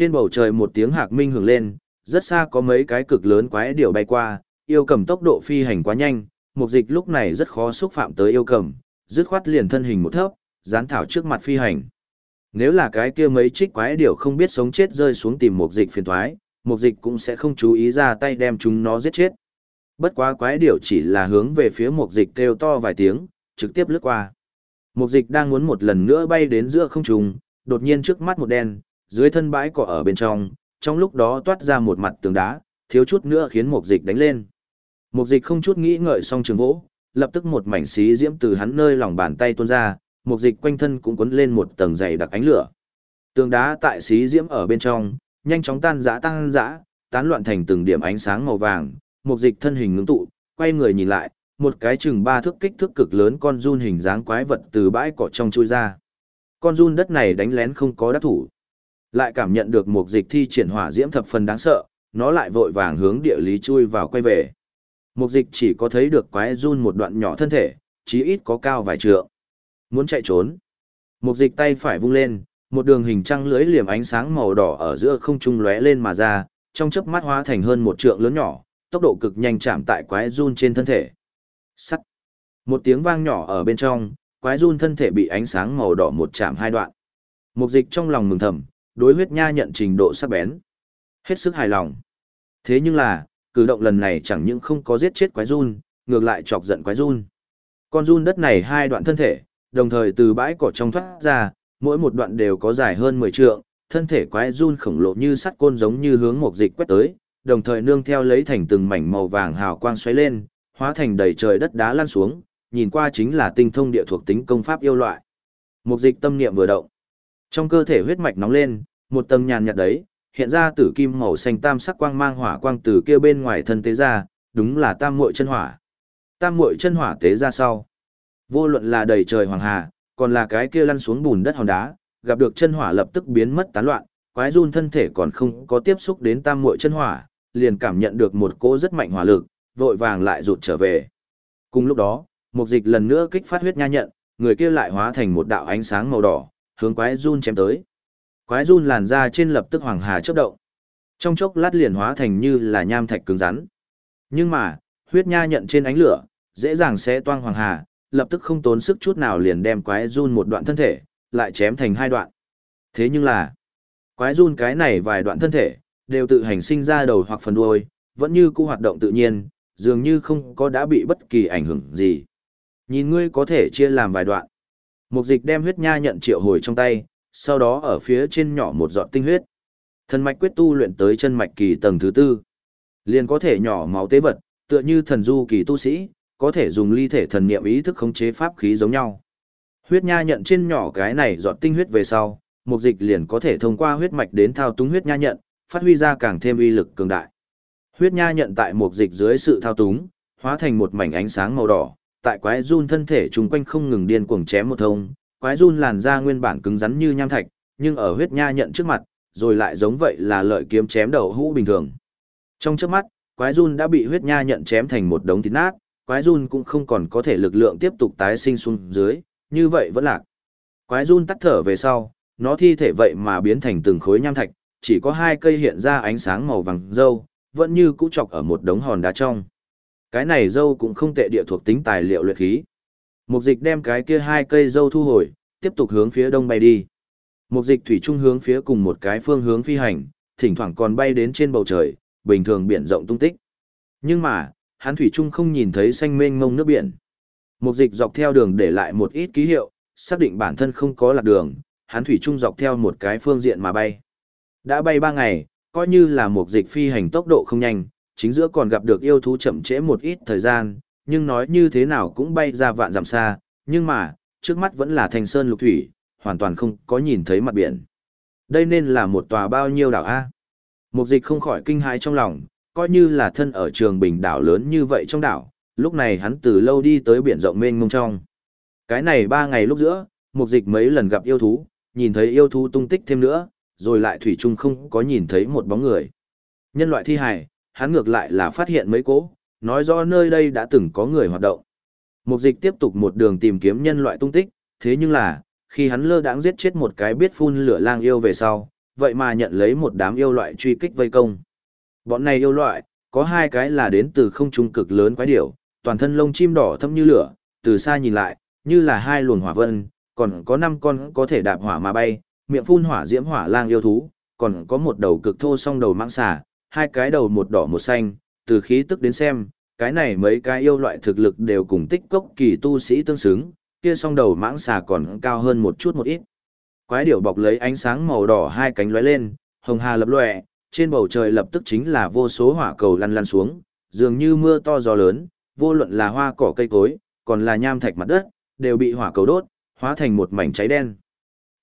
Trên bầu trời một tiếng hạc minh hưởng lên, rất xa có mấy cái cực lớn quái điểu bay qua, yêu cầm tốc độ phi hành quá nhanh, mục dịch lúc này rất khó xúc phạm tới yêu cầm, dứt khoát liền thân hình một thấp, dán thảo trước mặt phi hành. Nếu là cái kia mấy trích quái điểu không biết sống chết rơi xuống tìm mục dịch phiền thoái, mục dịch cũng sẽ không chú ý ra tay đem chúng nó giết chết. Bất quá quái điểu chỉ là hướng về phía mục dịch kêu to vài tiếng, trực tiếp lướt qua. Mục dịch đang muốn một lần nữa bay đến giữa không trung, đột nhiên trước mắt một đen, dưới thân bãi cỏ ở bên trong, trong lúc đó toát ra một mặt tường đá, thiếu chút nữa khiến mục dịch đánh lên. Mục dịch không chút nghĩ ngợi xong trường vỗ, lập tức một mảnh xí diễm từ hắn nơi lòng bàn tay tuôn ra, mục dịch quanh thân cũng cuốn lên một tầng dày đặc ánh lửa. Tường đá tại xí diễm ở bên trong, nhanh chóng tan rã tan rã, tán loạn thành từng điểm ánh sáng màu vàng, mục dịch thân hình ngưng tụ, quay người nhìn lại, một cái chừng ba thước kích thước cực lớn con run hình dáng quái vật từ bãi cỏ trong chui ra. Con run đất này đánh lén không có đắc thủ. Lại cảm nhận được một dịch thi triển hỏa diễm thập phần đáng sợ, nó lại vội vàng hướng địa lý chui vào quay về. Một dịch chỉ có thấy được quái run một đoạn nhỏ thân thể, chí ít có cao vài trượng. Muốn chạy trốn. Một dịch tay phải vung lên, một đường hình trăng lưới liềm ánh sáng màu đỏ ở giữa không trung lóe lên mà ra, trong chớp mắt hóa thành hơn một trượng lớn nhỏ, tốc độ cực nhanh chạm tại quái run trên thân thể. Sắt. Một tiếng vang nhỏ ở bên trong, quái run thân thể bị ánh sáng màu đỏ một chạm hai đoạn. Mục dịch trong lòng mừng thầm, đối huyết nha nhận trình độ sắc bén. Hết sức hài lòng. Thế nhưng là, cử động lần này chẳng những không có giết chết quái run, ngược lại chọc giận quái run. Con run đất này hai đoạn thân thể, đồng thời từ bãi cỏ trong thoát ra, mỗi một đoạn đều có dài hơn 10 trượng, thân thể quái run khổng lồ như sắt côn giống như hướng một dịch quét tới, đồng thời nương theo lấy thành từng mảnh màu vàng hào quang xoáy lên, hóa thành đầy trời đất đá lăn xuống, nhìn qua chính là tinh thông địa thuộc tính công pháp yêu loại. Một dịch tâm niệm vừa động. Trong cơ thể huyết mạch nóng lên, một tầng nhàn nhạt đấy, hiện ra tử kim màu xanh tam sắc quang mang hỏa quang từ kia bên ngoài thân tế ra, đúng là tam muội chân hỏa. Tam muội chân hỏa tế ra sau. Vô luận là đầy trời hoàng hà, còn là cái kia lăn xuống bùn đất hòn đá, gặp được chân hỏa lập tức biến mất tán loạn, quái run thân thể còn không có tiếp xúc đến tam muội chân hỏa, liền cảm nhận được một cỗ rất mạnh hỏa lực, vội vàng lại rụt trở về. Cùng lúc đó, một dịch lần nữa kích phát huyết nha nhận, người kia lại hóa thành một đạo ánh sáng màu đỏ, hướng quái run chém tới. Quái run làn ra trên lập tức hoàng hà chớp động. Trong chốc lát liền hóa thành như là nham thạch cứng rắn. Nhưng mà, huyết nha nhận trên ánh lửa, dễ dàng sẽ toang hoàng hà, lập tức không tốn sức chút nào liền đem quái run một đoạn thân thể, lại chém thành hai đoạn. Thế nhưng là, quái run cái này vài đoạn thân thể, đều tự hành sinh ra đầu hoặc phần đuôi, vẫn như cũ hoạt động tự nhiên, dường như không có đã bị bất kỳ ảnh hưởng gì. Nhìn ngươi có thể chia làm vài đoạn. Mục dịch đem huyết nha nhận triệu hồi trong tay, sau đó ở phía trên nhỏ một giọt tinh huyết. Thần mạch quyết tu luyện tới chân mạch kỳ tầng thứ tư. Liền có thể nhỏ máu tế vật, tựa như thần du kỳ tu sĩ, có thể dùng ly thể thần niệm ý thức khống chế pháp khí giống nhau. Huyết nha nhận trên nhỏ cái này giọt tinh huyết về sau, mục dịch liền có thể thông qua huyết mạch đến thao túng huyết nha nhận, phát huy ra càng thêm uy lực cường đại. Huyết nha nhận tại mục dịch dưới sự thao túng, hóa thành một mảnh ánh sáng màu đỏ, tại quái run thân thể chung quanh không ngừng điên cuồng chém một thông, quái run làn da nguyên bản cứng rắn như nham thạch, nhưng ở huyết nha nhận trước mặt, rồi lại giống vậy là lợi kiếm chém đầu hũ bình thường. Trong trước mắt, quái run đã bị huyết nha nhận chém thành một đống thịt nát, quái run cũng không còn có thể lực lượng tiếp tục tái sinh xuống dưới, như vậy vẫn lạc. Quái run tắt thở về sau, nó thi thể vậy mà biến thành từng khối nham thạch, chỉ có hai cây hiện ra ánh sáng màu vàng dâu, vẫn như cũ chọc ở một đống hòn đá trong. Cái này dâu cũng không tệ địa thuộc tính tài liệu luyện khí. Mục dịch đem cái kia hai cây dâu thu hồi, tiếp tục hướng phía đông bay đi. Mục dịch thủy trung hướng phía cùng một cái phương hướng phi hành, thỉnh thoảng còn bay đến trên bầu trời, bình thường biển rộng tung tích. Nhưng mà, hắn thủy trung không nhìn thấy xanh mênh mông nước biển. Mục dịch dọc theo đường để lại một ít ký hiệu, xác định bản thân không có lạc đường, hắn thủy trung dọc theo một cái phương diện mà bay. Đã bay ba ngày, coi như là mục dịch phi hành tốc độ không nhanh, chính giữa còn gặp được yêu thú chậm trễ một ít thời gian, nhưng nói như thế nào cũng bay ra vạn dặm xa, nhưng mà, trước mắt vẫn là thành sơn lục thủy, hoàn toàn không có nhìn thấy mặt biển. Đây nên là một tòa bao nhiêu đảo A. Mục dịch không khỏi kinh hãi trong lòng, coi như là thân ở trường bình đảo lớn như vậy trong đảo, lúc này hắn từ lâu đi tới biển rộng mênh mông trong. Cái này ba ngày lúc giữa, mục dịch mấy lần gặp yêu thú, nhìn thấy yêu thú tung tích thêm nữa, rồi lại thủy chung không có nhìn thấy một bóng người. Nhân loại thi hài, hắn ngược lại là phát hiện mấy cố, nói rõ nơi đây đã từng có người hoạt động. Mục dịch tiếp tục một đường tìm kiếm nhân loại tung tích, thế nhưng là, khi hắn lơ đãng giết chết một cái biết phun lửa lang yêu về sau, vậy mà nhận lấy một đám yêu loại truy kích vây công. Bọn này yêu loại, có hai cái là đến từ không trung cực lớn quái điểu, toàn thân lông chim đỏ thâm như lửa, từ xa nhìn lại, như là hai luồng hỏa vân, còn có năm con có thể đạp hỏa mà bay, miệng phun hỏa diễm hỏa lang yêu thú, còn có một đầu cực thô song đầu mãng xà, hai cái đầu một đỏ một xanh, từ khí tức đến xem, cái này mấy cái yêu loại thực lực đều cùng tích cốc kỳ tu sĩ tương xứng, kia song đầu mãng xà còn cao hơn một chút một ít. Quái điểu bọc lấy ánh sáng màu đỏ hai cánh lóe lên, hồng hà lập lòe, trên bầu trời lập tức chính là vô số hỏa cầu lăn lăn xuống, dường như mưa to gió lớn, vô luận là hoa cỏ cây cối, còn là nham thạch mặt đất, đều bị hỏa cầu đốt, hóa thành một mảnh cháy đen.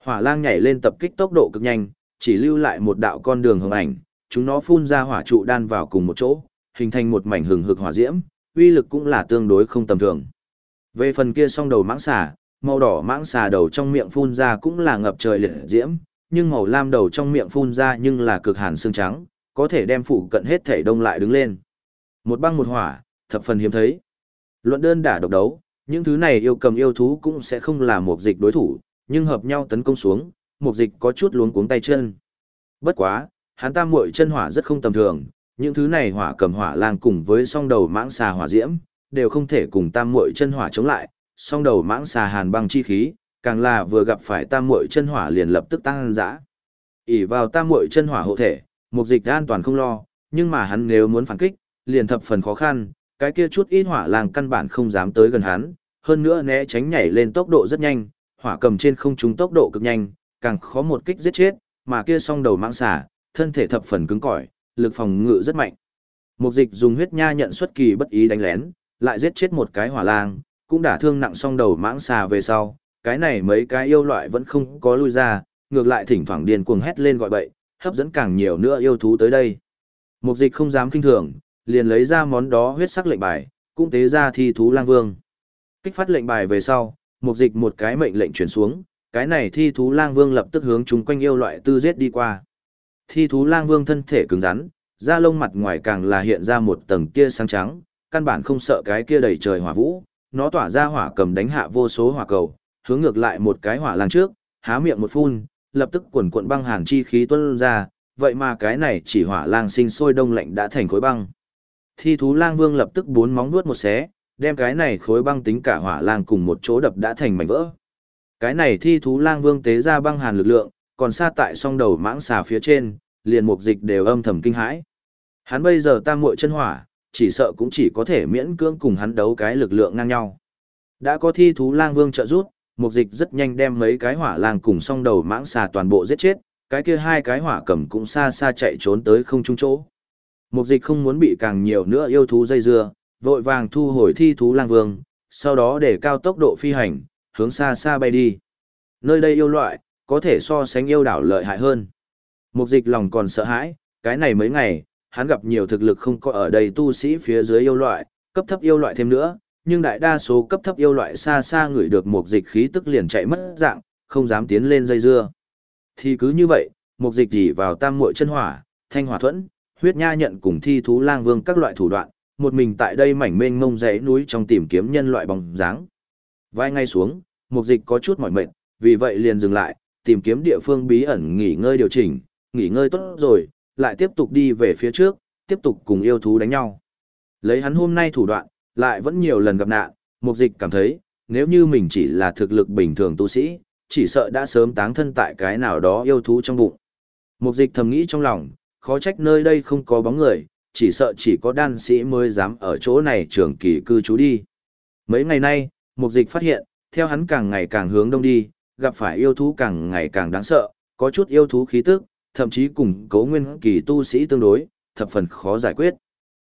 Hỏa lang nhảy lên tập kích tốc độ cực nhanh, chỉ lưu lại một đạo con đường hồng ảnh, chúng nó phun ra hỏa trụ đan vào cùng một chỗ, hình thành một mảnh hừng hực hỏa diễm, uy lực cũng là tương đối không tầm thường. Về phần kia song đầu mãng xà, màu đỏ mãng xà đầu trong miệng phun ra cũng là ngập trời liệt diễm, nhưng màu lam đầu trong miệng phun ra nhưng là cực hàn xương trắng, có thể đem phụ cận hết thể đông lại đứng lên. Một băng một hỏa, thập phần hiếm thấy. Luận đơn đả độc đấu, những thứ này yêu cầm yêu thú cũng sẽ không là một dịch đối thủ, nhưng hợp nhau tấn công xuống, một dịch có chút luống cuống tay chân. Bất quá, hắn ta muội chân hỏa rất không tầm thường, những thứ này hỏa cầm hỏa lang cùng với song đầu mãng xà hỏa diễm, đều không thể cùng tam muội chân hỏa chống lại, song đầu mãng xà hàn băng chi khí, càng là vừa gặp phải tam muội chân hỏa liền lập tức tăng dã. ỉ vào tam muội chân hỏa hộ thể, mục dịch an toàn không lo, nhưng mà hắn nếu muốn phản kích, liền thập phần khó khăn, cái kia chút ít hỏa lang căn bản không dám tới gần hắn, hơn nữa né tránh nhảy lên tốc độ rất nhanh, hỏa cầm trên không trung tốc độ cực nhanh, càng khó một kích giết chết, mà kia song đầu mãng xà, thân thể thập phần cứng cỏi, lực phòng ngự rất mạnh. Mục dịch dùng huyết nha nhận xuất kỳ bất ý đánh lén, lại giết chết một cái hỏa lang, cũng đả thương nặng song đầu mãng xà về sau, cái này mấy cái yêu loại vẫn không có lui ra, ngược lại thỉnh thoảng điên cuồng hét lên gọi bậy, hấp dẫn càng nhiều nữa yêu thú tới đây. Mục dịch không dám kinh thường, liền lấy ra món đó huyết sắc lệnh bài, cũng tế ra thi thú lang vương. Kích phát lệnh bài về sau, mục dịch một cái mệnh lệnh chuyển xuống, cái này thi thú lang vương lập tức hướng chúng quanh yêu loại tư giết đi qua. Thi thú lang vương thân thể cứng rắn, da lông mặt ngoài càng là hiện ra một tầng kia sáng trắng, căn bản không sợ cái kia đầy trời hỏa vũ, nó tỏa ra hỏa cầm đánh hạ vô số hỏa cầu, hướng ngược lại một cái hỏa lang trước, há miệng một phun, lập tức quần cuộn băng hàn chi khí tuôn ra, vậy mà cái này chỉ hỏa lang sinh sôi đông lạnh đã thành khối băng. Thi thú lang vương lập tức bốn móng nuốt một xé, đem cái này khối băng tính cả hỏa lang cùng một chỗ đập đã thành mảnh vỡ. Cái này thi thú lang vương tế ra băng hàn lực lượng, còn xa tại song đầu mãng xà phía trên, liền mục dịch đều âm thầm kinh hãi. Hắn bây giờ tam muội chân hỏa, chỉ sợ cũng chỉ có thể miễn cưỡng cùng hắn đấu cái lực lượng ngang nhau. Đã có thi thú lang vương trợ giúp, mục dịch rất nhanh đem mấy cái hỏa lang cùng song đầu mãng xà toàn bộ giết chết, cái kia hai cái hỏa cầm cũng xa xa chạy trốn tới không trung chỗ. Mục dịch không muốn bị càng nhiều nữa yêu thú dây dưa, vội vàng thu hồi thi thú lang vương, sau đó để cao tốc độ phi hành, hướng xa xa bay đi. Nơi đây yêu loại, có thể so sánh yêu đảo lợi hại hơn. Mục dịch lòng còn sợ hãi, cái này mấy ngày, hắn gặp nhiều thực lực không có ở đây tu sĩ phía dưới yêu loại, cấp thấp yêu loại thêm nữa, nhưng đại đa số cấp thấp yêu loại xa xa ngửi được mục dịch khí tức liền chạy mất dạng, không dám tiến lên dây dưa. Thì cứ như vậy, mục dịch chỉ vào tam muội chân hỏa, thanh hỏa thuẫn, huyết nha nhận cùng thi thú lang vương các loại thủ đoạn, một mình tại đây mảnh mênh mông dãy núi trong tìm kiếm nhân loại bóng dáng. Vai ngay xuống, mục dịch có chút mỏi mệt, vì vậy liền dừng lại, tìm kiếm địa phương bí ẩn nghỉ ngơi điều chỉnh, nghỉ ngơi tốt rồi, lại tiếp tục đi về phía trước, tiếp tục cùng yêu thú đánh nhau. Lấy hắn hôm nay thủ đoạn, lại vẫn nhiều lần gặp nạn, mục dịch cảm thấy, nếu như mình chỉ là thực lực bình thường tu sĩ, chỉ sợ đã sớm táng thân tại cái nào đó yêu thú trong bụng. Mục dịch thầm nghĩ trong lòng, khó trách nơi đây không có bóng người, chỉ sợ chỉ có đan sĩ mới dám ở chỗ này trường kỳ cư trú đi. Mấy ngày nay, mục dịch phát hiện, theo hắn càng ngày càng hướng đông đi, gặp phải yêu thú càng ngày càng đáng sợ, có chút yêu thú khí tức, thậm chí cùng cấu nguyên kỳ tu sĩ tương đối, thập phần khó giải quyết.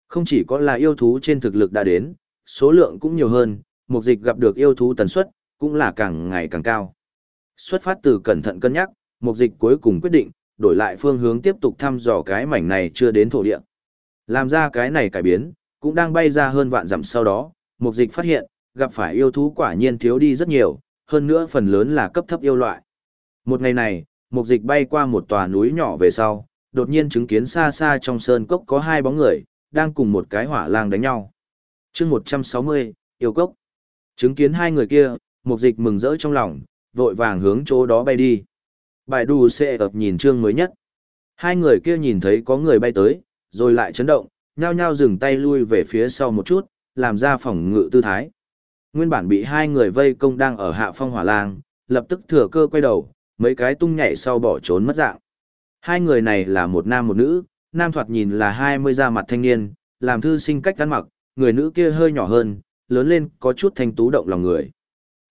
Không chỉ có là yêu thú trên thực lực đã đến, số lượng cũng nhiều hơn, mục dịch gặp được yêu thú tần suất, cũng là càng ngày càng cao. Xuất phát từ cẩn thận cân nhắc, mục dịch cuối cùng quyết định, đổi lại phương hướng tiếp tục thăm dò cái mảnh này chưa đến thổ địa. Làm ra cái này cải biến, cũng đang bay ra hơn vạn dặm sau đó, mục dịch phát hiện, gặp phải yêu thú quả nhiên thiếu đi rất nhiều, hơn nữa phần lớn là cấp thấp yêu loại. Một ngày này, mục dịch bay qua một tòa núi nhỏ về sau, đột nhiên chứng kiến xa xa trong sơn cốc có hai bóng người, đang cùng một cái hỏa lang đánh nhau. chương 160, yêu cốc. Chứng kiến hai người kia, mục dịch mừng rỡ trong lòng, vội vàng hướng chỗ đó bay đi. Bài đù xệ ập nhìn chương mới nhất. Hai người kia nhìn thấy có người bay tới, rồi lại chấn động, nhao nhao dừng tay lui về phía sau một chút, làm ra phòng ngự tư thái. Nguyên bản bị hai người vây công đang ở hạ phong hỏa lang, lập tức thừa cơ quay đầu, mấy cái tung nhảy sau bỏ trốn mất dạng. Hai người này là một nam một nữ, nam thoạt nhìn là hai mươi da mặt thanh niên, làm thư sinh cách ăn mặc, người nữ kia hơi nhỏ hơn, lớn lên có chút thanh tú động lòng người.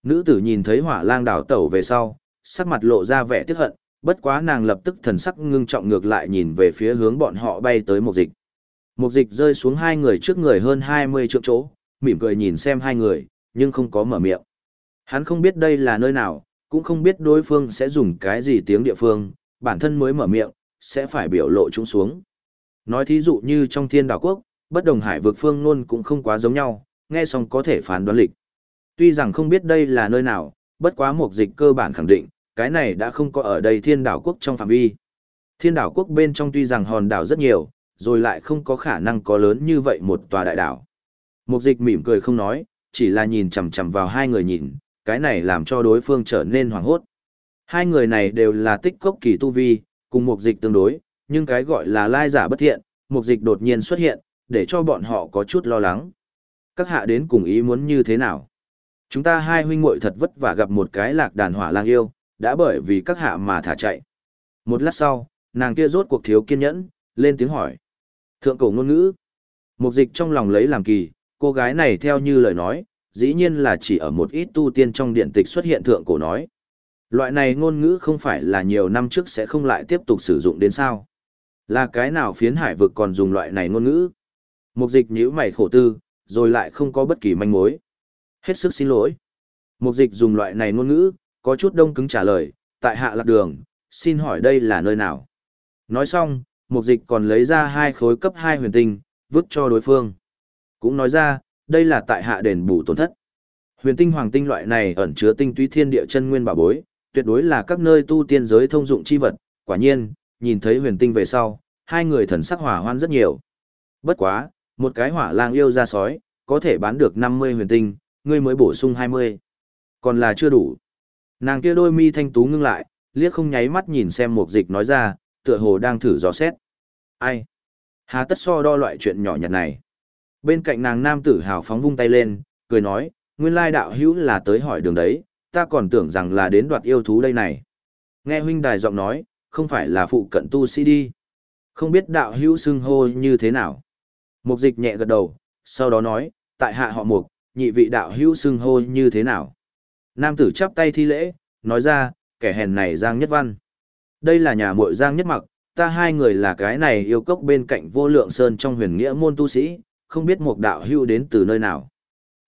Nữ tử nhìn thấy hỏa lang đảo tẩu về sau, sắc mặt lộ ra vẻ tiếc hận, bất quá nàng lập tức thần sắc ngưng trọng ngược lại nhìn về phía hướng bọn họ bay tới một dịch. Một dịch rơi xuống hai người trước người hơn 20 trượng chỗ, mỉm cười nhìn xem hai người, nhưng không có mở miệng. Hắn không biết đây là nơi nào, cũng không biết đối phương sẽ dùng cái gì tiếng địa phương, bản thân mới mở miệng, sẽ phải biểu lộ chúng xuống. Nói thí dụ như trong thiên đảo quốc, bất đồng hải vực phương luôn cũng không quá giống nhau, nghe xong có thể phán đoán lịch. Tuy rằng không biết đây là nơi nào, bất quá một dịch cơ bản khẳng định, cái này đã không có ở đây thiên đảo quốc trong phạm vi. Thiên đảo quốc bên trong tuy rằng hòn đảo rất nhiều, rồi lại không có khả năng có lớn như vậy một tòa đại đảo. Mục dịch mỉm cười không nói, chỉ là nhìn chằm chằm vào hai người nhìn, cái này làm cho đối phương trở nên hoảng hốt. Hai người này đều là tích cốc kỳ tu vi, cùng mục dịch tương đối, nhưng cái gọi là lai giả bất thiện, mục dịch đột nhiên xuất hiện, để cho bọn họ có chút lo lắng. Các hạ đến cùng ý muốn như thế nào? Chúng ta hai huynh muội thật vất vả gặp một cái lạc đàn hỏa lang yêu, đã bởi vì các hạ mà thả chạy. Một lát sau, nàng kia rốt cuộc thiếu kiên nhẫn, lên tiếng hỏi. Thượng cổ ngôn ngữ. Mục dịch trong lòng lấy làm kỳ, cô gái này theo như lời nói, dĩ nhiên là chỉ ở một ít tu tiên trong điện tịch xuất hiện thượng cổ nói. Loại này ngôn ngữ không phải là nhiều năm trước sẽ không lại tiếp tục sử dụng đến sao. Là cái nào phiến hải vực còn dùng loại này ngôn ngữ? Mục dịch nhữ mày khổ tư, rồi lại không có bất kỳ manh mối. Hết sức xin lỗi. Mục dịch dùng loại này ngôn ngữ, có chút đông cứng trả lời, tại hạ lạc đường, xin hỏi đây là nơi nào? Nói xong, mục dịch còn lấy ra hai khối cấp 2 huyền tinh, vứt cho đối phương. Cũng nói ra, đây là tại hạ đền bù tổn thất. Huyền tinh hoàng tinh loại này ẩn chứa tinh túy thiên địa chân nguyên bảo bối, tuyệt đối là các nơi tu tiên giới thông dụng chi vật, quả nhiên, nhìn thấy huyền tinh về sau, hai người thần sắc hỏa hoan rất nhiều. Bất quá, một cái hỏa lang yêu ra sói, có thể bán được 50 huyền tinh, ngươi mới bổ sung 20. Còn là chưa đủ. Nàng kia đôi mi thanh tú ngưng lại, liếc không nháy mắt nhìn xem mục dịch nói ra, tựa hồ đang thử dò xét. Ai? Hà tất so đo loại chuyện nhỏ nhặt này. Bên cạnh nàng nam tử hào phóng vung tay lên, cười nói, nguyên lai đạo hữu là tới hỏi đường đấy, ta còn tưởng rằng là đến đoạt yêu thú đây này. Nghe huynh đài giọng nói, không phải là phụ cận tu sĩ đi. Không biết đạo hữu xưng hô như thế nào. Mục dịch nhẹ gật đầu, sau đó nói, tại hạ họ mục, nhị vị đạo hữu xưng hô như thế nào. Nam tử chắp tay thi lễ, nói ra, kẻ hèn này Giang Nhất Văn. Đây là nhà muội Giang Nhất Mặc, ta hai người là cái này yêu cốc bên cạnh vô lượng sơn trong huyền nghĩa môn tu sĩ, không biết một đạo Hưu đến từ nơi nào.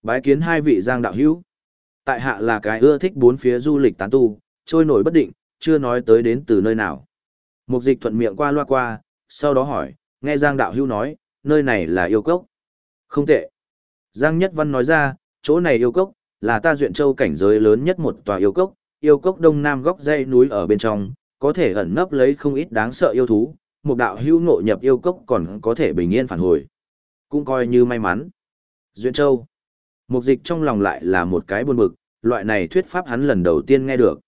Bái kiến hai vị Giang đạo hữu. Tại hạ là cái ưa thích bốn phía du lịch tán tu, trôi nổi bất định, chưa nói tới đến từ nơi nào. Mục dịch thuận miệng qua loa qua, sau đó hỏi, nghe Giang đạo Hưu nói, nơi này là yêu cốc. Không tệ. Giang Nhất Văn nói ra, chỗ này yêu cốc, là ta duyện châu cảnh giới lớn nhất một tòa yêu cốc, yêu cốc đông nam góc dãy núi ở bên trong, có thể ẩn nấp lấy không ít đáng sợ yêu thú, một đạo Hưu ngộ nhập yêu cốc còn có thể bình yên phản hồi. Cũng coi như may mắn. Duyện châu. Mục dịch trong lòng lại là một cái buồn bực, loại này thuyết pháp hắn lần đầu tiên nghe được.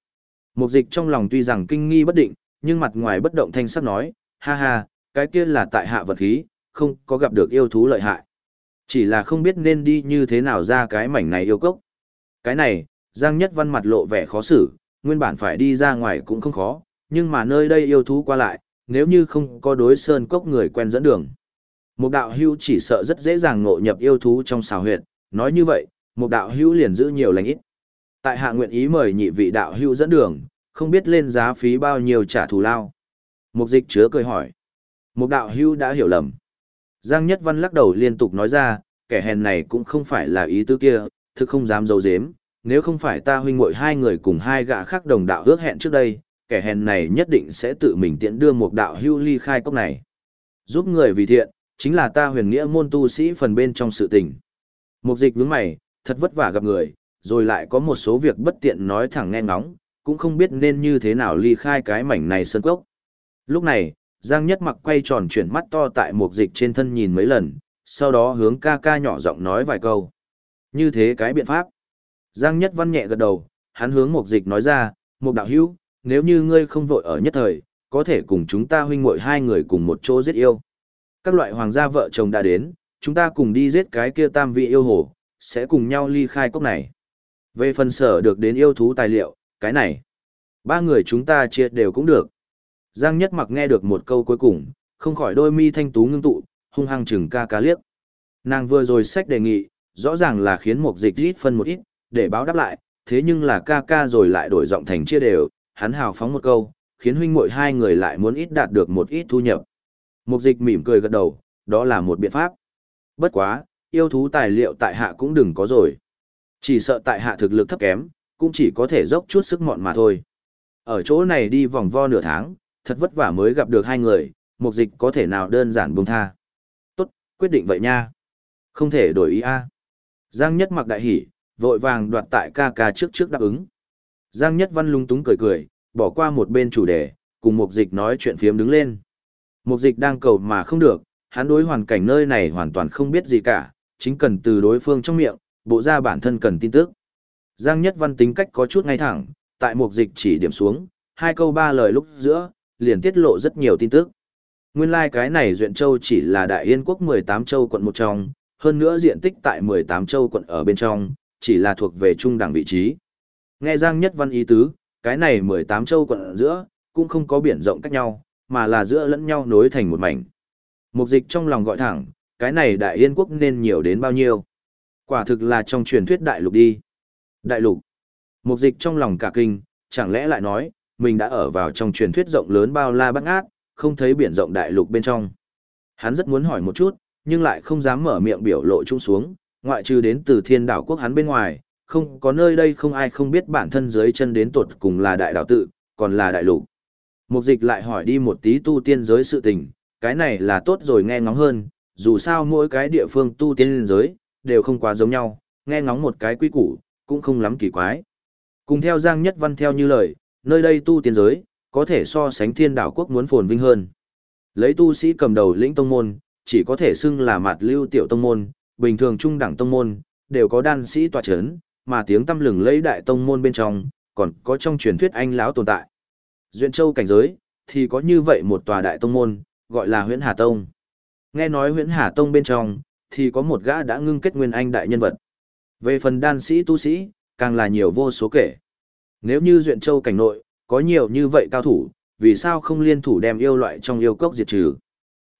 Mục dịch trong lòng tuy rằng kinh nghi bất định, nhưng mặt ngoài bất động thanh sắc nói, ha ha, cái kia là tại hạ vật khí, không có gặp được yêu thú lợi hại. Chỉ là không biết nên đi như thế nào ra cái mảnh này yêu cốc. Cái này, Giang Nhất Văn mặt lộ vẻ khó xử, nguyên bản phải đi ra ngoài cũng không khó, nhưng mà nơi đây yêu thú qua lại, nếu như không có đối sơn cốc người quen dẫn đường. Một đạo hưu chỉ sợ rất dễ dàng ngộ nhập yêu thú trong xào huyệt, nói như vậy, một đạo hưu liền giữ nhiều lành ít. Tại hạ nguyện ý mời nhị vị đạo hưu dẫn đường, không biết lên giá phí bao nhiêu trả thù lao. Mục dịch chứa cười hỏi. Một đạo hưu đã hiểu lầm. Giang Nhất Văn lắc đầu liên tục nói ra, kẻ hèn này cũng không phải là ý tư kia, thực không dám dấu dếm, nếu không phải ta huynh muội hai người cùng hai gã khác đồng đạo ước hẹn trước đây, kẻ hèn này nhất định sẽ tự mình tiện đưa một đạo hưu ly khai cốc này. Giúp người vì thiện, chính là ta huyền nghĩa môn tu sĩ phần bên trong sự tình. Mục dịch nhướng mày, thật vất vả gặp người, rồi lại có một số việc bất tiện nói thẳng nghe ngóng, cũng không biết nên như thế nào ly khai cái mảnh này sơn cốc. Lúc này, Giang Nhất Mặc quay tròn chuyển mắt to tại mục dịch trên thân nhìn mấy lần, sau đó hướng ca ca nhỏ giọng nói vài câu. Như thế cái biện pháp. Giang Nhất Văn nhẹ gật đầu, hắn hướng mục dịch nói ra, mục đạo hữu, nếu như ngươi không vội ở nhất thời, có thể cùng chúng ta huynh muội hai người cùng một chỗ giết yêu. Các loại hoàng gia vợ chồng đã đến, chúng ta cùng đi giết cái kia tam vị yêu hồ, sẽ cùng nhau ly khai cốc này. Về phần sở được đến yêu thú tài liệu, cái này, ba người chúng ta chia đều cũng được. Giang Nhất Mặc nghe được một câu cuối cùng, không khỏi đôi mi thanh tú ngưng tụ, hung hăng chừng ca ca liếc. Nàng vừa rồi sách đề nghị, rõ ràng là khiến một dịch ít phân một ít, để báo đáp lại, thế nhưng là ca ca rồi lại đổi giọng thành chia đều, hắn hào phóng một câu, khiến huynh muội hai người lại muốn ít đạt được một ít thu nhập. Mục dịch mỉm cười gật đầu, đó là một biện pháp. Bất quá, yêu thú tài liệu tại hạ cũng đừng có rồi. Chỉ sợ tại hạ thực lực thấp kém, cũng chỉ có thể dốc chút sức mọn mà thôi. Ở chỗ này đi vòng vo nửa tháng, thật vất vả mới gặp được hai người, mục dịch có thể nào đơn giản buông tha. Tốt, quyết định vậy nha. Không thể đổi ý a. Giang Nhất mặc đại hỉ, vội vàng đoạt tại ca ca trước trước đáp ứng. Giang Nhất Văn lung túng cười cười, bỏ qua một bên chủ đề, cùng mục dịch nói chuyện phiếm đứng lên. Mục dịch đang cầu mà không được, hắn đối hoàn cảnh nơi này hoàn toàn không biết gì cả, chính cần từ đối phương trong miệng, bộ ra bản thân cần tin tức. Giang Nhất Văn tính cách có chút ngay thẳng, tại mục dịch chỉ điểm xuống, hai câu ba lời lúc giữa, liền tiết lộ rất nhiều tin tức. Nguyên lai like cái này Duyện Châu chỉ là Đại Yên quốc 18 châu quận một trong, hơn nữa diện tích tại 18 châu quận ở bên trong, chỉ là thuộc về trung đẳng vị trí. Nghe Giang Nhất Văn ý tứ, cái này 18 châu quận ở giữa, cũng không có biển rộng cách nhau, mà là giữa lẫn nhau nối thành một mảnh. Mục dịch trong lòng gọi thẳng, cái này Đại Yên quốc nên nhiều đến bao nhiêu? Quả thực là trong truyền thuyết đại lục đi. Đại lục. Mục dịch trong lòng cả kinh, chẳng lẽ lại nói, mình đã ở vào trong truyền thuyết rộng lớn bao la bát ngát, không thấy biển rộng đại lục bên trong. Hắn rất muốn hỏi một chút, nhưng lại không dám mở miệng biểu lộ trung xuống, ngoại trừ đến từ thiên đảo quốc hắn bên ngoài, không có nơi đây không ai không biết bản thân dưới chân đến tuột cùng là đại đảo tự, còn là đại lục. Mục dịch lại hỏi đi một tí tu tiên giới sự tình, cái này là tốt rồi nghe ngóng hơn, dù sao mỗi cái địa phương tu tiên giới, đều không quá giống nhau, nghe ngóng một cái quy củ, cũng không lắm kỳ quái. Cùng theo Giang Nhất Văn theo như lời, nơi đây tu tiên giới, có thể so sánh thiên đảo quốc muốn phồn vinh hơn. Lấy tu sĩ cầm đầu lĩnh tông môn, chỉ có thể xưng là Mạt lưu tiểu tông môn, bình thường trung đẳng tông môn, đều có đan sĩ tòa chấn, mà tiếng tâm lừng lấy đại tông môn bên trong, còn có trong truyền thuyết anh lão tồn tại. Duyện Châu cảnh giới, thì có như vậy một tòa đại tông môn, gọi là Huyễn Hà Tông. Nghe nói Huyễn Hà Tông bên trong, thì có một gã đã ngưng kết nguyên anh đại nhân vật. Về phần đan sĩ tu sĩ, càng là nhiều vô số kể. Nếu như Duyện Châu cảnh nội, có nhiều như vậy cao thủ, vì sao không liên thủ đem yêu loại trong yêu cốc diệt trừ?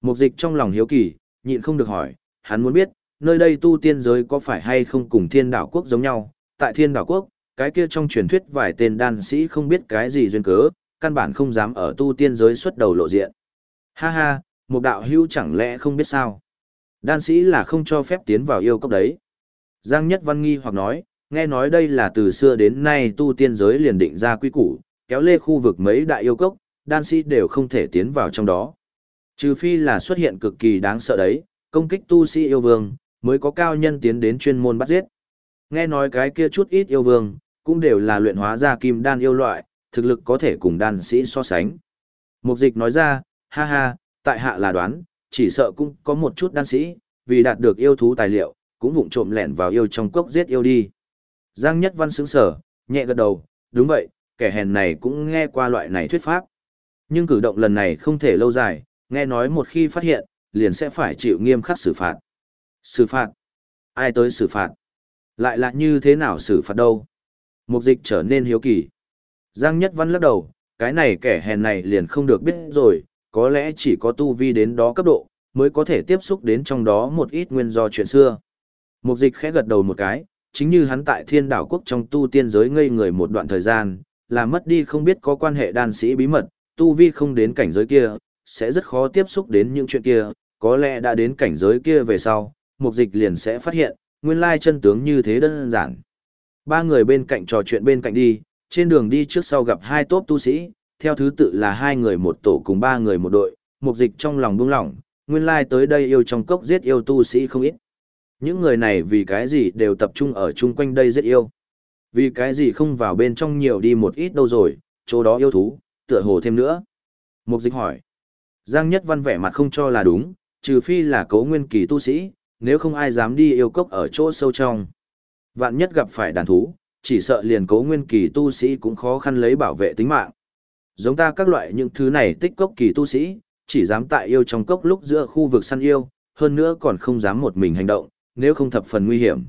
Mục dịch trong lòng hiếu kỳ, nhịn không được hỏi, hắn muốn biết, nơi đây tu tiên giới có phải hay không cùng thiên đảo quốc giống nhau? Tại thiên đảo quốc, cái kia trong truyền thuyết vài tên đan sĩ không biết cái gì duyên cớ, căn bản không dám ở tu tiên giới xuất đầu lộ diện. Ha ha, một đạo hưu chẳng lẽ không biết sao? Đan sĩ là không cho phép tiến vào yêu cốc đấy. Giang Nhất Văn nghi hoặc nói, nghe nói đây là từ xưa đến nay tu tiên giới liền định ra quy củ, kéo lê khu vực mấy đại yêu cốc, đan sĩ đều không thể tiến vào trong đó. Trừ phi là xuất hiện cực kỳ đáng sợ đấy, công kích tu sĩ yêu vương, mới có cao nhân tiến đến chuyên môn bắt giết. Nghe nói cái kia chút ít yêu vương, cũng đều là luyện hóa ra kim đan yêu loại, thực lực có thể cùng đan sĩ so sánh. Mục dịch nói ra, ha ha, tại hạ là đoán, chỉ sợ cũng có một chút đan sĩ, vì đạt được yêu thú tài liệu, cũng vụng trộm lẻn vào yêu trong cốc giết yêu đi. Giang Nhất Văn sững sở, nhẹ gật đầu, đúng vậy, kẻ hèn này cũng nghe qua loại này thuyết pháp. Nhưng cử động lần này không thể lâu dài, nghe nói một khi phát hiện, liền sẽ phải chịu nghiêm khắc xử phạt. Xử phạt? Ai tới xử phạt? Lại là như thế nào xử phạt đâu? Mục dịch trở nên hiếu kỳ. Giang Nhất Văn lắc đầu, cái này kẻ hèn này liền không được biết rồi, có lẽ chỉ có tu vi đến đó cấp độ, mới có thể tiếp xúc đến trong đó một ít nguyên do chuyện xưa. Mục dịch khẽ gật đầu một cái, chính như hắn tại thiên đảo quốc trong tu tiên giới ngây người một đoạn thời gian, là mất đi không biết có quan hệ đan sĩ bí mật, tu vi không đến cảnh giới kia, sẽ rất khó tiếp xúc đến những chuyện kia, có lẽ đã đến cảnh giới kia về sau, mục dịch liền sẽ phát hiện, nguyên lai chân tướng như thế đơn giản. Ba người bên cạnh trò chuyện bên cạnh đi, trên đường đi trước sau gặp hai tốp tu sĩ, theo thứ tự là hai người một tổ cùng ba người một đội, mục dịch trong lòng buông lỏng, nguyên lai tới đây yêu trong cốc giết yêu tu sĩ không ít. Những người này vì cái gì đều tập trung ở chung quanh đây giết yêu. Vì cái gì không vào bên trong nhiều đi một ít đâu rồi, chỗ đó yêu thú, tựa hồ thêm nữa. Mục dịch hỏi. Giang Nhất Văn vẻ mặt không cho là đúng, trừ phi là cấu nguyên kỳ tu sĩ, nếu không ai dám đi yêu cốc ở chỗ sâu trong. Vạn nhất gặp phải đàn thú, chỉ sợ liền cố nguyên kỳ tu sĩ cũng khó khăn lấy bảo vệ tính mạng. Giống ta các loại những thứ này tích cốc kỳ tu sĩ, chỉ dám tại yêu trong cốc lúc giữa khu vực săn yêu, hơn nữa còn không dám một mình hành động, nếu không thập phần nguy hiểm.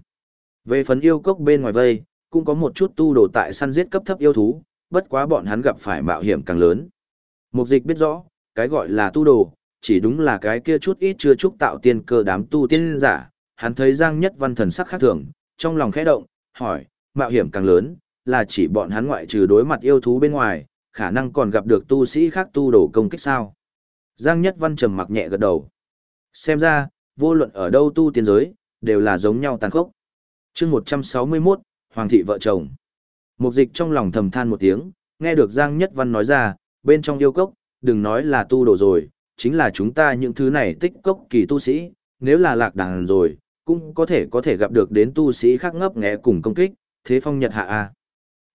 Về phần yêu cốc bên ngoài vây, cũng có một chút tu đồ tại săn giết cấp thấp yêu thú, bất quá bọn hắn gặp phải mạo hiểm càng lớn. Mục dịch biết rõ, cái gọi là tu đồ, chỉ đúng là cái kia chút ít chưa chúc tạo tiên cơ đám tu tiên giả, hắn thấy Giang Nhất Văn thần sắc khác thường, trong lòng khẽ động, hỏi, mạo hiểm càng lớn, là chỉ bọn hắn ngoại trừ đối mặt yêu thú bên ngoài, khả năng còn gặp được tu sĩ khác tu đổ công kích sao? Giang Nhất Văn trầm mặc nhẹ gật đầu. Xem ra, vô luận ở đâu tu tiên giới, đều là giống nhau tàn khốc. chương 161, Hoàng thị vợ chồng. Mục dịch trong lòng thầm than một tiếng, nghe được Giang Nhất Văn nói ra, bên trong yêu cốc, đừng nói là tu đổ rồi, chính là chúng ta những thứ này tích cốc kỳ tu sĩ, nếu là lạc đàn rồi, cũng có thể có thể gặp được đến tu sĩ khác ngấp nghé cùng công kích, thế phong nhật hạ a.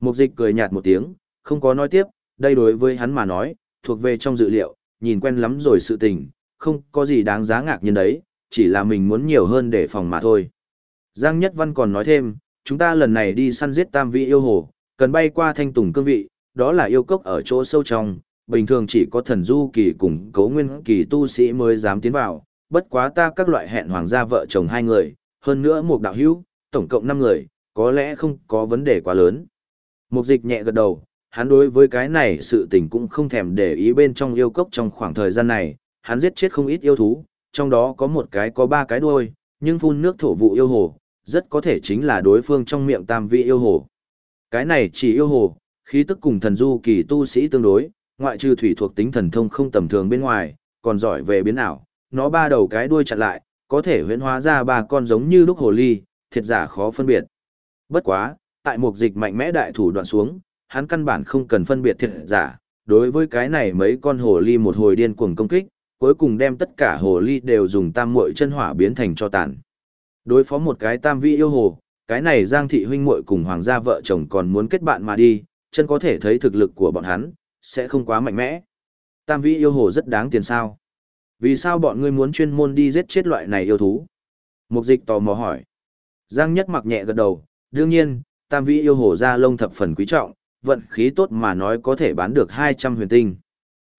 Mục dịch cười nhạt một tiếng, không có nói tiếp, đây đối với hắn mà nói, thuộc về trong dự liệu, nhìn quen lắm rồi sự tình, không có gì đáng giá ngạc nhiên đấy, chỉ là mình muốn nhiều hơn để phòng mà thôi. Giang Nhất Văn còn nói thêm, chúng ta lần này đi săn giết tam vị yêu hồ, cần bay qua thanh tùng cương vị, đó là yêu cốc ở chỗ sâu trong, bình thường chỉ có thần du kỳ cùng cấu nguyên kỳ tu sĩ mới dám tiến vào, bất quá ta các loại hẹn hoàng gia vợ chồng hai người, hơn nữa một đạo hữu, tổng cộng năm người, có lẽ không có vấn đề quá lớn. Mục dịch nhẹ gật đầu, hắn đối với cái này sự tình cũng không thèm để ý bên trong yêu cốc trong khoảng thời gian này, hắn giết chết không ít yêu thú, trong đó có một cái có ba cái đuôi, nhưng phun nước thổ vụ yêu hồ, rất có thể chính là đối phương trong miệng tam vị yêu hồ. Cái này chỉ yêu hồ, khí tức cùng thần du kỳ tu sĩ tương đối, ngoại trừ thủy thuộc tính thần thông không tầm thường bên ngoài, còn giỏi về biến ảo, nó ba đầu cái đuôi chặn lại, có thể huyễn hóa ra ba con giống như lúc hồ ly, thiệt giả khó phân biệt. Bất quá, tại một dịch mạnh mẽ đại thủ đoạn xuống, hắn căn bản không cần phân biệt thiệt giả, đối với cái này mấy con hồ ly một hồi điên cuồng công kích, cuối cùng đem tất cả hồ ly đều dùng tam muội chân hỏa biến thành cho tàn. Đối phó một cái tam vị yêu hồ, cái này Giang thị huynh muội cùng hoàng gia vợ chồng còn muốn kết bạn mà đi, chân có thể thấy thực lực của bọn hắn, sẽ không quá mạnh mẽ. Tam vị yêu hồ rất đáng tiền sao. Vì sao bọn ngươi muốn chuyên môn đi giết chết loại này yêu thú? Mục dịch tò mò hỏi. Giang nhất mặc nhẹ gật đầu, đương nhiên, tam vị yêu hồ ra lông thập phần quý trọng, vận khí tốt mà nói có thể bán được 200 huyền tinh.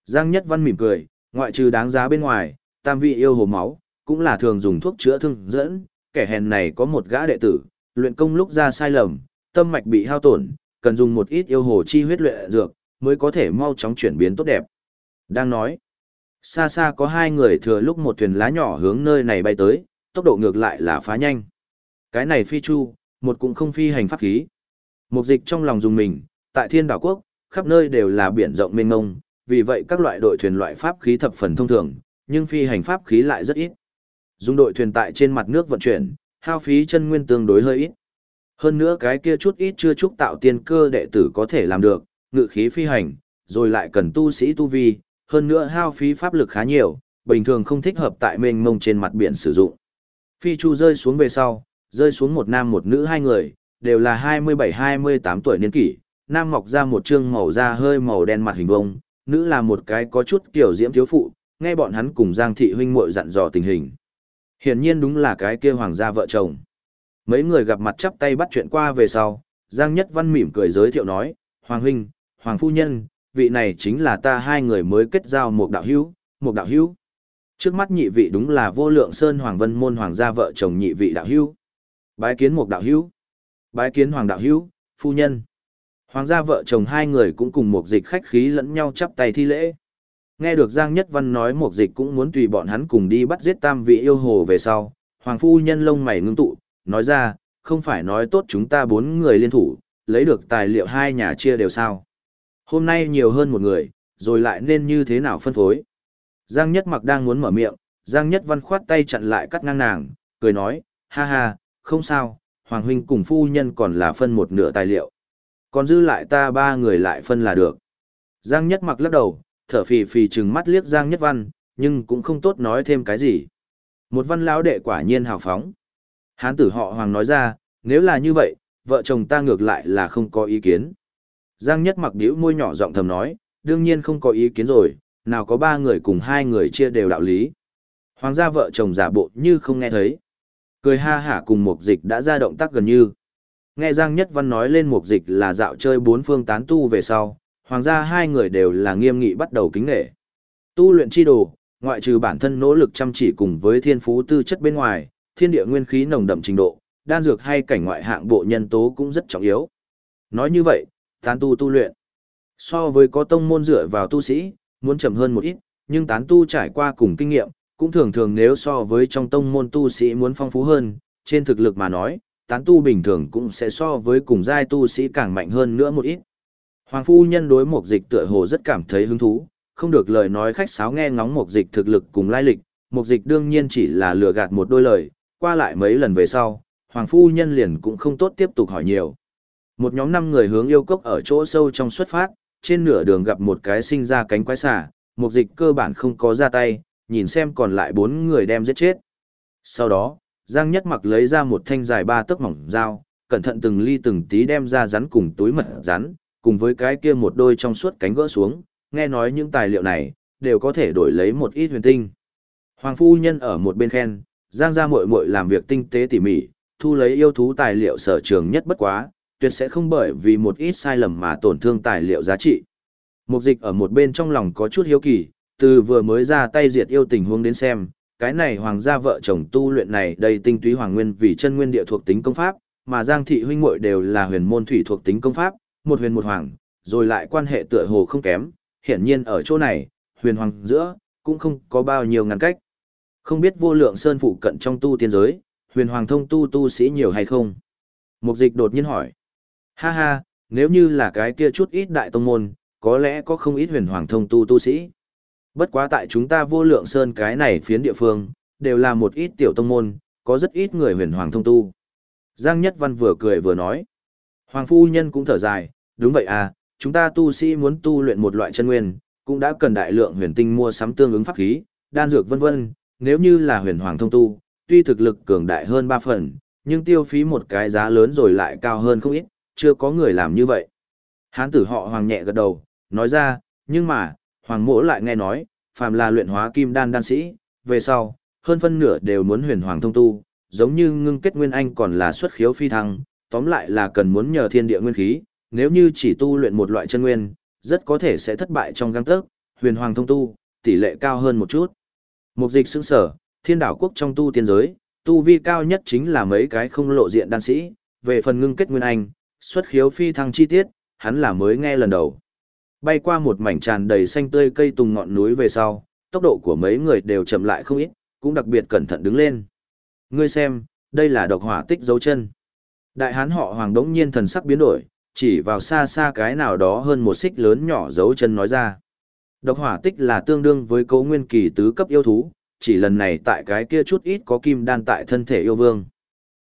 Giang nhất văn mỉm cười, ngoại trừ đáng giá bên ngoài, tam vị yêu hồ máu, cũng là thường dùng thuốc chữa thương dẫn, kẻ hèn này có một gã đệ tử, luyện công lúc ra sai lầm, tâm mạch bị hao tổn, cần dùng một ít yêu hồ chi huyết luyện dược, mới có thể mau chóng chuyển biến tốt đẹp. Đang nói, xa xa có hai người thừa lúc một thuyền lá nhỏ hướng nơi này bay tới, tốc độ ngược lại là phá nhanh. Cái này phi chu, một cũng không phi hành pháp khí. Mục dịch trong lòng dùng mình, tại thiên đảo quốc, khắp nơi đều là biển rộng mênh mông, vì vậy các loại đội thuyền loại pháp khí thập phần thông thường, nhưng phi hành pháp khí lại rất ít. Dùng đội thuyền tại trên mặt nước vận chuyển, hao phí chân nguyên tương đối hơi ít. Hơn nữa cái kia chút ít chưa chúc tạo tiên cơ đệ tử có thể làm được, ngự khí phi hành, rồi lại cần tu sĩ tu vi, hơn nữa hao phí pháp lực khá nhiều, bình thường không thích hợp tại mênh mông trên mặt biển sử dụng. Phi chu rơi xuống về sau, rơi xuống một nam một nữ hai người, đều là 27-28 tuổi niên kỷ, nam mọc ra một trương màu da hơi màu đen mặt hình vông, nữ là một cái có chút kiểu diễm thiếu phụ, nghe bọn hắn cùng Giang thị huynh muội dặn dò tình hình. Hiển nhiên đúng là cái kia hoàng gia vợ chồng. Mấy người gặp mặt chắp tay bắt chuyện qua về sau, Giang Nhất Văn mỉm cười giới thiệu nói, Hoàng huynh, Hoàng phu nhân, vị này chính là ta hai người mới kết giao một đạo hữu, một đạo hữu. Trước mắt nhị vị đúng là vô lượng sơn Hoàng Vân môn hoàng gia vợ chồng nhị vị đạo hữu. Bái kiến một đạo hữu. Bái kiến hoàng đạo hữu, phu nhân. Hoàng gia vợ chồng hai người cũng cùng một dịch khách khí lẫn nhau chắp tay thi lễ. Nghe được Giang Nhất Văn nói một dịch cũng muốn tùy bọn hắn cùng đi bắt giết tam vị yêu hồ về sau, Hoàng phu nhân lông mày ngưng tụ, nói ra, không phải nói tốt chúng ta bốn người liên thủ, lấy được tài liệu hai nhà chia đều sao. Hôm nay nhiều hơn một người, rồi lại nên như thế nào phân phối. Giang Nhất Mặc đang muốn mở miệng, Giang Nhất Văn khoát tay chặn lại cắt ngang nàng, cười nói, ha ha, không sao, Hoàng huynh cùng phu nhân còn là phân một nửa tài liệu. Còn dư lại ta ba người lại phân là được. Giang Nhất Mặc lắc đầu, thở phì phì trừng mắt liếc Giang Nhất Văn, nhưng cũng không tốt nói thêm cái gì. Một văn lão đệ quả nhiên hào phóng. Hán tử họ Hoàng nói ra, nếu là như vậy, vợ chồng ta ngược lại là không có ý kiến. Giang Nhất mặc điếu môi nhỏ giọng thầm nói, đương nhiên không có ý kiến rồi, nào có ba người cùng hai người chia đều đạo lý. Hoàng gia vợ chồng giả bộ như không nghe thấy. Cười ha hả cùng mục dịch đã ra động tác gần như. Nghe Giang Nhất Văn nói lên mục dịch là dạo chơi bốn phương tán tu về sau, hoàng gia hai người đều là nghiêm nghị bắt đầu kính nghệ. Tu luyện chi đồ, ngoại trừ bản thân nỗ lực chăm chỉ cùng với thiên phú tư chất bên ngoài, thiên địa nguyên khí nồng đậm trình độ, đan dược hay cảnh ngoại hạng bộ nhân tố cũng rất trọng yếu. Nói như vậy, tán tu tu luyện. So với có tông môn dựa vào tu sĩ, muốn chậm hơn một ít, nhưng tán tu trải qua cùng kinh nghiệm, cũng thường thường nếu so với trong tông môn tu sĩ muốn phong phú hơn, trên thực lực mà nói, tán tu bình thường cũng sẽ so với cùng giai tu sĩ càng mạnh hơn nữa một ít. Hoàng phu nhân đối một dịch tựa hồ rất cảm thấy hứng thú, không được lời nói khách sáo nghe ngóng một dịch thực lực cùng lai lịch, một dịch đương nhiên chỉ là lừa gạt một đôi lời, qua lại mấy lần về sau, hoàng phu nhân liền cũng không tốt tiếp tục hỏi nhiều. Một nhóm năm người hướng yêu cốc ở chỗ sâu trong xuất phát, trên nửa đường gặp một cái sinh ra cánh quái xà một dịch cơ bản không có ra tay, nhìn xem còn lại bốn người đem giết chết. Sau đó, Giang Nhất Mặc lấy ra một thanh dài ba tấc mỏng dao, cẩn thận từng ly từng tí đem ra rắn cùng túi mật rắn, cùng với cái kia một đôi trong suốt cánh gỡ xuống, nghe nói những tài liệu này, đều có thể đổi lấy một ít huyền tinh. Hoàng phu nhân ở một bên khen, Giang gia muội muội làm việc tinh tế tỉ mỉ, thu lấy yêu thú tài liệu sở trường nhất bất quá, tuyệt sẽ không bởi vì một ít sai lầm mà tổn thương tài liệu giá trị. Mục dịch ở một bên trong lòng có chút hiếu kỳ, từ vừa mới ra tay diệt yêu tình huống đến xem, cái này hoàng gia vợ chồng tu luyện này đầy tinh túy hoàng nguyên vì chân nguyên địa thuộc tính công pháp, mà Giang thị huynh muội đều là huyền môn thủy thuộc tính công pháp, một huyền một hoàng, rồi lại quan hệ tựa hồ không kém, hiển nhiên ở chỗ này, huyền hoàng giữa cũng không có bao nhiêu ngăn cách. Không biết vô lượng sơn phụ cận trong tu tiên giới, huyền hoàng thông tu tu sĩ nhiều hay không? Mục dịch đột nhiên hỏi. Ha ha, nếu như là cái kia chút ít đại tông môn, có lẽ có không ít huyền hoàng thông tu tu sĩ. Bất quá tại chúng ta vô lượng sơn cái này phiến địa phương, đều là một ít tiểu tông môn, có rất ít người huyền hoàng thông tu. Giang Nhất Văn vừa cười vừa nói. Hoàng phu nhân cũng thở dài, đúng vậy à, chúng ta tu sĩ muốn tu luyện một loại chân nguyên, cũng đã cần đại lượng huyền tinh mua sắm tương ứng pháp khí, đan dược vân vân, nếu như là huyền hoàng thông tu, tuy thực lực cường đại hơn ba phần, nhưng tiêu phí một cái giá lớn rồi lại cao hơn không ít, chưa có người làm như vậy. Hán tử họ hoàng nhẹ gật đầu, nói ra, nhưng mà, hoàng mỗ lại nghe nói, phàm là luyện hóa kim đan đan sĩ, về sau, hơn phân nửa đều muốn huyền hoàng thông tu, giống như ngưng kết nguyên anh còn là xuất khiếu phi thăng, tóm lại là cần muốn nhờ thiên địa nguyên khí, nếu như chỉ tu luyện một loại chân nguyên, rất có thể sẽ thất bại trong găng tấc, huyền hoàng thông tu, tỷ lệ cao hơn một chút. Mục dịch xứng sở, thiên đảo quốc trong tu tiên giới, tu vi cao nhất chính là mấy cái không lộ diện đan sĩ, về phần ngưng kết nguyên anh, xuất khiếu phi thăng chi tiết, hắn là mới nghe lần đầu. Bay qua một mảnh tràn đầy xanh tươi cây tùng ngọn núi về sau, tốc độ của mấy người đều chậm lại không ít, cũng đặc biệt cẩn thận đứng lên. Ngươi xem, đây là độc hỏa tích dấu chân. Đại hán họ Hoàng đống nhiên thần sắc biến đổi, chỉ vào xa xa cái nào đó hơn một xích lớn nhỏ dấu chân nói ra. Độc hỏa tích là tương đương với cấu nguyên kỳ tứ cấp yêu thú, chỉ lần này tại cái kia chút ít có kim đan tại thân thể yêu vương.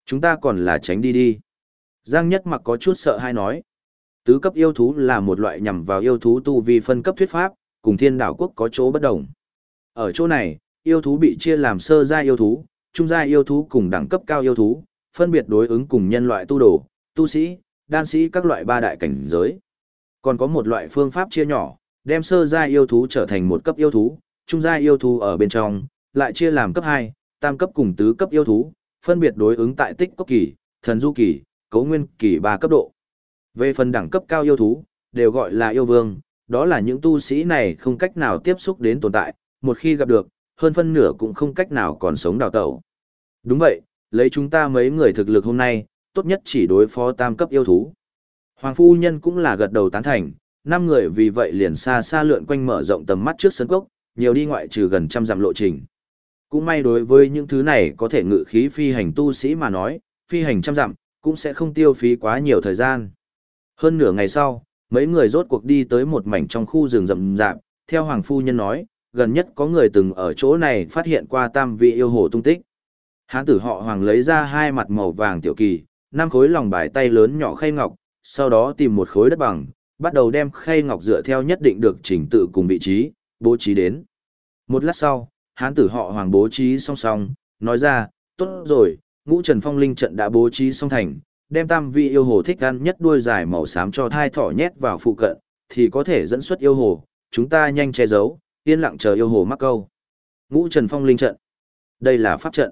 Chúng ta còn là tránh đi đi. Giang Nhất Mặc có chút sợ hay nói. Tứ cấp yêu thú là một loại nhằm vào yêu thú tu vi phân cấp thuyết pháp, cùng thiên đảo quốc có chỗ bất đồng. Ở chỗ này, yêu thú bị chia làm sơ gia yêu thú, trung gia yêu thú cùng đẳng cấp cao yêu thú, phân biệt đối ứng cùng nhân loại tu đồ, tu sĩ, đan sĩ các loại ba đại cảnh giới. Còn có một loại phương pháp chia nhỏ, đem sơ gia yêu thú trở thành một cấp yêu thú, trung gia yêu thú ở bên trong, lại chia làm cấp 2, tam cấp cùng tứ cấp yêu thú, phân biệt đối ứng tại tích cốc kỳ, thần du kỳ, cấu nguyên kỳ ba cấp độ. Về phần đẳng cấp cao yêu thú, đều gọi là yêu vương, đó là những tu sĩ này không cách nào tiếp xúc đến tồn tại, một khi gặp được, hơn phân nửa cũng không cách nào còn sống đào tẩu. Đúng vậy, lấy chúng ta mấy người thực lực hôm nay, tốt nhất chỉ đối phó tam cấp yêu thú. Hoàng phu nhân cũng là gật đầu tán thành, năm người vì vậy liền xa xa lượn quanh mở rộng tầm mắt trước sân cốc, nhiều đi ngoại trừ gần trăm dặm lộ trình. Cũng may đối với những thứ này có thể ngự khí phi hành tu sĩ mà nói, phi hành trăm dặm, cũng sẽ không tiêu phí quá nhiều thời gian. Hơn nửa ngày sau, mấy người rốt cuộc đi tới một mảnh trong khu rừng rậm rạp, theo Hoàng Phu Nhân nói, gần nhất có người từng ở chỗ này phát hiện qua tam vị yêu hồ tung tích. Hán tử họ Hoàng lấy ra hai mặt màu vàng tiểu kỳ, năm khối lòng bài tay lớn nhỏ khay ngọc, sau đó tìm một khối đất bằng, bắt đầu đem khay ngọc dựa theo nhất định được chỉnh tự cùng vị trí, bố trí đến. Một lát sau, hán tử họ Hoàng bố trí song song, nói ra, tốt rồi, ngũ trần phong linh trận đã bố trí xong thành, đem tam vị yêu hồ thích ăn nhất đuôi dài màu xám cho thai thỏ nhét vào phụ cận, thì có thể dẫn xuất yêu hồ, chúng ta nhanh che giấu, yên lặng chờ yêu hồ mắc câu. Ngũ Trần Phong linh trận. Đây là pháp trận.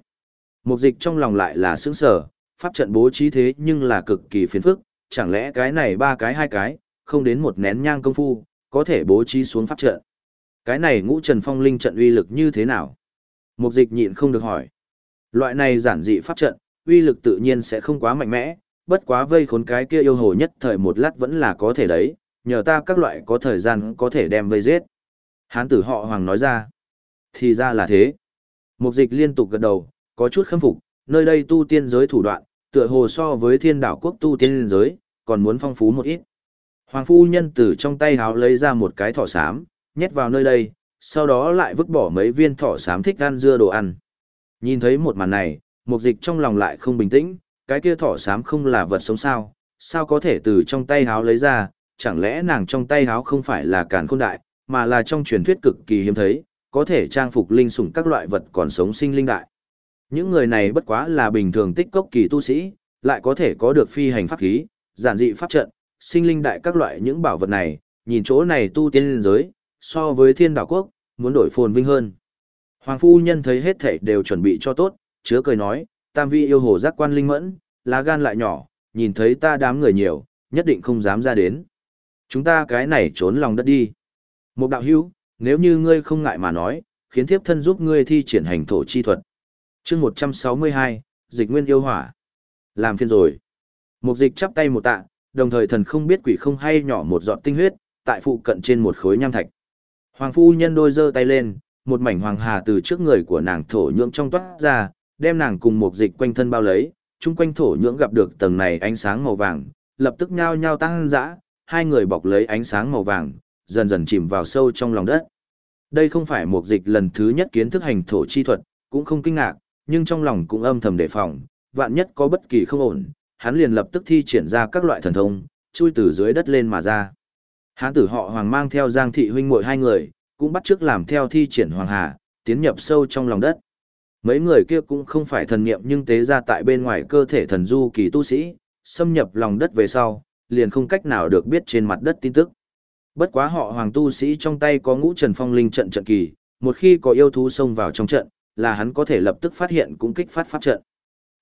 Mục dịch trong lòng lại là sướng sở, pháp trận bố trí thế nhưng là cực kỳ phiền phức, chẳng lẽ cái này ba cái hai cái, không đến một nén nhang công phu, có thể bố trí xuống pháp trận. Cái này ngũ trần phong linh trận uy lực như thế nào? Mục dịch nhịn không được hỏi. Loại này giản dị pháp trận, uy lực tự nhiên sẽ không quá mạnh mẽ, bất quá vây khốn cái kia yêu hồ nhất thời một lát vẫn là có thể đấy, nhờ ta các loại có thời gian có thể đem vây giết. Hán tử họ Hoàng nói ra. Thì ra là thế. Mục dịch liên tục gật đầu, có chút khâm phục, nơi đây tu tiên giới thủ đoạn, tựa hồ so với thiên đảo quốc tu tiên giới, còn muốn phong phú một ít. Hoàng phu nhân từ trong tay háo lấy ra một cái thỏ xám, nhét vào nơi đây, sau đó lại vứt bỏ mấy viên thỏ xám thích ăn dưa đồ ăn. Nhìn thấy một màn này, mục dịch trong lòng lại không bình tĩnh, cái kia thỏ xám không là vật sống sao, sao có thể từ trong tay háo lấy ra, chẳng lẽ nàng trong tay háo không phải là càn khôn đại, mà là trong truyền thuyết cực kỳ hiếm thấy, có thể trang phục linh sủng các loại vật còn sống sinh linh đại. Những người này bất quá là bình thường tích cốc kỳ tu sĩ, lại có thể có được phi hành pháp khí, giản dị pháp trận, sinh linh đại các loại những bảo vật này, nhìn chỗ này tu tiên liên giới, so với thiên đảo quốc, muốn đổi phồn vinh hơn. Hoàng phu nhân thấy hết thảy đều chuẩn bị cho tốt, chứa cười nói, tam vi yêu hồ giác quan linh mẫn, lá gan lại nhỏ, nhìn thấy ta đám người nhiều, nhất định không dám ra đến. Chúng ta cái này trốn lòng đất đi. Một đạo hữu, nếu như ngươi không ngại mà nói, khiến thiếp thân giúp ngươi thi triển hành thổ chi thuật. chương 162, dịch nguyên yêu hỏa. Làm phiên rồi. Một dịch chắp tay một tạ, đồng thời thần không biết quỷ không hay nhỏ một giọt tinh huyết, tại phụ cận trên một khối nham thạch. Hoàng phu nhân đôi giơ tay lên, một mảnh hoàng hà từ trước người của nàng thổ nhưỡng trong toát ra, đem nàng cùng một dịch quanh thân bao lấy, chung quanh thổ nhưỡng gặp được tầng này ánh sáng màu vàng, lập tức nhao nhao tăng dã, hai người bọc lấy ánh sáng màu vàng, dần dần chìm vào sâu trong lòng đất. Đây không phải một dịch lần thứ nhất kiến thức hành thổ chi thuật, cũng không kinh ngạc, nhưng trong lòng cũng âm thầm đề phòng, vạn nhất có bất kỳ không ổn, hắn liền lập tức thi triển ra các loại thần thông, chui từ dưới đất lên mà ra. Hán tử họ Hoàng mang theo Giang thị huynh muội hai người, cũng bắt chước làm theo thi triển Hoàng Hà, tiến nhập sâu trong lòng đất. Mấy người kia cũng không phải thần niệm nhưng tế ra tại bên ngoài cơ thể thần du kỳ tu sĩ, xâm nhập lòng đất về sau, liền không cách nào được biết trên mặt đất tin tức. Bất quá họ Hoàng tu sĩ trong tay có ngũ trần phong linh trận trận kỳ, một khi có yêu thú xông vào trong trận, là hắn có thể lập tức phát hiện cũng kích phát pháp trận.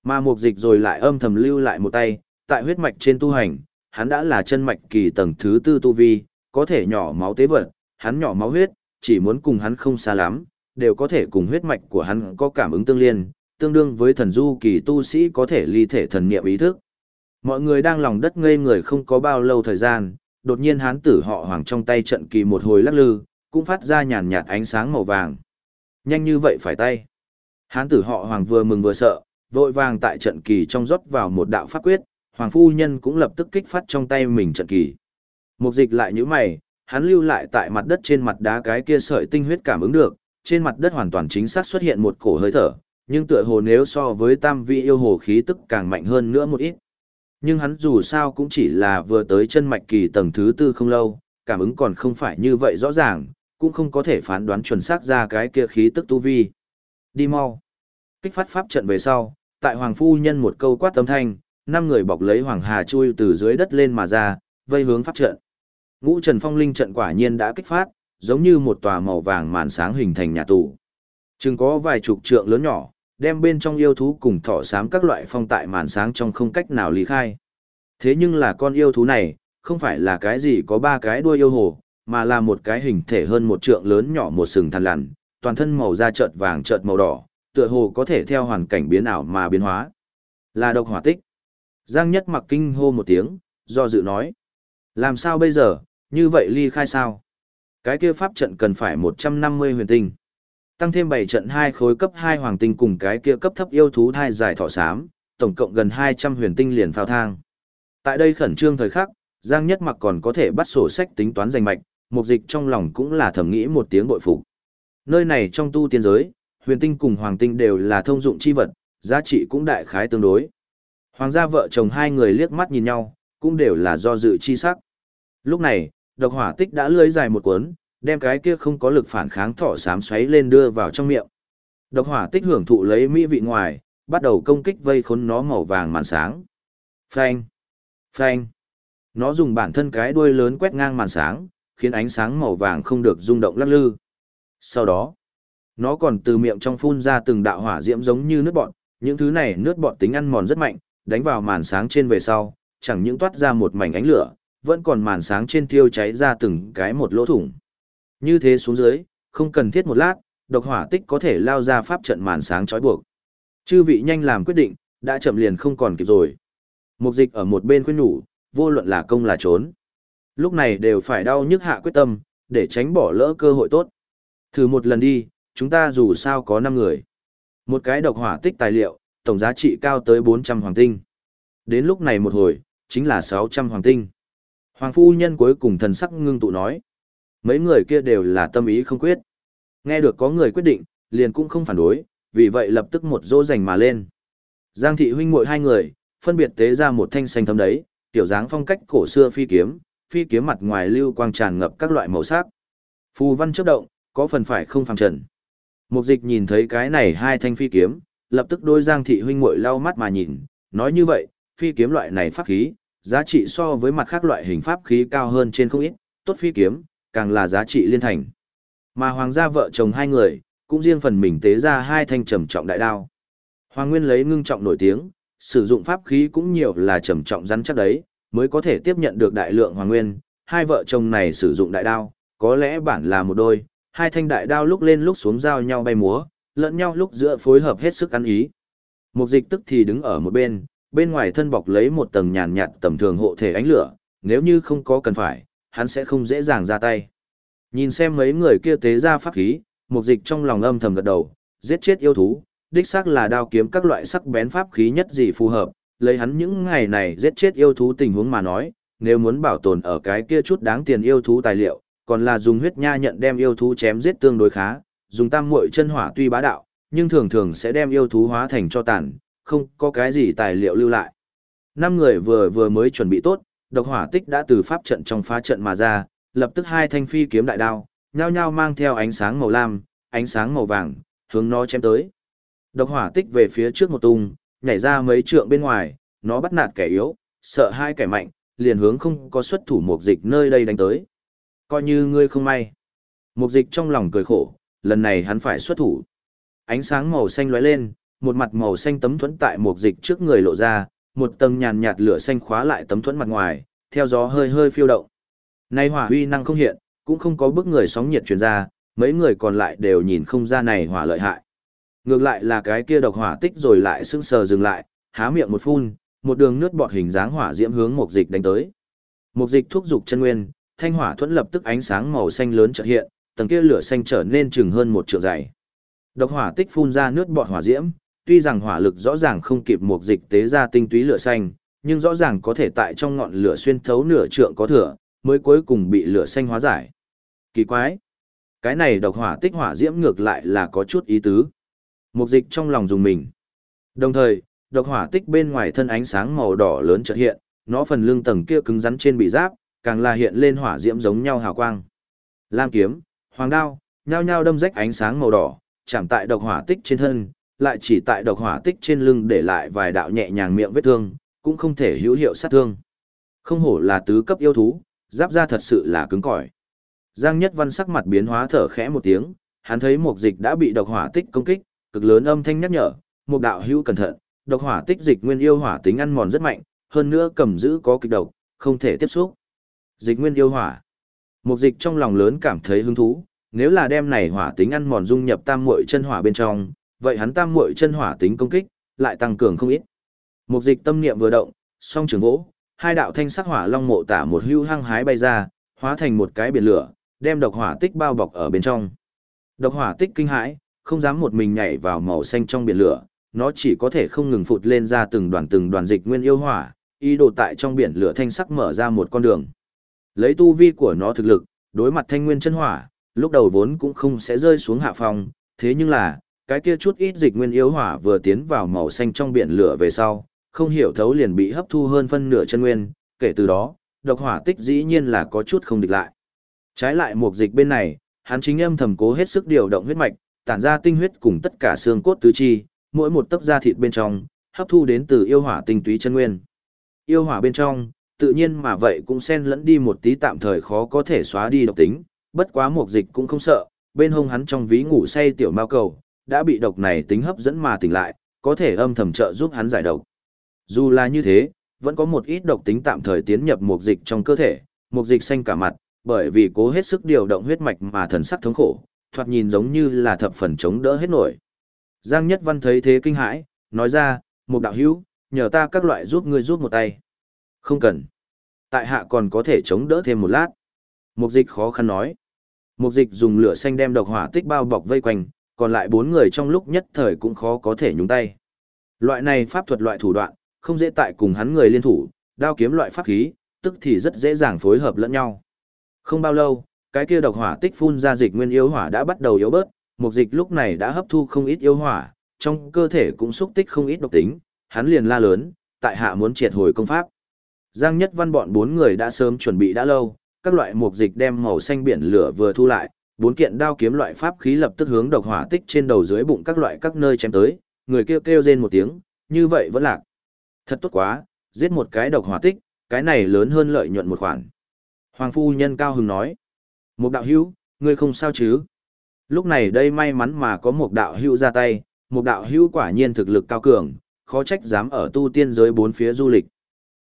Mà mục dịch rồi lại âm thầm lưu lại một tay, tại huyết mạch trên tu hành, hắn đã là chân mạch kỳ tầng thứ tư tu vi, có thể nhỏ máu tế vật, hắn nhỏ máu huyết, chỉ muốn cùng hắn không xa lắm, đều có thể cùng huyết mạch của hắn có cảm ứng tương liên, tương đương với thần du kỳ tu sĩ có thể ly thể thần niệm ý thức. Mọi người đang lòng đất ngây người không có bao lâu thời gian, đột nhiên hán tử họ hoàng trong tay trận kỳ một hồi lắc lư, cũng phát ra nhàn nhạt ánh sáng màu vàng. Nhanh như vậy phải tay. Hán tử họ hoàng vừa mừng vừa sợ, vội vàng tại trận kỳ trong rót vào một đạo pháp quyết, hoàng phu nhân cũng lập tức kích phát trong tay mình trận kỳ. Mục dịch lại như mày, hắn lưu lại tại mặt đất trên mặt đá cái kia sợi tinh huyết cảm ứng được, trên mặt đất hoàn toàn chính xác xuất hiện một cổ hơi thở, nhưng tựa hồ nếu so với tam vị yêu hồ khí tức càng mạnh hơn nữa một ít. Nhưng hắn dù sao cũng chỉ là vừa tới chân mạch kỳ tầng thứ tư không lâu, cảm ứng còn không phải như vậy rõ ràng, cũng không có thể phán đoán chuẩn xác ra cái kia khí tức tu vi. Đi mau. Kích phát pháp trận về sau, tại Hoàng Phu Nhân một câu quát tâm thanh, năm người bọc lấy Hoàng Hà chui từ dưới đất lên mà ra, vây hướng pháp trận. Ngũ Trần Phong Linh trận quả nhiên đã kích phát, giống như một tòa màu vàng màn sáng hình thành nhà tù. Chừng có vài chục trượng lớn nhỏ, đem bên trong yêu thú cùng thỏ xám các loại phong tại màn sáng trong không cách nào lý khai. Thế nhưng là con yêu thú này, không phải là cái gì có ba cái đuôi yêu hồ, mà là một cái hình thể hơn một trượng lớn nhỏ một sừng thằn lằn, toàn thân màu da chợt vàng chợt màu đỏ, tựa hồ có thể theo hoàn cảnh biến ảo mà biến hóa. Là độc hỏa tích. Giang Nhất mặc kinh hô một tiếng, do dự nói. Làm sao bây giờ, như vậy ly khai sao? Cái kia pháp trận cần phải 150 huyền tinh. Tăng thêm 7 trận 2 khối cấp 2 hoàng tinh cùng cái kia cấp thấp yêu thú thai giải thọ sám, tổng cộng gần 200 huyền tinh liền phao thang. Tại đây khẩn trương thời khắc, Giang Nhất Mặc còn có thể bắt sổ sách tính toán danh mạch, mục dịch trong lòng cũng là thầm nghĩ một tiếng bội phục. Nơi này trong tu tiên giới, huyền tinh cùng hoàng tinh đều là thông dụng chi vật, giá trị cũng đại khái tương đối. Hoàng gia vợ chồng hai người liếc mắt nhìn nhau, cũng đều là do dự chi sắc. Lúc này, độc hỏa tích đã lưới dài một cuốn, đem cái kia không có lực phản kháng thỏ xám xoáy lên đưa vào trong miệng. Độc hỏa tích hưởng thụ lấy mỹ vị ngoài, bắt đầu công kích vây khốn nó màu vàng màn sáng. Phanh! Phanh! Nó dùng bản thân cái đuôi lớn quét ngang màn sáng, khiến ánh sáng màu vàng không được rung động lắc lư. Sau đó, nó còn từ miệng trong phun ra từng đạo hỏa diễm giống như nước bọt, những thứ này nước bọt tính ăn mòn rất mạnh, đánh vào màn sáng trên về sau, chẳng những toát ra một mảnh ánh lửa, vẫn còn màn sáng trên tiêu cháy ra từng cái một lỗ thủng. Như thế xuống dưới, không cần thiết một lát, độc hỏa tích có thể lao ra pháp trận màn sáng trói buộc. Chư vị nhanh làm quyết định, đã chậm liền không còn kịp rồi. Mục dịch ở một bên khuyên nhủ, vô luận là công là trốn. Lúc này đều phải đau nhức hạ quyết tâm, để tránh bỏ lỡ cơ hội tốt. Thử một lần đi, chúng ta dù sao có 5 người. Một cái độc hỏa tích tài liệu, tổng giá trị cao tới 400 hoàng tinh. Đến lúc này một hồi, chính là 600 hoàng tinh. Hoàng phu nhân cuối cùng thần sắc ngưng tụ nói. Mấy người kia đều là tâm ý không quyết. Nghe được có người quyết định, liền cũng không phản đối, vì vậy lập tức một dỗ dành mà lên. Giang thị huynh muội hai người, phân biệt tế ra một thanh xanh thấm đấy, tiểu dáng phong cách cổ xưa phi kiếm, phi kiếm mặt ngoài lưu quang tràn ngập các loại màu sắc. Phù văn chớp động, có phần phải không phàm trần. Mục dịch nhìn thấy cái này hai thanh phi kiếm, lập tức đôi giang thị huynh muội lau mắt mà nhìn, nói như vậy, phi kiếm loại này pháp khí, giá trị so với mặt khác loại hình pháp khí cao hơn trên không ít, tốt phi kiếm, càng là giá trị liên thành. Mà hoàng gia vợ chồng hai người, cũng riêng phần mình tế ra hai thanh trầm trọng đại đao. Hoàng Nguyên lấy ngưng trọng nổi tiếng, sử dụng pháp khí cũng nhiều là trầm trọng rắn chắc đấy, mới có thể tiếp nhận được đại lượng Hoàng Nguyên. Hai vợ chồng này sử dụng đại đao, có lẽ bản là một đôi, hai thanh đại đao lúc lên lúc xuống giao nhau bay múa, lẫn nhau lúc giữa phối hợp hết sức ăn ý. Mục dịch tức thì đứng ở một bên, bên ngoài thân bọc lấy một tầng nhàn nhạt tầm thường hộ thể ánh lửa, nếu như không có cần phải, hắn sẽ không dễ dàng ra tay. Nhìn xem mấy người kia tế ra pháp khí, mục dịch trong lòng âm thầm gật đầu, giết chết yêu thú, đích xác là đao kiếm các loại sắc bén pháp khí nhất gì phù hợp, lấy hắn những ngày này giết chết yêu thú tình huống mà nói, nếu muốn bảo tồn ở cái kia chút đáng tiền yêu thú tài liệu, còn là dùng huyết nha nhận đem yêu thú chém giết tương đối khá, dùng tam muội chân hỏa tuy bá đạo, nhưng thường thường sẽ đem yêu thú hóa thành cho tàn, không có cái gì tài liệu lưu lại. Năm người vừa vừa mới chuẩn bị tốt, độc hỏa tích đã từ pháp trận trong phá trận mà ra, lập tức hai thanh phi kiếm đại đao, nhao nhao mang theo ánh sáng màu lam, ánh sáng màu vàng, hướng nó chém tới. Độc hỏa tích về phía trước một tung, nhảy ra mấy trượng bên ngoài, nó bắt nạt kẻ yếu, sợ hai kẻ mạnh, liền hướng không có xuất thủ mục dịch nơi đây đánh tới. Coi như ngươi không may. Mục dịch trong lòng cười khổ, lần này hắn phải xuất thủ. Ánh sáng màu xanh lóe lên, một mặt màu xanh tấm thuẫn tại một dịch trước người lộ ra, một tầng nhàn nhạt lửa xanh khóa lại tấm thuẫn mặt ngoài, theo gió hơi hơi phiêu động. Nay hỏa huy năng không hiện, cũng không có bức người sóng nhiệt truyền ra, mấy người còn lại đều nhìn không ra này hỏa lợi hại. Ngược lại là cái kia độc hỏa tích rồi lại sững sờ dừng lại, há miệng một phun, một đường nước bọt hình dáng hỏa diễm hướng một dịch đánh tới. một dịch thúc dục chân nguyên, thanh hỏa thuẫn lập tức ánh sáng màu xanh lớn chợt hiện, tầng kia lửa xanh trở nên chừng hơn một trượng dày. Độc hỏa tích phun ra nước bọt hỏa diễm, tuy rằng hỏa lực rõ ràng không kịp mục dịch tế ra tinh túy lửa xanh, nhưng rõ ràng có thể tại trong ngọn lửa xuyên thấu nửa trượng có thừa, mới cuối cùng bị lửa xanh hóa giải. Kỳ quái! Cái này độc hỏa tích hỏa diễm ngược lại là có chút ý tứ. Mục dịch trong lòng dùng mình. Đồng thời, độc hỏa tích bên ngoài thân ánh sáng màu đỏ lớn chợt hiện, nó phần lưng tầng kia cứng rắn trên bị giáp, càng là hiện lên hỏa diễm giống nhau hào quang. Lam kiếm, hoàng đao, nhao nhao đâm rách ánh sáng màu đỏ, chạm tại độc hỏa tích trên thân, lại chỉ tại độc hỏa tích trên lưng để lại vài đạo nhẹ nhàng miệng vết thương, cũng không thể hữu hiệu sát thương. Không hổ là tứ cấp yêu thú, giáp ra thật sự là cứng cỏi. Giang Nhất Văn sắc mặt biến hóa thở khẽ một tiếng, hắn thấy một dịch đã bị độc hỏa tích công kích, cực lớn âm thanh nhắc nhở, một đạo hữu cẩn thận, độc hỏa tích dịch nguyên yêu hỏa tính ăn mòn rất mạnh, hơn nữa cầm giữ có kịch độc, không thể tiếp xúc. Dịch nguyên yêu hỏa. Một dịch trong lòng lớn cảm thấy hứng thú, nếu là đem này hỏa tính ăn mòn dung nhập tam muội chân hỏa bên trong, vậy hắn tam muội chân hỏa tính công kích lại tăng cường không ít. Mục dịch tâm niệm vừa động, song trường vỗ, hai đạo thanh sắc hỏa long mộ tả một hưu hăng hái bay ra, hóa thành một cái biển lửa, đem độc hỏa tích bao bọc ở bên trong. Độc hỏa tích kinh hãi, không dám một mình nhảy vào màu xanh trong biển lửa, nó chỉ có thể không ngừng phụt lên ra từng đoàn từng đoàn dịch nguyên yêu hỏa, ý đồ tại trong biển lửa thanh sắc mở ra một con đường. Lấy tu vi của nó thực lực, đối mặt thanh nguyên chân hỏa, lúc đầu vốn cũng không sẽ rơi xuống hạ phòng, thế nhưng là, cái kia chút ít dịch nguyên yêu hỏa vừa tiến vào màu xanh trong biển lửa về sau, không hiểu thấu liền bị hấp thu hơn phân nửa chân nguyên, kể từ đó, độc hỏa tích dĩ nhiên là có chút không địch lại. Trái lại một dịch bên này, hắn chính âm thầm cố hết sức điều động huyết mạch, tản ra tinh huyết cùng tất cả xương cốt tứ chi, mỗi một tấc da thịt bên trong, hấp thu đến từ yêu hỏa tinh túy chân nguyên. Yêu hỏa bên trong, tự nhiên mà vậy cũng xen lẫn đi một tí tạm thời khó có thể xóa đi độc tính, bất quá một dịch cũng không sợ, bên hông hắn trong ví ngủ say tiểu mao cầu, đã bị độc này tính hấp dẫn mà tỉnh lại, có thể âm thầm trợ giúp hắn giải độc. Dù là như thế, vẫn có một ít độc tính tạm thời tiến nhập mục dịch trong cơ thể, mục dịch xanh cả mặt, bởi vì cố hết sức điều động huyết mạch mà thần sắc thống khổ, thoạt nhìn giống như là thập phần chống đỡ hết nổi. Giang Nhất Văn thấy thế kinh hãi, nói ra, một đạo hữu, nhờ ta các loại giúp ngươi giúp một tay. Không cần. Tại hạ còn có thể chống đỡ thêm một lát. Mục dịch khó khăn nói. Mục dịch dùng lửa xanh đem độc hỏa tích bao bọc vây quanh, còn lại bốn người trong lúc nhất thời cũng khó có thể nhúng tay. Loại này pháp thuật loại thủ đoạn, không dễ tại cùng hắn người liên thủ, đao kiếm loại pháp khí, tức thì rất dễ dàng phối hợp lẫn nhau. Không bao lâu, cái kia độc hỏa tích phun ra dịch nguyên yếu hỏa đã bắt đầu yếu bớt, mục dịch lúc này đã hấp thu không ít yếu hỏa, trong cơ thể cũng xúc tích không ít độc tính, hắn liền la lớn, tại hạ muốn triệt hồi công pháp. Giang Nhất Văn bọn bốn người đã sớm chuẩn bị đã lâu, các loại mục dịch đem màu xanh biển lửa vừa thu lại, bốn kiện đao kiếm loại pháp khí lập tức hướng độc hỏa tích trên đầu dưới bụng các loại các nơi chém tới, người kêu kêu rên một tiếng, như vậy vẫn lạc. Thật tốt quá, giết một cái độc hỏa tích, cái này lớn hơn lợi nhuận một khoản. Hoàng phu nhân cao hứng nói, một đạo hữu, ngươi không sao chứ? Lúc này đây may mắn mà có một đạo hữu ra tay, một đạo hữu quả nhiên thực lực cao cường, khó trách dám ở tu tiên giới bốn phía du lịch.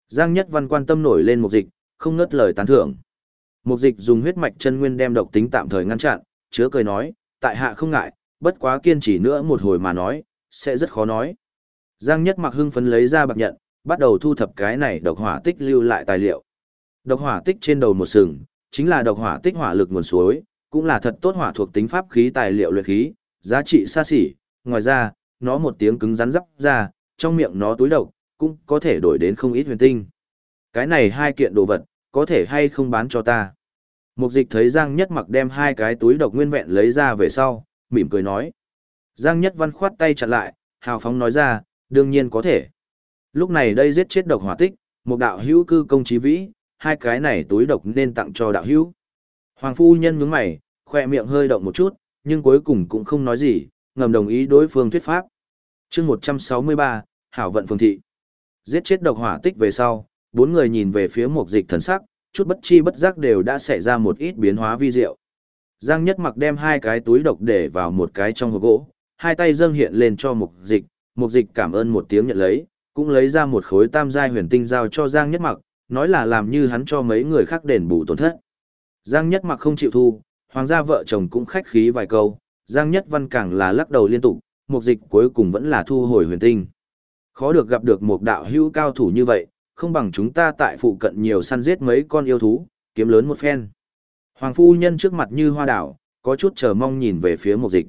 Giang Nhất Văn quan tâm nổi lên một dịch, không ngớt lời tán thưởng. Mục dịch dùng huyết mạch chân nguyên đem độc tính tạm thời ngăn chặn, chứa cười nói, tại hạ không ngại, bất quá kiên trì nữa một hồi mà nói, sẽ rất khó nói. Giang Nhất mặc hưng phấn lấy ra bạc nhận, bắt đầu thu thập cái này độc hỏa tích lưu lại tài liệu. Độc hỏa tích trên đầu một sừng, chính là độc hỏa tích hỏa lực nguồn suối, cũng là thật tốt hỏa thuộc tính pháp khí tài liệu luyện khí, giá trị xa xỉ, ngoài ra, nó một tiếng cứng rắn rắp ra, trong miệng nó túi độc, cũng có thể đổi đến không ít huyền tinh. Cái này hai kiện đồ vật, có thể hay không bán cho ta. Mục dịch thấy Giang Nhất mặc đem hai cái túi độc nguyên vẹn lấy ra về sau, mỉm cười nói. Giang Nhất văn khoát tay chặt lại, hào phóng nói ra, đương nhiên có thể. Lúc này đây giết chết độc hỏa tích, một đạo hữu cư công trí vĩ, hai cái này túi độc nên tặng cho đạo hữu. Hoàng phu nhân nhướng mày, khoe miệng hơi động một chút, nhưng cuối cùng cũng không nói gì, ngầm đồng ý đối phương thuyết pháp. chương 163, Hảo vận phương thị. Giết chết độc hỏa tích về sau, bốn người nhìn về phía một dịch thần sắc, chút bất chi bất giác đều đã xảy ra một ít biến hóa vi diệu. Giang Nhất Mặc đem hai cái túi độc để vào một cái trong hộp gỗ, hai tay dâng hiện lên cho Mục Dịch, Mục Dịch cảm ơn một tiếng nhận lấy, cũng lấy ra một khối tam giai huyền tinh giao cho Giang Nhất Mặc, nói là làm như hắn cho mấy người khác đền bù tổn thất. Giang Nhất Mặc không chịu thu, hoàng gia vợ chồng cũng khách khí vài câu, Giang Nhất Văn càng là lắc đầu liên tục, Mục Dịch cuối cùng vẫn là thu hồi huyền tinh. Khó được gặp được một đạo hữu cao thủ như vậy, không bằng chúng ta tại phụ cận nhiều săn giết mấy con yêu thú, kiếm lớn một phen. Hoàng phu nhân trước mặt như hoa đảo, có chút chờ mong nhìn về phía mục dịch.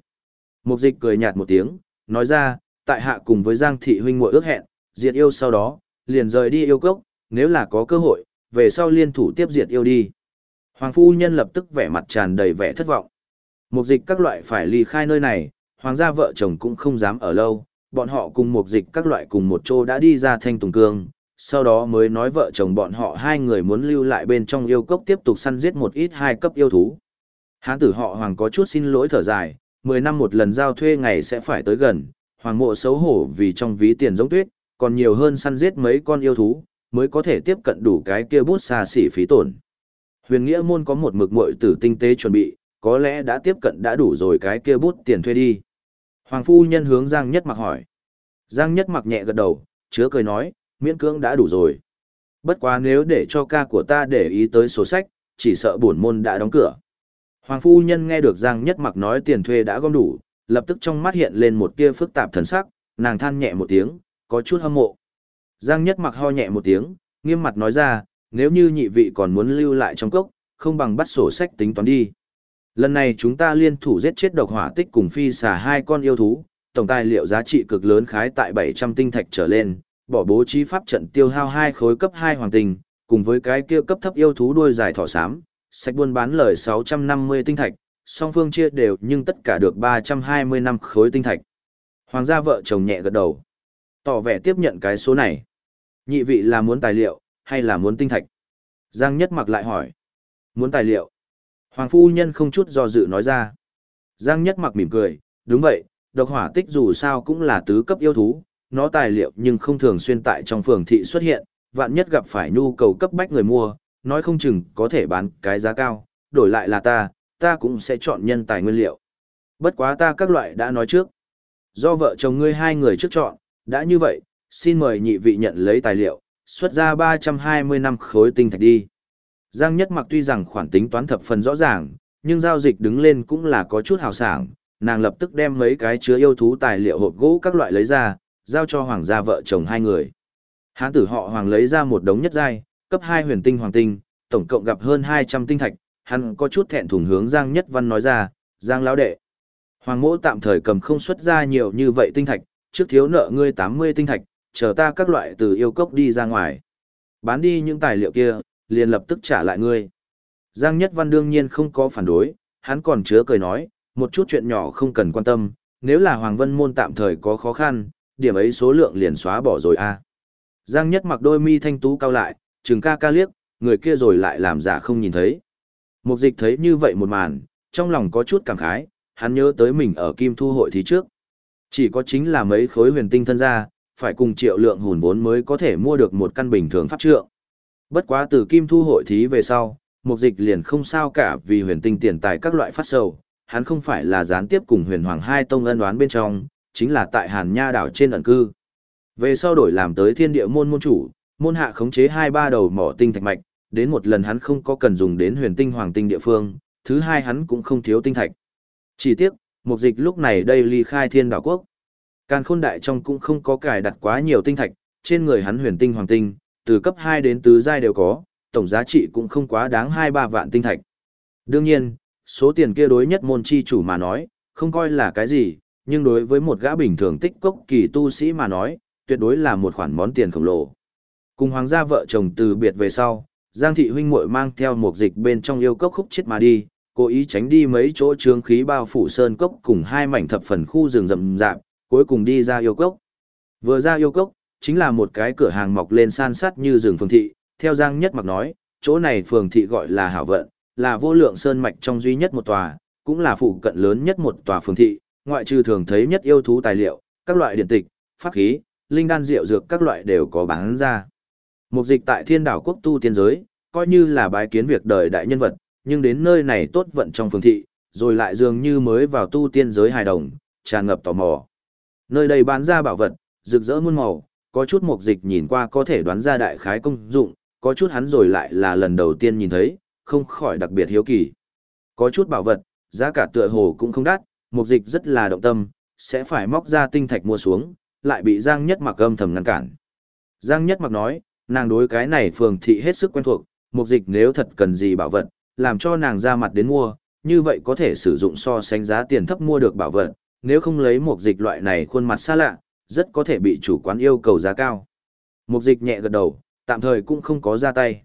Mục dịch cười nhạt một tiếng, nói ra, tại hạ cùng với Giang thị huynh muội ước hẹn, diệt yêu sau đó, liền rời đi yêu cốc, nếu là có cơ hội, về sau liên thủ tiếp diệt yêu đi. Hoàng phu nhân lập tức vẻ mặt tràn đầy vẻ thất vọng. Mục dịch các loại phải ly khai nơi này, hoàng gia vợ chồng cũng không dám ở lâu, bọn họ cùng mục dịch các loại cùng một chỗ đã đi ra thanh tùng cương, sau đó mới nói vợ chồng bọn họ hai người muốn lưu lại bên trong yêu cốc tiếp tục săn giết một ít hai cấp yêu thú. Hán tử họ hoàng có chút xin lỗi thở dài, 10 năm một lần giao thuê ngày sẽ phải tới gần, hoàng mộ xấu hổ vì trong ví tiền giống tuyết, còn nhiều hơn săn giết mấy con yêu thú, mới có thể tiếp cận đủ cái kia bút xa xỉ phí tổn. Huyền nghĩa môn có một mực muội tử tinh tế chuẩn bị, có lẽ đã tiếp cận đã đủ rồi cái kia bút tiền thuê đi. Hoàng phu nhân hướng Giang Nhất Mặc hỏi. Giang Nhất Mặc nhẹ gật đầu, chứa cười nói, miễn cưỡng đã đủ rồi. Bất quá nếu để cho ca của ta để ý tới sổ sách, chỉ sợ bổn môn đã đóng cửa. Hoàng phu nhân nghe được Giang Nhất Mặc nói tiền thuê đã gom đủ, lập tức trong mắt hiện lên một tia phức tạp thần sắc, nàng than nhẹ một tiếng, có chút hâm mộ. Giang Nhất Mặc ho nhẹ một tiếng, nghiêm mặt nói ra, nếu như nhị vị còn muốn lưu lại trong cốc, không bằng bắt sổ sách tính toán đi. Lần này chúng ta liên thủ giết chết độc hỏa tích cùng phi xà hai con yêu thú, tổng tài liệu giá trị cực lớn khái tại 700 tinh thạch trở lên, bỏ bố trí pháp trận tiêu hao hai khối cấp hai hoàng tinh, cùng với cái kia cấp thấp yêu thú đuôi dài thỏ xám, sạch buôn bán lời 650 tinh thạch, song phương chia đều nhưng tất cả được 320 năm khối tinh thạch. Hoàng gia vợ chồng nhẹ gật đầu, tỏ vẻ tiếp nhận cái số này. Nhị vị là muốn tài liệu, hay là muốn tinh thạch? Giang Nhất mặc lại hỏi. Muốn tài liệu. Hoàng phu nhân không chút do dự nói ra. Giang Nhất mặc mỉm cười, đúng vậy, độc hỏa tích dù sao cũng là tứ cấp yêu thú, nó tài liệu nhưng không thường xuyên tại trong phường thị xuất hiện, vạn nhất gặp phải nhu cầu cấp bách người mua, nói không chừng có thể bán cái giá cao, đổi lại là ta, ta cũng sẽ chọn nhân tài nguyên liệu. Bất quá ta các loại đã nói trước. Do vợ chồng ngươi hai người trước chọn, đã như vậy, xin mời nhị vị nhận lấy tài liệu, xuất ra 320 năm khối tinh thạch đi. Giang Nhất Mặc tuy rằng khoản tính toán thập phần rõ ràng, nhưng giao dịch đứng lên cũng là có chút hào sảng, nàng lập tức đem mấy cái chứa yêu thú tài liệu hộp gỗ các loại lấy ra, giao cho hoàng gia vợ chồng hai người. Hán tử họ hoàng lấy ra một đống nhất giai, cấp 2 huyền tinh hoàng tinh, tổng cộng gặp hơn 200 tinh thạch, hắn có chút thẹn thùng hướng Giang Nhất Văn nói ra, Giang lão đệ. Hoàng mỗ tạm thời cầm không xuất ra nhiều như vậy tinh thạch, trước thiếu nợ ngươi 80 tinh thạch, chờ ta các loại từ yêu cốc đi ra ngoài. Bán đi những tài liệu kia, liền lập tức trả lại ngươi. Giang Nhất Văn đương nhiên không có phản đối, hắn còn chứa cười nói, một chút chuyện nhỏ không cần quan tâm, nếu là Hoàng Vân Môn tạm thời có khó khăn, điểm ấy số lượng liền xóa bỏ rồi a. Giang Nhất mặc đôi mi thanh tú cao lại, trừng ca ca liếc, người kia rồi lại làm giả không nhìn thấy. Mục dịch thấy như vậy một màn, trong lòng có chút cảm khái, hắn nhớ tới mình ở Kim Thu hội thí trước. Chỉ có chính là mấy khối huyền tinh thân ra, phải cùng triệu lượng hùn vốn mới có thể mua được một căn bình thường pháp trượng. Bất quá từ Kim Thu hội thí về sau, mục dịch liền không sao cả vì huyền tinh tiền tài các loại phát sầu, hắn không phải là gián tiếp cùng huyền hoàng hai tông ân đoán bên trong, chính là tại Hàn Nha đảo trên ẩn cư. Về sau đổi làm tới thiên địa môn môn chủ, môn hạ khống chế hai ba đầu mỏ tinh thạch mạch, đến một lần hắn không có cần dùng đến huyền tinh hoàng tinh địa phương, thứ hai hắn cũng không thiếu tinh thạch. Chỉ tiếc, mục dịch lúc này đây ly khai thiên đảo quốc. Càn khôn đại trong cũng không có cài đặt quá nhiều tinh thạch, trên người hắn huyền tinh hoàng tinh, từ cấp 2 đến tứ giai đều có, tổng giá trị cũng không quá đáng 2-3 vạn tinh thạch. Đương nhiên, số tiền kia đối nhất môn chi chủ mà nói, không coi là cái gì, nhưng đối với một gã bình thường tích cốc kỳ tu sĩ mà nói, tuyệt đối là một khoản món tiền khổng lồ. Cùng hoàng gia vợ chồng từ biệt về sau, Giang thị huynh muội mang theo một dịch bên trong yêu cốc khúc chết mà đi, cố ý tránh đi mấy chỗ trướng khí bao phủ sơn cốc cùng hai mảnh thập phần khu rừng rậm rạp, cuối cùng đi ra yêu cốc. Vừa ra yêu cốc, chính là một cái cửa hàng mọc lên san sát như rừng phường thị, theo Giang Nhất Mặc nói, chỗ này phường thị gọi là Hảo Vận, là vô lượng sơn mạch trong duy nhất một tòa, cũng là phụ cận lớn nhất một tòa phường thị, ngoại trừ thường thấy nhất yêu thú tài liệu, các loại điện tịch, pháp khí, linh đan rượu dược các loại đều có bán ra. Mục dịch tại thiên đảo quốc tu tiên giới, coi như là bái kiến việc đời đại nhân vật, nhưng đến nơi này tốt vận trong phường thị, rồi lại dường như mới vào tu tiên giới hài đồng, tràn ngập tò mò. Nơi đây bán ra bảo vật, rực rỡ muôn màu, có chút mục dịch nhìn qua có thể đoán ra đại khái công dụng, có chút hắn rồi lại là lần đầu tiên nhìn thấy, không khỏi đặc biệt hiếu kỳ. Có chút bảo vật, giá cả tựa hồ cũng không đắt, mục dịch rất là động tâm, sẽ phải móc ra tinh thạch mua xuống, lại bị Giang Nhất Mặc âm thầm ngăn cản. Giang Nhất Mặc nói, nàng đối cái này phường thị hết sức quen thuộc, mục dịch nếu thật cần gì bảo vật, làm cho nàng ra mặt đến mua, như vậy có thể sử dụng so sánh giá tiền thấp mua được bảo vật, nếu không lấy mục dịch loại này khuôn mặt xa lạ, rất có thể bị chủ quán yêu cầu giá cao. Mục dịch nhẹ gật đầu, tạm thời cũng không có ra tay.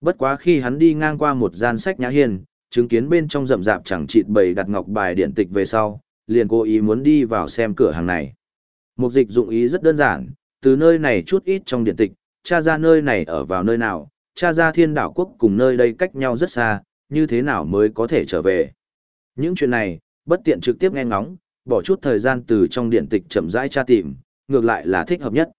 Bất quá khi hắn đi ngang qua một gian sách nhã hiền chứng kiến bên trong rậm rạp chẳng chịt bầy đặt ngọc bài điện tịch về sau, liền cố ý muốn đi vào xem cửa hàng này. Mục dịch dụng ý rất đơn giản, từ nơi này chút ít trong điện tịch, tra ra nơi này ở vào nơi nào, tra ra thiên đảo quốc cùng nơi đây cách nhau rất xa, như thế nào mới có thể trở về. Những chuyện này, bất tiện trực tiếp nghe ngóng, bỏ chút thời gian từ trong điện tịch chậm rãi tra tìm, ngược lại là thích hợp nhất.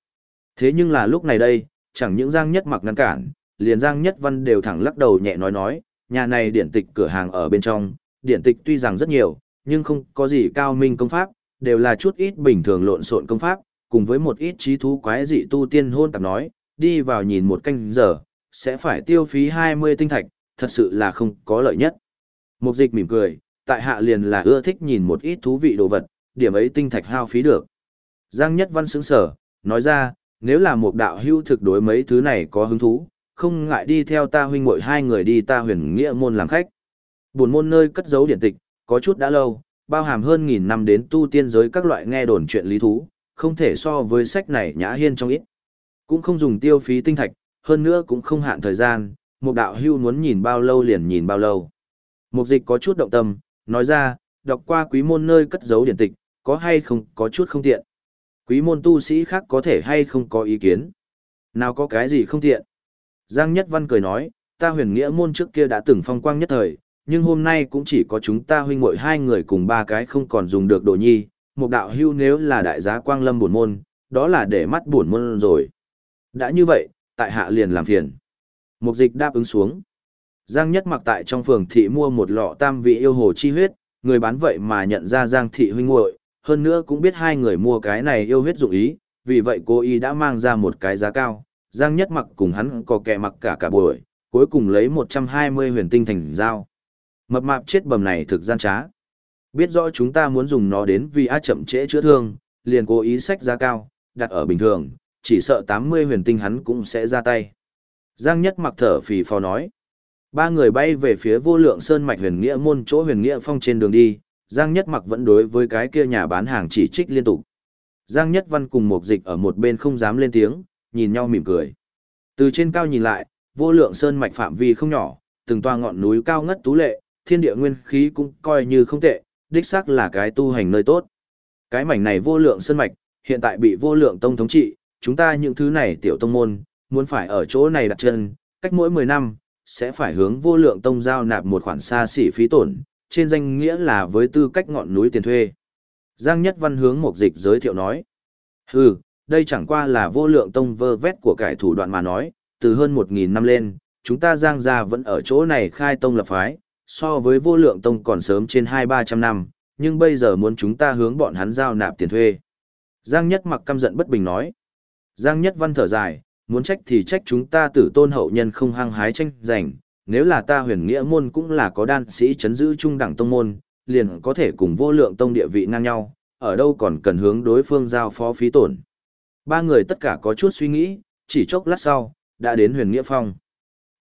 Thế nhưng là lúc này đây, chẳng những Giang Nhất mặc ngăn cản, liền Giang Nhất Văn đều thẳng lắc đầu nhẹ nói nói, nhà này điện tịch cửa hàng ở bên trong, điện tịch tuy rằng rất nhiều, nhưng không có gì cao minh công pháp, đều là chút ít bình thường lộn xộn công pháp, cùng với một ít trí thú quái dị tu tiên hôn tạp nói, đi vào nhìn một canh giờ, sẽ phải tiêu phí 20 tinh thạch, thật sự là không có lợi nhất. Mục dịch mỉm cười, tại hạ liền là ưa thích nhìn một ít thú vị đồ vật, điểm ấy tinh thạch hao phí được. Giang Nhất Văn sững sở, nói ra, nếu là một đạo hưu thực đối mấy thứ này có hứng thú, không ngại đi theo ta huynh muội hai người đi ta huyền nghĩa môn làm khách. Buồn môn nơi cất giấu điển tịch, có chút đã lâu, bao hàm hơn nghìn năm đến tu tiên giới các loại nghe đồn chuyện lý thú, không thể so với sách này nhã hiên trong ít. Cũng không dùng tiêu phí tinh thạch, hơn nữa cũng không hạn thời gian, một đạo hưu muốn nhìn bao lâu liền nhìn bao lâu. Mục dịch có chút động tâm, nói ra, đọc qua quý môn nơi cất giấu điển tịch, có hay không có chút không tiện. Quý môn tu sĩ khác có thể hay không có ý kiến. Nào có cái gì không tiện. Giang Nhất Văn cười nói, ta huyền nghĩa môn trước kia đã từng phong quang nhất thời, nhưng hôm nay cũng chỉ có chúng ta huynh muội hai người cùng ba cái không còn dùng được đồ nhi, một đạo hưu nếu là đại giá quang lâm buồn môn, đó là để mắt buồn môn rồi. Đã như vậy, tại hạ liền làm phiền. Mục dịch đáp ứng xuống. Giang Nhất mặc tại trong phường thị mua một lọ tam vị yêu hồ chi huyết, người bán vậy mà nhận ra Giang thị huynh muội, hơn nữa cũng biết hai người mua cái này yêu huyết dụng ý, vì vậy cô y đã mang ra một cái giá cao, Giang Nhất Mặc cùng hắn có kẻ mặc cả cả buổi, cuối cùng lấy 120 huyền tinh thành dao. Mập mạp chết bầm này thực gian trá. Biết rõ chúng ta muốn dùng nó đến vì á chậm trễ chữa thương, liền cố ý sách giá cao, đặt ở bình thường, chỉ sợ 80 huyền tinh hắn cũng sẽ ra tay. Giang Nhất Mặc thở phì phò nói. Ba người bay về phía vô lượng sơn mạch huyền nghĩa môn chỗ huyền nghĩa phong trên đường đi, Giang Nhất Mặc vẫn đối với cái kia nhà bán hàng chỉ trích liên tục. Giang Nhất Văn cùng một dịch ở một bên không dám lên tiếng, nhìn nhau mỉm cười. Từ trên cao nhìn lại, vô lượng sơn mạch phạm vi không nhỏ, từng toa ngọn núi cao ngất tú lệ, thiên địa nguyên khí cũng coi như không tệ, đích xác là cái tu hành nơi tốt. Cái mảnh này vô lượng sơn mạch, hiện tại bị vô lượng tông thống trị, chúng ta những thứ này tiểu tông môn, muốn phải ở chỗ này đặt chân, cách mỗi 10 năm, sẽ phải hướng vô lượng tông giao nạp một khoản xa xỉ phí tổn, trên danh nghĩa là với tư cách ngọn núi tiền thuê. Giang Nhất Văn hướng một dịch giới thiệu nói. Hừ, đây chẳng qua là vô lượng tông vơ vét của cải thủ đoạn mà nói, từ hơn 1.000 năm lên, chúng ta Giang gia vẫn ở chỗ này khai tông lập phái, so với vô lượng tông còn sớm trên 2-300 năm, nhưng bây giờ muốn chúng ta hướng bọn hắn giao nạp tiền thuê. Giang Nhất mặc căm giận bất bình nói. Giang Nhất Văn thở dài, muốn trách thì trách chúng ta tử tôn hậu nhân không hăng hái tranh giành, nếu là ta huyền nghĩa môn cũng là có đan sĩ chấn giữ trung đẳng tông môn, liền có thể cùng vô lượng tông địa vị ngang nhau, ở đâu còn cần hướng đối phương giao phó phí tổn. Ba người tất cả có chút suy nghĩ, chỉ chốc lát sau, đã đến huyền nghĩa phong.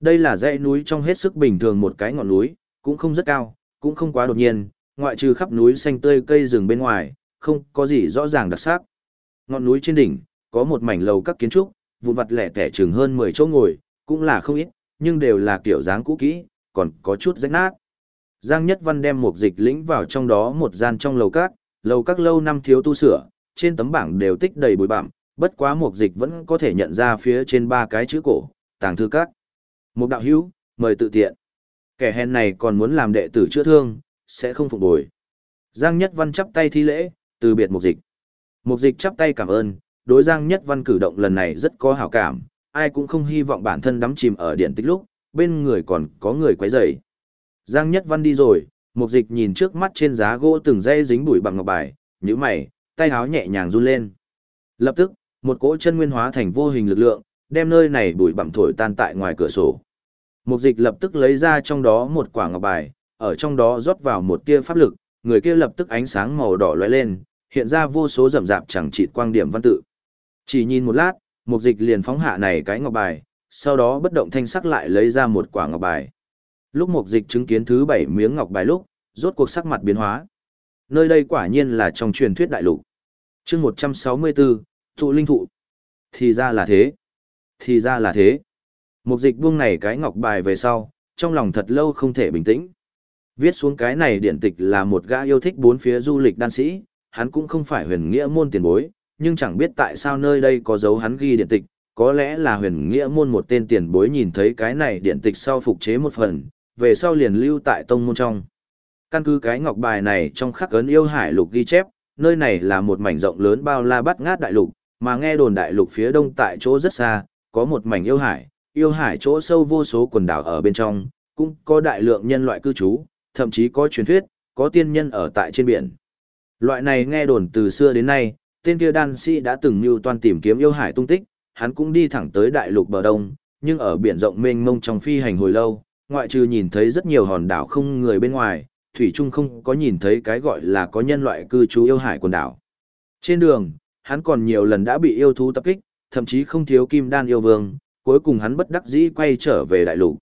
Đây là dãy núi trong hết sức bình thường một cái ngọn núi, cũng không rất cao, cũng không quá đột nhiên, ngoại trừ khắp núi xanh tươi cây rừng bên ngoài, không có gì rõ ràng đặc sắc. Ngọn núi trên đỉnh, có một mảnh lầu các kiến trúc, vụn vặt lẻ tẻ chừng hơn 10 chỗ ngồi, cũng là không ít, nhưng đều là kiểu dáng cũ kỹ, còn có chút rách nát. Giang Nhất Văn đem một dịch lĩnh vào trong đó một gian trong lầu các, lầu các lâu năm thiếu tu sửa, trên tấm bảng đều tích đầy bụi bặm, bất quá một dịch vẫn có thể nhận ra phía trên ba cái chữ cổ, tàng thư các. Một đạo hữu, mời tự tiện. Kẻ hèn này còn muốn làm đệ tử chữa thương, sẽ không phục bồi. Giang Nhất Văn chắp tay thi lễ, từ biệt một dịch. Một dịch chắp tay cảm ơn, đối Giang Nhất Văn cử động lần này rất có hảo cảm, ai cũng không hy vọng bản thân đắm chìm ở điện tích lúc, bên người còn có người quấy rầy. Giang Nhất Văn đi rồi, Mục Dịch nhìn trước mắt trên giá gỗ từng dây dính bụi bằng ngọc bài, nhíu mày, tay háo nhẹ nhàng run lên. Lập tức, một cỗ chân nguyên hóa thành vô hình lực lượng, đem nơi này bụi bặm thổi tan tại ngoài cửa sổ. Mục Dịch lập tức lấy ra trong đó một quả ngọc bài, ở trong đó rót vào một tia pháp lực, người kia lập tức ánh sáng màu đỏ lóe lên, hiện ra vô số rậm rạp chẳng chịt quang điểm văn tự. Chỉ nhìn một lát, mục dịch liền phóng hạ này cái ngọc bài, sau đó bất động thanh sắc lại lấy ra một quả ngọc bài. Lúc mục dịch chứng kiến thứ bảy miếng ngọc bài lúc, rốt cuộc sắc mặt biến hóa. Nơi đây quả nhiên là trong truyền thuyết đại lục. chương 164, thụ linh thụ. Thì ra là thế. Thì ra là thế. Mục dịch buông này cái ngọc bài về sau, trong lòng thật lâu không thể bình tĩnh. Viết xuống cái này điện tịch là một gã yêu thích bốn phía du lịch đan sĩ, hắn cũng không phải huyền nghĩa môn tiền bối, nhưng chẳng biết tại sao nơi đây có dấu hắn ghi điện tịch, có lẽ là huyền nghĩa môn một tên tiền bối nhìn thấy cái này điện tịch sau phục chế một phần, về sau liền lưu tại tông môn trong. Căn cứ cái ngọc bài này trong khắc ấn yêu hải lục ghi chép, nơi này là một mảnh rộng lớn bao la bắt ngát đại lục, mà nghe đồn đại lục phía đông tại chỗ rất xa, có một mảnh yêu hải, yêu hải chỗ sâu vô số quần đảo ở bên trong, cũng có đại lượng nhân loại cư trú, thậm chí có truyền thuyết, có tiên nhân ở tại trên biển. Loại này nghe đồn từ xưa đến nay, tên kia đan sĩ đã từng mưu toan tìm kiếm yêu hải tung tích, hắn cũng đi thẳng tới đại lục bờ đông, nhưng ở biển rộng mênh mông trong phi hành hồi lâu, ngoại trừ nhìn thấy rất nhiều hòn đảo không người bên ngoài, thủy chung không có nhìn thấy cái gọi là có nhân loại cư trú yêu hải quần đảo. Trên đường, hắn còn nhiều lần đã bị yêu thú tập kích, thậm chí không thiếu kim đan yêu vương, cuối cùng hắn bất đắc dĩ quay trở về đại lục.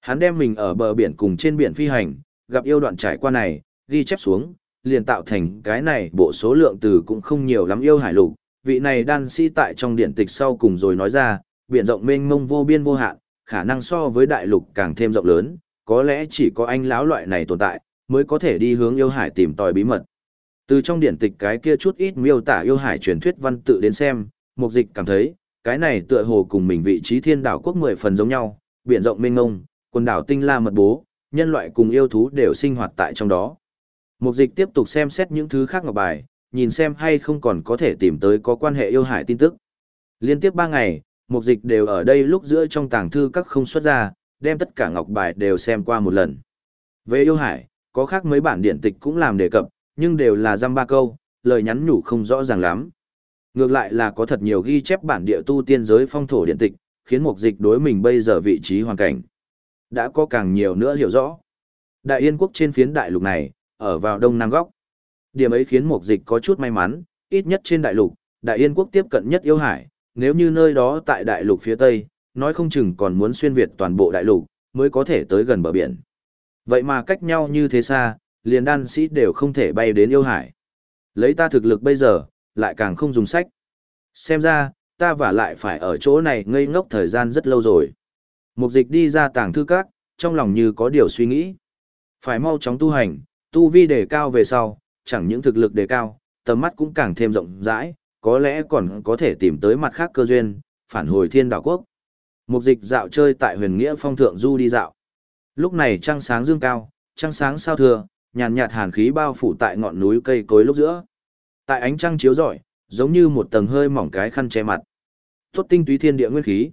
Hắn đem mình ở bờ biển cùng trên biển phi hành, gặp yêu đoạn trải qua này, ghi chép xuống, liền tạo thành cái này bộ số lượng từ cũng không nhiều lắm yêu hải lục. Vị này đan sĩ tại trong điện tịch sau cùng rồi nói ra, biển rộng mênh mông vô biên vô hạn, khả năng so với đại lục càng thêm rộng lớn, có lẽ chỉ có anh lão loại này tồn tại, mới có thể đi hướng yêu hải tìm tòi bí mật. Từ trong điện tịch cái kia chút ít miêu tả yêu hải truyền thuyết văn tự đến xem, mục dịch cảm thấy, cái này tựa hồ cùng mình vị trí thiên đảo quốc mười phần giống nhau, biển rộng mênh mông, quần đảo tinh la mật bố, nhân loại cùng yêu thú đều sinh hoạt tại trong đó. Mục dịch tiếp tục xem xét những thứ khác ngọc bài, nhìn xem hay không còn có thể tìm tới có quan hệ yêu hải tin tức. Liên tiếp 3 ngày, mục dịch đều ở đây lúc giữa trong tàng thư các không xuất ra, đem tất cả ngọc bài đều xem qua một lần. Về yêu hải, có khác mấy bản điện tịch cũng làm đề cập, nhưng đều là dăm ba câu, lời nhắn nhủ không rõ ràng lắm. Ngược lại là có thật nhiều ghi chép bản địa tu tiên giới phong thổ điện tịch, khiến mục dịch đối mình bây giờ vị trí hoàn cảnh. Đã có càng nhiều nữa hiểu rõ. Đại Yên quốc trên phiến đại lục này, ở vào đông nam góc. Điểm ấy khiến mục dịch có chút may mắn, ít nhất trên đại lục, Đại Yên quốc tiếp cận nhất yêu hải, nếu như nơi đó tại đại lục phía tây, nói không chừng còn muốn xuyên việt toàn bộ đại lục, mới có thể tới gần bờ biển. Vậy mà cách nhau như thế xa, liền đan sĩ đều không thể bay đến yêu hải. Lấy ta thực lực bây giờ, lại càng không dùng sách. Xem ra, ta và lại phải ở chỗ này ngây ngốc thời gian rất lâu rồi. Mục dịch đi ra tàng thư các, trong lòng như có điều suy nghĩ. Phải mau chóng tu hành, tu vi đề cao về sau, chẳng những thực lực đề cao, tầm mắt cũng càng thêm rộng rãi, có lẽ còn có thể tìm tới mặt khác cơ duyên, phản hồi thiên đảo quốc. Mục dịch dạo chơi tại huyền nghĩa phong thượng du đi dạo. Lúc này trăng sáng dương cao, trăng sáng sao thừa, nhàn nhạt hàn khí bao phủ tại ngọn núi cây cối lúc giữa. Tại ánh trăng chiếu rọi, giống như một tầng hơi mỏng cái khăn che mặt. Tốt tinh túy thiên địa nguyên khí.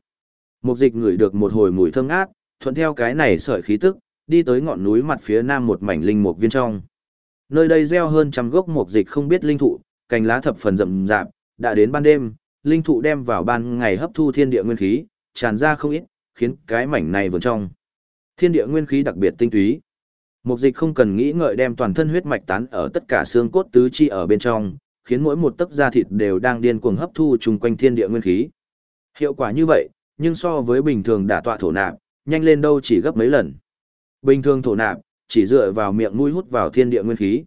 Mục dịch ngửi được một hồi mùi thơm ngát, thuận theo cái này sợi khí tức, đi tới ngọn núi mặt phía nam một mảnh linh mục viên trong. Nơi đây gieo hơn trăm gốc mục dịch không biết linh thụ, cành lá thập phần rậm rạp, đã đến ban đêm, linh thụ đem vào ban ngày hấp thu thiên địa nguyên khí, tràn ra không ít, khiến cái mảnh này vườn trong. Thiên địa nguyên khí đặc biệt tinh túy. Mục dịch không cần nghĩ ngợi đem toàn thân huyết mạch tán ở tất cả xương cốt tứ chi ở bên trong, khiến mỗi một tấc da thịt đều đang điên cuồng hấp thu chung quanh thiên địa nguyên khí. Hiệu quả như vậy, nhưng so với bình thường đả tọa thổ nạp, nhanh lên đâu chỉ gấp mấy lần. Bình thường thổ nạp, chỉ dựa vào miệng mũi hút vào thiên địa nguyên khí.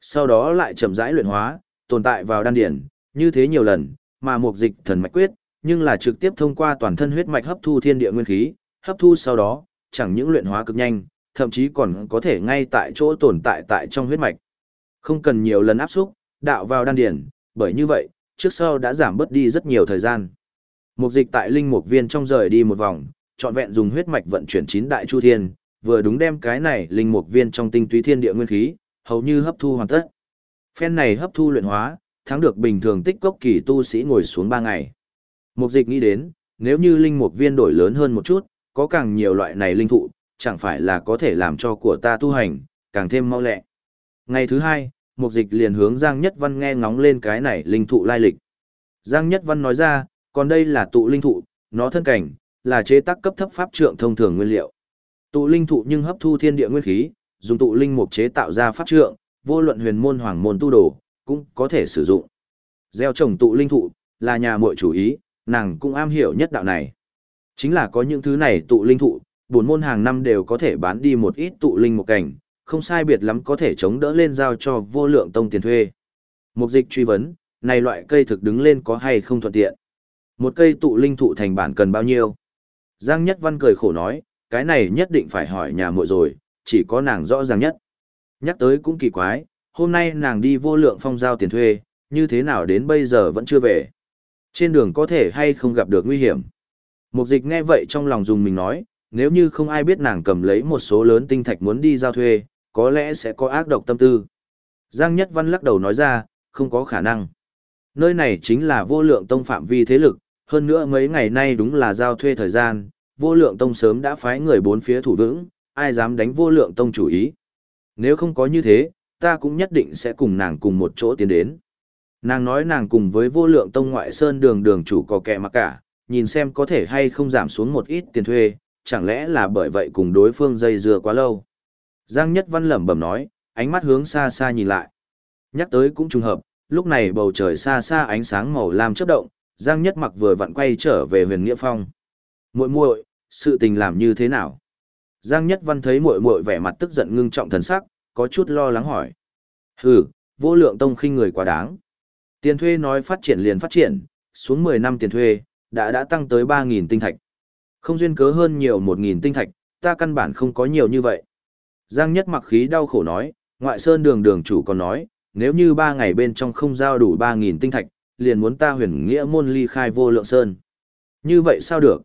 Sau đó lại chậm rãi luyện hóa, tồn tại vào đan điển, như thế nhiều lần, mà mục dịch thần mạch quyết, nhưng là trực tiếp thông qua toàn thân huyết mạch hấp thu thiên địa nguyên khí, hấp thu sau đó, chẳng những luyện hóa cực nhanh, thậm chí còn có thể ngay tại chỗ tồn tại tại trong huyết mạch. Không cần nhiều lần áp xúc, đạo vào đan điển, bởi như vậy, trước sau đã giảm bớt đi rất nhiều thời gian. Mục dịch tại linh mục viên trong rời đi một vòng, trọn vẹn dùng huyết mạch vận chuyển chín đại chu thiên, vừa đúng đem cái này linh mục viên trong tinh túy thiên địa nguyên khí, hầu như hấp thu hoàn tất. Phen này hấp thu luyện hóa, thắng được bình thường tích cốc kỳ tu sĩ ngồi xuống 3 ngày. Mục dịch nghĩ đến, nếu như linh mục viên đổi lớn hơn một chút, có càng nhiều loại này linh thụ, chẳng phải là có thể làm cho của ta tu hành, càng thêm mau lẹ. Ngày thứ hai, mục dịch liền hướng Giang Nhất Văn nghe ngóng lên cái này linh thụ lai lịch. Giang Nhất Văn nói ra, còn đây là tụ linh thụ, nó thân cảnh, là chế tác cấp thấp pháp trượng thông thường nguyên liệu. Tụ linh thụ nhưng hấp thu thiên địa nguyên khí, dùng tụ linh mục chế tạo ra pháp trượng, vô luận huyền môn hoàng môn tu đồ, cũng có thể sử dụng. Gieo trồng tụ linh thụ, là nhà muội chủ ý, nàng cũng am hiểu nhất đạo này. Chính là có những thứ này tụ linh thụ, bổn môn hàng năm đều có thể bán đi một ít tụ linh một cảnh, không sai biệt lắm có thể chống đỡ lên giao cho vô lượng tông tiền thuê. Mục dịch truy vấn, này loại cây thực đứng lên có hay không thuận tiện? Một cây tụ linh thụ thành bản cần bao nhiêu? Giang Nhất Văn cười khổ nói, cái này nhất định phải hỏi nhà muội rồi, chỉ có nàng rõ ràng nhất. Nhắc tới cũng kỳ quái, hôm nay nàng đi vô lượng phong giao tiền thuê, như thế nào đến bây giờ vẫn chưa về. Trên đường có thể hay không gặp được nguy hiểm. Mục dịch nghe vậy trong lòng dùng mình nói, nếu như không ai biết nàng cầm lấy một số lớn tinh thạch muốn đi giao thuê, có lẽ sẽ có ác độc tâm tư. Giang Nhất Văn lắc đầu nói ra, không có khả năng. Nơi này chính là vô lượng tông phạm vi thế lực, hơn nữa mấy ngày nay đúng là giao thuê thời gian, vô lượng tông sớm đã phái người bốn phía thủ vững, ai dám đánh vô lượng tông chủ ý. Nếu không có như thế, ta cũng nhất định sẽ cùng nàng cùng một chỗ tiến đến. Nàng nói nàng cùng với vô lượng tông ngoại sơn đường đường chủ có kẻ mặc cả, nhìn xem có thể hay không giảm xuống một ít tiền thuê, chẳng lẽ là bởi vậy cùng đối phương dây dưa quá lâu. Giang Nhất Văn lẩm bẩm nói, ánh mắt hướng xa xa nhìn lại. Nhắc tới cũng trùng hợp, lúc này bầu trời xa xa ánh sáng màu lam chớp động, Giang Nhất Mặc vừa vặn quay trở về Huyền Nghĩa Phong. Muội muội, sự tình làm như thế nào? Giang Nhất Văn thấy muội muội vẻ mặt tức giận ngưng trọng thần sắc, có chút lo lắng hỏi. Hừ, vô lượng tông khinh người quá đáng. Tiền thuê nói phát triển liền phát triển, xuống 10 năm tiền thuê, đã đã tăng tới ba nghìn tinh thạch. Không duyên cớ hơn nhiều 1.000 tinh thạch, ta căn bản không có nhiều như vậy. Giang nhất mặc khí đau khổ nói, ngoại sơn đường đường chủ còn nói, nếu như ba ngày bên trong không giao đủ ba nghìn tinh thạch, liền muốn ta huyền nghĩa môn ly khai vô lượng sơn. Như vậy sao được?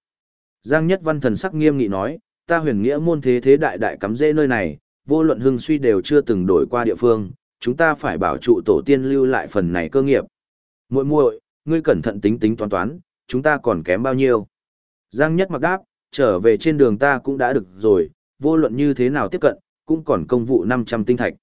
Giang nhất văn thần sắc nghiêm nghị nói, ta huyền nghĩa môn thế thế đại đại cắm dễ nơi này, vô luận hưng suy đều chưa từng đổi qua địa phương, chúng ta phải bảo trụ tổ tiên lưu lại phần này cơ nghiệp. Muội muội, ngươi cẩn thận tính tính toán toán, chúng ta còn kém bao nhiêu? Giang Nhất mặc đáp, trở về trên đường ta cũng đã được rồi, vô luận như thế nào tiếp cận, cũng còn công vụ 500 tinh thạch.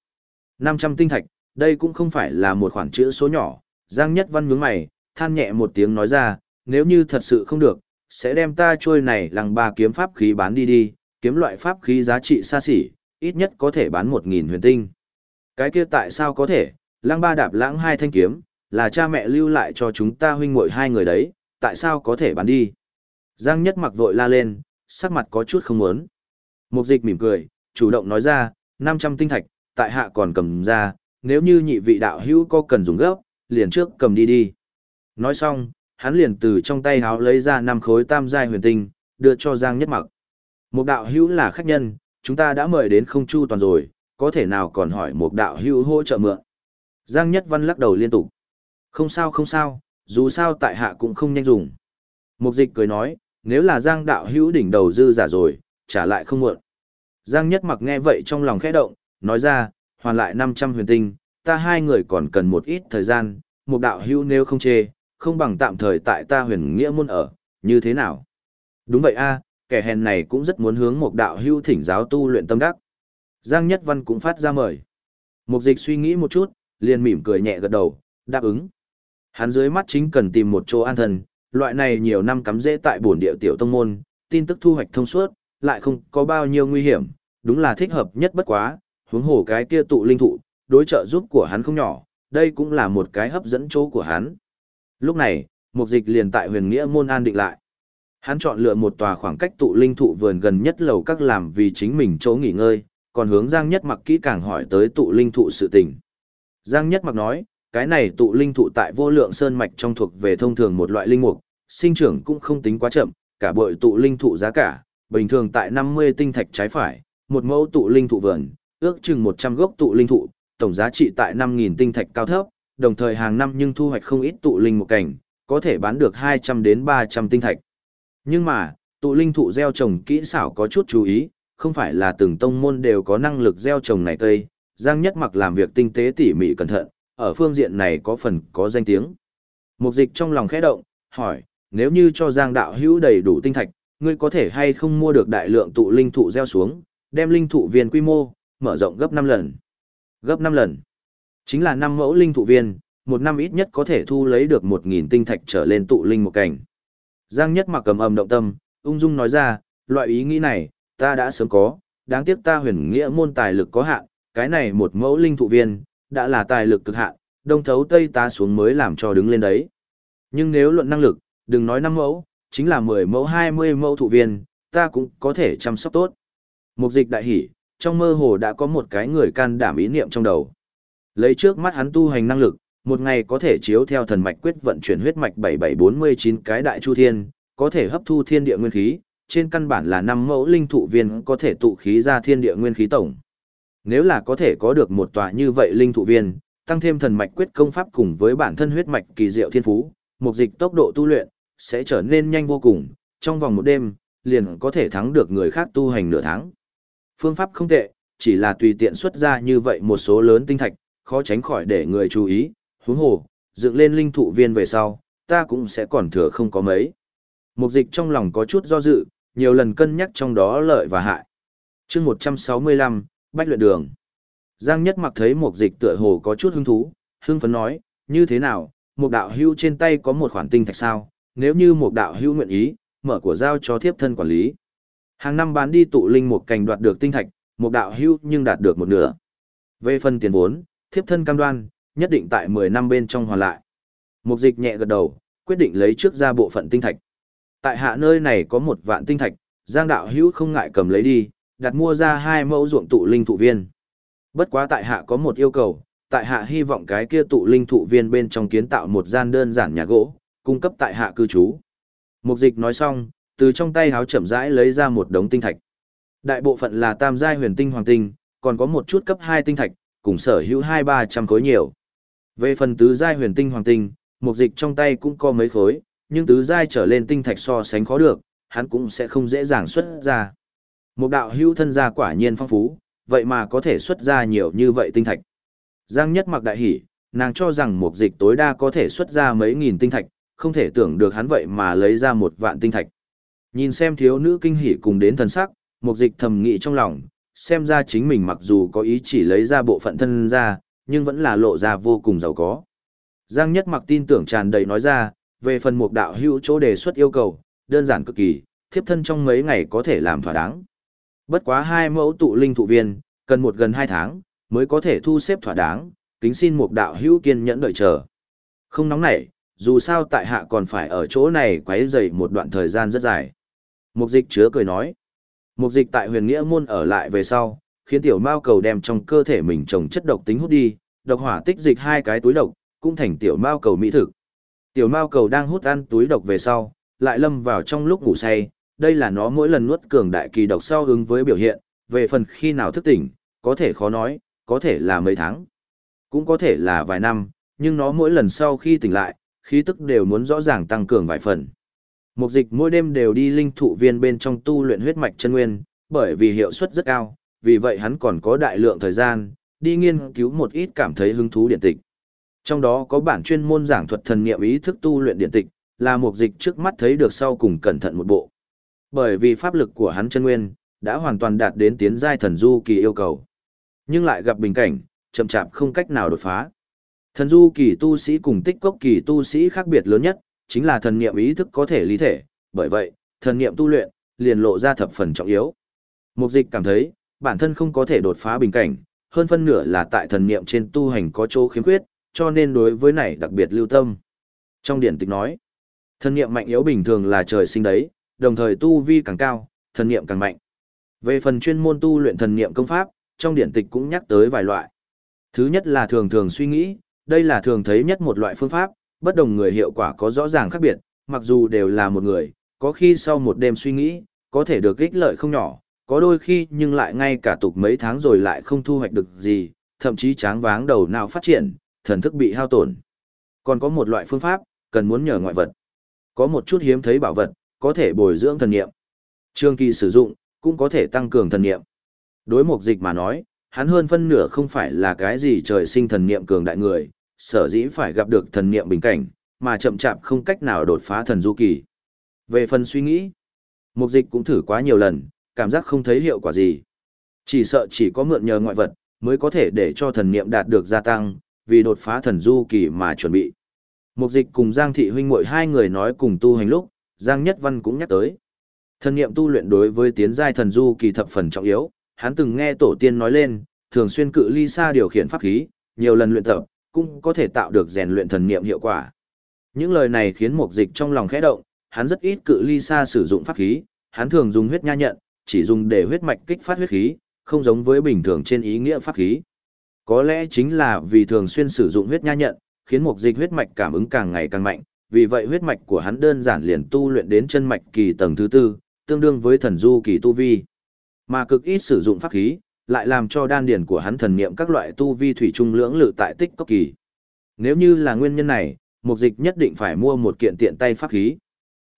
500 tinh thạch, đây cũng không phải là một khoản chữ số nhỏ, Giang Nhất Văn nhướng mày, than nhẹ một tiếng nói ra, nếu như thật sự không được, sẽ đem ta trôi này lằng ba kiếm pháp khí bán đi đi, kiếm loại pháp khí giá trị xa xỉ, ít nhất có thể bán một nghìn huyền tinh. Cái kia tại sao có thể, lăng ba đạp lãng hai thanh kiếm, là cha mẹ lưu lại cho chúng ta huynh muội hai người đấy, tại sao có thể bán đi? Giang nhất mặc vội la lên, sắc mặt có chút không muốn. Mục dịch mỉm cười, chủ động nói ra, 500 tinh thạch, tại hạ còn cầm ra, nếu như nhị vị đạo hữu có cần dùng gấp, liền trước cầm đi đi. Nói xong, hắn liền từ trong tay háo lấy ra năm khối tam giai huyền tinh, đưa cho Giang Nhất Mặc. Một đạo hữu là khách nhân, chúng ta đã mời đến không chu toàn rồi, có thể nào còn hỏi một đạo hữu hỗ trợ mượn. Giang Nhất Văn lắc đầu liên tục. Không sao không sao, dù sao tại hạ cũng không nhanh dùng. Mục dịch cười nói, nếu là Giang đạo hữu đỉnh đầu dư giả rồi, trả lại không muộn. Giang Nhất Mặc nghe vậy trong lòng khẽ động, nói ra, hoàn lại 500 huyền tinh, ta hai người còn cần một ít thời gian, một đạo hữu nếu không chê, không bằng tạm thời tại ta huyền nghĩa môn ở, như thế nào? Đúng vậy a, kẻ hèn này cũng rất muốn hướng một đạo hữu thỉnh giáo tu luyện tâm đắc. Giang Nhất Văn cũng phát ra mời. Mục dịch suy nghĩ một chút, liền mỉm cười nhẹ gật đầu, đáp ứng. Hắn dưới mắt chính cần tìm một chỗ an thần loại này nhiều năm cắm rễ tại bổn địa tiểu tông môn, tin tức thu hoạch thông suốt, lại không có bao nhiêu nguy hiểm, đúng là thích hợp nhất bất quá, huống hồ cái kia tụ linh thụ, đối trợ giúp của hắn không nhỏ, đây cũng là một cái hấp dẫn chỗ của hắn. Lúc này, mục dịch liền tại huyền nghĩa môn an định lại. Hắn chọn lựa một tòa khoảng cách tụ linh thụ vườn gần nhất lầu các làm vì chính mình chỗ nghỉ ngơi, còn hướng Giang Nhất Mặc kỹ càng hỏi tới tụ linh thụ sự tình. Giang Nhất Mặc nói, cái này tụ linh thụ tại vô lượng sơn mạch trong thuộc về thông thường một loại linh mục, sinh trưởng cũng không tính quá chậm, cả bội tụ linh thụ giá cả, bình thường tại 50 tinh thạch trái phải, một mẫu tụ linh thụ vườn, ước chừng 100 gốc tụ linh thụ, tổng giá trị tại 5.000 tinh thạch cao thấp, đồng thời hàng năm nhưng thu hoạch không ít tụ linh một cảnh, có thể bán được 200 đến 300 tinh thạch. Nhưng mà, tụ linh thụ gieo trồng kỹ xảo có chút chú ý, không phải là từng tông môn đều có năng lực gieo trồng này cây, Giang Nhất Mặc làm việc tinh tế tỉ mỉ cẩn thận, ở phương diện này có phần có danh tiếng. Mục dịch trong lòng khẽ động, hỏi, nếu như cho Giang đạo hữu đầy đủ tinh thạch, ngươi có thể hay không mua được đại lượng tụ linh thụ gieo xuống, đem linh thụ viên quy mô, mở rộng gấp 5 lần. Gấp 5 lần. Chính là 5 mẫu linh thụ viên, một năm ít nhất có thể thu lấy được 1.000 tinh thạch trở lên tụ linh một cảnh. Giang nhất mặc cầm ầm động tâm, ung dung nói ra, loại ý nghĩ này, ta đã sớm có, đáng tiếc ta huyền nghĩa môn tài lực có hạn, cái này một mẫu linh thụ viên, đã là tài lực cực hạn, đông thấu tây ta xuống mới làm cho đứng lên đấy. Nhưng nếu luận năng lực, đừng nói 5 mẫu, chính là 10 mẫu 20 mẫu thụ viên, ta cũng có thể chăm sóc tốt. Mục dịch đại hỉ, trong mơ hồ đã có một cái người can đảm ý niệm trong đầu. Lấy trước mắt hắn tu hành năng lực, một ngày có thể chiếu theo thần mạch quyết vận chuyển huyết mạch 7749 cái đại chu thiên, có thể hấp thu thiên địa nguyên khí, trên căn bản là năm mẫu linh thụ viên có thể tụ khí ra thiên địa nguyên khí tổng. Nếu là có thể có được một tòa như vậy linh thụ viên, tăng thêm thần mạch quyết công pháp cùng với bản thân huyết mạch kỳ diệu thiên phú, mục dịch tốc độ tu luyện sẽ trở nên nhanh vô cùng, trong vòng một đêm liền có thể thắng được người khác tu hành nửa tháng. Phương pháp không tệ, chỉ là tùy tiện xuất ra như vậy một số lớn tinh thạch, khó tránh khỏi để người chú ý, huống hồ, dựng lên linh thụ viên về sau, ta cũng sẽ còn thừa không có mấy. Mục dịch trong lòng có chút do dự, nhiều lần cân nhắc trong đó lợi và hại. chương 165, Bách luyện đường. Giang Nhất mặc thấy mục dịch tựa hồ có chút hứng thú, hưng phấn nói, như thế nào, một đạo hưu trên tay có một khoản tinh thạch sao, nếu như một đạo hưu nguyện ý, mở của giao cho thiếp thân quản lý. Hàng năm bán đi tụ linh một cành đoạt được tinh thạch, một đạo hưu nhưng đạt được một nửa. Về phần tiền vốn, thiếp thân cam đoan, nhất định tại 10 năm bên trong hoàn lại. Mục dịch nhẹ gật đầu, quyết định lấy trước ra bộ phận tinh thạch. Tại hạ nơi này có một vạn tinh thạch, Giang đạo hữu không ngại cầm lấy đi, đặt mua ra hai mẫu ruộng tụ linh thụ viên. Bất quá tại hạ có một yêu cầu, tại hạ hy vọng cái kia tụ linh thụ viên bên trong kiến tạo một gian đơn giản nhà gỗ, cung cấp tại hạ cư trú. Mục dịch nói xong, từ trong tay háo chậm rãi lấy ra một đống tinh thạch. Đại bộ phận là tam giai huyền tinh hoàng tinh, còn có một chút cấp 2 tinh thạch, cùng sở hữu 2-300 khối nhiều. Về phần tứ giai huyền tinh hoàng tinh, mục dịch trong tay cũng có mấy khối, nhưng tứ giai trở lên tinh thạch so sánh khó được, hắn cũng sẽ không dễ dàng xuất ra. Một đạo hữu thân gia quả nhiên phong phú, vậy mà có thể xuất ra nhiều như vậy tinh thạch. Giang nhất mặc đại hỉ, nàng cho rằng mục dịch tối đa có thể xuất ra mấy nghìn tinh thạch, không thể tưởng được hắn vậy mà lấy ra một vạn tinh thạch. Nhìn xem thiếu nữ kinh hỉ cùng đến thần sắc, mục dịch thầm nghĩ trong lòng, xem ra chính mình mặc dù có ý chỉ lấy ra bộ phận thân ra, nhưng vẫn là lộ ra vô cùng giàu có. Giang Nhất Mặc tin tưởng tràn đầy nói ra, về phần mục đạo hữu chỗ đề xuất yêu cầu, đơn giản cực kỳ, thiếp thân trong mấy ngày có thể làm thỏa đáng. Bất quá hai mẫu tụ linh thụ viên, cần một gần hai tháng, mới có thể thu xếp thỏa đáng, kính xin mục đạo hữu kiên nhẫn đợi chờ. Không nóng nảy, dù sao tại hạ còn phải ở chỗ này quấy rầy một đoạn thời gian rất dài. Mục dịch chứa cười nói. Mục dịch tại huyền nghĩa môn ở lại về sau, khiến tiểu mao cầu đem trong cơ thể mình trồng chất độc tính hút đi, độc hỏa tích dịch hai cái túi độc, cũng thành tiểu mao cầu mỹ thực. Tiểu mao cầu đang hút ăn túi độc về sau, lại lâm vào trong lúc ngủ say, đây là nó mỗi lần nuốt cường đại kỳ độc sau ứng với biểu hiện, về phần khi nào thức tỉnh, có thể khó nói, có thể là mấy tháng, cũng có thể là vài năm, nhưng nó mỗi lần sau khi tỉnh lại, khí tức đều muốn rõ ràng tăng cường vài phần. Mục dịch mỗi đêm đều đi linh thụ viên bên trong tu luyện huyết mạch chân nguyên, bởi vì hiệu suất rất cao, vì vậy hắn còn có đại lượng thời gian, đi nghiên cứu một ít cảm thấy hứng thú điện tịch. Trong đó có bản chuyên môn giảng thuật thần nghiệm ý thức tu luyện điện tịch, là mục dịch trước mắt thấy được sau cùng cẩn thận một bộ. Bởi vì pháp lực của hắn chân nguyên đã hoàn toàn đạt đến tiến giai thần du kỳ yêu cầu. Nhưng lại gặp bình cảnh, chậm chạp không cách nào đột phá. Thần du kỳ tu sĩ cùng tích cốc kỳ tu sĩ khác biệt lớn nhất, chính là thần niệm ý thức có thể lý thể, bởi vậy, thần niệm tu luyện, liền lộ ra thập phần trọng yếu. Mục dịch cảm thấy, bản thân không có thể đột phá bình cảnh, hơn phân nửa là tại thần niệm trên tu hành có chỗ khiếm khuyết, cho nên đối với này đặc biệt lưu tâm. Trong điển tịch nói, thần niệm mạnh yếu bình thường là trời sinh đấy, đồng thời tu vi càng cao, thần niệm càng mạnh. Về phần chuyên môn tu luyện thần niệm công pháp, trong điển tịch cũng nhắc tới vài loại. Thứ nhất là thường thường suy nghĩ, đây là thường thấy nhất một loại phương pháp, bất đồng người hiệu quả có rõ ràng khác biệt, mặc dù đều là một người, có khi sau một đêm suy nghĩ, có thể được ích lợi không nhỏ, có đôi khi nhưng lại ngay cả tục mấy tháng rồi lại không thu hoạch được gì, thậm chí tráng váng đầu nào phát triển, thần thức bị hao tổn. Còn có một loại phương pháp, cần muốn nhờ ngoại vật. Có một chút hiếm thấy bảo vật, có thể bồi dưỡng thần niệm. Trường kỳ sử dụng, cũng có thể tăng cường thần niệm. Đối mục dịch mà nói, hắn hơn phân nửa không phải là cái gì trời sinh thần niệm cường đại người, sở dĩ phải gặp được thần niệm bình cảnh, mà chậm chạp không cách nào đột phá thần du kỳ. Về phần suy nghĩ, mục dịch cũng thử quá nhiều lần, cảm giác không thấy hiệu quả gì. Chỉ sợ chỉ có mượn nhờ ngoại vật, mới có thể để cho thần niệm đạt được gia tăng, vì đột phá thần du kỳ mà chuẩn bị. Mục dịch cùng Giang Thị huynh muội hai người nói cùng tu hành lúc, Giang Nhất Văn cũng nhắc tới. Thần niệm tu luyện đối với tiến giai thần du kỳ thập phần trọng yếu, hắn từng nghe tổ tiên nói lên, thường xuyên cự ly xa điều khiển pháp khí, nhiều lần luyện tập, cũng có thể tạo được rèn luyện thần niệm hiệu quả. Những lời này khiến Mục Dịch trong lòng khẽ động, hắn rất ít cự ly xa sử dụng pháp khí, hắn thường dùng huyết nha nhận, chỉ dùng để huyết mạch kích phát huyết khí, không giống với bình thường trên ý nghĩa pháp khí. Có lẽ chính là vì thường xuyên sử dụng huyết nha nhận, khiến Mục Dịch huyết mạch cảm ứng càng ngày càng mạnh, vì vậy huyết mạch của hắn đơn giản liền tu luyện đến chân mạch kỳ tầng thứ tư, tương đương với thần du kỳ tu vi. Mà cực ít sử dụng pháp khí, lại làm cho đan điển của hắn thần niệm các loại tu vi thủy trung lưỡng lự tại tích cốc kỳ. Nếu như là nguyên nhân này, mục dịch nhất định phải mua một kiện tiện tay pháp khí.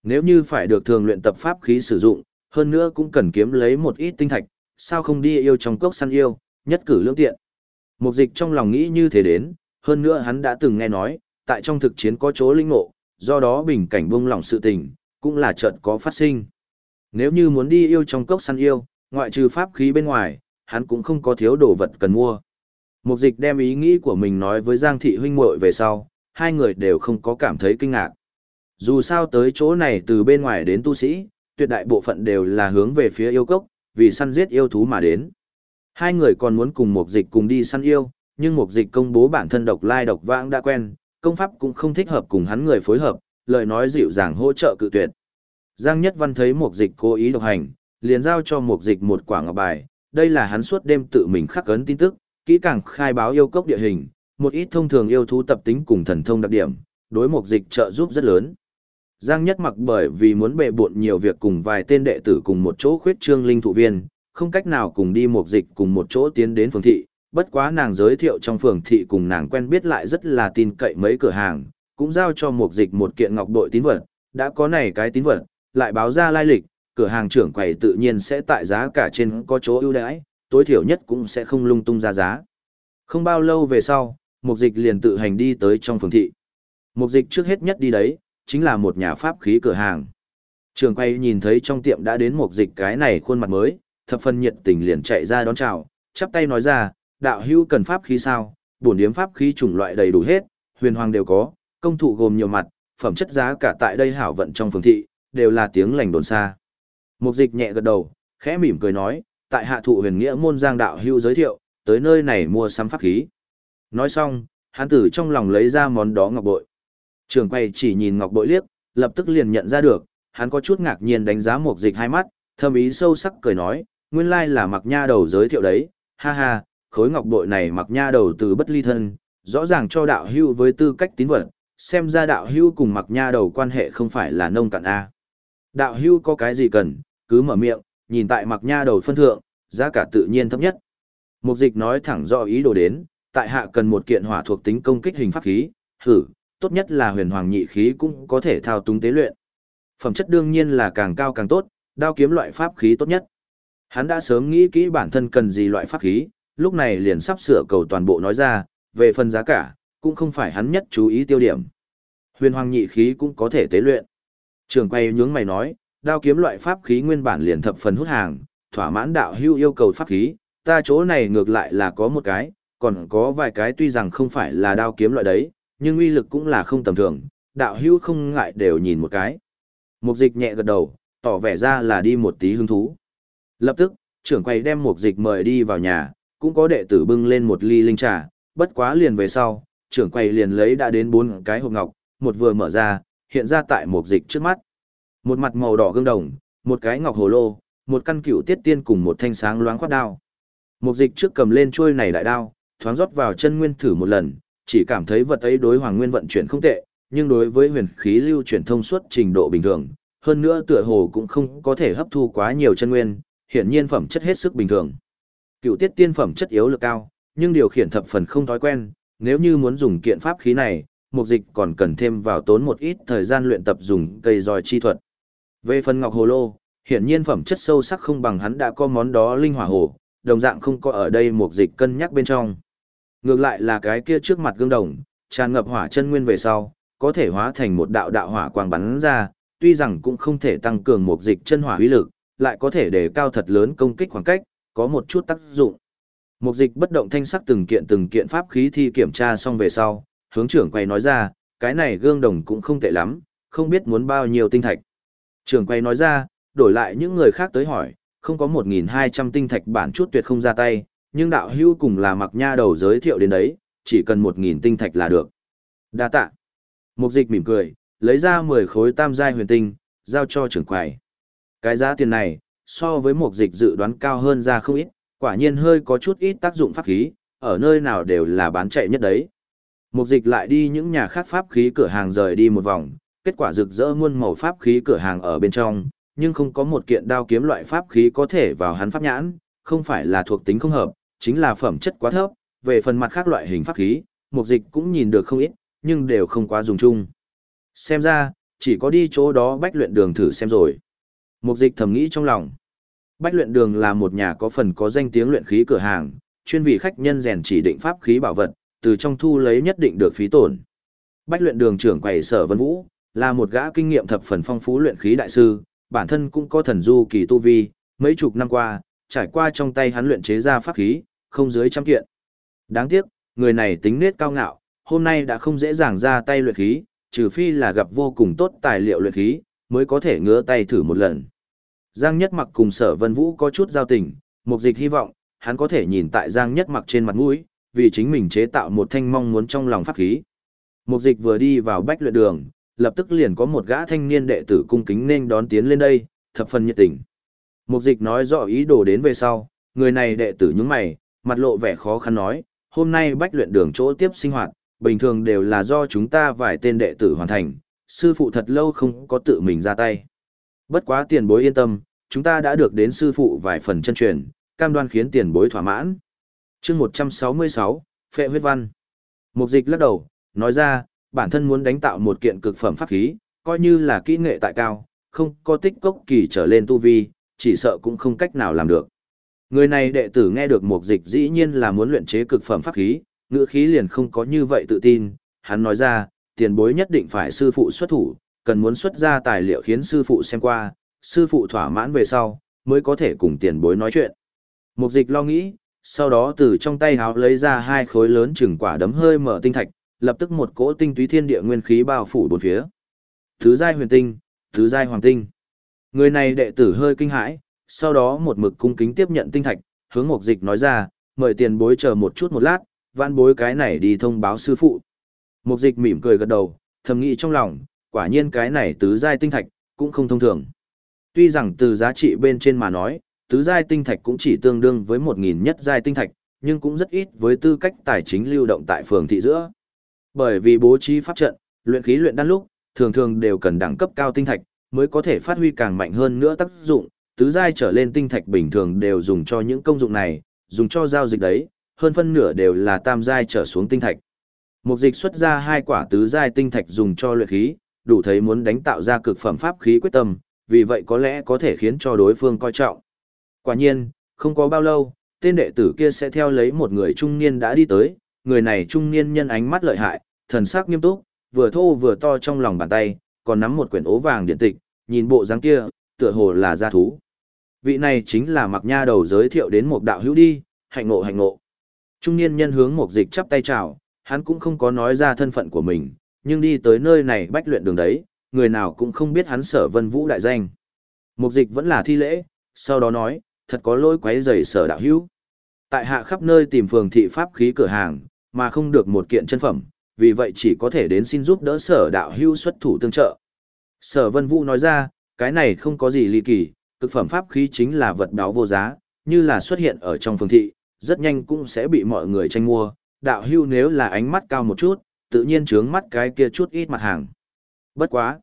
Nếu như phải được thường luyện tập pháp khí sử dụng, hơn nữa cũng cần kiếm lấy một ít tinh thạch, sao không đi yêu trong cốc săn yêu, nhất cử lưỡng tiện. Mục dịch trong lòng nghĩ như thế đến, hơn nữa hắn đã từng nghe nói, tại trong thực chiến có chỗ linh ngộ, do đó bình cảnh buông lỏng sự tình, cũng là chợt có phát sinh. Nếu như muốn đi yêu trong cốc săn yêu, ngoại trừ pháp khí bên ngoài, hắn cũng không có thiếu đồ vật cần mua. Mục dịch đem ý nghĩ của mình nói với Giang Thị huynh muội về sau, hai người đều không có cảm thấy kinh ngạc. Dù sao tới chỗ này từ bên ngoài đến tu sĩ, tuyệt đại bộ phận đều là hướng về phía yêu cốc, vì săn giết yêu thú mà đến. Hai người còn muốn cùng mục dịch cùng đi săn yêu, nhưng mục dịch công bố bản thân độc lai độc vãng đã quen, công pháp cũng không thích hợp cùng hắn người phối hợp, lời nói dịu dàng hỗ trợ cự tuyệt. Giang Nhất Văn thấy mục dịch cố ý độc hành, liền giao cho mục dịch một quả ngọc bài, đây là hắn suốt đêm tự mình khắc ấn tin tức, kỹ càng khai báo yêu cốc địa hình, một ít thông thường yêu thú tập tính cùng thần thông đặc điểm, đối mục dịch trợ giúp rất lớn. Giang Nhất Mặc bởi vì muốn bệ bộn nhiều việc cùng vài tên đệ tử cùng một chỗ khuyết trương linh thụ viên, không cách nào cùng đi mục dịch cùng một chỗ tiến đến phường thị, bất quá nàng giới thiệu trong phường thị cùng nàng quen biết lại rất là tin cậy mấy cửa hàng, cũng giao cho một dịch một kiện ngọc bội tín vật, đã có này cái tín vật, lại báo ra lai lịch, cửa hàng trưởng quầy tự nhiên sẽ tại giá cả trên có chỗ ưu đãi, tối thiểu nhất cũng sẽ không lung tung ra giá. Không bao lâu về sau, mục dịch liền tự hành đi tới trong phường thị. Mục dịch trước hết nhất đi đấy, chính là một nhà pháp khí cửa hàng. Trường quay nhìn thấy trong tiệm đã đến mục dịch cái này khuôn mặt mới, thập phần nhiệt tình liền chạy ra đón chào, chắp tay nói ra, đạo hữu cần pháp khí sao, bổn điếm pháp khí chủng loại đầy đủ hết, huyền hoàng đều có, công thụ gồm nhiều mặt, phẩm chất giá cả tại đây hảo vận trong phường thị, đều là tiếng lành đồn xa. Mục dịch nhẹ gật đầu, khẽ mỉm cười nói, tại hạ thụ huyền nghĩa môn giang đạo hưu giới thiệu, tới nơi này mua sắm pháp khí. Nói xong, hắn tử trong lòng lấy ra món đó ngọc bội. Trường quay chỉ nhìn ngọc bội liếc, lập tức liền nhận ra được, hắn có chút ngạc nhiên đánh giá mục dịch hai mắt, thâm ý sâu sắc cười nói, nguyên lai là mặc nha đầu giới thiệu đấy, ha ha, khối ngọc bội này mặc nha đầu từ bất ly thân, rõ ràng cho đạo hưu với tư cách tín vật, xem ra đạo hưu cùng mặc nha đầu quan hệ không phải là nông cạn A. Đạo hưu có cái gì cần, cứ mở miệng, nhìn tại mặc nha đầu phân thượng, giá cả tự nhiên thấp nhất. Mục dịch nói thẳng rõ ý đồ đến, tại hạ cần một kiện hỏa thuộc tính công kích hình pháp khí, hử, tốt nhất là huyền hoàng nhị khí cũng có thể thao túng tế luyện. Phẩm chất đương nhiên là càng cao càng tốt, đao kiếm loại pháp khí tốt nhất. Hắn đã sớm nghĩ kỹ bản thân cần gì loại pháp khí, lúc này liền sắp sửa cầu toàn bộ nói ra, về phần giá cả, cũng không phải hắn nhất chú ý tiêu điểm. Huyền hoàng nhị khí cũng có thể tế luyện. Trường quay nhướng mày nói, đao kiếm loại pháp khí nguyên bản liền thập phần hút hàng, thỏa mãn đạo hưu yêu cầu pháp khí, ta chỗ này ngược lại là có một cái, còn có vài cái tuy rằng không phải là đao kiếm loại đấy, nhưng uy lực cũng là không tầm thường, đạo hưu không ngại đều nhìn một cái. Mục dịch nhẹ gật đầu, tỏ vẻ ra là đi một tí hứng thú. Lập tức, trưởng quầy đem mục dịch mời đi vào nhà, cũng có đệ tử bưng lên một ly linh trà, bất quá liền về sau, trưởng quầy liền lấy đã đến bốn cái hộp ngọc, một vừa mở ra, hiện ra tại một dịch trước mắt. Một mặt màu đỏ gương đồng, một cái ngọc hồ lô, một căn cựu tiết tiên cùng một thanh sáng loáng khoát đao. một dịch trước cầm lên chuôi này đại đao, thoáng rót vào chân nguyên thử một lần, chỉ cảm thấy vật ấy đối hoàng nguyên vận chuyển không tệ, nhưng đối với huyền khí lưu chuyển thông suốt trình độ bình thường, hơn nữa tựa hồ cũng không có thể hấp thu quá nhiều chân nguyên, hiển nhiên phẩm chất hết sức bình thường. Cựu tiết tiên phẩm chất yếu lực cao, nhưng điều khiển thập phần không thói quen, nếu như muốn dùng kiện pháp khí này, mục dịch còn cần thêm vào tốn một ít thời gian luyện tập dùng cây roi chi thuật. Về phần ngọc hồ lô, hiển nhiên phẩm chất sâu sắc không bằng hắn đã có món đó linh hỏa hồ, đồng dạng không có ở đây mục dịch cân nhắc bên trong. Ngược lại là cái kia trước mặt gương đồng, tràn ngập hỏa chân nguyên về sau, có thể hóa thành một đạo đạo hỏa quang bắn ra, tuy rằng cũng không thể tăng cường mục dịch chân hỏa uy lực, lại có thể để cao thật lớn công kích khoảng cách, có một chút tác dụng. Mục dịch bất động thanh sắc từng kiện từng kiện pháp khí thi kiểm tra xong về sau, hướng trưởng quay nói ra, cái này gương đồng cũng không tệ lắm, không biết muốn bao nhiêu tinh thạch. Trưởng quay nói ra, đổi lại những người khác tới hỏi, không có 1.200 tinh thạch bản chút tuyệt không ra tay, nhưng đạo hưu cùng là mặc nha đầu giới thiệu đến đấy, chỉ cần 1.000 tinh thạch là được. Đa tạ. Mục dịch mỉm cười, lấy ra 10 khối tam giai huyền tinh, giao cho trưởng quầy. Cái giá tiền này, so với mục dịch dự đoán cao hơn ra không ít, quả nhiên hơi có chút ít tác dụng pháp khí, ở nơi nào đều là bán chạy nhất đấy. Mục dịch lại đi những nhà khác pháp khí cửa hàng rời đi một vòng, kết quả rực rỡ muôn màu pháp khí cửa hàng ở bên trong, nhưng không có một kiện đao kiếm loại pháp khí có thể vào hắn pháp nhãn, không phải là thuộc tính không hợp, chính là phẩm chất quá thấp, về phần mặt khác loại hình pháp khí, mục dịch cũng nhìn được không ít, nhưng đều không quá dùng chung. Xem ra, chỉ có đi chỗ đó bách luyện đường thử xem rồi. Mục dịch thầm nghĩ trong lòng. Bách luyện đường là một nhà có phần có danh tiếng luyện khí cửa hàng, chuyên vì khách nhân rèn chỉ định pháp khí bảo vật, từ trong thu lấy nhất định được phí tổn. Bách luyện đường trưởng quầy sở vân vũ, là một gã kinh nghiệm thập phần phong phú luyện khí đại sư, bản thân cũng có thần du kỳ tu vi, mấy chục năm qua, trải qua trong tay hắn luyện chế ra pháp khí, không dưới trăm kiện. Đáng tiếc, người này tính nết cao ngạo, hôm nay đã không dễ dàng ra tay luyện khí, trừ phi là gặp vô cùng tốt tài liệu luyện khí, mới có thể ngứa tay thử một lần. Giang Nhất Mặc cùng Sở Vân Vũ có chút giao tình, mục dịch hy vọng, hắn có thể nhìn tại Giang Nhất Mặc trên mặt mũi, vì chính mình chế tạo một thanh mong muốn trong lòng pháp khí. Mục dịch vừa đi vào bách luyện đường, lập tức liền có một gã thanh niên đệ tử cung kính nên đón tiến lên đây, thập phần nhiệt tình. Mục dịch nói rõ ý đồ đến về sau, người này đệ tử nhướng mày, mặt lộ vẻ khó khăn nói, hôm nay bách luyện đường chỗ tiếp sinh hoạt, bình thường đều là do chúng ta vài tên đệ tử hoàn thành, sư phụ thật lâu không có tự mình ra tay. Bất quá tiền bối yên tâm, chúng ta đã được đến sư phụ vài phần chân truyền, cam đoan khiến tiền bối thỏa mãn. chương 166, Phệ huyết văn. Mục dịch lắc đầu, nói ra, bản thân muốn đánh tạo một kiện cực phẩm pháp khí, coi như là kỹ nghệ tại cao, không có tích cốc kỳ trở lên tu vi, chỉ sợ cũng không cách nào làm được. Người này đệ tử nghe được mục dịch dĩ nhiên là muốn luyện chế cực phẩm pháp khí, ngữ khí liền không có như vậy tự tin, hắn nói ra, tiền bối nhất định phải sư phụ xuất thủ, cần muốn xuất ra tài liệu khiến sư phụ xem qua, sư phụ thỏa mãn về sau, mới có thể cùng tiền bối nói chuyện. Mục dịch lo nghĩ, sau đó từ trong tay háo lấy ra hai khối lớn chừng quả đấm hơi mở tinh thạch, lập tức một cỗ tinh túy thiên địa nguyên khí bao phủ bốn phía. Thứ giai huyền tinh, thứ giai hoàng tinh. Người này đệ tử hơi kinh hãi, sau đó một mực cung kính tiếp nhận tinh thạch, hướng Mục Dịch nói ra, mời tiền bối chờ một chút một lát, vãn bối cái này đi thông báo sư phụ. Mục Dịch mỉm cười gật đầu, thầm nghĩ trong lòng, quả nhiên cái này tứ giai tinh thạch cũng không thông thường. Tuy rằng từ giá trị bên trên mà nói, tứ giai tinh thạch cũng chỉ tương đương với một nghìn nhất giai tinh thạch, nhưng cũng rất ít với tư cách tài chính lưu động tại phường thị giữa. Bởi vì bố trí pháp trận, luyện khí luyện đan lúc, thường thường đều cần đẳng cấp cao tinh thạch, mới có thể phát huy càng mạnh hơn nữa tác dụng, tứ giai trở lên tinh thạch bình thường đều dùng cho những công dụng này, dùng cho giao dịch đấy, hơn phân nửa đều là tam giai trở xuống tinh thạch. Mục dịch xuất ra hai quả tứ giai tinh thạch dùng cho luyện khí, đủ thấy muốn đánh tạo ra cực phẩm pháp khí quyết tâm, vì vậy có lẽ có thể khiến cho đối phương coi trọng. Quả nhiên, không có bao lâu, tên đệ tử kia sẽ theo lấy một người trung niên đã đi tới, người này trung niên nhân ánh mắt lợi hại, thần sắc nghiêm túc, vừa thô vừa to trong lòng bàn tay, còn nắm một quyển ố vàng điện tịch, nhìn bộ dáng kia, tựa hồ là gia thú. Vị này chính là mặc nha đầu giới thiệu đến một đạo hữu đi, hạnh ngộ hạnh ngộ. Trung niên nhân hướng một dịch chắp tay chào, hắn cũng không có nói ra thân phận của mình, nhưng đi tới nơi này bách luyện đường đấy, người nào cũng không biết hắn sở vân vũ đại danh. Mục dịch vẫn là thi lễ, sau đó nói, thật có lỗi quấy rầy sở đạo hữu. Tại hạ khắp nơi tìm phường thị pháp khí cửa hàng, mà không được một kiện chân phẩm, vì vậy chỉ có thể đến xin giúp đỡ sở đạo hữu xuất thủ tương trợ. Sở vân vũ nói ra, cái này không có gì ly kỳ, cực phẩm pháp khí chính là vật đáo vô giá, như là xuất hiện ở trong phường thị, rất nhanh cũng sẽ bị mọi người tranh mua. Đạo hưu nếu là ánh mắt cao một chút, tự nhiên trướng mắt cái kia chút ít mặt hàng. Bất quá.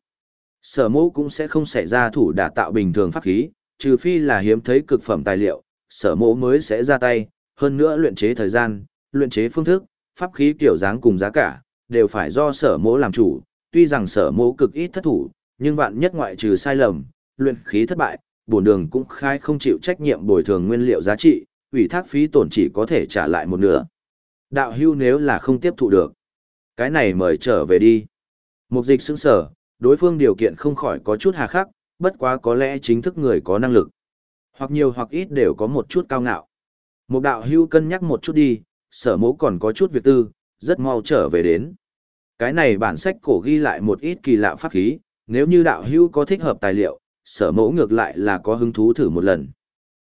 Sở mẫu cũng sẽ không xảy ra thủ đả tạo bình thường pháp khí, trừ phi là hiếm thấy cực phẩm tài liệu, sở mẫu mới sẽ ra tay, hơn nữa luyện chế thời gian, luyện chế phương thức, pháp khí kiểu dáng cùng giá cả, đều phải do sở mẫu làm chủ, tuy rằng sở mẫu cực ít thất thủ, nhưng vạn nhất ngoại trừ sai lầm, luyện khí thất bại, bổn đường cũng khai không chịu trách nhiệm bồi thường nguyên liệu giá trị, ủy thác phí tổn chỉ có thể trả lại một nửa. Đạo hưu nếu là không tiếp thụ được, cái này mời trở về đi. Mục dịch sững sở, đối phương điều kiện không khỏi có chút hà khắc, bất quá có lẽ chính thức người có năng lực. Hoặc nhiều hoặc ít đều có một chút cao ngạo. Một đạo hưu cân nhắc một chút đi, sở mẫu còn có chút việc tư, rất mau trở về đến. Cái này bản sách cổ ghi lại một ít kỳ lạ pháp khí, nếu như đạo hưu có thích hợp tài liệu, sở mẫu ngược lại là có hứng thú thử một lần.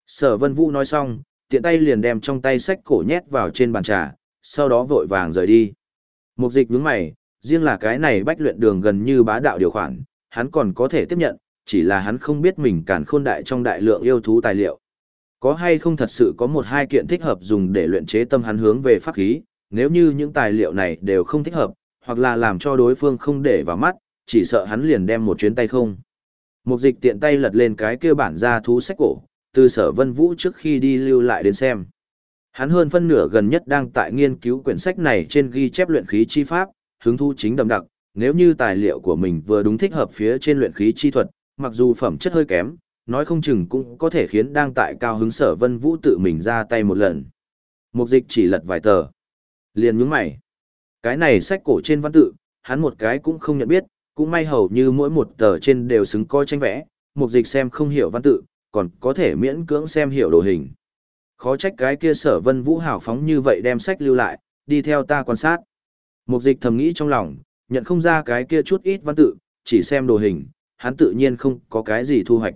Sở vân vũ nói xong, tiện tay liền đem trong tay sách cổ nhét vào trên bàn trà, sau đó vội vàng rời đi. Mục dịch nhướng mày, riêng là cái này bách luyện đường gần như bá đạo điều khoản, hắn còn có thể tiếp nhận, chỉ là hắn không biết mình càn khôn đại trong đại lượng yêu thú tài liệu. Có hay không thật sự có một hai kiện thích hợp dùng để luyện chế tâm hắn hướng về pháp khí, nếu như những tài liệu này đều không thích hợp, hoặc là làm cho đối phương không để vào mắt, chỉ sợ hắn liền đem một chuyến tay không. Mục dịch tiện tay lật lên cái kia bản ra thú sách cổ, từ sở vân vũ trước khi đi lưu lại đến xem. Hắn hơn phân nửa gần nhất đang tại nghiên cứu quyển sách này trên ghi chép luyện khí chi pháp, hứng thu chính đậm đặc, nếu như tài liệu của mình vừa đúng thích hợp phía trên luyện khí chi thuật, mặc dù phẩm chất hơi kém, nói không chừng cũng có thể khiến đang tại cao hứng sở vân vũ tự mình ra tay một lần. Mục dịch chỉ lật vài tờ. Liền nhướng mày. Cái này sách cổ trên văn tự, hắn một cái cũng không nhận biết, cũng may hầu như mỗi một tờ trên đều xứng coi tranh vẽ, mục dịch xem không hiểu văn tự, còn có thể miễn cưỡng xem hiểu đồ hình. Khó trách cái kia sở vân vũ hào phóng như vậy đem sách lưu lại, đi theo ta quan sát. Mục dịch thầm nghĩ trong lòng, nhận không ra cái kia chút ít văn tự, chỉ xem đồ hình, hắn tự nhiên không có cái gì thu hoạch.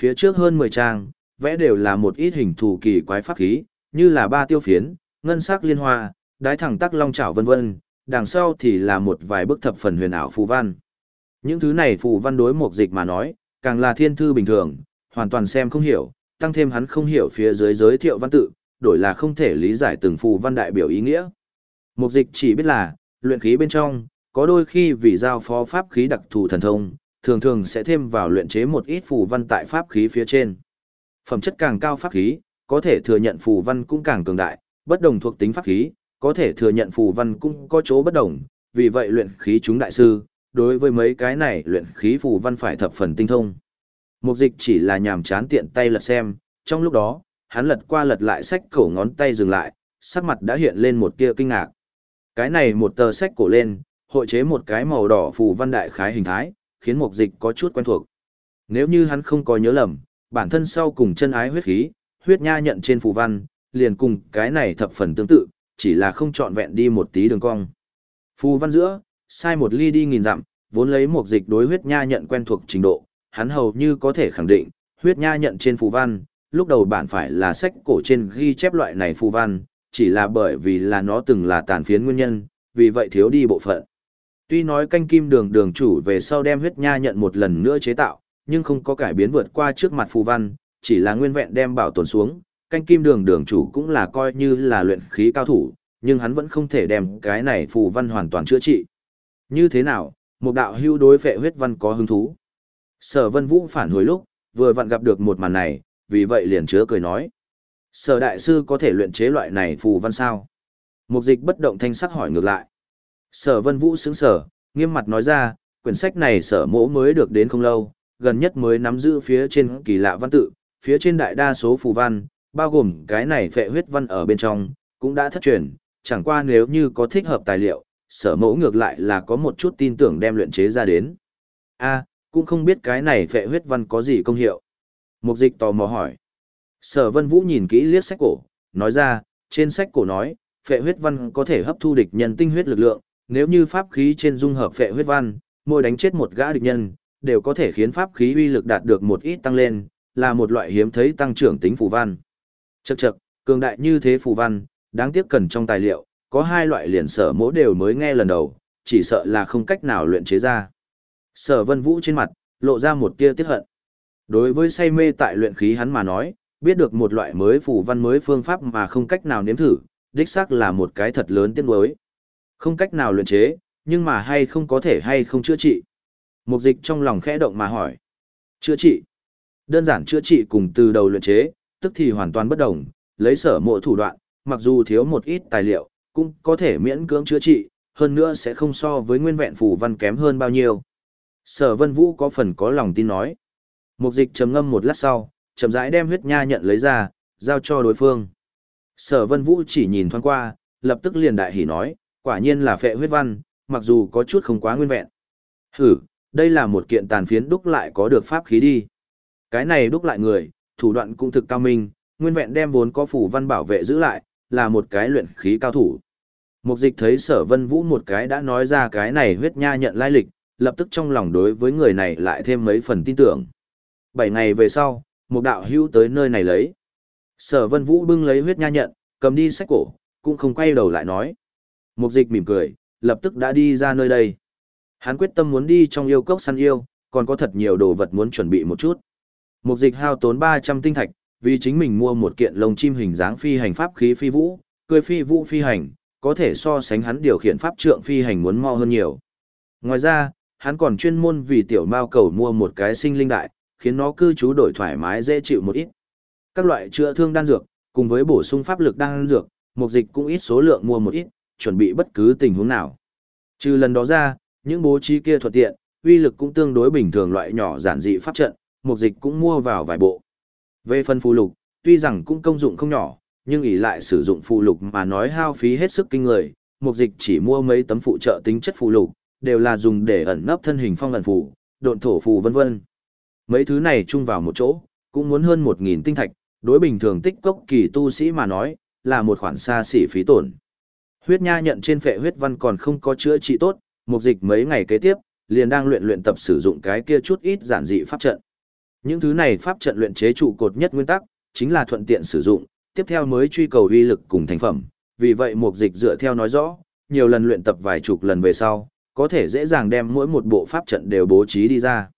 Phía trước hơn 10 trang, vẽ đều là một ít hình thù kỳ quái pháp khí, như là ba tiêu phiến, ngân sắc liên hoa, đái thẳng tắc long chảo vân vân, đằng sau thì là một vài bức thập phần huyền ảo phù văn. Những thứ này phù văn đối mục dịch mà nói, càng là thiên thư bình thường, hoàn toàn xem không hiểu, tăng thêm hắn không hiểu phía dưới giới thiệu văn tự, đổi là không thể lý giải từng phù văn đại biểu ý nghĩa. Mục dịch chỉ biết là, luyện khí bên trong, có đôi khi vì giao phó pháp khí đặc thù thần thông, thường thường sẽ thêm vào luyện chế một ít phù văn tại pháp khí phía trên. Phẩm chất càng cao pháp khí, có thể thừa nhận phù văn cũng càng cường đại, bất đồng thuộc tính pháp khí, có thể thừa nhận phù văn cũng có chỗ bất đồng, vì vậy luyện khí chúng đại sư, đối với mấy cái này luyện khí phù văn phải thập phần tinh thông. Mục dịch chỉ là nhàm chán tiện tay lật xem, trong lúc đó, hắn lật qua lật lại sách cổ ngón tay dừng lại, sắc mặt đã hiện lên một tia kinh ngạc. Cái này một tờ sách cổ lên, hội chế một cái màu đỏ phù văn đại khái hình thái, khiến mục dịch có chút quen thuộc. Nếu như hắn không có nhớ lầm, bản thân sau cùng chân ái huyết khí, huyết nha nhận trên phù văn, liền cùng cái này thập phần tương tự, chỉ là không trọn vẹn đi một tí đường cong. Phù văn giữa, sai một ly đi nghìn dặm, vốn lấy một dịch đối huyết nha nhận quen thuộc trình độ, hắn hầu như có thể khẳng định, huyết nha nhận trên phù văn, lúc đầu bản phải là sách cổ trên ghi chép loại này phù văn, chỉ là bởi vì là nó từng là tàn phiến nguyên nhân, vì vậy thiếu đi bộ phận. Tuy nói canh kim đường đường chủ về sau đem huyết nha nhận một lần nữa chế tạo, nhưng không có cải biến vượt qua trước mặt phù văn, chỉ là nguyên vẹn đem bảo tồn xuống, canh kim đường đường chủ cũng là coi như là luyện khí cao thủ, nhưng hắn vẫn không thể đem cái này phù văn hoàn toàn chữa trị. Như thế nào, một đạo hưu đối vệ huyết văn có hứng thú. Sở vân vũ phản hồi lúc, vừa vặn gặp được một màn này, vì vậy liền chứa cười nói. Sở đại sư có thể luyện chế loại này phù văn sao? Mục dịch bất động thanh sắc hỏi ngược lại. Sở vân vũ sướng sở, nghiêm mặt nói ra, quyển sách này sở mỗ mới được đến không lâu, gần nhất mới nắm giữ phía trên kỳ lạ văn tự, phía trên đại đa số phù văn, bao gồm cái này phệ huyết văn ở bên trong, cũng đã thất truyền, chẳng qua nếu như có thích hợp tài liệu, sở mẫu ngược lại là có một chút tin tưởng đem luyện chế ra đến. a cũng không biết cái này phệ huyết văn có gì công hiệu. Mục dịch tò mò hỏi. Sở vân vũ nhìn kỹ liếc sách cổ, nói ra, trên sách cổ nói, phệ huyết văn có thể hấp thu địch nhân tinh huyết lực lượng, nếu như pháp khí trên dung hợp phệ huyết văn, mỗi đánh chết một gã địch nhân, đều có thể khiến pháp khí uy lực đạt được một ít tăng lên, là một loại hiếm thấy tăng trưởng tính phù văn. Chậc chậc, cường đại như thế phù văn, đáng tiếc cần trong tài liệu, có hai loại liền sở mỗi đều mới nghe lần đầu, chỉ sợ là không cách nào luyện chế ra. Sở vân vũ trên mặt, lộ ra một tia tiếc hận. Đối với say mê tại luyện khí hắn mà nói, biết được một loại mới phù văn mới phương pháp mà không cách nào nếm thử, đích xác là một cái thật lớn tiếc nuối. Không cách nào luyện chế, nhưng mà hay không có thể hay không chữa trị. Mục dịch trong lòng khẽ động mà hỏi. Chữa trị. Đơn giản chữa trị cùng từ đầu luyện chế, tức thì hoàn toàn bất đồng, lấy sở mộ thủ đoạn, mặc dù thiếu một ít tài liệu, cũng có thể miễn cưỡng chữa trị, hơn nữa sẽ không so với nguyên vẹn phù văn kém hơn bao nhiêu. Sở Vân Vũ có phần có lòng tin nói. Mục dịch trầm ngâm một lát sau, chậm rãi đem huyết nha nhận lấy ra, giao cho đối phương. Sở Vân Vũ chỉ nhìn thoáng qua, lập tức liền đại hỉ nói, quả nhiên là phệ huyết văn, mặc dù có chút không quá nguyên vẹn. Hử, đây là một kiện tàn phiến đúc lại có được pháp khí đi. Cái này đúc lại người, thủ đoạn cũng thực cao minh, nguyên vẹn đem vốn có phủ văn bảo vệ giữ lại, là một cái luyện khí cao thủ. Mục dịch thấy sở vân vũ một cái đã nói ra cái này huyết nha nhận lai lịch, lập tức trong lòng đối với người này lại thêm mấy phần tin tưởng. Bảy ngày về sau, một đạo hưu tới nơi này lấy. Sở vân vũ bưng lấy huyết nha nhận, cầm đi sách cổ, cũng không quay đầu lại nói. Mục dịch mỉm cười, lập tức đã đi ra nơi đây. Hắn quyết tâm muốn đi trong yêu cốc săn yêu, còn có thật nhiều đồ vật muốn chuẩn bị một chút. Mục dịch hao tốn 300 tinh thạch, vì chính mình mua một kiện lồng chim hình dáng phi hành pháp khí phi vũ, cười phi vũ phi hành, có thể so sánh hắn điều khiển pháp trượng phi hành muốn mau hơn nhiều. Ngoài ra, hắn còn chuyên môn vì tiểu mao cầu mua một cái sinh linh đại, khiến nó cư trú đổi thoải mái dễ chịu một ít. Các loại chữa thương đan dược, cùng với bổ sung pháp lực đan dược, mục dịch cũng ít số lượng mua một ít, chuẩn bị bất cứ tình huống nào. Trừ lần đó ra, những bố trí kia thuận tiện, uy lực cũng tương đối bình thường loại nhỏ giản dị pháp trận, mục dịch cũng mua vào vài bộ. Về phần phù lục, tuy rằng cũng công dụng không nhỏ, nhưng ỷ lại sử dụng phù lục mà nói hao phí hết sức kinh người, mục dịch chỉ mua mấy tấm phụ trợ tính chất phù lục, đều là dùng để ẩn nấp thân hình phong ẩn phủ, độn thổ phù vân vân. Mấy thứ này chung vào một chỗ, cũng muốn hơn 1000 tinh thạch, đối bình thường tích cốc kỳ tu sĩ mà nói, là một khoản xa xỉ phí tổn. Huyết nha nhận trên phệ huyết văn còn không có chữa trị tốt, mục dịch mấy ngày kế tiếp, liền đang luyện luyện tập sử dụng cái kia chút ít giản dị pháp trận. Những thứ này pháp trận luyện chế trụ cột nhất nguyên tắc, chính là thuận tiện sử dụng, tiếp theo mới truy cầu uy lực cùng thành phẩm. Vì vậy mục dịch dựa theo nói rõ, nhiều lần luyện tập vài chục lần về sau, có thể dễ dàng đem mỗi một bộ pháp trận đều bố trí đi ra.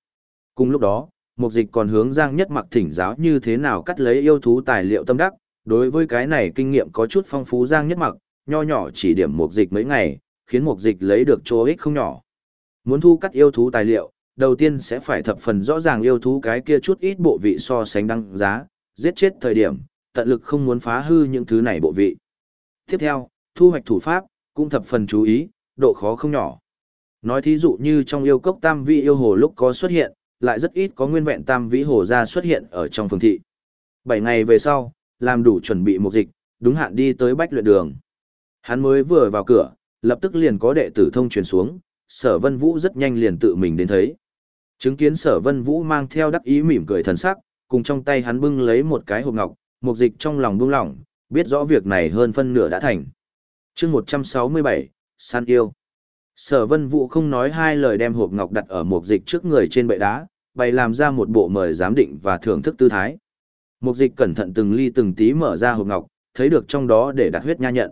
Cùng lúc đó, mục dịch còn hướng Giang Nhất Mặc thỉnh giáo như thế nào cắt lấy yêu thú tài liệu tâm đắc, đối với cái này kinh nghiệm có chút phong phú Giang Nhất Mặc, nho nhỏ chỉ điểm mục dịch mấy ngày, khiến mục dịch lấy được chỗ ích không nhỏ. Muốn thu cắt yêu thú tài liệu, đầu tiên sẽ phải thập phần rõ ràng yêu thú cái kia chút ít bộ vị so sánh đăng giá, giết chết thời điểm, tận lực không muốn phá hư những thứ này bộ vị. Tiếp theo, thu hoạch thủ pháp, cũng thập phần chú ý, độ khó không nhỏ. Nói thí dụ như trong yêu cốc tam vị yêu hồ lúc có xuất hiện, lại rất ít có nguyên vẹn tam vĩ hồ ra xuất hiện ở trong phường thị. Bảy ngày về sau, làm đủ chuẩn bị một dịch, đúng hạn đi tới bách luyện đường. Hắn mới vừa vào cửa, lập tức liền có đệ tử thông truyền xuống, sở vân vũ rất nhanh liền tự mình đến thấy. Chứng kiến sở vân vũ mang theo đắc ý mỉm cười thần sắc, cùng trong tay hắn bưng lấy một cái hộp ngọc, mục dịch trong lòng buông lỏng, biết rõ việc này hơn phân nửa đã thành. chương 167, San Yêu. Sở vân vũ không nói hai lời đem hộp ngọc đặt ở một dịch trước người trên bệ đá, bày làm ra một bộ mời giám định và thưởng thức tư thái. Một dịch cẩn thận từng ly từng tí mở ra hộp ngọc, thấy được trong đó để đặt huyết nha nhận.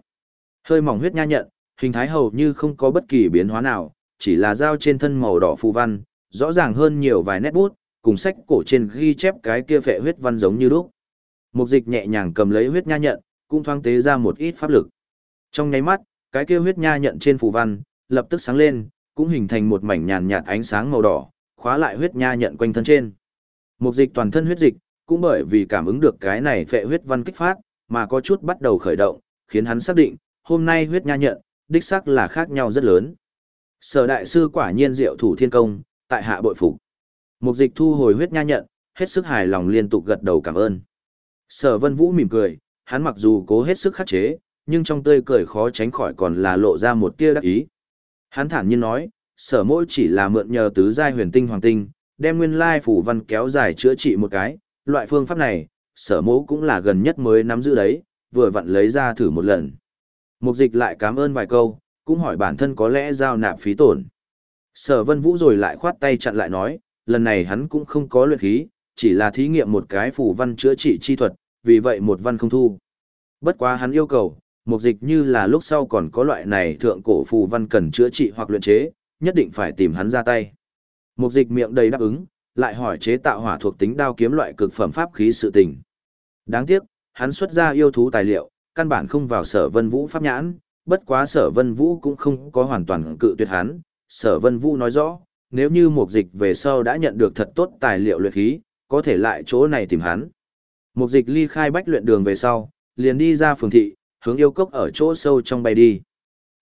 Hơi mỏng huyết nha nhận, hình thái hầu như không có bất kỳ biến hóa nào, chỉ là dao trên thân màu đỏ phù văn, rõ ràng hơn nhiều vài nét bút, cùng sách cổ trên ghi chép cái kia phệ huyết văn giống như lúc. Mục dịch nhẹ nhàng cầm lấy huyết nha nhận, cũng thoáng tế ra một ít pháp lực. Trong nháy mắt, cái kia huyết nha nhận trên phù văn, lập tức sáng lên, cũng hình thành một mảnh nhàn nhạt ánh sáng màu đỏ, khóa lại huyết nha nhận quanh thân trên. Mục dịch toàn thân huyết dịch, cũng bởi vì cảm ứng được cái này phệ huyết văn kích phát, mà có chút bắt đầu khởi động, khiến hắn xác định, hôm nay huyết nha nhận, đích xác là khác nhau rất lớn. Sở đại sư quả nhiên diệu thủ thiên công, tại hạ bội phục. Mục dịch thu hồi huyết nha nhận, hết sức hài lòng liên tục gật đầu cảm ơn. Sở vân vũ mỉm cười, hắn mặc dù cố hết sức khắc chế, nhưng trong tươi cười khó tránh khỏi còn là lộ ra một tia đắc ý. Hắn thản nhiên nói, sở mỗi chỉ là mượn nhờ tứ giai huyền tinh hoàng tinh, đem nguyên lai phủ văn kéo dài chữa trị một cái, loại phương pháp này, sở mẫu cũng là gần nhất mới nắm giữ đấy, vừa vặn lấy ra thử một lần. Mục dịch lại cảm ơn vài câu, cũng hỏi bản thân có lẽ giao nạp phí tổn. Sở vân vũ rồi lại khoát tay chặn lại nói, lần này hắn cũng không có luyện khí, chỉ là thí nghiệm một cái phủ văn chữa trị chi thuật, vì vậy một văn không thu. Bất quá hắn yêu cầu, mục dịch như là lúc sau còn có loại này thượng cổ phù văn cần chữa trị hoặc luyện chế, nhất định phải tìm hắn ra tay. Mục dịch miệng đầy đáp ứng, lại hỏi chế tạo hỏa thuộc tính đao kiếm loại cực phẩm pháp khí sự tình. Đáng tiếc, hắn xuất ra yêu thú tài liệu, căn bản không vào sở vân vũ pháp nhãn, bất quá sở vân vũ cũng không có hoàn toàn cự tuyệt hắn. Sở vân vũ nói rõ, nếu như mục dịch về sau đã nhận được thật tốt tài liệu luyện khí, có thể lại chỗ này tìm hắn. Mục dịch ly khai bách luyện đường về sau, liền đi ra phường thị, hướng yêu cốc ở chỗ sâu trong bay đi.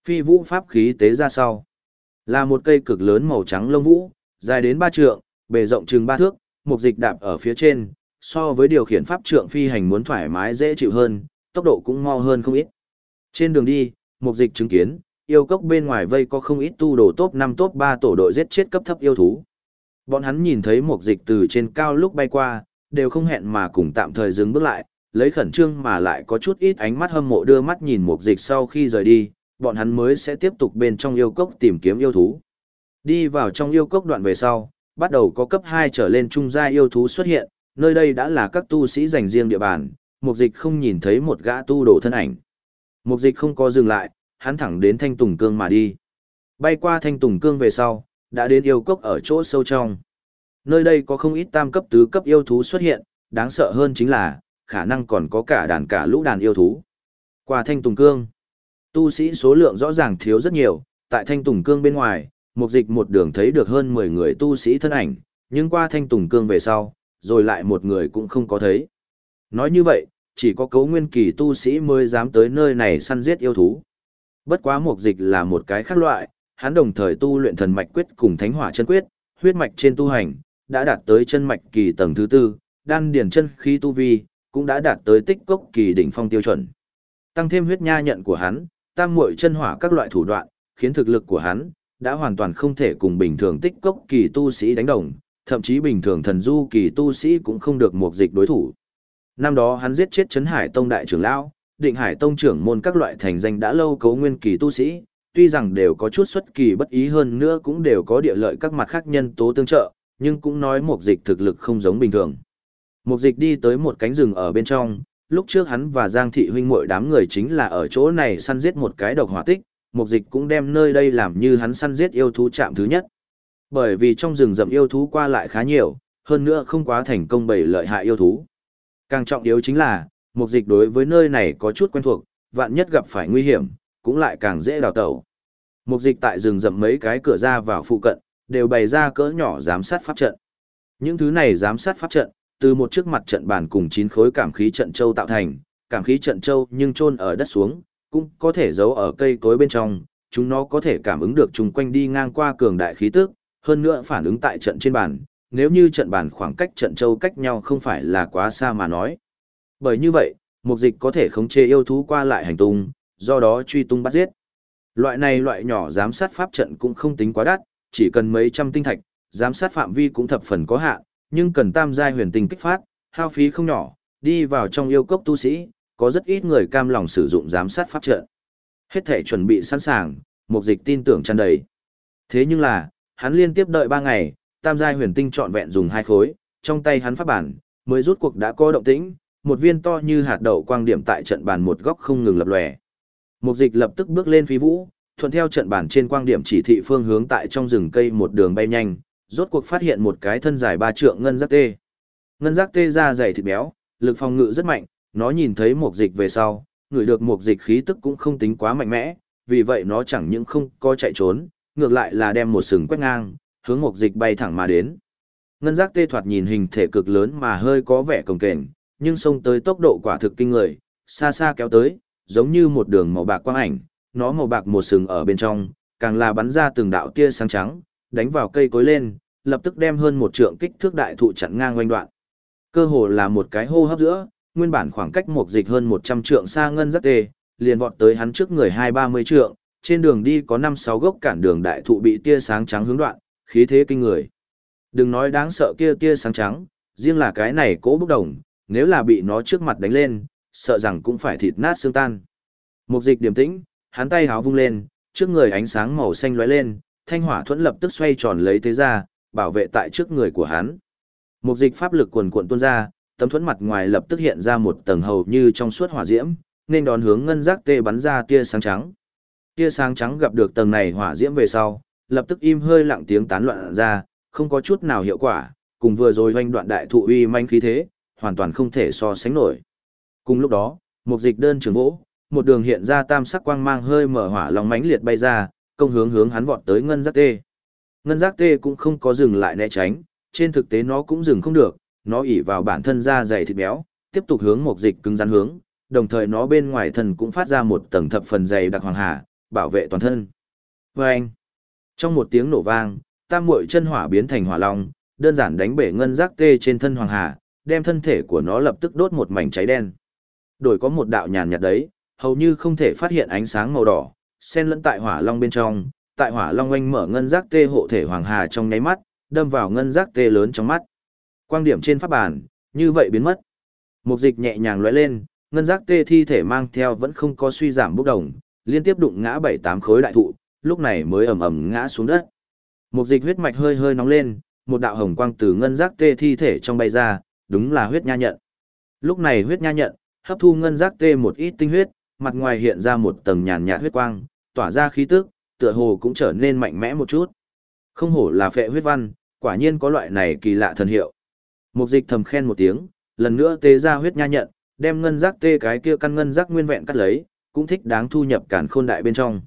Phi vũ pháp khí tế ra sau. Là một cây cực lớn màu trắng lông vũ, dài đến ba trượng, bề rộng chừng ba thước, mục dịch đạp ở phía trên, so với điều khiển pháp trượng phi hành muốn thoải mái dễ chịu hơn, tốc độ cũng mau hơn không ít. Trên đường đi, mục dịch chứng kiến, yêu cốc bên ngoài vây có không ít tu đồ top 5 top 3 tổ đội giết chết cấp thấp yêu thú. Bọn hắn nhìn thấy mục dịch từ trên cao lúc bay qua, đều không hẹn mà cùng tạm thời dừng bước lại, lấy khẩn trương mà lại có chút ít ánh mắt hâm mộ đưa mắt nhìn mục dịch sau khi rời đi, bọn hắn mới sẽ tiếp tục bên trong yêu cốc tìm kiếm yêu thú. Đi vào trong yêu cốc đoạn về sau, bắt đầu có cấp 2 trở lên trung gia yêu thú xuất hiện, nơi đây đã là các tu sĩ dành riêng địa bàn, mục dịch không nhìn thấy một gã tu đổ thân ảnh. Mục dịch không có dừng lại, hắn thẳng đến thanh tùng cương mà đi. Bay qua thanh tùng cương về sau, đã đến yêu cốc ở chỗ sâu trong. Nơi đây có không ít tam cấp tứ cấp yêu thú xuất hiện, đáng sợ hơn chính là, khả năng còn có cả đàn cả lũ đàn yêu thú. Qua thanh tùng cương, tu sĩ số lượng rõ ràng thiếu rất nhiều, tại thanh tùng cương bên ngoài, mục dịch một đường thấy được hơn 10 người tu sĩ thân ảnh, nhưng qua thanh tùng cương về sau, rồi lại một người cũng không có thấy. Nói như vậy, chỉ có cấu nguyên kỳ tu sĩ mới dám tới nơi này săn giết yêu thú. Bất quá mục dịch là một cái khác loại, hắn đồng thời tu luyện thần mạch quyết cùng thánh hỏa chân quyết, huyết mạch trên tu hành, đã đạt tới chân mạch kỳ tầng thứ tư, đan điển chân khí tu vi, cũng đã đạt tới tích cốc kỳ đỉnh phong tiêu chuẩn. Tăng thêm huyết nha nhận của hắn, tam muội chân hỏa các loại thủ đoạn, khiến thực lực của hắn đã hoàn toàn không thể cùng bình thường tích cốc kỳ tu sĩ đánh đồng, thậm chí bình thường thần du kỳ tu sĩ cũng không được một dịch đối thủ. Năm đó hắn giết chết Trấn Hải Tông đại trưởng lão, Định Hải Tông trưởng môn các loại thành danh đã lâu cấu nguyên kỳ tu sĩ, tuy rằng đều có chút xuất kỳ bất ý hơn nữa cũng đều có địa lợi các mặt khác nhân tố tương trợ, nhưng cũng nói một dịch thực lực không giống bình thường. Mục dịch đi tới một cánh rừng ở bên trong, lúc trước hắn và Giang Thị huynh muội đám người chính là ở chỗ này săn giết một cái độc hỏa tích, Mục dịch cũng đem nơi đây làm như hắn săn giết yêu thú chạm thứ nhất. Bởi vì trong rừng rậm yêu thú qua lại khá nhiều, hơn nữa không quá thành công bày lợi hại yêu thú. Càng trọng yếu chính là, mục dịch đối với nơi này có chút quen thuộc, vạn nhất gặp phải nguy hiểm, cũng lại càng dễ đào tẩu. Mục dịch tại rừng rậm mấy cái cửa ra vào phụ cận, đều bày ra cỡ nhỏ giám sát pháp trận. Những thứ này giám sát pháp trận, từ một chiếc mặt trận bàn cùng chín khối cảm khí trận châu tạo thành, cảm khí trận châu nhưng chôn ở đất xuống, cũng có thể giấu ở cây cối bên trong, chúng nó có thể cảm ứng được chung quanh đi ngang qua cường đại khí tức, hơn nữa phản ứng tại trận trên bàn, nếu như trận bàn khoảng cách trận châu cách nhau không phải là quá xa mà nói. Bởi như vậy, mục dịch có thể khống chế yêu thú qua lại hành tung, do đó truy tung bắt giết. Loại này loại nhỏ giám sát pháp trận cũng không tính quá đắt, chỉ cần mấy trăm tinh thạch, giám sát phạm vi cũng thập phần có hạn, nhưng cần tam giai huyền tinh kích phát, hao phí không nhỏ, đi vào trong yêu cốc tu sĩ, có rất ít người cam lòng sử dụng giám sát pháp trận. Hết thể chuẩn bị sẵn sàng, mục dịch tin tưởng tràn đầy. Thế nhưng là, hắn liên tiếp đợi 3 ngày, tam giai huyền tinh trọn vẹn dùng hai khối, trong tay hắn pháp bản, mới rút cuộc đã có động tĩnh, một viên to như hạt đậu quang điểm tại trận bàn một góc không ngừng lập lòe. Mục dịch lập tức bước lên phi vũ, thuận theo trận bàn trên quang điểm chỉ thị phương hướng tại trong rừng cây một đường bay nhanh, rốt cuộc phát hiện một cái thân dài ba trượng ngân giác tê. Ngân giác tê da dày thịt béo, lực phòng ngự rất mạnh, nó nhìn thấy một dịch về sau, ngửi được một dịch khí tức cũng không tính quá mạnh mẽ, vì vậy nó chẳng những không có chạy trốn, ngược lại là đem một sừng quét ngang, hướng một dịch bay thẳng mà đến. Ngân giác tê thoạt nhìn hình thể cực lớn mà hơi có vẻ cồng kềnh, nhưng xông tới tốc độ quả thực kinh người, xa xa kéo tới, giống như một đường màu bạc quang ảnh, nó màu bạc một sừng ở bên trong, càng là bắn ra từng đạo tia sáng trắng, đánh vào cây cối lên, lập tức đem hơn một trượng kích thước đại thụ chặn ngang quanh đoạn. Cơ hồ là một cái hô hấp giữa, nguyên bản khoảng cách một dịch hơn 100 trượng xa ngân rất tê, liền vọt tới hắn trước người hai ba mươi trượng, trên đường đi có năm sáu gốc cản đường đại thụ bị tia sáng trắng hướng đoạn, khí thế kinh người. Đừng nói đáng sợ kia tia sáng trắng, riêng là cái này cố bốc đồng, nếu là bị nó trước mặt đánh lên, sợ rằng cũng phải thịt nát xương tan. Mục dịch điềm tĩnh, hắn tay háo vung lên, trước người ánh sáng màu xanh lóe lên, thanh hỏa thuẫn lập tức xoay tròn lấy thế ra, bảo vệ tại trước người của hắn. Một dịch pháp lực quần cuộn tuôn ra, tấm thuẫn mặt ngoài lập tức hiện ra một tầng hầu như trong suốt hỏa diễm, nên đón hướng ngân giác tê bắn ra tia sáng trắng. Tia sáng trắng gặp được tầng này hỏa diễm về sau, lập tức im hơi lặng tiếng tán loạn ra, không có chút nào hiệu quả, cùng vừa rồi hoành đoạn đại thụ uy manh khí thế, hoàn toàn không thể so sánh nổi. Cùng lúc đó, một dịch đơn trường vỗ, một đường hiện ra tam sắc quang mang hơi mở hỏa long mãnh liệt bay ra, công hướng hướng hắn vọt tới ngân giác tê. Ngân giác tê cũng không có dừng lại né tránh, trên thực tế nó cũng dừng không được, nó ỉ vào bản thân da dày thịt béo, tiếp tục hướng một dịch cứng rắn hướng, đồng thời nó bên ngoài thân cũng phát ra một tầng thập phần dày đặc hoàng hà, bảo vệ toàn thân. Và anh, trong một tiếng nổ vang, tam muội chân hỏa biến thành hỏa long, đơn giản đánh bể ngân giác tê trên thân hoàng hà, đem thân thể của nó lập tức đốt một mảnh cháy đen. Đổi có một đạo nhàn nhạt đấy, hầu như không thể phát hiện ánh sáng màu đỏ, xen lẫn tại hỏa long bên trong, tại hỏa long oanh mở ngân giác tê hộ thể hoàng hà trong nháy mắt, đâm vào ngân giác tê lớn trong mắt. Quang điểm trên pháp bàn, như vậy biến mất. Mục dịch nhẹ nhàng lóe lên, ngân giác tê thi thể mang theo vẫn không có suy giảm bốc đồng, liên tiếp đụng ngã bảy tám khối đại thụ, lúc này mới ầm ầm ngã xuống đất. Mục dịch huyết mạch hơi hơi nóng lên, một đạo hồng quang từ ngân giác tê thi thể trong bay ra, đúng là huyết nha nhận. Lúc này huyết nha nhận, hấp thu ngân giác tê một ít tinh huyết, mặt ngoài hiện ra một tầng nhàn nhạt huyết quang, tỏa ra khí tức, tựa hồ cũng trở nên mạnh mẽ một chút. Không hổ là phệ huyết văn, quả nhiên có loại này kỳ lạ thần hiệu. Mục dịch thầm khen một tiếng, lần nữa tê ra huyết nha nhận, đem ngân giác tê cái kia căn ngân giác nguyên vẹn cắt lấy, cũng thích đáng thu nhập cản khôn đại bên trong.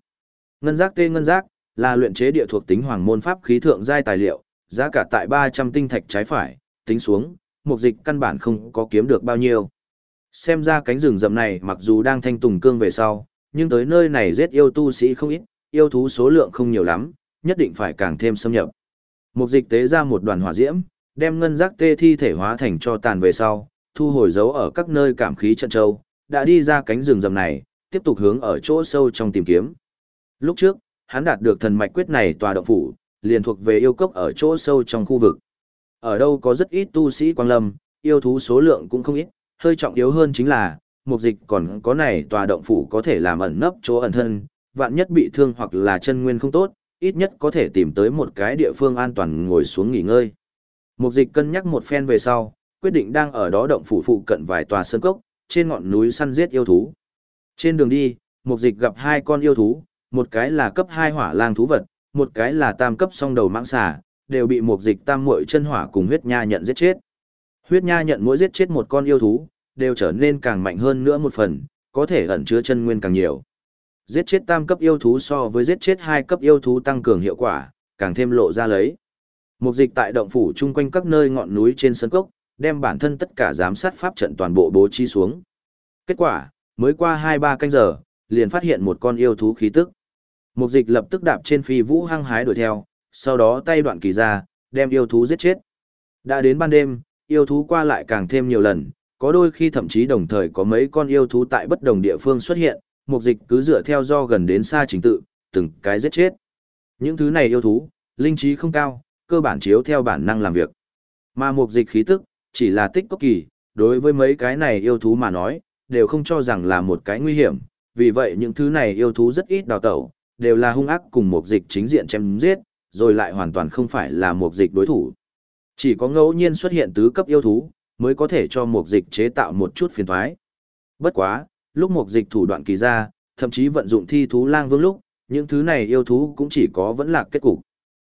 Ngân giác tê ngân giác là luyện chế địa thuộc tính hoàng môn pháp khí thượng giai tài liệu, giá cả tại 300 tinh thạch trái phải, tính xuống, mục dịch căn bản không có kiếm được bao nhiêu. Xem ra cánh rừng rậm này mặc dù đang thanh tùng cương về sau, nhưng tới nơi này giết yêu tu sĩ không ít, yêu thú số lượng không nhiều lắm, nhất định phải càng thêm xâm nhập. Mục dịch tế ra một đoàn hỏa diễm, đem ngân giác tê thi thể hóa thành cho tàn về sau, thu hồi dấu ở các nơi cảm khí trận châu, đã đi ra cánh rừng rầm này, tiếp tục hướng ở chỗ sâu trong tìm kiếm. Lúc trước, hắn đạt được thần mạch quyết này tòa động phủ, liền thuộc về yêu cốc ở chỗ sâu trong khu vực. Ở đâu có rất ít tu sĩ quang lâm, yêu thú số lượng cũng không ít, hơi trọng yếu hơn chính là, mục dịch còn có này tòa động phủ có thể làm ẩn nấp chỗ ẩn thân, vạn nhất bị thương hoặc là chân nguyên không tốt, ít nhất có thể tìm tới một cái địa phương an toàn ngồi xuống nghỉ ngơi. Mục dịch cân nhắc một phen về sau, quyết định đang ở đó động phủ phụ cận vài tòa sơn cốc, trên ngọn núi săn giết yêu thú. Trên đường đi, mục dịch gặp hai con yêu thú, một cái là cấp 2 hỏa lang thú vật, một cái là tam cấp song đầu mãng xà, đều bị mục dịch tam muội chân hỏa cùng huyết nha nhận giết chết. Huyết nha nhận mỗi giết chết một con yêu thú, đều trở nên càng mạnh hơn nữa một phần, có thể ẩn chứa chân nguyên càng nhiều. Giết chết tam cấp yêu thú so với giết chết hai cấp yêu thú tăng cường hiệu quả, càng thêm lộ ra lấy. Mục dịch tại động phủ chung quanh các nơi ngọn núi trên sân cốc, đem bản thân tất cả giám sát pháp trận toàn bộ bố trí xuống. Kết quả, mới qua 2-3 canh giờ, liền phát hiện một con yêu thú khí tức. Mục dịch lập tức đạp trên phi vũ hăng hái đuổi theo, sau đó tay đoạn kỳ ra, đem yêu thú giết chết. Đã đến ban đêm, yêu thú qua lại càng thêm nhiều lần, có đôi khi thậm chí đồng thời có mấy con yêu thú tại bất đồng địa phương xuất hiện, mục dịch cứ dựa theo do gần đến xa trình tự, từng cái giết chết. Những thứ này yêu thú, linh trí không cao, cơ bản chiếu theo bản năng làm việc. Mà mục dịch khí tức, chỉ là tích cốc kỳ, đối với mấy cái này yêu thú mà nói, đều không cho rằng là một cái nguy hiểm, vì vậy những thứ này yêu thú rất ít đào tẩu, đều là hung ác cùng mục dịch chính diện chém giết, rồi lại hoàn toàn không phải là mục dịch đối thủ. Chỉ có ngẫu nhiên xuất hiện tứ cấp yêu thú, mới có thể cho mục dịch chế tạo một chút phiền toái. Bất quá, lúc mục dịch thủ đoạn kỳ ra, thậm chí vận dụng thi thú lang vương lúc, những thứ này yêu thú cũng chỉ có vẫn là kết cục.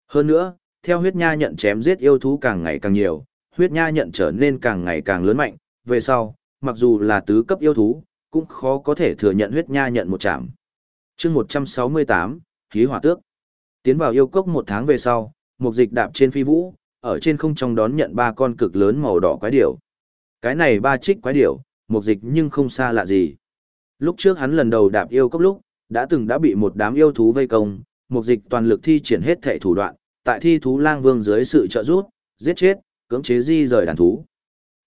Hơn nữa, theo huyết nha nhận chém giết yêu thú càng ngày càng nhiều, huyết nha nhận trở nên càng ngày càng lớn mạnh, về sau, mặc dù là tứ cấp yêu thú, cũng khó có thể thừa nhận huyết nha nhận một chạm. chương 168, khí hỏa tước. Tiến vào yêu cốc một tháng về sau, mục dịch đạp trên phi vũ, ở trên không trong đón nhận ba con cực lớn màu đỏ quái điểu. Cái này ba trích quái điểu, mục dịch nhưng không xa lạ gì. Lúc trước hắn lần đầu đạp yêu cốc lúc, đã từng đã bị một đám yêu thú vây công, mục dịch toàn lực thi triển hết thệ thủ đoạn, tại thi thú lang vương dưới sự trợ giúp, giết chết, cưỡng chế di rời đàn thú.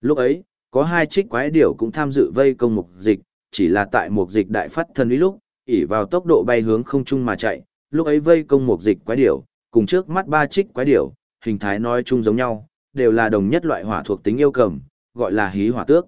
Lúc ấy, có hai trích quái điểu cũng tham dự vây công mục dịch, chỉ là tại mục dịch đại phát thần uy lúc, ỉ vào tốc độ bay hướng không trung mà chạy, lúc ấy vây công mục dịch quái điểu, cùng trước mắt ba trích quái điểu, hình thái nói chung giống nhau, đều là đồng nhất loại hỏa thuộc tính yêu cầm, gọi là hí hỏa tước.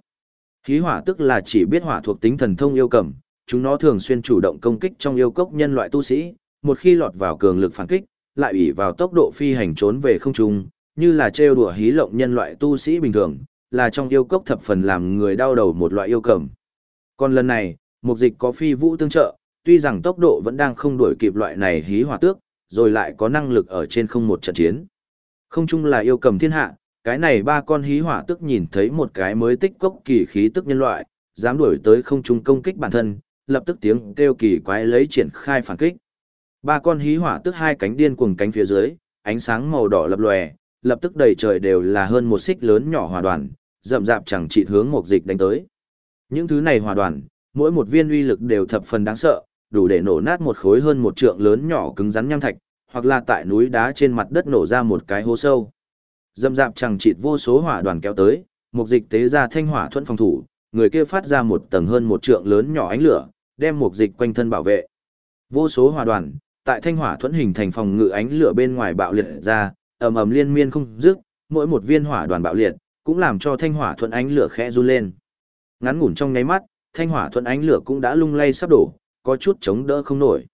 Hí hỏa tước là chỉ biết hỏa thuộc tính thần thông yêu cầm, chúng nó thường xuyên chủ động công kích trong yêu cốc nhân loại tu sĩ, một khi lọt vào cường lực phản kích, lại ủy vào tốc độ phi hành trốn về không trung, như là trêu đùa hí lộng nhân loại tu sĩ bình thường, là trong yêu cốc thập phần làm người đau đầu một loại yêu cầm. Còn lần này, mục dịch có phi vũ tương trợ, tuy rằng tốc độ vẫn đang không đuổi kịp loại này hí hỏa tước, rồi lại có năng lực ở trên không một trận chiến. Không chung là yêu cầm thiên hạ, cái này ba con hí hỏa tức nhìn thấy một cái mới tích cốc kỳ khí tức nhân loại, dám đuổi tới không trung công kích bản thân, lập tức tiếng kêu kỳ quái lấy triển khai phản kích. Ba con hí hỏa tức hai cánh điên cuồng cánh phía dưới, ánh sáng màu đỏ lập lòe, lập tức đầy trời đều là hơn một xích lớn nhỏ hòa đoàn, rậm rạp chẳng chỉ hướng một dịch đánh tới. Những thứ này hòa đoàn, mỗi một viên uy lực đều thập phần đáng sợ, đủ để nổ nát một khối hơn một trượng lớn nhỏ cứng rắn nham thạch, hoặc là tại núi đá trên mặt đất nổ ra một cái hố sâu dâm dạp chẳng chịt vô số hỏa đoàn kéo tới, một dịch tế ra thanh hỏa thuận phòng thủ, người kia phát ra một tầng hơn một trượng lớn nhỏ ánh lửa, đem một dịch quanh thân bảo vệ. Vô số hỏa đoàn, tại thanh hỏa thuẫn hình thành phòng ngự ánh lửa bên ngoài bạo liệt ra, ầm ầm liên miên không dứt, mỗi một viên hỏa đoàn bạo liệt, cũng làm cho thanh hỏa thuẫn ánh lửa khẽ run lên. Ngắn ngủn trong nháy mắt, thanh hỏa thuẫn ánh lửa cũng đã lung lay sắp đổ, có chút chống đỡ không nổi.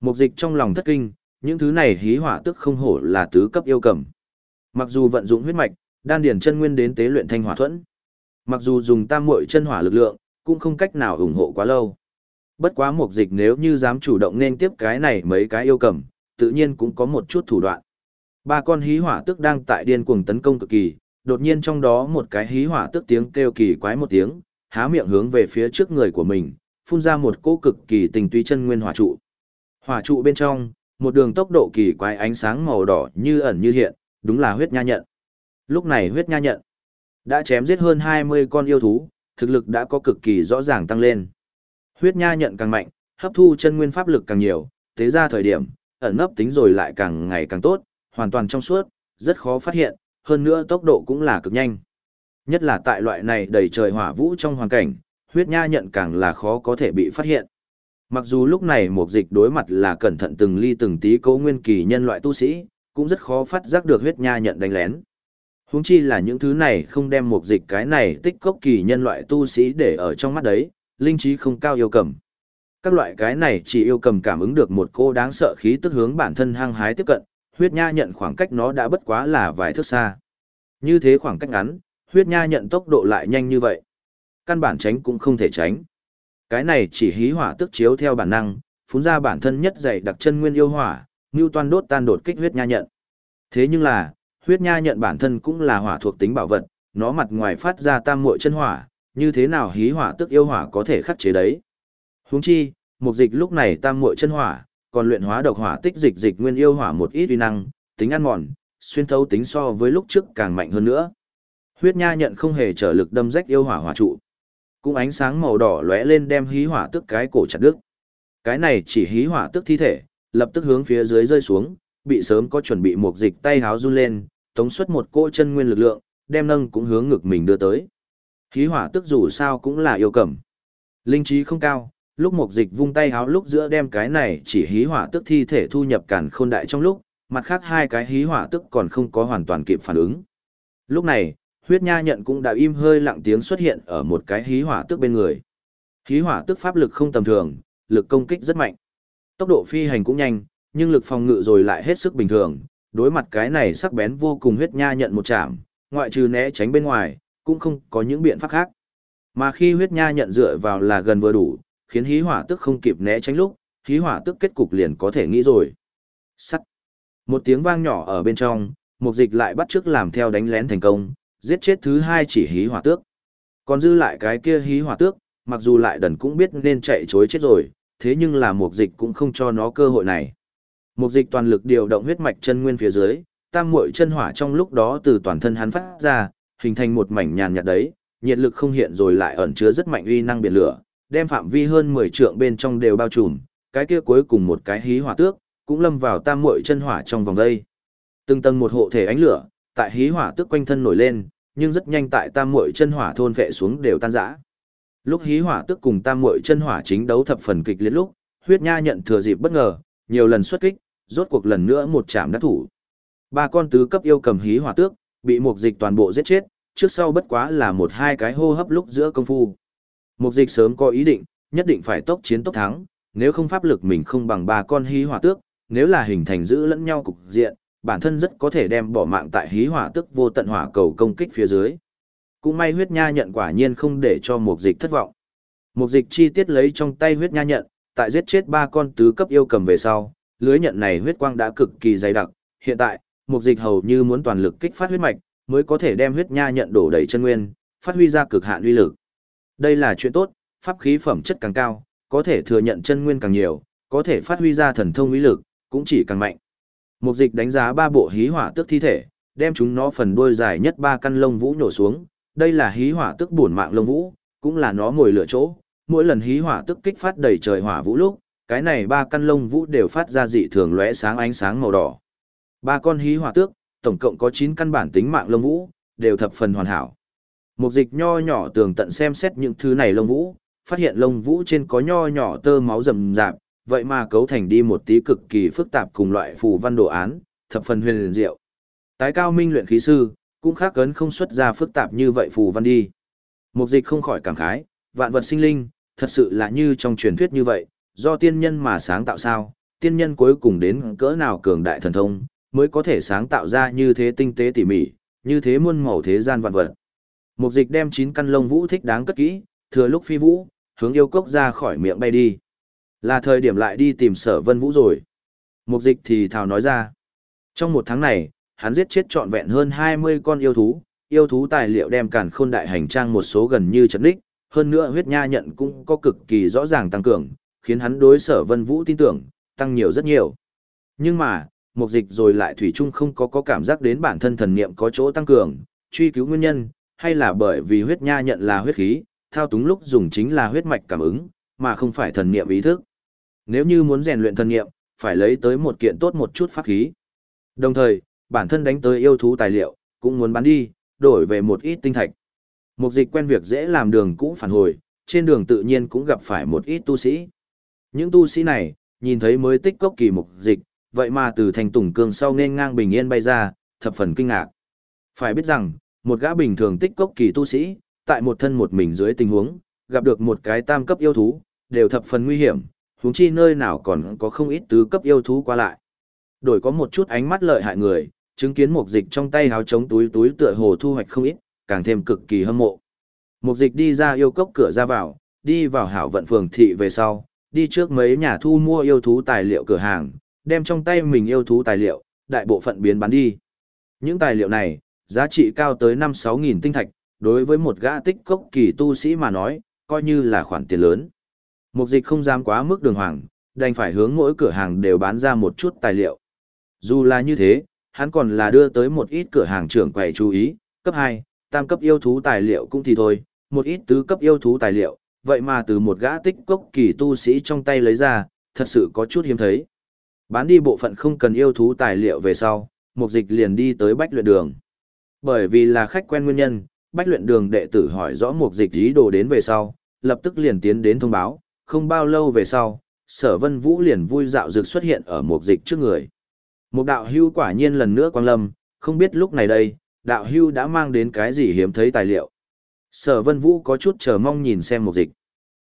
Mục dịch trong lòng thất kinh, những thứ này hí hỏa tức không hổ là tứ cấp yêu cầm. Mặc dù vận dụng huyết mạch, đan điển chân nguyên đến tế luyện thanh hỏa thuẫn. Mặc dù dùng tam muội chân hỏa lực lượng, cũng không cách nào ủng hộ quá lâu. Bất quá mục dịch nếu như dám chủ động nên tiếp cái này mấy cái yêu cầm, tự nhiên cũng có một chút thủ đoạn. Ba con hí hỏa tức đang tại điên cuồng tấn công cực kỳ, đột nhiên trong đó một cái hí hỏa tức tiếng kêu kỳ quái một tiếng, há miệng hướng về phía trước người của mình, phun ra một cỗ cực kỳ tình tuy chân nguyên hỏa trụ. Hỏa trụ bên trong, một đường tốc độ kỳ quái ánh sáng màu đỏ như ẩn như hiện, đúng là huyết nha nhận. Lúc này huyết nha nhận đã chém giết hơn 20 con yêu thú, thực lực đã có cực kỳ rõ ràng tăng lên. Huyết nha nhận càng mạnh, hấp thu chân nguyên pháp lực càng nhiều, thế ra thời điểm, ẩn nấp tính rồi lại càng ngày càng tốt, hoàn toàn trong suốt, rất khó phát hiện, hơn nữa tốc độ cũng là cực nhanh. Nhất là tại loại này đầy trời hỏa vũ trong hoàn cảnh, huyết nha nhận càng là khó có thể bị phát hiện. Mặc dù lúc này một dịch đối mặt là cẩn thận từng ly từng tí cấu nguyên kỳ nhân loại tu sĩ, cũng rất khó phát giác được huyết nha nhận đánh lén. Huống chi là những thứ này không đem một dịch cái này tích cốc kỳ nhân loại tu sĩ để ở trong mắt đấy, linh trí không cao yêu cầm. Các loại cái này chỉ yêu cầm cảm ứng được một cô đáng sợ khí tức hướng bản thân hăng hái tiếp cận, huyết nha nhận khoảng cách nó đã bất quá là vài thước xa. Như thế khoảng cách ngắn, huyết nha nhận tốc độ lại nhanh như vậy. Căn bản tránh cũng không thể tránh. Cái này chỉ hí hỏa tức chiếu theo bản năng, phun ra bản thân nhất dày đặc chân nguyên yêu hỏa, ngưu toan đốt tan đột kích huyết nha nhận. Thế nhưng là, huyết nha nhận bản thân cũng là hỏa thuộc tính bảo vật, nó mặt ngoài phát ra tam muội chân hỏa, như thế nào hí hỏa tức yêu hỏa có thể khắc chế đấy. Huống chi, mục dịch lúc này tam muội chân hỏa, còn luyện hóa độc hỏa tích dịch dịch nguyên yêu hỏa một ít uy năng, tính ăn mòn, xuyên thấu tính so với lúc trước càng mạnh hơn nữa. Huyết nha nhận không hề trở lực đâm rách yêu hỏa hỏa trụ. Cũng ánh sáng màu đỏ lóe lên đem hí hỏa tức cái cổ chặt đứt. Cái này chỉ hí hỏa tức thi thể, lập tức hướng phía dưới rơi xuống, bị sớm có chuẩn bị một dịch tay háo run lên, tống xuất một cỗ chân nguyên lực lượng, đem nâng cũng hướng ngực mình đưa tới. Hí hỏa tức dù sao cũng là yêu cầm. Linh trí không cao, lúc một dịch vung tay háo lúc giữa đem cái này chỉ hí hỏa tức thi thể thu nhập cản khôn đại trong lúc, mặt khác hai cái hí hỏa tức còn không có hoàn toàn kịp phản ứng. Lúc này, huyết nha nhận cũng đã im hơi lặng tiếng xuất hiện ở một cái hí hỏa tức bên người. Hí hỏa tức pháp lực không tầm thường, lực công kích rất mạnh. Tốc độ phi hành cũng nhanh, nhưng lực phòng ngự rồi lại hết sức bình thường, đối mặt cái này sắc bén vô cùng huyết nha nhận một chạm, ngoại trừ né tránh bên ngoài, cũng không có những biện pháp khác. Mà khi huyết nha nhận dựa vào là gần vừa đủ, khiến hí hỏa tức không kịp né tránh lúc, hí hỏa tức kết cục liền có thể nghĩ rồi. Sắt. Một tiếng vang nhỏ ở bên trong, mục dịch lại bắt trước làm theo đánh lén thành công, giết chết thứ hai chỉ hí hỏa tước. Còn dư lại cái kia hí hỏa tước, mặc dù lại đần cũng biết nên chạy chối chết rồi, thế nhưng là mục dịch cũng không cho nó cơ hội này. Mục dịch toàn lực điều động huyết mạch chân nguyên phía dưới, tam muội chân hỏa trong lúc đó từ toàn thân hắn phát ra, hình thành một mảnh nhàn nhạt đấy, nhiệt lực không hiện rồi lại ẩn chứa rất mạnh uy năng biển lửa, đem phạm vi hơn 10 trượng bên trong đều bao trùm, cái kia cuối cùng một cái hí hỏa tước, cũng lâm vào tam muội chân hỏa trong vòng đây. Từng tầng một hộ thể ánh lửa, tại hí hỏa tước quanh thân nổi lên, nhưng rất nhanh tại tam muội chân hỏa thôn vệ xuống đều tan rã. Lúc hí hỏa tước cùng tam muội chân hỏa chính đấu thập phần kịch liệt lúc, huyết nha nhận thừa dịp bất ngờ, nhiều lần xuất kích, rốt cuộc lần nữa một chạm đắc thủ. Ba con tứ cấp yêu cầm hí hỏa tước, bị mục dịch toàn bộ giết chết, trước sau bất quá là một hai cái hô hấp lúc giữa công phu. Mục dịch sớm có ý định, nhất định phải tốc chiến tốc thắng, nếu không pháp lực mình không bằng ba con hí hỏa tước, nếu là hình thành giữ lẫn nhau cục diện, bản thân rất có thể đem bỏ mạng tại hí hỏa tước vô tận hỏa cầu công kích phía dưới. Cũng may huyết nha nhận quả nhiên không để cho mục dịch thất vọng. Mục dịch chi tiết lấy trong tay huyết nha nhận, tại giết chết ba con tứ cấp yêu cầm về sau, lưới nhận này huyết quang đã cực kỳ dày đặc, hiện tại, mục dịch hầu như muốn toàn lực kích phát huyết mạch, mới có thể đem huyết nha nhận đổ đầy chân nguyên, phát huy ra cực hạn uy lực. Đây là chuyện tốt, pháp khí phẩm chất càng cao, có thể thừa nhận chân nguyên càng nhiều, có thể phát huy ra thần thông uy lực, cũng chỉ càng mạnh. Mục dịch đánh giá ba bộ hí hỏa tức thi thể, đem chúng nó phần đuôi dài nhất ba căn lông vũ nhổ xuống, đây là hí hỏa tức bổn mạng lông vũ, cũng là nó ngồi lửa chỗ, mỗi lần hí hỏa tức kích phát đầy trời hỏa vũ lúc, cái này ba căn lông vũ đều phát ra dị thường lóe sáng ánh sáng màu đỏ. Ba con hí hỏa tước, tổng cộng có 9 căn bản tính mạng lông vũ, đều thập phần hoàn hảo. Mục dịch nho nhỏ tường tận xem xét những thứ này lông vũ, phát hiện lông vũ trên có nho nhỏ tơ máu rầm rạp, vậy mà cấu thành đi một tí cực kỳ phức tạp cùng loại phù văn đồ án, thập phần huyền diệu. Tái cao minh luyện khí sư, cũng khác cấn không xuất ra phức tạp như vậy phù văn đi. Mục dịch không khỏi cảm khái, vạn vật sinh linh, thật sự là như trong truyền thuyết như vậy, do tiên nhân mà sáng tạo sao, tiên nhân cuối cùng đến cỡ nào cường đại thần thông, mới có thể sáng tạo ra như thế tinh tế tỉ mỉ, như thế muôn màu thế gian vạn vật. Mục dịch đem chín căn lông vũ thích đáng cất kỹ, thừa lúc phi vũ, hướng yêu cốc ra khỏi miệng bay đi. Là thời điểm lại đi tìm sở vân vũ rồi. Mục dịch thì thào nói ra. Trong một tháng này, hắn giết chết trọn vẹn hơn 20 con yêu thú, yêu thú tài liệu đem cản khôn đại hành trang một số gần như chấn đích, hơn nữa huyết nha nhận cũng có cực kỳ rõ ràng tăng cường, khiến hắn đối sở vân vũ tin tưởng, tăng nhiều rất nhiều. Nhưng mà, mục dịch rồi lại thủy chung không có có cảm giác đến bản thân thần niệm có chỗ tăng cường, truy cứu nguyên nhân, hay là bởi vì huyết nha nhận là huyết khí, thao túng lúc dùng chính là huyết mạch cảm ứng, mà không phải thần niệm ý thức. Nếu như muốn rèn luyện thần niệm, phải lấy tới một kiện tốt một chút pháp khí. Đồng thời, bản thân đánh tới yêu thú tài liệu, cũng muốn bán đi, đổi về một ít tinh thạch. Mục dịch quen việc dễ làm đường cũ phản hồi, trên đường tự nhiên cũng gặp phải một ít tu sĩ. Những tu sĩ này, nhìn thấy mới tích cốc kỳ mục dịch, vậy mà từ thành tùng cương sau nên ngang bình yên bay ra, thập phần kinh ngạc. Phải biết rằng, một gã bình thường tích cốc kỳ tu sĩ, tại một thân một mình dưới tình huống, gặp được một cái tam cấp yêu thú, đều thập phần nguy hiểm, huống chi nơi nào còn có không ít tứ cấp yêu thú qua lại. Đổi có một chút ánh mắt lợi hại người, chứng kiến một dịch trong tay háo chống túi túi tựa hồ thu hoạch không ít, càng thêm cực kỳ hâm mộ. Một dịch đi ra yêu cốc cửa ra vào, đi vào hảo vận phường thị về sau, đi trước mấy nhà thu mua yêu thú tài liệu cửa hàng, đem trong tay mình yêu thú tài liệu, đại bộ phận biến bán đi. Những tài liệu này, giá trị cao tới 5-6 nghìn tinh thạch, đối với một gã tích cốc kỳ tu sĩ mà nói, coi như là khoản tiền lớn. Mục dịch không dám quá mức đường hoàng, đành phải hướng mỗi cửa hàng đều bán ra một chút tài liệu. Dù là như thế, hắn còn là đưa tới một ít cửa hàng trưởng quầy chú ý, cấp 2, tam cấp yêu thú tài liệu cũng thì thôi, một ít tứ cấp yêu thú tài liệu, vậy mà từ một gã tích cốc kỳ tu sĩ trong tay lấy ra, thật sự có chút hiếm thấy. Bán đi bộ phận không cần yêu thú tài liệu về sau, mục dịch liền đi tới bách luyện đường. Bởi vì là khách quen nguyên nhân, bách luyện đường đệ tử hỏi rõ mục dịch ý đồ đến về sau, lập tức liền tiến đến thông báo, không bao lâu về sau, sở vân vũ liền vui dạo dược xuất hiện ở mục dịch trước người. Một đạo hưu quả nhiên lần nữa quang lâm, không biết lúc này đây, đạo hưu đã mang đến cái gì hiếm thấy tài liệu. Sở vân vũ có chút chờ mong nhìn xem mục dịch.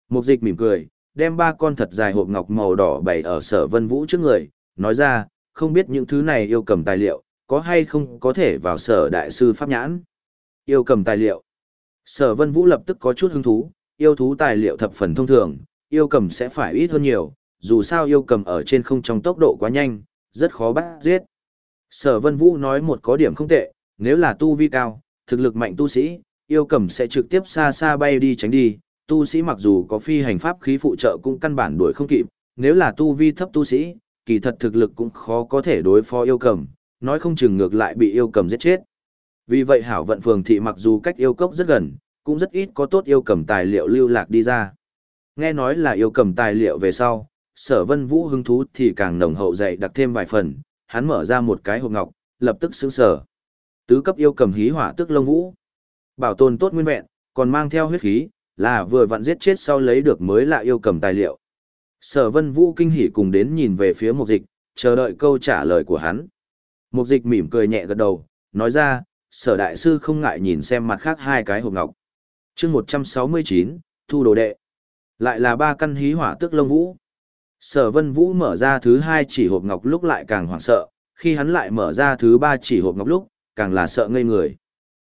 Mục dịch mỉm cười, đem ba con thật dài hộp ngọc màu đỏ bày ở sở vân vũ trước người, nói ra, không biết những thứ này yêu cầm tài liệu, có hay không có thể vào sở đại sư pháp nhãn. Yêu cầm tài liệu. Sở Vân Vũ lập tức có chút hứng thú, yêu thú tài liệu thập phần thông thường, yêu cầm sẽ phải ít hơn nhiều, dù sao yêu cầm ở trên không trong tốc độ quá nhanh, rất khó bắt giết. Sở Vân Vũ nói một có điểm không tệ, nếu là tu vi cao, thực lực mạnh tu sĩ, yêu cầm sẽ trực tiếp xa xa bay đi tránh đi, tu sĩ mặc dù có phi hành pháp khí phụ trợ cũng căn bản đuổi không kịp, nếu là tu vi thấp tu sĩ, kỳ thật thực lực cũng khó có thể đối phó yêu cầm, nói không chừng ngược lại bị yêu cầm giết chết. Vì vậy hảo vận phường thị mặc dù cách yêu cốc rất gần, cũng rất ít có tốt yêu cầm tài liệu lưu lạc đi ra. Nghe nói là yêu cầm tài liệu về sau, sở vân vũ hứng thú thì càng nồng hậu dạy đặc thêm vài phần, hắn mở ra một cái hộp ngọc, lập tức sững sờ. Tứ cấp yêu cầm hí hỏa tức lông vũ. Bảo tồn tốt nguyên vẹn, còn mang theo huyết khí, là vừa vặn giết chết sau lấy được mới lạ yêu cầm tài liệu. Sở vân vũ kinh hỉ cùng đến nhìn về phía mục dịch, chờ đợi câu trả lời của hắn. Mục dịch mỉm cười nhẹ gật đầu, nói ra, sở đại sư không ngại nhìn xem mặt khác hai cái hộp ngọc. chương 169, thu đồ đệ. Lại là ba căn hí hỏa tức lông vũ. Sở vân vũ mở ra thứ hai chỉ hộp ngọc lúc lại càng hoảng sợ, khi hắn lại mở ra thứ ba chỉ hộp ngọc lúc, càng là sợ ngây người.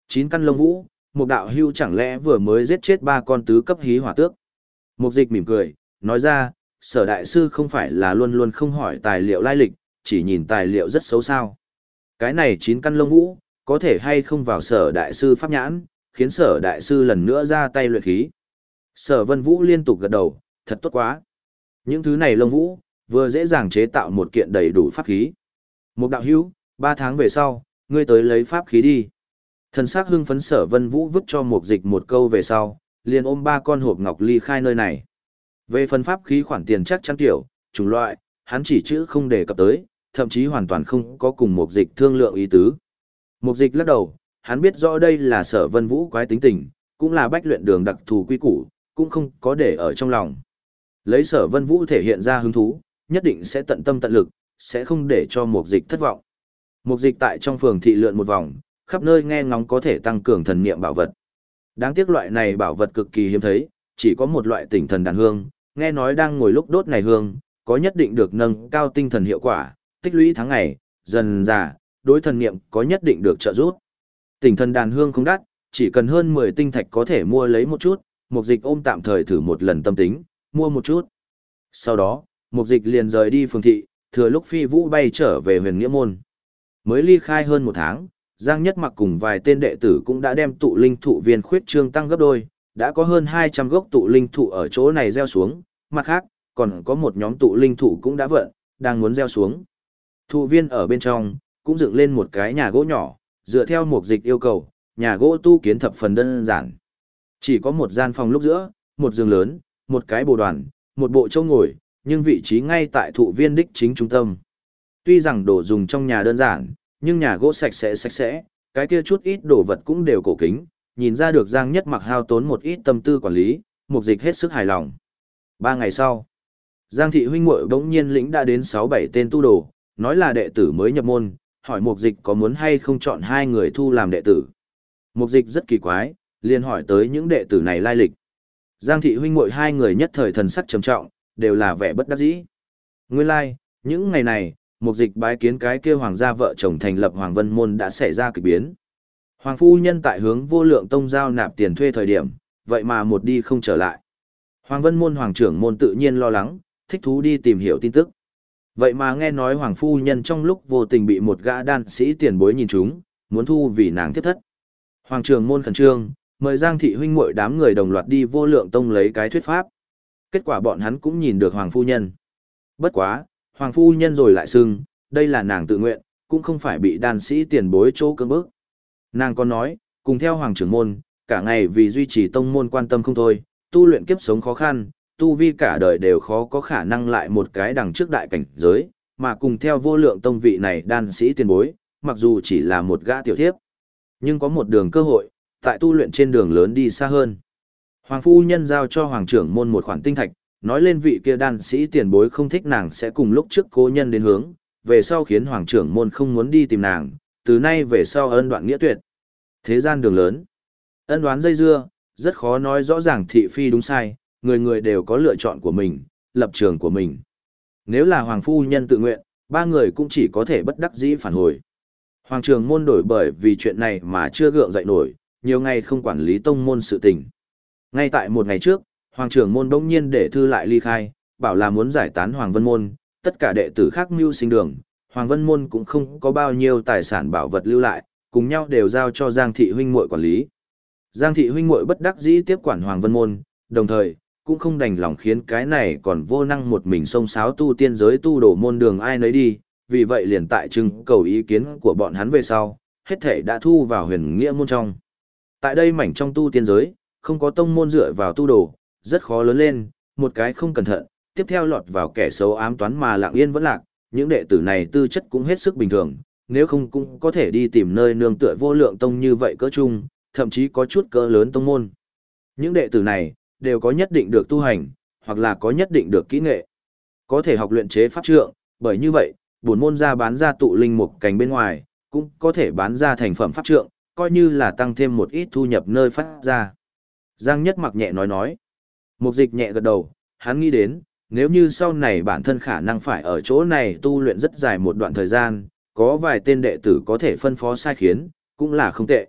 Chín căn lông vũ, một đạo hưu chẳng lẽ vừa mới giết chết ba con tứ cấp hí hỏa tước. Mục dịch mỉm cười, nói ra, sở đại sư không phải là luôn luôn không hỏi tài liệu lai lịch, chỉ nhìn tài liệu rất xấu sao. Cái này chín căn lông vũ, có thể hay không vào sở đại sư pháp nhãn, khiến sở đại sư lần nữa ra tay luyện khí. Sở vân vũ liên tục gật đầu, thật tốt quá. Những thứ này lông vũ, vừa dễ dàng chế tạo một kiện đầy đủ pháp khí. Một đạo hữu, ba tháng về sau, ngươi tới lấy pháp khí đi. Thần sắc hưng phấn sở vân vũ vứt cho một dịch một câu về sau, liền ôm ba con hộp ngọc ly khai nơi này. Về phần pháp khí khoản tiền chắc chắn tiểu, chủng loại, hắn chỉ chữ không đề cập tới, thậm chí hoàn toàn không có cùng một dịch thương lượng ý tứ. Một dịch lắc đầu, hắn biết rõ đây là sở vân vũ quái tính tình, cũng là bách luyện đường đặc thù quy củ, cũng không có để ở trong lòng. Lấy sở vân vũ thể hiện ra hứng thú, nhất định sẽ tận tâm tận lực, sẽ không để cho một dịch thất vọng. Một dịch tại trong phường thị lượn một vòng, khắp nơi nghe ngóng có thể tăng cường thần niệm bảo vật. Đáng tiếc loại này bảo vật cực kỳ hiếm thấy, chỉ có một loại tỉnh thần đàn hương, nghe nói đang ngồi lúc đốt này hương, có nhất định được nâng cao tinh thần hiệu quả, tích lũy tháng ngày, dần già, đối thần niệm có nhất định được trợ giúp. Tỉnh thần đàn hương không đắt, chỉ cần hơn 10 tinh thạch có thể mua lấy một chút, một dịch ôm tạm thời thử một lần tâm tính, mua một chút. Sau đó, một dịch liền rời đi phường thị, thừa lúc phi vũ bay trở về huyền nghĩa môn. Mới ly khai hơn một tháng, Giang Nhất Mặc cùng vài tên đệ tử cũng đã đem tụ linh thụ viên khuyết trương tăng gấp đôi, đã có hơn 200 gốc tụ linh thụ ở chỗ này gieo xuống, mặt khác, còn có một nhóm tụ linh thụ cũng đã vận, đang muốn gieo xuống. Thụ viên ở bên trong, cũng dựng lên một cái nhà gỗ nhỏ, dựa theo một dịch yêu cầu, nhà gỗ tu kiến thập phần đơn giản. Chỉ có một gian phòng lúc giữa, một giường lớn, một cái bồ đoàn, một bộ châu ngồi, nhưng vị trí ngay tại thụ viên đích chính trung tâm. Tuy rằng đồ dùng trong nhà đơn giản, nhưng nhà gỗ sạch sẽ sạch sẽ, cái kia chút ít đồ vật cũng đều cổ kính, nhìn ra được Giang Nhất mặc hao tốn một ít tâm tư quản lý, mục dịch hết sức hài lòng. Ba ngày sau, Giang thị huynh muội bỗng nhiên lĩnh đã đến 6-7 tên tu đồ, nói là đệ tử mới nhập môn, hỏi mục dịch có muốn hay không chọn hai người thu làm đệ tử. Mục dịch rất kỳ quái, liền hỏi tới những đệ tử này lai lịch. Giang thị huynh muội hai người nhất thời thần sắc trầm trọng, đều là vẻ bất đắc dĩ. Nguyên lai, like, những ngày này, mục dịch bái kiến cái kia hoàng gia vợ chồng thành lập Hoàng Vân Môn đã xảy ra kỳ biến. Hoàng phu nhân tại hướng vô lượng tông giao nạp tiền thuê thời điểm, vậy mà một đi không trở lại. Hoàng Vân Môn hoàng trưởng môn tự nhiên lo lắng, thích thú đi tìm hiểu tin tức. Vậy mà nghe nói hoàng phu nhân trong lúc vô tình bị một gã đan sĩ tiền bối nhìn trúng, muốn thu vì nàng thiết thất. Hoàng trưởng môn khẩn trương, mời Giang thị huynh muội đám người đồng loạt đi vô lượng tông lấy cái thuyết pháp. Kết quả bọn hắn cũng nhìn được hoàng phu nhân. Bất quá, hoàng phu nhân rồi lại xưng, đây là nàng tự nguyện, cũng không phải bị đàn sĩ tiền bối chỗ cưỡng bức. Nàng còn nói, cùng theo hoàng trưởng môn, cả ngày vì duy trì tông môn quan tâm không thôi, tu luyện kiếp sống khó khăn, tu vi cả đời đều khó có khả năng lại một cái đằng trước đại cảnh giới, mà cùng theo vô lượng tông vị này đan sĩ tiền bối, mặc dù chỉ là một gã tiểu thiếp, nhưng có một đường cơ hội, tại tu luyện trên đường lớn đi xa hơn. Hoàng phu nhân giao cho hoàng trưởng môn một khoản tinh thạch, nói lên vị kia đan sĩ tiền bối không thích nàng sẽ cùng lúc trước cố nhân đến hướng, về sau khiến hoàng trưởng môn không muốn đi tìm nàng, từ nay về sau ân đoạn nghĩa tuyệt. Thế gian đường lớn, ân đoán dây dưa, rất khó nói rõ ràng thị phi đúng sai, người người đều có lựa chọn của mình, lập trường của mình. Nếu là hoàng phu nhân tự nguyện, ba người cũng chỉ có thể bất đắc dĩ phản hồi. Hoàng trường môn đổi bởi vì chuyện này mà chưa gượng dậy nổi, nhiều ngày không quản lý tông môn sự tình. Ngay tại một ngày trước, Hoàng trưởng môn bỗng nhiên để thư lại ly khai, bảo là muốn giải tán Hoàng Vân Môn, tất cả đệ tử khác mưu sinh đường, Hoàng Vân Môn cũng không có bao nhiêu tài sản bảo vật lưu lại, cùng nhau đều giao cho Giang Thị huynh muội quản lý. Giang Thị huynh muội bất đắc dĩ tiếp quản Hoàng Vân Môn, đồng thời, cũng không đành lòng khiến cái này còn vô năng một mình xông xáo tu tiên giới tu đổ môn đường ai nấy đi, vì vậy liền tại trưng cầu ý kiến của bọn hắn về sau, hết thể đã thu vào huyền nghĩa môn trong. Tại đây mảnh trong tu tiên giới, không có tông môn dựa vào tu đồ, rất khó lớn lên, một cái không cẩn thận, tiếp theo lọt vào kẻ xấu ám toán mà lạng yên vẫn lạc, những đệ tử này tư chất cũng hết sức bình thường, nếu không cũng có thể đi tìm nơi nương tựa vô lượng tông như vậy cỡ chung, thậm chí có chút cỡ lớn tông môn. Những đệ tử này, đều có nhất định được tu hành, hoặc là có nhất định được kỹ nghệ. Có thể học luyện chế pháp trượng, bởi như vậy, buồn môn ra bán ra tụ linh mục cánh bên ngoài, cũng có thể bán ra thành phẩm pháp trượng, coi như là tăng thêm một ít thu nhập nơi phát ra. Giang Nhất mặc nhẹ nói nói. Mục dịch nhẹ gật đầu, hắn nghĩ đến, nếu như sau này bản thân khả năng phải ở chỗ này tu luyện rất dài một đoạn thời gian, có vài tên đệ tử có thể phân phó sai khiến, cũng là không tệ.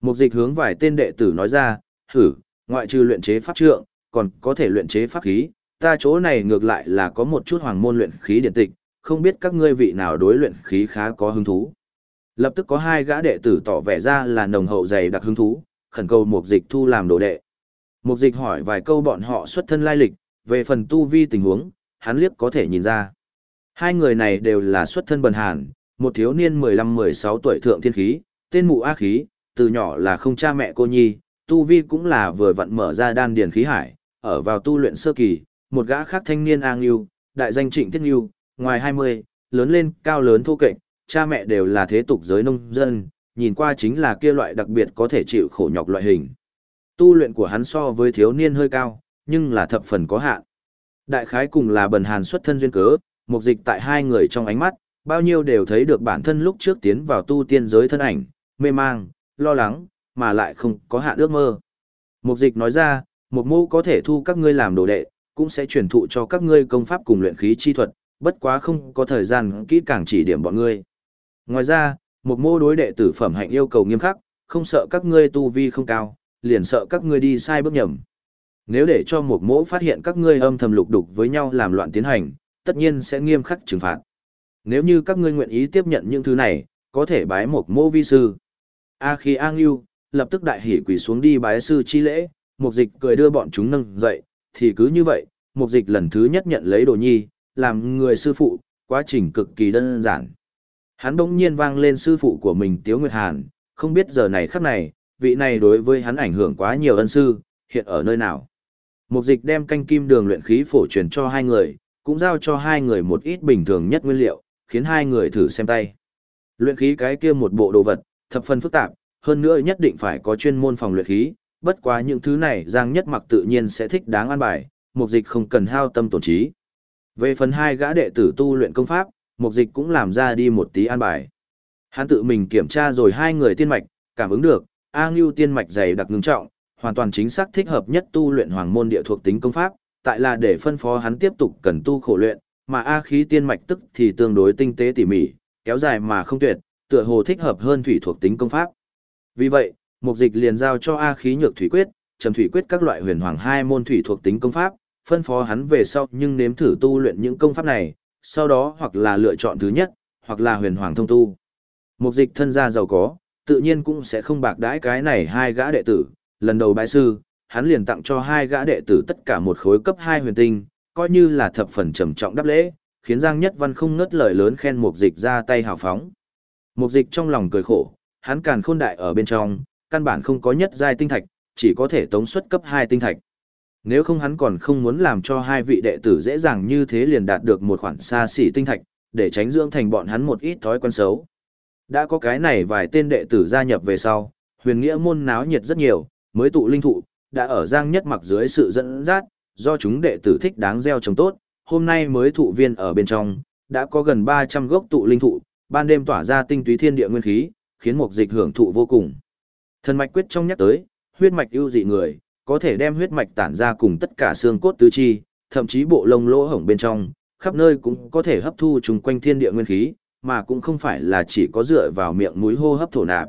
Mục dịch hướng vài tên đệ tử nói ra, thử, ngoại trừ luyện chế pháp trượng, còn có thể luyện chế pháp khí, ta chỗ này ngược lại là có một chút hoàng môn luyện khí điện tịch, không biết các ngươi vị nào đối luyện khí khá có hứng thú. Lập tức có hai gã đệ tử tỏ vẻ ra là nồng hậu dày đặc hứng thú, khẩn cầu Mục Dịch thu làm đồ đệ. Mục Dịch hỏi vài câu bọn họ xuất thân lai lịch, về phần tu vi tình huống, hắn liếc có thể nhìn ra. Hai người này đều là xuất thân bần hàn, một thiếu niên 15-16 tuổi thượng thiên khí, tên mụ A khí, từ nhỏ là không cha mẹ cô nhi, tu vi cũng là vừa vặn mở ra đan điền khí hải, ở vào tu luyện sơ kỳ, một gã khác thanh niên A Ngưu, đại danh Trịnh Thiết Ngưu, ngoài 20, lớn lên, cao lớn thô kệch, cha mẹ đều là thế tục giới nông dân, nhìn qua chính là kia loại đặc biệt có thể chịu khổ nhọc loại hình. Tu luyện của hắn so với thiếu niên hơi cao, nhưng là thập phần có hạn. Đại khái cùng là bần hàn xuất thân duyên cớ, mục dịch tại hai người trong ánh mắt, bao nhiêu đều thấy được bản thân lúc trước tiến vào tu tiên giới thân ảnh, mê mang, lo lắng, mà lại không có hạn ước mơ. Mục dịch nói ra, một mô có thể thu các ngươi làm đồ đệ, cũng sẽ truyền thụ cho các ngươi công pháp cùng luyện khí chi thuật, bất quá không có thời gian kỹ càng chỉ điểm bọn ngươi. Ngoài ra, một mô đối đệ tử phẩm hạnh yêu cầu nghiêm khắc, không sợ các ngươi tu vi không cao, liền sợ các ngươi đi sai bước nhầm. Nếu để cho một mỗ phát hiện các ngươi âm thầm lục đục với nhau làm loạn tiến hành, tất nhiên sẽ nghiêm khắc trừng phạt. Nếu như các ngươi nguyện ý tiếp nhận những thứ này, có thể bái một mô vi sư. A khi A Ngưu, lập tức đại hỉ quỳ xuống đi bái sư chi lễ, mục dịch cười đưa bọn chúng nâng dậy, thì cứ như vậy, mục dịch lần thứ nhất nhận lấy đồ nhi, làm người sư phụ, quá trình cực kỳ đơn giản. Hắn bỗng nhiên vang lên sư phụ của mình Tiếu Nguyệt Hàn, không biết giờ này khắc này, vị này đối với hắn ảnh hưởng quá nhiều ân sư, hiện ở nơi nào. Mục dịch đem canh kim đường luyện khí phổ truyền cho hai người, cũng giao cho hai người một ít bình thường nhất nguyên liệu, khiến hai người thử xem tay. Luyện khí cái kia một bộ đồ vật, thập phần phức tạp, hơn nữa nhất định phải có chuyên môn phòng luyện khí, bất quá những thứ này Giang Nhất Mặc tự nhiên sẽ thích đáng an bài, mục dịch không cần hao tâm tổn trí. Về phần hai gã đệ tử tu luyện công pháp, mục dịch cũng làm ra đi một tí an bài. Hắn tự mình kiểm tra rồi hai người tiên mạch, cảm ứng được, A Ngưu tiên mạch dày đặc ngưng trọng, hoàn toàn chính xác thích hợp nhất tu luyện hoàng môn địa thuộc tính công pháp, tại là để phân phó hắn tiếp tục cần tu khổ luyện, mà A khí tiên mạch tức thì tương đối tinh tế tỉ mỉ, kéo dài mà không tuyệt, tựa hồ thích hợp hơn thủy thuộc tính công pháp. Vì vậy, mục dịch liền giao cho A khí nhược thủy quyết, trầm thủy quyết các loại huyền hoàng hai môn thủy thuộc tính công pháp, phân phó hắn về sau nhưng nếm thử tu luyện những công pháp này, sau đó hoặc là lựa chọn thứ nhất, hoặc là huyền hoàng thông tu. Mục dịch thân gia giàu có, tự nhiên cũng sẽ không bạc đãi cái này hai gã đệ tử, lần đầu bái sư, hắn liền tặng cho hai gã đệ tử tất cả một khối cấp 2 huyền tinh, coi như là thập phần trầm trọng đáp lễ, khiến Giang Nhất Văn không ngớt lời lớn khen Mục Dịch ra tay hào phóng. Mục Dịch trong lòng cười khổ, hắn càn khôn đại ở bên trong, căn bản không có nhất giai tinh thạch, chỉ có thể tống xuất cấp 2 tinh thạch. Nếu không hắn còn không muốn làm cho hai vị đệ tử dễ dàng như thế liền đạt được một khoản xa xỉ tinh thạch, để tránh dưỡng thành bọn hắn một ít thói quen xấu. Đã có cái này vài tên đệ tử gia nhập về sau, huyền nghĩa môn náo nhiệt rất nhiều, mới tụ linh thụ, đã ở giang nhất mặc dưới sự dẫn dắt, do chúng đệ tử thích đáng gieo trồng tốt, hôm nay mới thụ viên ở bên trong, đã có gần 300 gốc tụ linh thụ, ban đêm tỏa ra tinh túy thiên địa nguyên khí, khiến mục dịch hưởng thụ vô cùng. Thần mạch quyết trong nhắc tới, huyết mạch ưu dị người, có thể đem huyết mạch tản ra cùng tất cả xương cốt tứ chi, thậm chí bộ lông lỗ hổng bên trong, khắp nơi cũng có thể hấp thu chung quanh thiên địa nguyên khí, mà cũng không phải là chỉ có dựa vào miệng mũi hô hấp thổ nạp.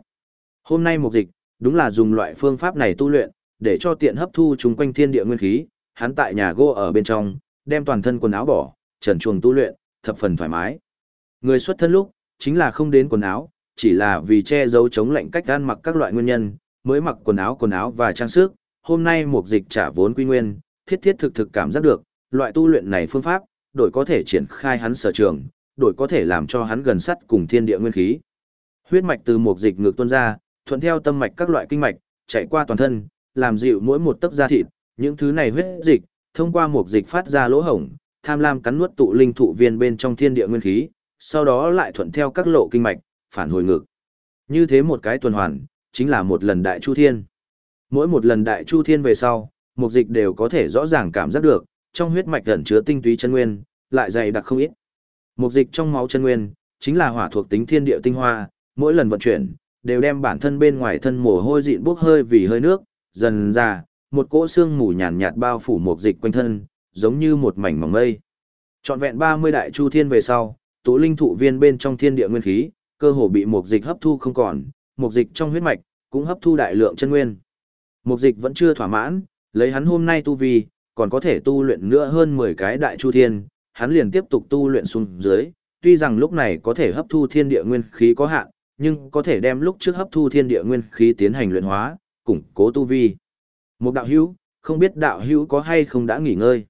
Hôm nay mục dịch, đúng là dùng loại phương pháp này tu luyện, để cho tiện hấp thu chung quanh thiên địa nguyên khí, hắn tại nhà gỗ ở bên trong, đem toàn thân quần áo bỏ, trần chuồng tu luyện, thập phần thoải mái. Người xuất thân lúc, chính là không đến quần áo, chỉ là vì che giấu chống lạnh cách ăn mặc các loại nguyên nhân, mới mặc quần áo quần áo và trang sức. Hôm nay mục dịch trả vốn quy nguyên, thiết thiết thực thực cảm giác được, loại tu luyện này phương pháp, đổi có thể triển khai hắn sở trường, đổi có thể làm cho hắn gần sát cùng thiên địa nguyên khí. Huyết mạch từ mục dịch ngược tuôn ra, thuận theo tâm mạch các loại kinh mạch, chạy qua toàn thân, làm dịu mỗi một tấc da thịt, những thứ này huyết dịch, thông qua mục dịch phát ra lỗ hổng, tham lam cắn nuốt tụ linh thụ viên bên trong thiên địa nguyên khí, sau đó lại thuận theo các lộ kinh mạch, phản hồi ngược. Như thế một cái tuần hoàn, chính là một lần đại chu thiên. Mỗi một lần đại chu thiên về sau, mục dịch đều có thể rõ ràng cảm giác được, trong huyết mạch ẩn chứa tinh túy chân nguyên, lại dày đặc không ít. Mục dịch trong máu chân nguyên, chính là hỏa thuộc tính thiên địa tinh hoa, mỗi lần vận chuyển, đều đem bản thân bên ngoài thân mồ hôi dịn bốc hơi vì hơi nước, dần ra, một cỗ xương mù nhàn nhạt bao phủ mục dịch quanh thân, giống như một mảnh mỏng mây. Trọn vẹn 30 đại chu thiên về sau, tố linh thụ viên bên trong thiên địa nguyên khí, cơ hồ bị mục dịch hấp thu không còn, mục dịch trong huyết mạch cũng hấp thu đại lượng chân nguyên. Mục dịch vẫn chưa thỏa mãn, lấy hắn hôm nay tu vi, còn có thể tu luyện nữa hơn 10 cái đại chu thiên, hắn liền tiếp tục tu luyện xuống dưới, tuy rằng lúc này có thể hấp thu thiên địa nguyên khí có hạn, nhưng có thể đem lúc trước hấp thu thiên địa nguyên khí tiến hành luyện hóa, củng cố tu vi. Một đạo hữu, không biết đạo hữu có hay không đã nghỉ ngơi.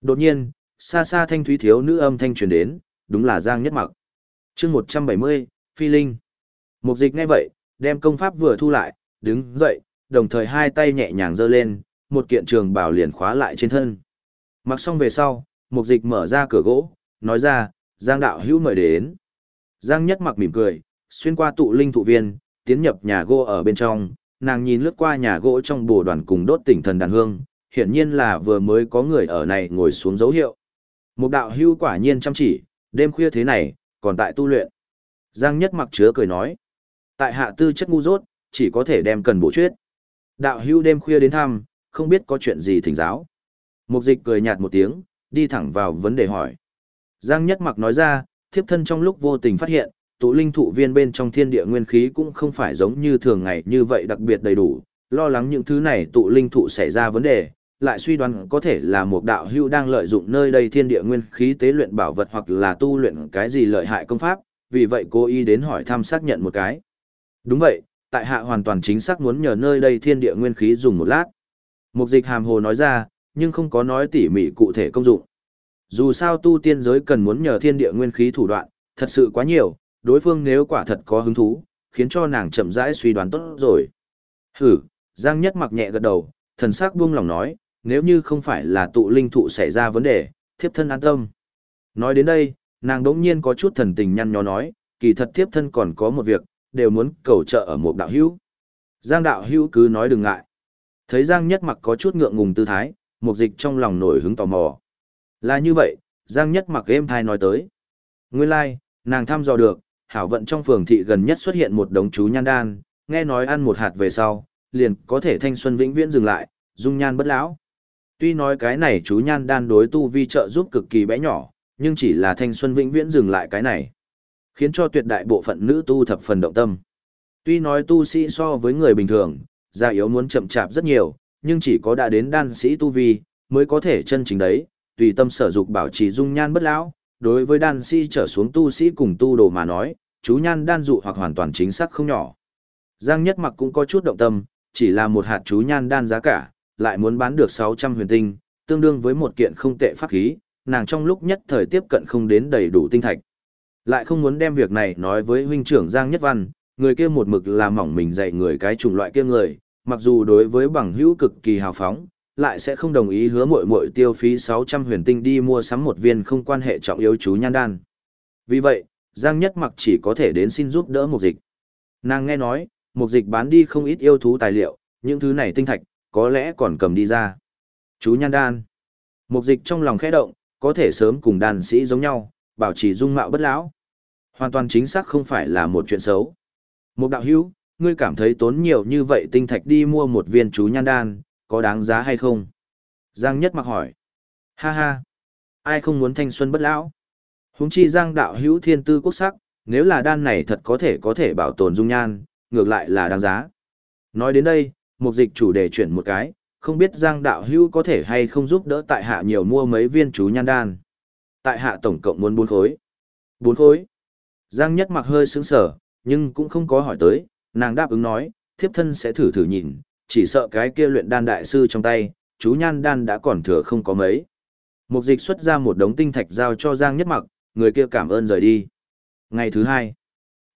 Đột nhiên, xa xa thanh thúy thiếu nữ âm thanh truyền đến, đúng là Giang Nhất Mặc. chương 170, Phi Linh. Mục dịch ngay vậy, đem công pháp vừa thu lại, đứng dậy, đồng thời hai tay nhẹ nhàng giơ lên, một kiện trường bảo liền khóa lại trên thân. Mặc xong về sau, mục dịch mở ra cửa gỗ, nói ra, Giang đạo hữu mời đến. Giang Nhất Mặc mỉm cười, xuyên qua tụ linh thụ viên, tiến nhập nhà gỗ ở bên trong, nàng nhìn lướt qua nhà gỗ trong bồ đoàn cùng đốt tỉnh thần đàn hương, hiển nhiên là vừa mới có người ở này ngồi xuống dấu hiệu. Một đạo hưu quả nhiên chăm chỉ, đêm khuya thế này, còn tại tu luyện. Giang nhất mặc chứa cười nói. Tại hạ tư chất ngu dốt, chỉ có thể đem cần bổ chuyết. Đạo hưu đêm khuya đến thăm, không biết có chuyện gì thỉnh giáo. Mục dịch cười nhạt một tiếng, đi thẳng vào vấn đề hỏi. Giang nhất mặc nói ra, thiếp thân trong lúc vô tình phát hiện, tụ linh thụ viên bên trong thiên địa nguyên khí cũng không phải giống như thường ngày như vậy đặc biệt đầy đủ, lo lắng những thứ này tụ linh thụ xảy ra vấn đề, lại suy đoán có thể là một đạo hưu đang lợi dụng nơi đây thiên địa nguyên khí tế luyện bảo vật hoặc là tu luyện cái gì lợi hại công pháp, vì vậy cô y đến hỏi thăm xác nhận một cái. Đúng vậy, tại hạ hoàn toàn chính xác muốn nhờ nơi đây thiên địa nguyên khí dùng một lát. Mục dịch hàm hồ nói ra, nhưng không có nói tỉ mỉ cụ thể công dụng. Dù sao tu tiên giới cần muốn nhờ thiên địa nguyên khí thủ đoạn, thật sự quá nhiều, đối phương nếu quả thật có hứng thú, khiến cho nàng chậm rãi suy đoán tốt rồi. Hử, Giang Nhất mặc nhẹ gật đầu, thần sắc buông lòng nói, nếu như không phải là tụ linh thụ xảy ra vấn đề, thiếp thân an tâm. Nói đến đây, nàng đống nhiên có chút thần tình nhăn nhó nói, kỳ thật thiếp thân còn có một việc, đều muốn cầu trợ ở một đạo hữu. Giang đạo hữu cứ nói đừng ngại. Thấy Giang Nhất mặc có chút ngượng ngùng tư thái, một dịch trong lòng nổi hứng tò mò. Là như vậy, Giang Nhất mặc êm thai nói tới. Nguyên lai, like, nàng thăm dò được, hảo vận trong phường thị gần nhất xuất hiện một đống chú nhan đan, nghe nói ăn một hạt về sau, liền có thể thanh xuân vĩnh viễn dừng lại, dung nhan bất lão. Tuy nói cái này chú nhan đan đối tu vi trợ giúp cực kỳ bé nhỏ, nhưng chỉ là thanh xuân vĩnh viễn dừng lại cái này, khiến cho tuyệt đại bộ phận nữ tu thập phần động tâm. Tuy nói tu sĩ so với người bình thường, già yếu muốn chậm chạp rất nhiều, nhưng chỉ có đã đến đan sĩ tu vi, mới có thể chân chính đấy, tùy tâm sở dục bảo trì dung nhan bất lão, đối với đan sĩ trở xuống tu sĩ cùng tu đồ mà nói, chú nhan đan dụ hoặc hoàn toàn chính xác không nhỏ. Giang Nhất Mặc cũng có chút động tâm, chỉ là một hạt chú nhan đan giá cả, lại muốn bán được 600 huyền tinh, tương đương với một kiện không tệ pháp khí, nàng trong lúc nhất thời tiếp cận không đến đầy đủ tinh thạch. Lại không muốn đem việc này nói với huynh trưởng Giang Nhất Văn, người kia một mực là mỏng mình dạy người cái chủng loại kia người, mặc dù đối với bằng hữu cực kỳ hào phóng, lại sẽ không đồng ý hứa muội muội tiêu phí 600 huyền tinh đi mua sắm một viên không quan hệ trọng yếu chú nhan đan. Vì vậy, Giang Nhất Mặc chỉ có thể đến xin giúp đỡ một dịch. Nàng nghe nói, một dịch bán đi không ít yêu thú tài liệu, những thứ này tinh thạch, có lẽ còn cầm đi ra. Chú nhan đan. Một dịch trong lòng khẽ động, có thể sớm cùng đàn sĩ giống nhau, bảo trì dung mạo bất lão. Hoàn toàn chính xác không phải là một chuyện xấu. Một đạo hữu, ngươi cảm thấy tốn nhiều như vậy tinh thạch đi mua một viên chú nhan đan, có đáng giá hay không? Giang Nhất mặc hỏi. Ha ha. Ai không muốn thanh xuân bất lão? Huống chi Giang đạo hữu thiên tư quốc sắc, nếu là đan này thật có thể có thể bảo tồn dung nhan, ngược lại là đáng giá. Nói đến đây, mục dịch chủ đề chuyển một cái, không biết Giang đạo hữu có thể hay không giúp đỡ tại hạ nhiều mua mấy viên chú nhan đan. Tại hạ tổng cộng muốn bốn khối. Bốn khối. Giang nhất mặc hơi sững sờ, nhưng cũng không có hỏi tới, nàng đáp ứng nói, thiếp thân sẽ thử thử nhìn, chỉ sợ cái kia luyện đan đại sư trong tay, chú nhan đan đã còn thừa không có mấy. Mục dịch xuất ra một đống tinh thạch giao cho Giang nhất mặc, người kia cảm ơn rời đi. Ngày thứ hai,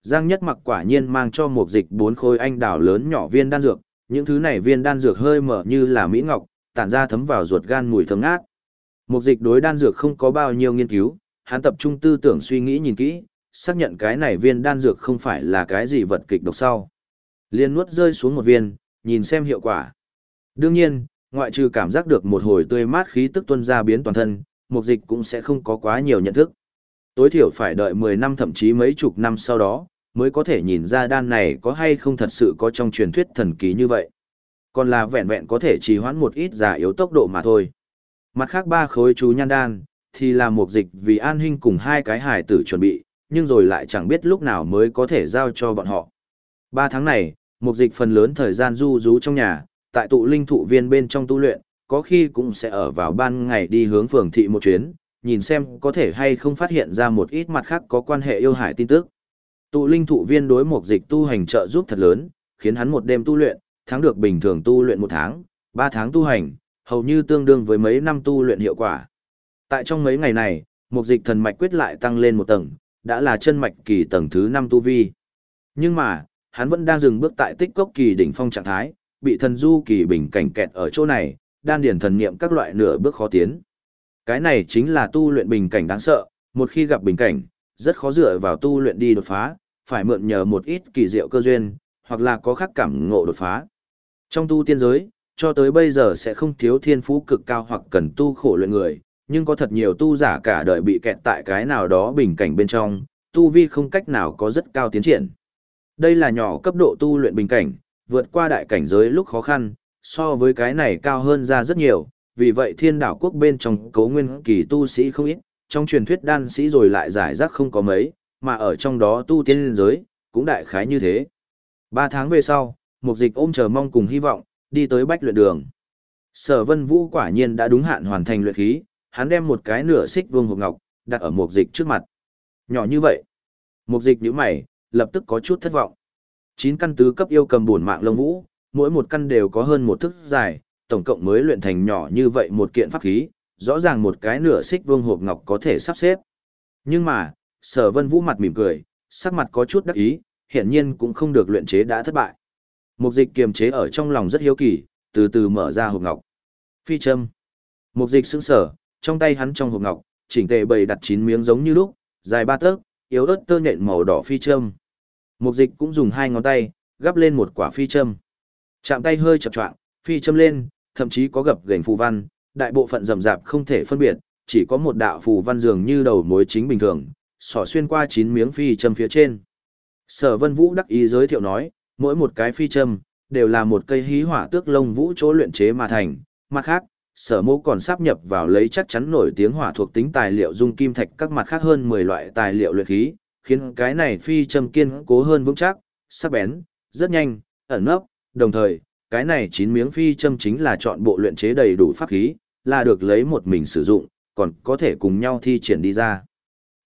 Giang nhất mặc quả nhiên mang cho mục dịch bốn khối anh đào lớn nhỏ viên đan dược, những thứ này viên đan dược hơi mở như là mỹ ngọc, tản ra thấm vào ruột gan mùi thơm ngát. Mục dịch đối đan dược không có bao nhiêu nghiên cứu, hắn tập trung tư tưởng suy nghĩ nhìn kỹ, xác nhận cái này viên đan dược không phải là cái gì vật kịch độc sau. Liên nuốt rơi xuống một viên, nhìn xem hiệu quả. Đương nhiên, ngoại trừ cảm giác được một hồi tươi mát khí tức tuân ra biến toàn thân, mục dịch cũng sẽ không có quá nhiều nhận thức. Tối thiểu phải đợi 10 năm thậm chí mấy chục năm sau đó, mới có thể nhìn ra đan này có hay không thật sự có trong truyền thuyết thần kỳ như vậy. Còn là vẹn vẹn có thể trì hoãn một ít giả yếu tốc độ mà thôi. Mặt khác ba khối chú nhan đan, thì là một dịch vì an hinh cùng hai cái hải tử chuẩn bị, nhưng rồi lại chẳng biết lúc nào mới có thể giao cho bọn họ. Ba tháng này, mục dịch phần lớn thời gian du rú trong nhà, tại tụ linh thụ viên bên trong tu luyện, có khi cũng sẽ ở vào ban ngày đi hướng phường thị một chuyến, nhìn xem có thể hay không phát hiện ra một ít mặt khác có quan hệ yêu hải tin tức. Tụ linh thụ viên đối mục dịch tu hành trợ giúp thật lớn, khiến hắn một đêm tu luyện, thắng được bình thường tu luyện một tháng, ba tháng tu hành, hầu như tương đương với mấy năm tu luyện hiệu quả. Tại trong mấy ngày này, mục dịch thần mạch quyết lại tăng lên một tầng, đã là chân mạch kỳ tầng thứ 5 tu vi. Nhưng mà, hắn vẫn đang dừng bước tại tích cốc kỳ đỉnh phong trạng thái, bị thần du kỳ bình cảnh kẹt ở chỗ này, đan điển thần niệm các loại nửa bước khó tiến. Cái này chính là tu luyện bình cảnh đáng sợ, một khi gặp bình cảnh, rất khó dựa vào tu luyện đi đột phá, phải mượn nhờ một ít kỳ diệu cơ duyên, hoặc là có khắc cảm ngộ đột phá. Trong tu tiên giới, cho tới bây giờ sẽ không thiếu thiên phú cực cao hoặc cần tu khổ luyện người, nhưng có thật nhiều tu giả cả đời bị kẹt tại cái nào đó bình cảnh bên trong, tu vi không cách nào có rất cao tiến triển. Đây là nhỏ cấp độ tu luyện bình cảnh, vượt qua đại cảnh giới lúc khó khăn, so với cái này cao hơn ra rất nhiều, vì vậy thiên đảo quốc bên trong cấu nguyên kỳ tu sĩ không ít, trong truyền thuyết đan sĩ rồi lại giải rác không có mấy, mà ở trong đó tu tiên giới, cũng đại khái như thế. Ba tháng về sau, mục dịch ôm chờ mong cùng hy vọng, đi tới bách luyện đường. Sở vân vũ quả nhiên đã đúng hạn hoàn thành luyện khí, hắn đem một cái nửa xích vương hộp ngọc, đặt ở mục dịch trước mặt. Nhỏ như vậy. Mục dịch nhíu mày, lập tức có chút thất vọng. Chín căn tứ cấp yêu cầm buồn mạng lông vũ, mỗi một căn đều có hơn một thước dài, tổng cộng mới luyện thành nhỏ như vậy một kiện pháp khí, rõ ràng một cái nửa xích vương hộp ngọc có thể sắp xếp. Nhưng mà, sở vân vũ mặt mỉm cười, sắc mặt có chút đắc ý, hiển nhiên cũng không được luyện chế đã thất bại. Mục dịch kiềm chế ở trong lòng rất hiếu kỳ, từ từ mở ra hộp ngọc. Phi châm. Mục dịch sững sở, trong tay hắn trong hộp ngọc, chỉnh tề bày đặt chín miếng giống như lúc, dài ba tấc, yếu ớt tơ nhện màu đỏ phi châm. Mục dịch cũng dùng hai ngón tay, gắp lên một quả phi châm. Chạm tay hơi chập choạng, phi châm lên, thậm chí có gập gềnh phù văn, đại bộ phận rậm rạp không thể phân biệt, chỉ có một đạo phù văn dường như đầu mối chính bình thường, xỏ xuyên qua chín miếng phi châm phía trên. Sở Vân Vũ đắc ý giới thiệu nói, mỗi một cái phi châm đều là một cây hí hỏa tước lông vũ chỗ luyện chế mà thành, mặt khác, sở mô còn sắp nhập vào lấy chắc chắn nổi tiếng hỏa thuộc tính tài liệu dung kim thạch các mặt khác hơn 10 loại tài liệu luyện khí, khiến cái này phi châm kiên cố hơn vững chắc, sắc bén, rất nhanh, ẩn nấp, đồng thời, cái này chín miếng phi châm chính là chọn bộ luyện chế đầy đủ pháp khí, là được lấy một mình sử dụng, còn có thể cùng nhau thi triển đi ra.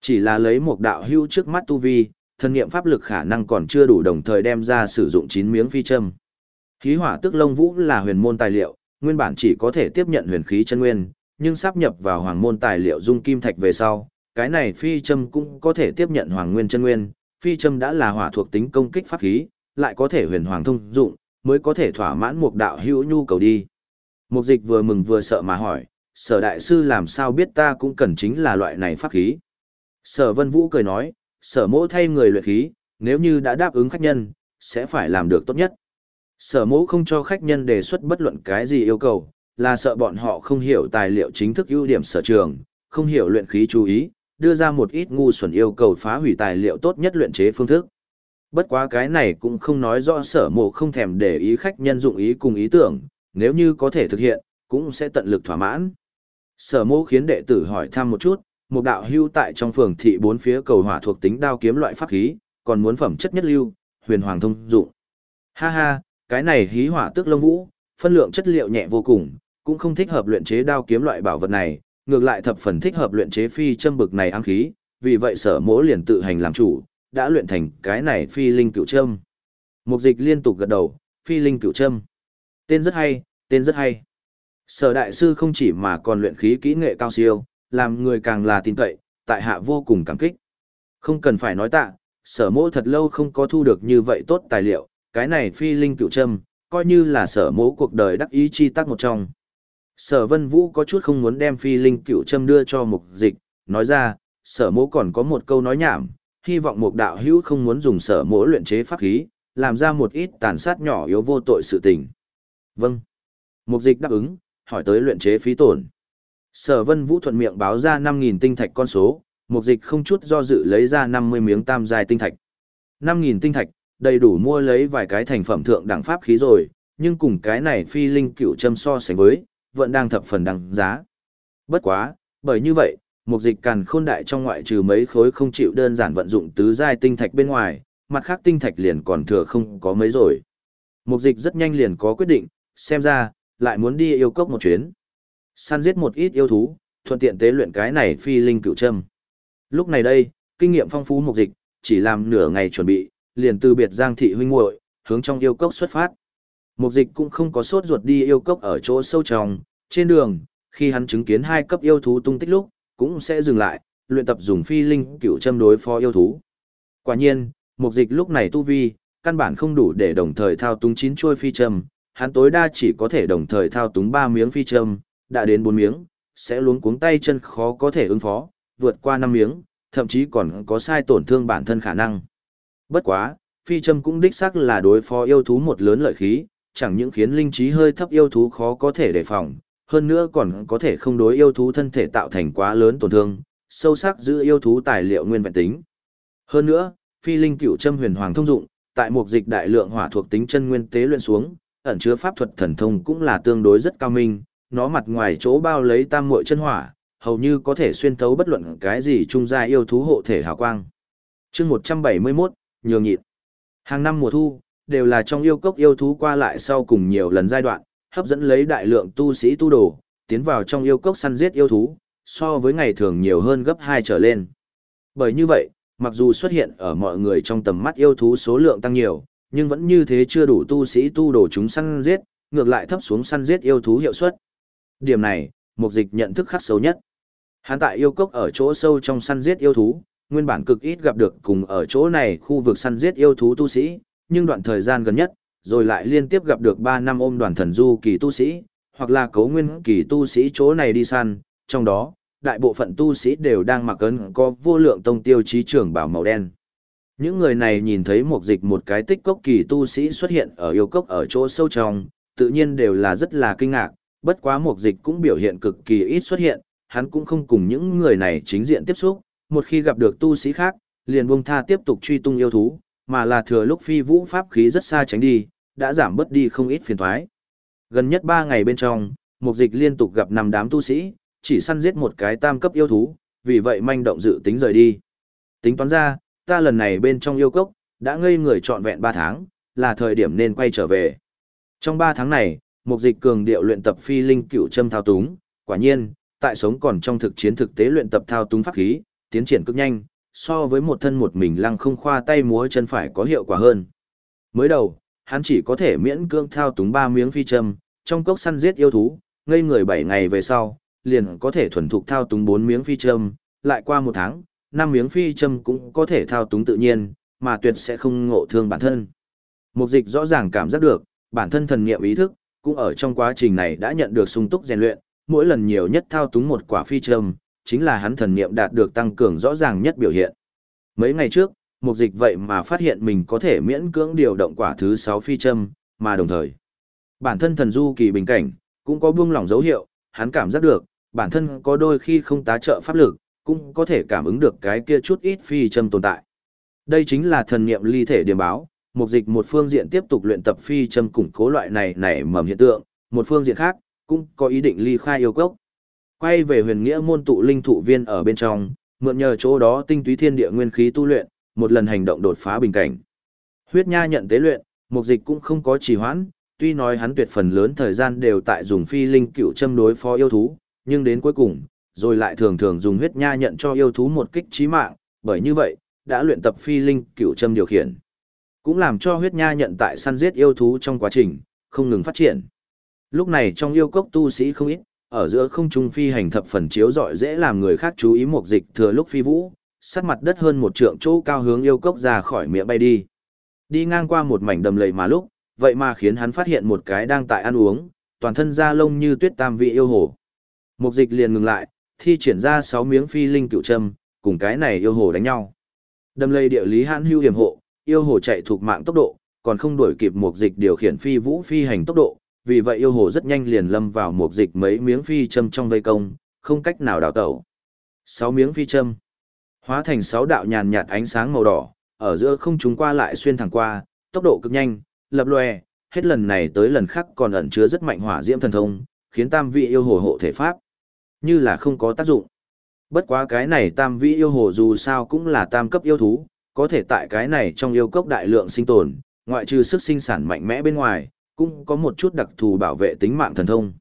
Chỉ là lấy một đạo hưu trước mắt tu vi, thân nghiệm pháp lực khả năng còn chưa đủ đồng thời đem ra sử dụng chín miếng phi châm. Khí hỏa tức lông vũ là huyền môn tài liệu, nguyên bản chỉ có thể tiếp nhận huyền khí chân nguyên, nhưng sắp nhập vào hoàng môn tài liệu dung kim thạch về sau, cái này phi châm cũng có thể tiếp nhận hoàng nguyên chân nguyên, phi châm đã là hỏa thuộc tính công kích pháp khí, lại có thể huyền hoàng thông dụng, mới có thể thỏa mãn một đạo hữu nhu cầu đi. Mục dịch vừa mừng vừa sợ mà hỏi, sở đại sư làm sao biết ta cũng cần chính là loại này pháp khí. Sở vân vũ cười nói, sở mỗ thay người luyện khí, nếu như đã đáp ứng khách nhân, sẽ phải làm được tốt nhất. Sở Mẫu không cho khách nhân đề xuất bất luận cái gì yêu cầu, là sợ bọn họ không hiểu tài liệu chính thức ưu điểm sở trường, không hiểu luyện khí chú ý, đưa ra một ít ngu xuẩn yêu cầu phá hủy tài liệu tốt nhất luyện chế phương thức. Bất quá cái này cũng không nói rõ sở mộ không thèm để ý khách nhân dụng ý cùng ý tưởng, nếu như có thể thực hiện, cũng sẽ tận lực thỏa mãn. Sở mộ khiến đệ tử hỏi thăm một chút, một đạo hưu tại trong phường thị bốn phía cầu hỏa thuộc tính đao kiếm loại pháp khí, còn muốn phẩm chất nhất lưu, huyền hoàng thông dụng. Ha ha, cái này hí hỏa tước lông vũ, phân lượng chất liệu nhẹ vô cùng, cũng không thích hợp luyện chế đao kiếm loại bảo vật này, ngược lại thập phần thích hợp luyện chế phi châm bực này ám khí, vì vậy sở mỗ liền tự hành làm chủ, đã luyện thành cái này phi linh cựu châm. Mục dịch liên tục gật đầu, phi linh cựu châm. Tên rất hay, tên rất hay. Sở đại sư không chỉ mà còn luyện khí kỹ nghệ cao siêu, làm người càng là tin cậy, tại hạ vô cùng cảm kích. Không cần phải nói tạ, sở mỗ thật lâu không có thu được như vậy tốt tài liệu, cái này phi linh cựu trâm coi như là sở mố cuộc đời đắc ý chi tác một trong. Sở vân vũ có chút không muốn đem phi linh cựu trâm đưa cho mục dịch, nói ra, sở mố còn có một câu nói nhảm, hy vọng mục đạo hữu không muốn dùng sở mố luyện chế pháp khí, làm ra một ít tàn sát nhỏ yếu vô tội sự tình. Vâng. Mục dịch đáp ứng, hỏi tới luyện chế phí tổn. Sở vân vũ thuận miệng báo ra 5.000 tinh thạch con số, mục dịch không chút do dự lấy ra 50 miếng tam dài tinh thạch. 5.000 tinh thạch, đầy đủ mua lấy vài cái thành phẩm thượng đẳng pháp khí rồi, nhưng cùng cái này phi linh cựu châm so sánh với, vẫn đang thập phần đăng giá. Bất quá, bởi như vậy, một dịch càn khôn đại trong ngoại trừ mấy khối không chịu đơn giản vận dụng tứ giai tinh thạch bên ngoài, mặt khác tinh thạch liền còn thừa không có mấy rồi. Mục dịch rất nhanh liền có quyết định, xem ra, lại muốn đi yêu cốc một chuyến. Săn giết một ít yêu thú, thuận tiện tế luyện cái này phi linh cựu châm. Lúc này đây, kinh nghiệm phong phú mục dịch, chỉ làm nửa ngày chuẩn bị, liền từ biệt Giang thị huynh muội, hướng trong yêu cốc xuất phát. Mục dịch cũng không có sốt ruột đi yêu cốc ở chỗ sâu trong, trên đường, khi hắn chứng kiến hai cấp yêu thú tung tích lúc, cũng sẽ dừng lại, luyện tập dùng phi linh cựu châm đối phó yêu thú. Quả nhiên, mục dịch lúc này tu vi, căn bản không đủ để đồng thời thao túng chín chuôi phi châm, hắn tối đa chỉ có thể đồng thời thao túng ba miếng phi châm, đã đến bốn miếng, sẽ luống cuống tay chân khó có thể ứng phó, vượt qua năm miếng, thậm chí còn có sai tổn thương bản thân khả năng. Bất quá, phi châm cũng đích xác là đối phó yêu thú một lớn lợi khí, chẳng những khiến linh trí hơi thấp yêu thú khó có thể đề phòng, hơn nữa còn có thể không đối yêu thú thân thể tạo thành quá lớn tổn thương, sâu sắc giữ yêu thú tài liệu nguyên vẹn tính. Hơn nữa, phi linh cựu châm huyền hoàng thông dụng, tại một dịch đại lượng hỏa thuộc tính chân nguyên tế luyện xuống, ẩn chứa pháp thuật thần thông cũng là tương đối rất cao minh, nó mặt ngoài chỗ bao lấy tam muội chân hỏa, hầu như có thể xuyên thấu bất luận cái gì trung gia yêu thú hộ thể hào quang. Chương 171, nhường nhịn. Hàng năm mùa thu, đều là trong yêu cốc yêu thú qua lại sau cùng nhiều lần giai đoạn, hấp dẫn lấy đại lượng tu sĩ tu đồ, tiến vào trong yêu cốc săn giết yêu thú, so với ngày thường nhiều hơn gấp 2 trở lên. Bởi như vậy, mặc dù xuất hiện ở mọi người trong tầm mắt yêu thú số lượng tăng nhiều, nhưng vẫn như thế chưa đủ tu sĩ tu đồ chúng săn giết, ngược lại thấp xuống săn giết yêu thú hiệu suất. Điểm này, mục dịch nhận thức khắc sâu nhất. Hắn tại yêu cốc ở chỗ sâu trong săn giết yêu thú, nguyên bản cực ít gặp được cùng ở chỗ này khu vực săn giết yêu thú tu sĩ, nhưng đoạn thời gian gần nhất, rồi lại liên tiếp gặp được 3 năm ôm đoàn thần du kỳ tu sĩ, hoặc là cấu nguyên kỳ tu sĩ chỗ này đi săn, trong đó, đại bộ phận tu sĩ đều đang mặc ấn có vô lượng tông tiêu chí trưởng bảo màu đen. Những người này nhìn thấy một dịch một cái tích cốc kỳ tu sĩ xuất hiện ở yêu cốc ở chỗ sâu trong, tự nhiên đều là rất là kinh ngạc, bất quá một dịch cũng biểu hiện cực kỳ ít xuất hiện, hắn cũng không cùng những người này chính diện tiếp xúc, một khi gặp được tu sĩ khác, liền buông tha tiếp tục truy tung yêu thú, mà là thừa lúc phi vũ pháp khí rất xa tránh đi, đã giảm bớt đi không ít phiền toái. Gần nhất 3 ngày bên trong, mục dịch liên tục gặp 5 đám tu sĩ, chỉ săn giết một cái tam cấp yêu thú, vì vậy manh động dự tính rời đi. Tính toán ra, ta lần này bên trong yêu cốc, đã ngây người trọn vẹn 3 tháng, là thời điểm nên quay trở về. Trong 3 tháng này, mục dịch cường điệu luyện tập phi linh cựu châm thao túng, quả nhiên, tại sống còn trong thực chiến thực tế luyện tập thao túng pháp khí, tiến triển cực nhanh, so với một thân một mình lăng không khoa tay múa chân phải có hiệu quả hơn. Mới đầu, hắn chỉ có thể miễn cưỡng thao túng ba miếng phi châm, trong cốc săn giết yêu thú, ngây người 7 ngày về sau, liền có thể thuần thục thao túng 4 miếng phi châm, lại qua một tháng, năm miếng phi châm cũng có thể thao túng tự nhiên, mà tuyệt sẽ không ngộ thương bản thân. Mục dịch rõ ràng cảm giác được, bản thân thần niệm ý thức, cũng ở trong quá trình này đã nhận được sung túc rèn luyện, mỗi lần nhiều nhất thao túng một quả phi châm, chính là hắn thần niệm đạt được tăng cường rõ ràng nhất biểu hiện. Mấy ngày trước, mục dịch vậy mà phát hiện mình có thể miễn cưỡng điều động quả thứ 6 phi châm, mà đồng thời, bản thân thần du kỳ bình cảnh, cũng có buông lỏng dấu hiệu, hắn cảm giác được, bản thân có đôi khi không tá trợ pháp lực, cũng có thể cảm ứng được cái kia chút ít phi châm tồn tại. Đây chính là thần niệm ly thể điểm báo, mục dịch một phương diện tiếp tục luyện tập phi châm củng cố loại này nảy mầm hiện tượng, một phương diện khác, cũng có ý định ly khai yêu cốc. Quay về huyền nghĩa môn tụ linh thụ viên ở bên trong, mượn nhờ chỗ đó tinh túy thiên địa nguyên khí tu luyện, một lần hành động đột phá bình cảnh. Huyết nha nhận tế luyện, mục dịch cũng không có trì hoãn, tuy nói hắn tuyệt phần lớn thời gian đều tại dùng phi linh cựu châm đối phó yêu thú, nhưng đến cuối cùng, rồi lại thường thường dùng huyết nha nhận cho yêu thú một kích chí mạng, bởi như vậy, đã luyện tập phi linh cựu châm điều khiển. Cũng làm cho huyết nha nhận tại săn giết yêu thú trong quá trình, không ngừng phát triển. Lúc này trong yêu cốc tu sĩ không ít, ở giữa không trung phi hành thập phần chiếu rọi dễ làm người khác chú ý một dịch thừa lúc phi vũ, sát mặt đất hơn một trượng chỗ cao hướng yêu cốc ra khỏi miệng bay đi. Đi ngang qua một mảnh đầm lầy mà lúc, vậy mà khiến hắn phát hiện một cái đang tại ăn uống, toàn thân da lông như tuyết tam vị yêu hồ. Mục dịch liền ngừng lại, thi triển ra sáu miếng phi linh cựu châm, cùng cái này yêu hồ đánh nhau. Đầm lầy địa lý hãn hưu hiểm hộ, yêu hồ chạy thuộc mạng tốc độ, còn không đuổi kịp mục dịch điều khiển phi vũ phi hành tốc độ, vì vậy yêu hồ rất nhanh liền lâm vào một dịch mấy miếng phi châm trong vây công, không cách nào đào tẩu. Sáu miếng phi châm, hóa thành sáu đạo nhàn nhạt ánh sáng màu đỏ, ở giữa không chúng qua lại xuyên thẳng qua, tốc độ cực nhanh, lập lòe, hết lần này tới lần khác còn ẩn chứa rất mạnh hỏa diễm thần thông, khiến tam vị yêu hồ hộ thể pháp như là không có tác dụng. Bất quá cái này tam vị yêu hồ dù sao cũng là tam cấp yêu thú, có thể tại cái này trong yêu cốc đại lượng sinh tồn, ngoại trừ sức sinh sản mạnh mẽ bên ngoài, cũng có một chút đặc thù bảo vệ tính mạng thần thông.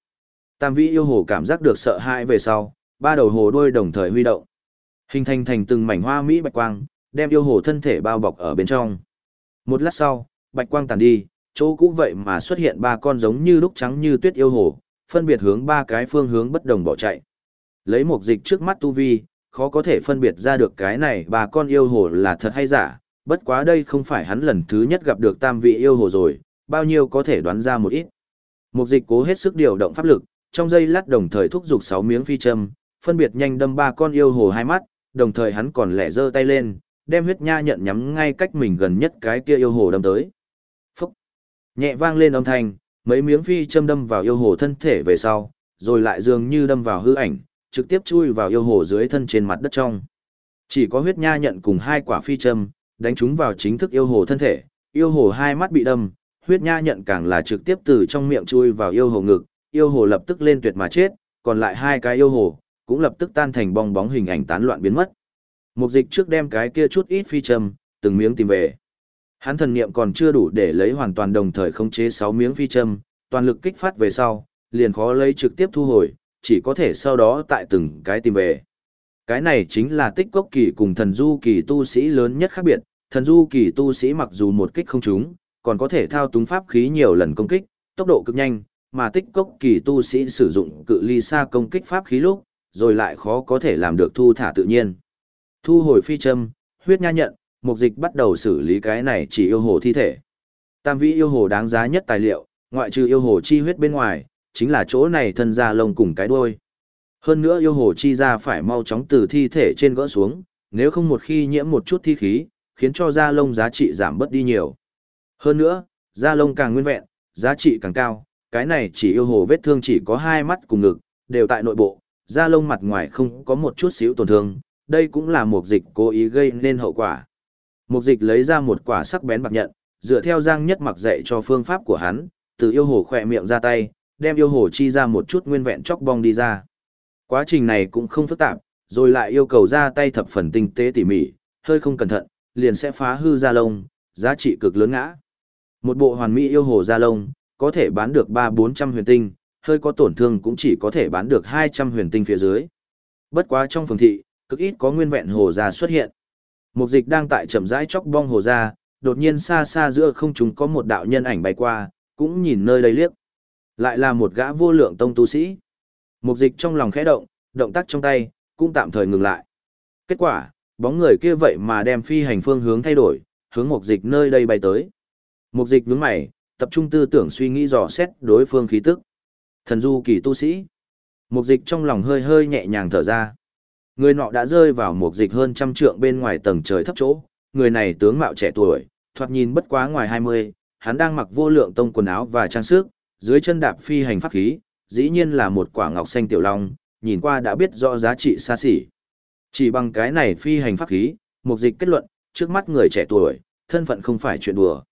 Tam vị yêu hồ cảm giác được sợ hãi về sau, ba đầu hồ đôi đồng thời huy động. Hình thành thành từng mảnh hoa mỹ bạch quang, đem yêu hồ thân thể bao bọc ở bên trong. Một lát sau, bạch quang tàn đi, chỗ cũ vậy mà xuất hiện ba con giống như lúc trắng như tuyết yêu hồ, phân biệt hướng ba cái phương hướng bất đồng bỏ chạy. Lấy một dịch trước mắt tu vi, khó có thể phân biệt ra được cái này ba con yêu hồ là thật hay giả, bất quá đây không phải hắn lần thứ nhất gặp được tam vị yêu hồ rồi, bao nhiêu có thể đoán ra một ít. Một dịch cố hết sức điều động pháp lực, trong giây lát đồng thời thúc giục sáu miếng phi châm, phân biệt nhanh đâm ba con yêu hồ hai mắt, đồng thời hắn còn lẻ giơ tay lên, đem huyết nha nhận nhắm ngay cách mình gần nhất cái kia yêu hồ đâm tới. Phúc! Nhẹ vang lên âm thanh, mấy miếng phi châm đâm vào yêu hồ thân thể về sau, rồi lại dường như đâm vào hư ảnh, trực tiếp chui vào yêu hồ dưới thân trên mặt đất trong. Chỉ có huyết nha nhận cùng hai quả phi châm, đánh chúng vào chính thức yêu hồ thân thể, yêu hồ hai mắt bị đâm, huyết nha nhận càng là trực tiếp từ trong miệng chui vào yêu hồ ngực, yêu hồ lập tức lên tuyệt mà chết, còn lại hai cái yêu hồ, cũng lập tức tan thành bong bóng hình ảnh tán loạn biến mất. Mục dịch trước đem cái kia chút ít phi châm, từng miếng tìm về. Hắn thần niệm còn chưa đủ để lấy hoàn toàn đồng thời khống chế 6 miếng phi châm, toàn lực kích phát về sau, liền khó lấy trực tiếp thu hồi, chỉ có thể sau đó tại từng cái tìm về. Cái này chính là tích cốc kỳ cùng thần du kỳ tu sĩ lớn nhất khác biệt, thần du kỳ tu sĩ mặc dù một kích không trúng, còn có thể thao túng pháp khí nhiều lần công kích, tốc độ cực nhanh, mà tích cốc kỳ tu sĩ sử dụng cự ly xa công kích pháp khí lúc, rồi lại khó có thể làm được thu thả tự nhiên. Thu hồi phi châm, huyết nha nhận, mục dịch bắt đầu xử lý cái này chỉ yêu hồ thi thể. Tam vĩ yêu hồ đáng giá nhất tài liệu, ngoại trừ yêu hồ chi huyết bên ngoài, chính là chỗ này thân da lông cùng cái đuôi. Hơn nữa yêu hồ chi ra phải mau chóng từ thi thể trên gỡ xuống, nếu không một khi nhiễm một chút thi khí, khiến cho da lông giá trị giảm bớt đi nhiều. Hơn nữa, da lông càng nguyên vẹn, giá trị càng cao, cái này chỉ yêu hồ vết thương chỉ có hai mắt cùng ngực, đều tại nội bộ, da lông mặt ngoài không có một chút xíu tổn thương, đây cũng là một dịch cố ý gây nên hậu quả. Mục dịch lấy ra một quả sắc bén bạc nhận, dựa theo Giang Nhất mặc dạy cho phương pháp của hắn, từ yêu hồ khỏe miệng ra tay, đem yêu hồ chi ra một chút nguyên vẹn chóc bong đi ra. Quá trình này cũng không phức tạp, rồi lại yêu cầu ra tay thập phần tinh tế tỉ mỉ, hơi không cẩn thận, liền sẽ phá hư da lông, giá trị cực lớn ngã. Một bộ hoàn mỹ yêu hồ da lông, có thể bán được 3-400 huyền tinh, hơi có tổn thương cũng chỉ có thể bán được 200 huyền tinh phía dưới. Bất quá trong phường thị, cực ít có nguyên vẹn hồ da xuất hiện. Mục dịch đang tại chậm rãi chóc bong hồ ra, đột nhiên xa xa giữa không trung có một đạo nhân ảnh bay qua, cũng nhìn nơi đây liếc. Lại là một gã vô lượng tông tu sĩ. Mục dịch trong lòng khẽ động, động tác trong tay, cũng tạm thời ngừng lại. Kết quả, bóng người kia vậy mà đem phi hành phương hướng thay đổi, hướng mục dịch nơi đây bay tới. Mục dịch nhướng mày, tập trung tư tưởng suy nghĩ dò xét đối phương khí tức. Thần du kỳ tu sĩ. Mục dịch trong lòng hơi hơi nhẹ nhàng thở ra. Người nọ đã rơi vào mục dịch hơn trăm trượng bên ngoài tầng trời thấp chỗ, người này tướng mạo trẻ tuổi, thoạt nhìn bất quá ngoài 20, hắn đang mặc vô lượng tông quần áo và trang sức, dưới chân đạp phi hành pháp khí, dĩ nhiên là một quả ngọc xanh tiểu long, nhìn qua đã biết rõ giá trị xa xỉ. Chỉ bằng cái này phi hành pháp khí, mục dịch kết luận, trước mắt người trẻ tuổi, thân phận không phải chuyện đùa.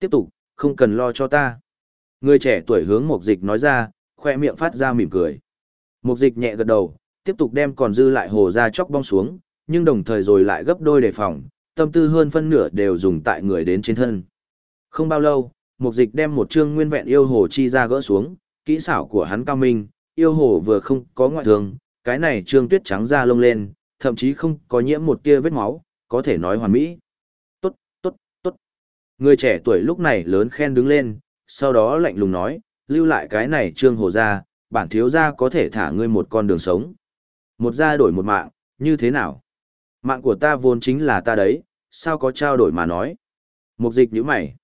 Tiếp tục, không cần lo cho ta. Người trẻ tuổi hướng mục dịch nói ra, khoe miệng phát ra mỉm cười. Mục dịch nhẹ gật đầu, tiếp tục đem còn dư lại hồ ra chóc bong xuống, nhưng đồng thời rồi lại gấp đôi đề phòng, tâm tư hơn phân nửa đều dùng tại người đến trên thân. Không bao lâu, mục dịch đem một chương nguyên vẹn yêu hồ chi ra gỡ xuống, kỹ xảo của hắn cao minh, yêu hồ vừa không có ngoại thường, cái này trương tuyết trắng ra lông lên, thậm chí không có nhiễm một tia vết máu, có thể nói hoàn mỹ. Người trẻ tuổi lúc này lớn khen đứng lên, sau đó lạnh lùng nói, lưu lại cái này trương hồ ra, bản thiếu gia có thể thả ngươi một con đường sống. Một gia đổi một mạng, như thế nào? Mạng của ta vốn chính là ta đấy, sao có trao đổi mà nói? Mục dịch như mày.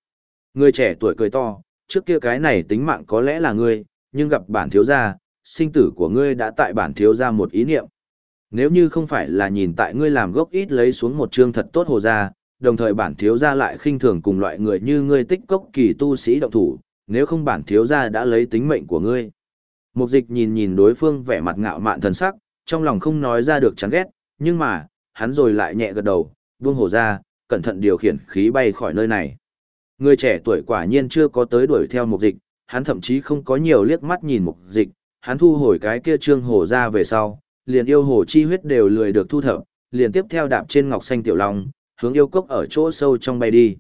Người trẻ tuổi cười to, trước kia cái này tính mạng có lẽ là ngươi, nhưng gặp bản thiếu gia, sinh tử của ngươi đã tại bản thiếu gia một ý niệm. Nếu như không phải là nhìn tại ngươi làm gốc ít lấy xuống một chương thật tốt hồ gia, đồng thời bản thiếu gia lại khinh thường cùng loại người như ngươi tích cốc kỳ tu sĩ động thủ, nếu không bản thiếu gia đã lấy tính mệnh của ngươi. Mục dịch nhìn nhìn đối phương vẻ mặt ngạo mạn thần sắc, trong lòng không nói ra được chán ghét, nhưng mà, hắn rồi lại nhẹ gật đầu, buông hổ ra, cẩn thận điều khiển khí bay khỏi nơi này. Người trẻ tuổi quả nhiên chưa có tới đuổi theo mục dịch, hắn thậm chí không có nhiều liếc mắt nhìn mục dịch, hắn thu hồi cái kia trương hổ ra về sau, liền yêu hồ chi huyết đều lười được thu thập, liền tiếp theo đạp trên ngọc xanh tiểu long, hướng yêu cốc ở chỗ sâu trong bay đi.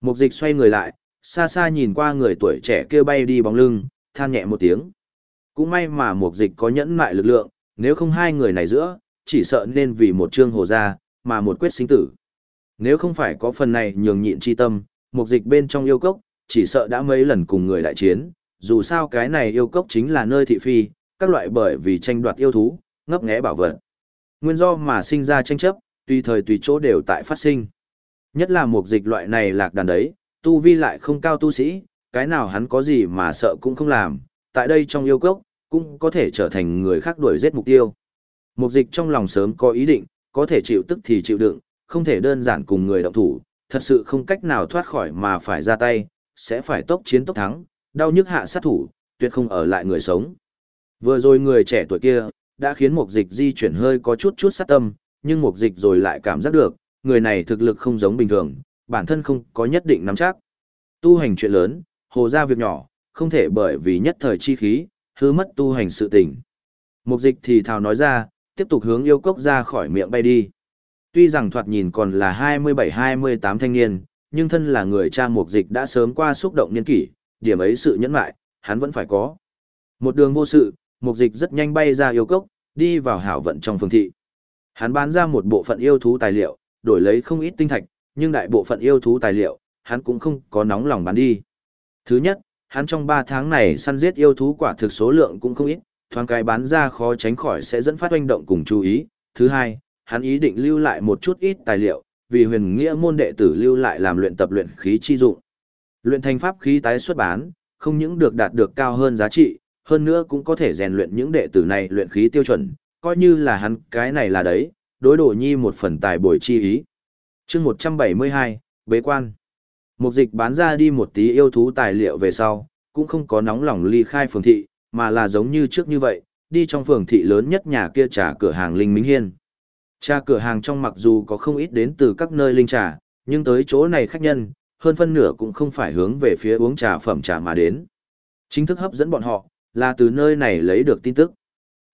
Mục dịch xoay người lại, xa xa nhìn qua người tuổi trẻ kia bay đi bóng lưng, than nhẹ một tiếng. Cũng may mà mục dịch có nhẫn mại lực lượng, nếu không hai người này giữa, chỉ sợ nên vì một trương hồ ra, mà một quyết sinh tử. Nếu không phải có phần này nhường nhịn chi tâm, mục dịch bên trong yêu cốc, chỉ sợ đã mấy lần cùng người đại chiến, dù sao cái này yêu cốc chính là nơi thị phi, các loại bởi vì tranh đoạt yêu thú, ngấp nghé bảo vật. Nguyên do mà sinh ra tranh chấp, tùy thời tùy chỗ đều tại phát sinh. Nhất là mục dịch loại này lạc đàn đấy, tu vi lại không cao tu sĩ, cái nào hắn có gì mà sợ cũng không làm, tại đây trong yêu cốc, cũng có thể trở thành người khác đuổi giết mục tiêu. Mục dịch trong lòng sớm có ý định, có thể chịu tức thì chịu đựng, không thể đơn giản cùng người động thủ, thật sự không cách nào thoát khỏi mà phải ra tay, sẽ phải tốc chiến tốc thắng, đau nhức hạ sát thủ, tuyệt không ở lại người sống. Vừa rồi người trẻ tuổi kia, đã khiến mục dịch di chuyển hơi có chút chút sát tâm, nhưng mục dịch rồi lại cảm giác được, người này thực lực không giống bình thường, bản thân không có nhất định nắm chắc. Tu hành chuyện lớn, hồ ra việc nhỏ, không thể bởi vì nhất thời chi khí, hư mất tu hành sự tình. Mục dịch thì thào nói ra, tiếp tục hướng yêu cốc ra khỏi miệng bay đi. Tuy rằng thoạt nhìn còn là 27-28 thanh niên, nhưng thân là người cha mục dịch đã sớm qua xúc động niên kỷ, điểm ấy sự nhẫn mại, hắn vẫn phải có. Một đường vô sự, mục dịch rất nhanh bay ra yêu cốc, đi vào hảo vận trong phương thị. Hắn bán ra một bộ phận yêu thú tài liệu, đổi lấy không ít tinh thạch, nhưng đại bộ phận yêu thú tài liệu, hắn cũng không có nóng lòng bán đi. Thứ nhất, hắn trong 3 tháng này săn giết yêu thú quả thực số lượng cũng không ít, thoáng cái bán ra khó tránh khỏi sẽ dẫn phát hoành động cùng chú ý. Thứ hai, hắn ý định lưu lại một chút ít tài liệu, vì huyền nghĩa môn đệ tử lưu lại làm luyện tập luyện khí chi dụng. Luyện thành pháp khí tái xuất bán, không những được đạt được cao hơn giá trị, hơn nữa cũng có thể rèn luyện những đệ tử này luyện khí tiêu chuẩn, coi như là hắn cái này là đấy, đối đổ nhi một phần tài bồi chi ý. chương 172, Bế quan. Mục dịch bán ra đi một tí yêu thú tài liệu về sau, cũng không có nóng lòng ly khai phường thị, mà là giống như trước như vậy, đi trong phường thị lớn nhất nhà kia trà cửa hàng Linh Minh Hiên. Trà cửa hàng trong mặc dù có không ít đến từ các nơi linh trà, nhưng tới chỗ này khách nhân, hơn phân nửa cũng không phải hướng về phía uống trà phẩm trà mà đến. Chính thức hấp dẫn bọn họ, là từ nơi này lấy được tin tức.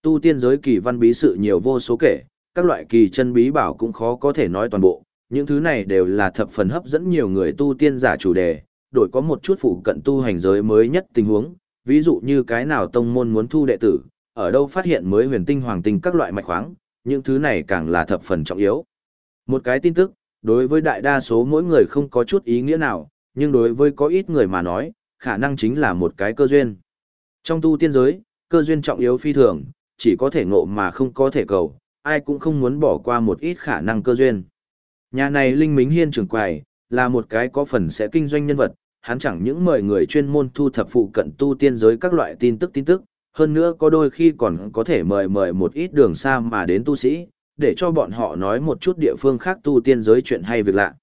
Tu tiên giới kỳ văn bí sự nhiều vô số kể, các loại kỳ chân bí bảo cũng khó có thể nói toàn bộ, những thứ này đều là thập phần hấp dẫn nhiều người tu tiên giả chủ đề, đổi có một chút phụ cận tu hành giới mới nhất tình huống, ví dụ như cái nào tông môn muốn thu đệ tử, ở đâu phát hiện mới huyền tinh hoàng tinh các loại mạch khoáng, những thứ này càng là thập phần trọng yếu. Một cái tin tức, đối với đại đa số mỗi người không có chút ý nghĩa nào, nhưng đối với có ít người mà nói, khả năng chính là một cái cơ duyên. Trong tu tiên giới, cơ duyên trọng yếu phi thường, chỉ có thể ngộ mà không có thể cầu, ai cũng không muốn bỏ qua một ít khả năng cơ duyên. Nhà này Linh Mính Hiên trưởng quầy, là một cái có phần sẽ kinh doanh nhân vật, hắn chẳng những mời người chuyên môn thu thập phụ cận tu tiên giới các loại tin tức tin tức, hơn nữa có đôi khi còn có thể mời mời một ít đường xa mà đến tu sĩ, để cho bọn họ nói một chút địa phương khác tu tiên giới chuyện hay việc lạ.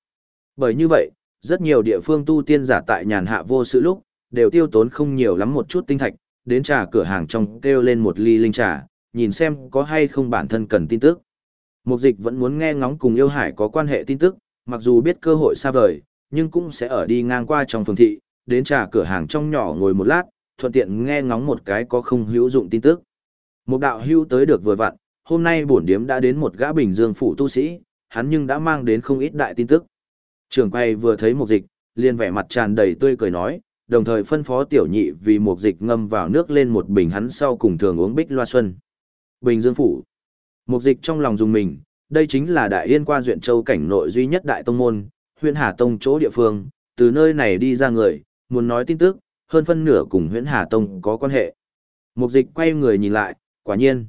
Bởi như vậy, rất nhiều địa phương tu tiên giả tại nhàn hạ vô sự lúc, đều tiêu tốn không nhiều lắm một chút tinh thạch, đến trà cửa hàng trong kêu lên một ly linh trà, nhìn xem có hay không bản thân cần tin tức. Mục dịch vẫn muốn nghe ngóng cùng yêu hải có quan hệ tin tức, mặc dù biết cơ hội xa vời, nhưng cũng sẽ ở đi ngang qua trong phường thị, đến trà cửa hàng trong nhỏ ngồi một lát, thuận tiện nghe ngóng một cái có không hữu dụng tin tức. Một đạo hưu tới được vừa vặn, hôm nay bổn điếm đã đến một gã bình dương phủ tu sĩ, hắn nhưng đã mang đến không ít đại tin tức. Trường quay vừa thấy một dịch, liền vẻ mặt tràn đầy tươi cười nói, đồng thời phân phó tiểu nhị vì một dịch ngâm vào nước lên một bình hắn sau cùng thường uống bích loa xuân. Bình Dương Phủ Một dịch trong lòng dùng mình, đây chính là đại yên qua duyện châu cảnh nội duy nhất đại tông môn, huyện Hà Tông chỗ địa phương, từ nơi này đi ra người, muốn nói tin tức, hơn phân nửa cùng huyện Hà Tông có quan hệ. Một dịch quay người nhìn lại, quả nhiên.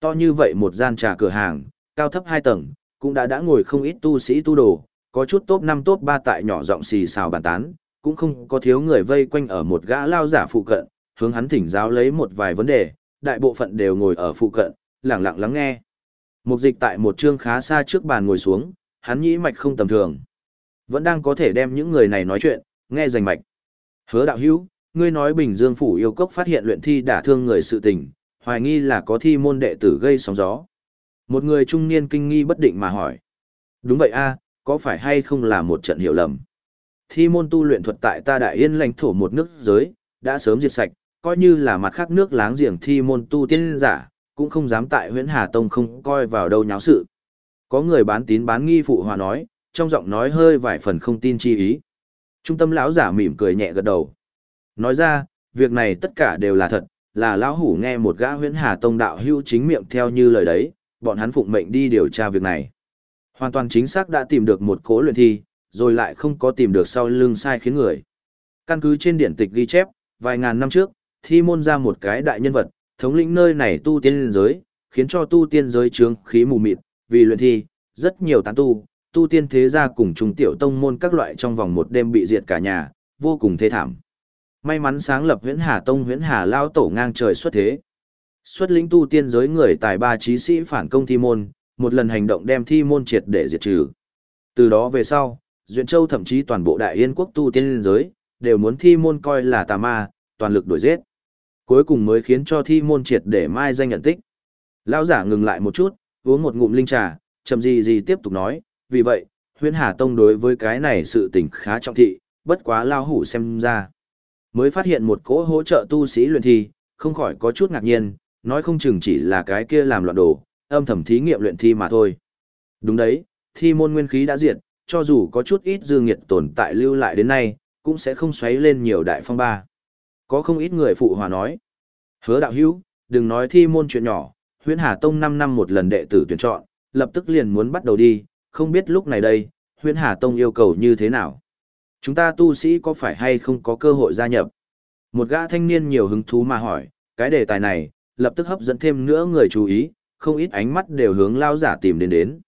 To như vậy một gian trà cửa hàng, cao thấp hai tầng, cũng đã đã ngồi không ít tu sĩ tu đồ, có chút top 5 top 3 tại nhỏ giọng xì xào bàn tán, cũng không có thiếu người vây quanh ở một gã lao giả phụ cận, hướng hắn thỉnh giáo lấy một vài vấn đề, đại bộ phận đều ngồi ở phụ cận, lặng lặng lắng nghe. Mục dịch tại một chương khá xa trước bàn ngồi xuống, hắn nhĩ mạch không tầm thường. Vẫn đang có thể đem những người này nói chuyện, nghe rành mạch. Hứa đạo hữu, ngươi nói Bình Dương Phủ yêu cốc phát hiện luyện thi đả thương người sự tình, hoài nghi là có thi môn đệ tử gây sóng gió. Một người trung niên kinh nghi bất định mà hỏi. Đúng vậy a có phải hay không là một trận hiểu lầm? Thi môn tu luyện thuật tại ta đại yên lãnh thổ một nước giới, đã sớm diệt sạch, coi như là mặt khác nước láng giềng thi môn tu tiên giả, cũng không dám tại huyện Hà Tông không coi vào đâu nháo sự. Có người bán tín bán nghi phụ hòa nói, trong giọng nói hơi vài phần không tin chi ý. Trung tâm lão giả mỉm cười nhẹ gật đầu. Nói ra, việc này tất cả đều là thật, là lão hủ nghe một gã huyễn hà tông đạo hưu chính miệng theo như lời đấy, bọn hắn phụng mệnh đi điều tra việc này. Hoàn toàn chính xác đã tìm được một cố luyện thi, rồi lại không có tìm được sau lưng sai khiến người. Căn cứ trên điển tịch ghi chép, vài ngàn năm trước, thi môn ra một cái đại nhân vật, thống lĩnh nơi này tu tiên giới, khiến cho tu tiên giới trướng khí mù mịt, vì luyện thi, rất nhiều tán tu, tu tiên thế gia cùng trung tiểu tông môn các loại trong vòng một đêm bị diệt cả nhà, vô cùng thê thảm. May mắn sáng lập huyễn hà tông huyễn hà lao tổ ngang trời xuất thế. Xuất lĩnh tu tiên giới người tài ba trí sĩ phản công thi môn, một lần hành động đem thi môn triệt để diệt trừ. Từ đó về sau, Duyện Châu thậm chí toàn bộ đại yên quốc tu tiên giới, đều muốn thi môn coi là tà ma, toàn lực đuổi giết. Cuối cùng mới khiến cho thi môn triệt để mai danh nhận tích. Lão giả ngừng lại một chút, uống một ngụm linh trà, chậm gì gì tiếp tục nói, vì vậy, huyễn hà tông đối với cái này sự tình khá trọng thị, bất quá lao hủ xem ra. Mới phát hiện một cỗ hỗ trợ tu sĩ luyện thi, không khỏi có chút ngạc nhiên, nói không chừng chỉ là cái kia làm loạn đồ, âm thầm thí nghiệm luyện thi mà thôi. Đúng đấy, thi môn nguyên khí đã diệt, cho dù có chút ít dư nghiệt tồn tại lưu lại đến nay, cũng sẽ không xoáy lên nhiều đại phong ba. Có không ít người phụ hòa nói. Hứa đạo hữu, đừng nói thi môn chuyện nhỏ, huyễn Hà Tông 5 năm một lần đệ tử tuyển chọn, lập tức liền muốn bắt đầu đi, không biết lúc này đây, huyễn Hà Tông yêu cầu như thế nào. Chúng ta tu sĩ có phải hay không có cơ hội gia nhập? Một gã thanh niên nhiều hứng thú mà hỏi, cái đề tài này, lập tức hấp dẫn thêm nữa người chú ý, không ít ánh mắt đều hướng lao giả tìm đến đến.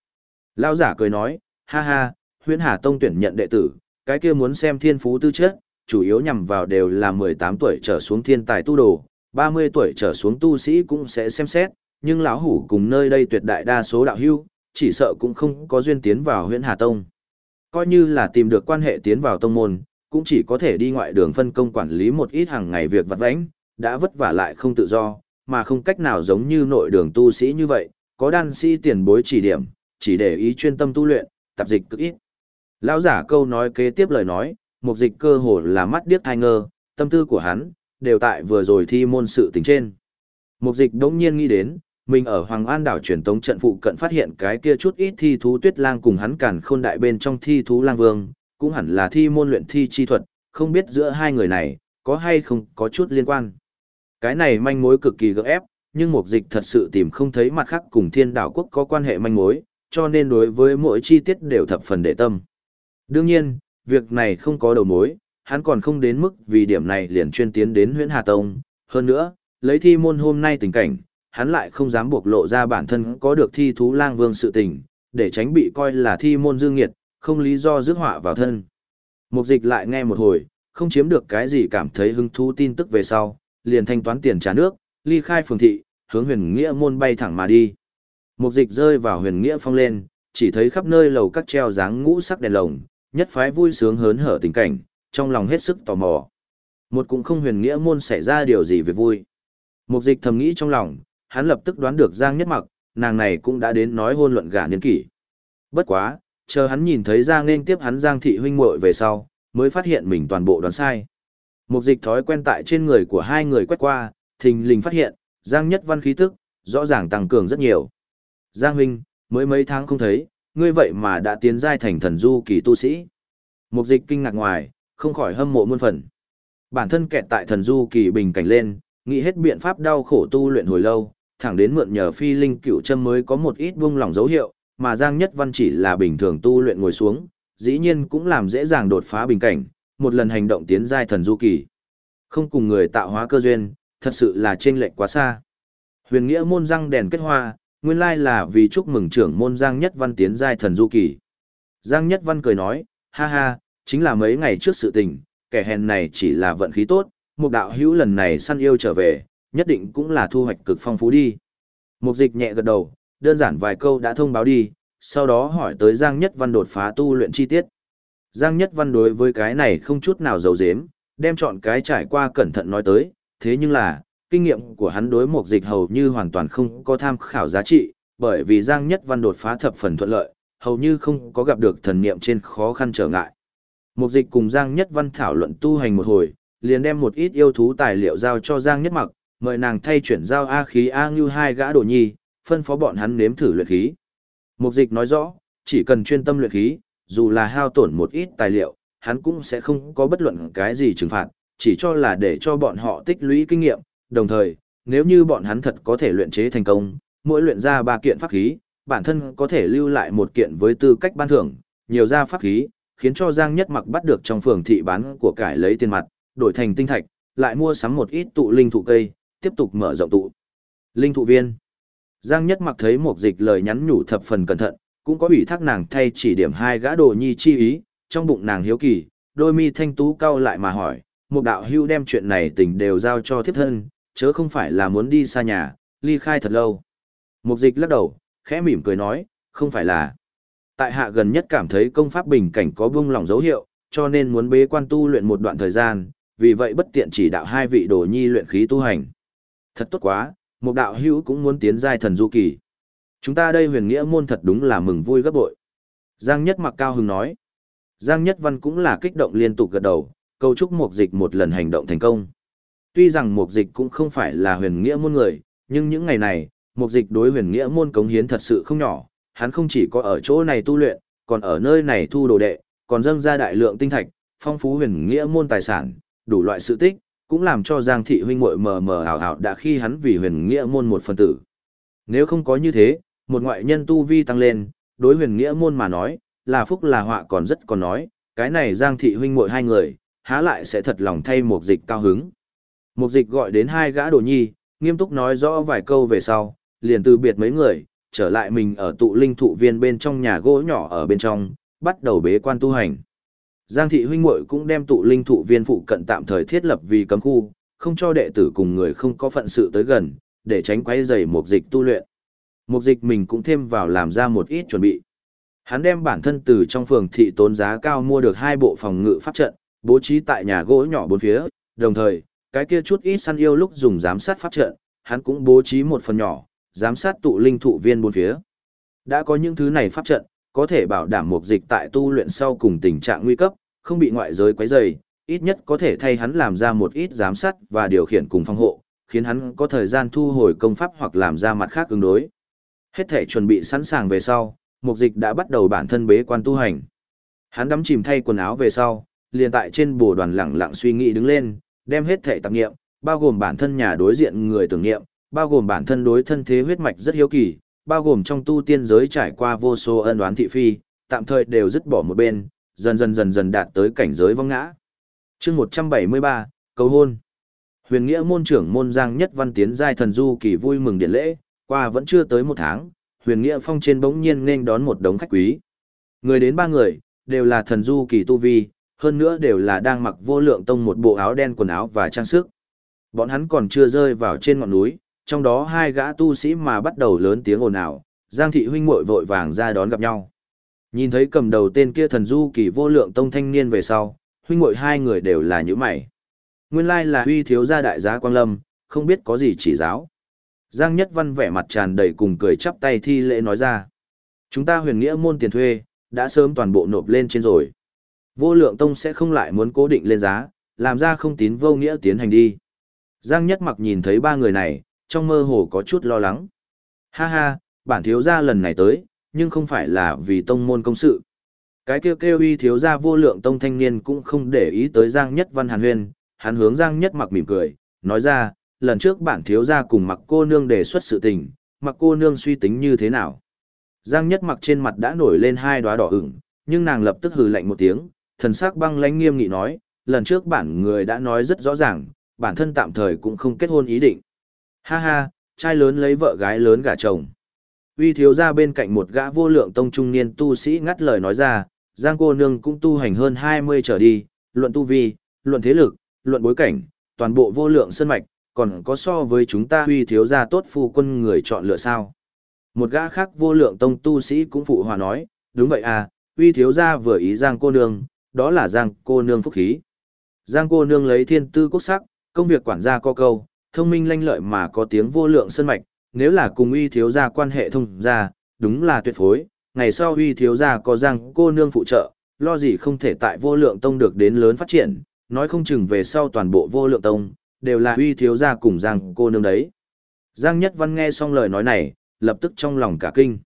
Lao giả cười nói, ha ha, huyễn Hà Tông tuyển nhận đệ tử, cái kia muốn xem thiên phú tư chất, chủ yếu nhằm vào đều là 18 tuổi trở xuống thiên tài tu đồ, 30 tuổi trở xuống tu sĩ cũng sẽ xem xét, nhưng lão hủ cùng nơi đây tuyệt đại đa số đạo hưu, chỉ sợ cũng không có duyên tiến vào huyện Hà Tông. Coi như là tìm được quan hệ tiến vào tông môn, cũng chỉ có thể đi ngoại đường phân công quản lý một ít hàng ngày việc vặt vãnh, đã vất vả lại không tự do, mà không cách nào giống như nội đường tu sĩ như vậy, có đan sĩ tiền bối chỉ điểm, chỉ để ý chuyên tâm tu luyện, tập dịch cực ít. Lão giả câu nói kế tiếp lời nói, một dịch cơ hồ là mắt điếc thai ngơ, tâm tư của hắn, đều tại vừa rồi thi môn sự tình trên. Một dịch đống nhiên nghĩ đến, mình ở Hoàng An đảo truyền tống trận phụ cận phát hiện cái kia chút ít thi thú tuyết lang cùng hắn cản khôn đại bên trong thi thú lang vương, cũng hẳn là thi môn luyện thi chi thuật, không biết giữa hai người này, có hay không có chút liên quan. Cái này manh mối cực kỳ gỡ ép, nhưng một dịch thật sự tìm không thấy mặt khác cùng thiên đảo quốc có quan hệ manh mối, cho nên đối với mỗi chi tiết đều thập phần để tâm. Đương nhiên, việc này không có đầu mối, hắn còn không đến mức vì điểm này liền chuyên tiến đến huyện Hà Tông. Hơn nữa, lấy thi môn hôm nay tình cảnh, hắn lại không dám buộc lộ ra bản thân có được thi thú lang vương sự tình, để tránh bị coi là thi môn dương nghiệt, không lý do rước họa vào thân. Mục dịch lại nghe một hồi, không chiếm được cái gì cảm thấy hứng thú tin tức về sau, liền thanh toán tiền trả nước, ly khai phường thị, hướng huyền nghĩa môn bay thẳng mà đi. Mục dịch rơi vào huyền nghĩa phong lên, chỉ thấy khắp nơi lầu các treo dáng ngũ sắc đèn lồng, nhất phái vui sướng hớn hở tình cảnh, trong lòng hết sức tò mò. Một cũng không huyền nghĩa môn xảy ra điều gì về vui. Mục dịch thầm nghĩ trong lòng, hắn lập tức đoán được Giang Nhất Mặc, nàng này cũng đã đến nói hôn luận gả niên kỷ. Bất quá, chờ hắn nhìn thấy Giang nên tiếp hắn Giang thị huynh muội về sau, mới phát hiện mình toàn bộ đoán sai. Mục dịch thói quen tại trên người của hai người quét qua, thình lình phát hiện, Giang Nhất Văn khí tức, rõ ràng tăng cường rất nhiều. Giang huynh, mới mấy tháng không thấy, ngươi vậy mà đã tiến giai thành thần du kỳ tu sĩ. Mục dịch kinh ngạc ngoài, không khỏi hâm mộ muôn phần. Bản thân kẹt tại thần du kỳ bình cảnh lên, nghĩ hết biện pháp đau khổ tu luyện hồi lâu, thẳng đến mượn nhờ phi linh cựu châm mới có một ít buông lỏng dấu hiệu, mà Giang Nhất Văn chỉ là bình thường tu luyện ngồi xuống, dĩ nhiên cũng làm dễ dàng đột phá bình cảnh, một lần hành động tiến giai thần du kỳ. Không cùng người tạo hóa cơ duyên, thật sự là chênh lệch quá xa. Huyền nghĩa môn răng đèn kết hoa, nguyên lai là vì chúc mừng trưởng môn Giang Nhất Văn tiến giai thần du kỳ. Giang Nhất Văn cười nói, ha ha, chính là mấy ngày trước sự tình, kẻ hèn này chỉ là vận khí tốt, một đạo hữu lần này săn yêu trở về, nhất định cũng là thu hoạch cực phong phú đi. Mục dịch nhẹ gật đầu, đơn giản vài câu đã thông báo đi, sau đó hỏi tới Giang Nhất Văn đột phá tu luyện chi tiết. Giang Nhất Văn đối với cái này không chút nào giấu giếm, đem chọn cái trải qua cẩn thận nói tới, thế nhưng là, kinh nghiệm của hắn đối mục dịch hầu như hoàn toàn không có tham khảo giá trị, bởi vì Giang Nhất Văn đột phá thập phần thuận lợi, hầu như không có gặp được thần niệm trên khó khăn trở ngại. Mục dịch cùng Giang Nhất Văn thảo luận tu hành một hồi, liền đem một ít yêu thú tài liệu giao cho Giang Nhất Mặc, mời nàng thay chuyển giao A khí A như hai gã đồ nhi, phân phó bọn hắn nếm thử luyện khí. Mục dịch nói rõ, chỉ cần chuyên tâm luyện khí, dù là hao tổn một ít tài liệu, hắn cũng sẽ không có bất luận cái gì trừng phạt, chỉ cho là để cho bọn họ tích lũy kinh nghiệm, đồng thời, nếu như bọn hắn thật có thể luyện chế thành công, mỗi luyện ra ba kiện pháp khí, bản thân có thể lưu lại một kiện với tư cách ban thưởng, nhiều ra pháp khí, khiến cho Giang Nhất Mặc bắt được trong phường thị bán của cải lấy tiền mặt, đổi thành tinh thạch, lại mua sắm một ít tụ linh thụ cây, tiếp tục mở rộng tụ linh thụ viên. Giang Nhất Mặc thấy một dịch lời nhắn nhủ thập phần cẩn thận, cũng có ủy thác nàng thay chỉ điểm hai gã đồ nhi chi ý, trong bụng nàng hiếu kỳ, đôi mi thanh tú cau lại mà hỏi, một đạo hưu đem chuyện này tình đều giao cho thiếp thân, chớ không phải là muốn đi xa nhà, ly khai thật lâu. Mục dịch lắc đầu, khẽ mỉm cười nói, không phải là. Tại hạ gần nhất cảm thấy công pháp bình cảnh có buông lỏng dấu hiệu, cho nên muốn bế quan tu luyện một đoạn thời gian, vì vậy bất tiện chỉ đạo hai vị đồ nhi luyện khí tu hành. Thật tốt quá, một đạo hữu cũng muốn tiến giai thần du kỳ. Chúng ta đây huyền nghĩa môn thật đúng là mừng vui gấp bội. Giang Nhất mặc cao hứng nói. Giang Nhất Văn cũng là kích động liên tục gật đầu, cầu chúc Mục Dịch một lần hành động thành công. Tuy rằng Mục Dịch cũng không phải là huyền nghĩa môn người, nhưng những ngày này, Mục Dịch đối huyền nghĩa môn cống hiến thật sự không nhỏ, hắn không chỉ có ở chỗ này tu luyện, còn ở nơi này thu đồ đệ, còn dâng ra đại lượng tinh thạch, phong phú huyền nghĩa môn tài sản, đủ loại sự tích, cũng làm cho Giang thị huynh muội mờ mờ ảo ảo đã khi hắn vì huyền nghĩa môn một phần tử. Nếu không có như thế, một ngoại nhân tu vi tăng lên, đối huyền nghĩa môn mà nói, là phúc là họa còn rất còn nói, cái này Giang thị huynh muội hai người, há lại sẽ thật lòng thay một dịch cao hứng. Mục dịch gọi đến hai gã đồ nhi, nghiêm túc nói rõ vài câu về sau, liền từ biệt mấy người, trở lại mình ở tụ linh thụ viên bên trong nhà gỗ nhỏ ở bên trong, bắt đầu bế quan tu hành. Giang thị huynh muội cũng đem tụ linh thụ viên phụ cận tạm thời thiết lập vì cấm khu, không cho đệ tử cùng người không có phận sự tới gần, để tránh quấy rầy Mục dịch tu luyện. Mục dịch mình cũng thêm vào làm ra một ít chuẩn bị. Hắn đem bản thân từ trong phường thị tốn giá cao mua được hai bộ phòng ngự pháp trận, bố trí tại nhà gỗ nhỏ bốn phía, đồng thời, cái kia chút ít săn yêu lúc dùng giám sát pháp trận, hắn cũng bố trí một phần nhỏ, giám sát tụ linh thụ viên bốn phía. Đã có những thứ này pháp trận, có thể bảo đảm mục dịch tại tu luyện sau cùng tình trạng nguy cấp, không bị ngoại giới quấy rầy, ít nhất có thể thay hắn làm ra một ít giám sát và điều khiển cùng phòng hộ, khiến hắn có thời gian thu hồi công pháp hoặc làm ra mặt khác ứng đối. Hết thể chuẩn bị sẵn sàng về sau, mục dịch đã bắt đầu bản thân bế quan tu hành. Hắn đắm chìm thay quần áo về sau, liền tại trên bồ đoàn lặng lặng suy nghĩ đứng lên, đem hết thể tạp nghiệm, bao gồm bản thân nhà đối diện người tưởng nghiệm, bao gồm bản thân đối thân thế huyết mạch rất hiếu kỳ, bao gồm trong tu tiên giới trải qua vô số ân oán thị phi, tạm thời đều dứt bỏ một bên, dần dần dần dần đạt tới cảnh giới vong ngã. Chương 173, cầu hôn. Huyền Nghĩa môn trưởng môn Giang Nhất Văn tiến giai thần du kỳ vui mừng điện lễ, qua vẫn chưa tới một tháng, Huyền Nghĩa phong trên bỗng nhiên nên đón một đống khách quý. Người đến ba người, đều là thần du kỳ tu vi, hơn nữa đều là đang mặc vô lượng tông một bộ áo đen quần áo và trang sức. Bọn hắn còn chưa rơi vào trên ngọn núi, trong đó hai gã tu sĩ mà bắt đầu lớn tiếng ồn ào, Giang thị huynh muội vội vàng ra đón gặp nhau. Nhìn thấy cầm đầu tên kia thần du kỳ vô lượng tông thanh niên về sau, huynh muội hai người đều là những mày. Nguyên lai là huy thiếu gia đại giá Quang Lâm, không biết có gì chỉ giáo. Giang Nhất Văn vẻ mặt tràn đầy cùng cười chắp tay thi lễ nói ra. Chúng ta huyền nghĩa môn tiền thuê, đã sớm toàn bộ nộp lên trên rồi. Vô lượng tông sẽ không lại muốn cố định lên giá, làm ra không tín vô nghĩa tiến hành đi. Giang Nhất Mặc nhìn thấy ba người này, trong mơ hồ có chút lo lắng. Ha ha, bản thiếu gia lần này tới, nhưng không phải là vì tông môn công sự. Cái kêu kêu uy thiếu gia vô lượng tông thanh niên cũng không để ý tới Giang Nhất Văn Hàn Huyên, hắn hướng Giang Nhất mặc mỉm cười, nói ra, lần trước bản thiếu gia cùng mặc cô nương đề xuất sự tình, mặc cô nương suy tính như thế nào. Giang Nhất mặc trên mặt đã nổi lên hai đóa đỏ ửng, nhưng nàng lập tức hừ lạnh một tiếng, thần sắc băng lãnh nghiêm nghị nói, lần trước bản người đã nói rất rõ ràng, bản thân tạm thời cũng không kết hôn ý định. Ha ha, trai lớn lấy vợ gái lớn gả chồng. Uy thiếu ra bên cạnh một gã vô lượng tông trung niên tu sĩ ngắt lời nói ra, Giang cô nương cũng tu hành hơn 20 trở đi, luận tu vi, luận thế lực, luận bối cảnh, toàn bộ vô lượng sân mạch, còn có so với chúng ta uy thiếu ra tốt phu quân người chọn lựa sao. Một gã khác vô lượng tông tu sĩ cũng phụ hòa nói, đúng vậy à, uy thiếu ra vừa ý Giang cô nương, đó là Giang cô nương phúc khí. Giang cô nương lấy thiên tư quốc sắc, công việc quản gia có câu, thông minh lanh lợi mà có tiếng vô lượng sân mạch, nếu là cùng uy thiếu gia quan hệ thông gia, đúng là tuyệt phối, ngày sau uy thiếu gia có Giang cô nương phụ trợ, lo gì không thể tại vô lượng tông được đến lớn phát triển, nói không chừng về sau toàn bộ vô lượng tông, đều là uy thiếu gia cùng Giang cô nương đấy. Giang Nhất Văn nghe xong lời nói này, lập tức trong lòng cả kinh.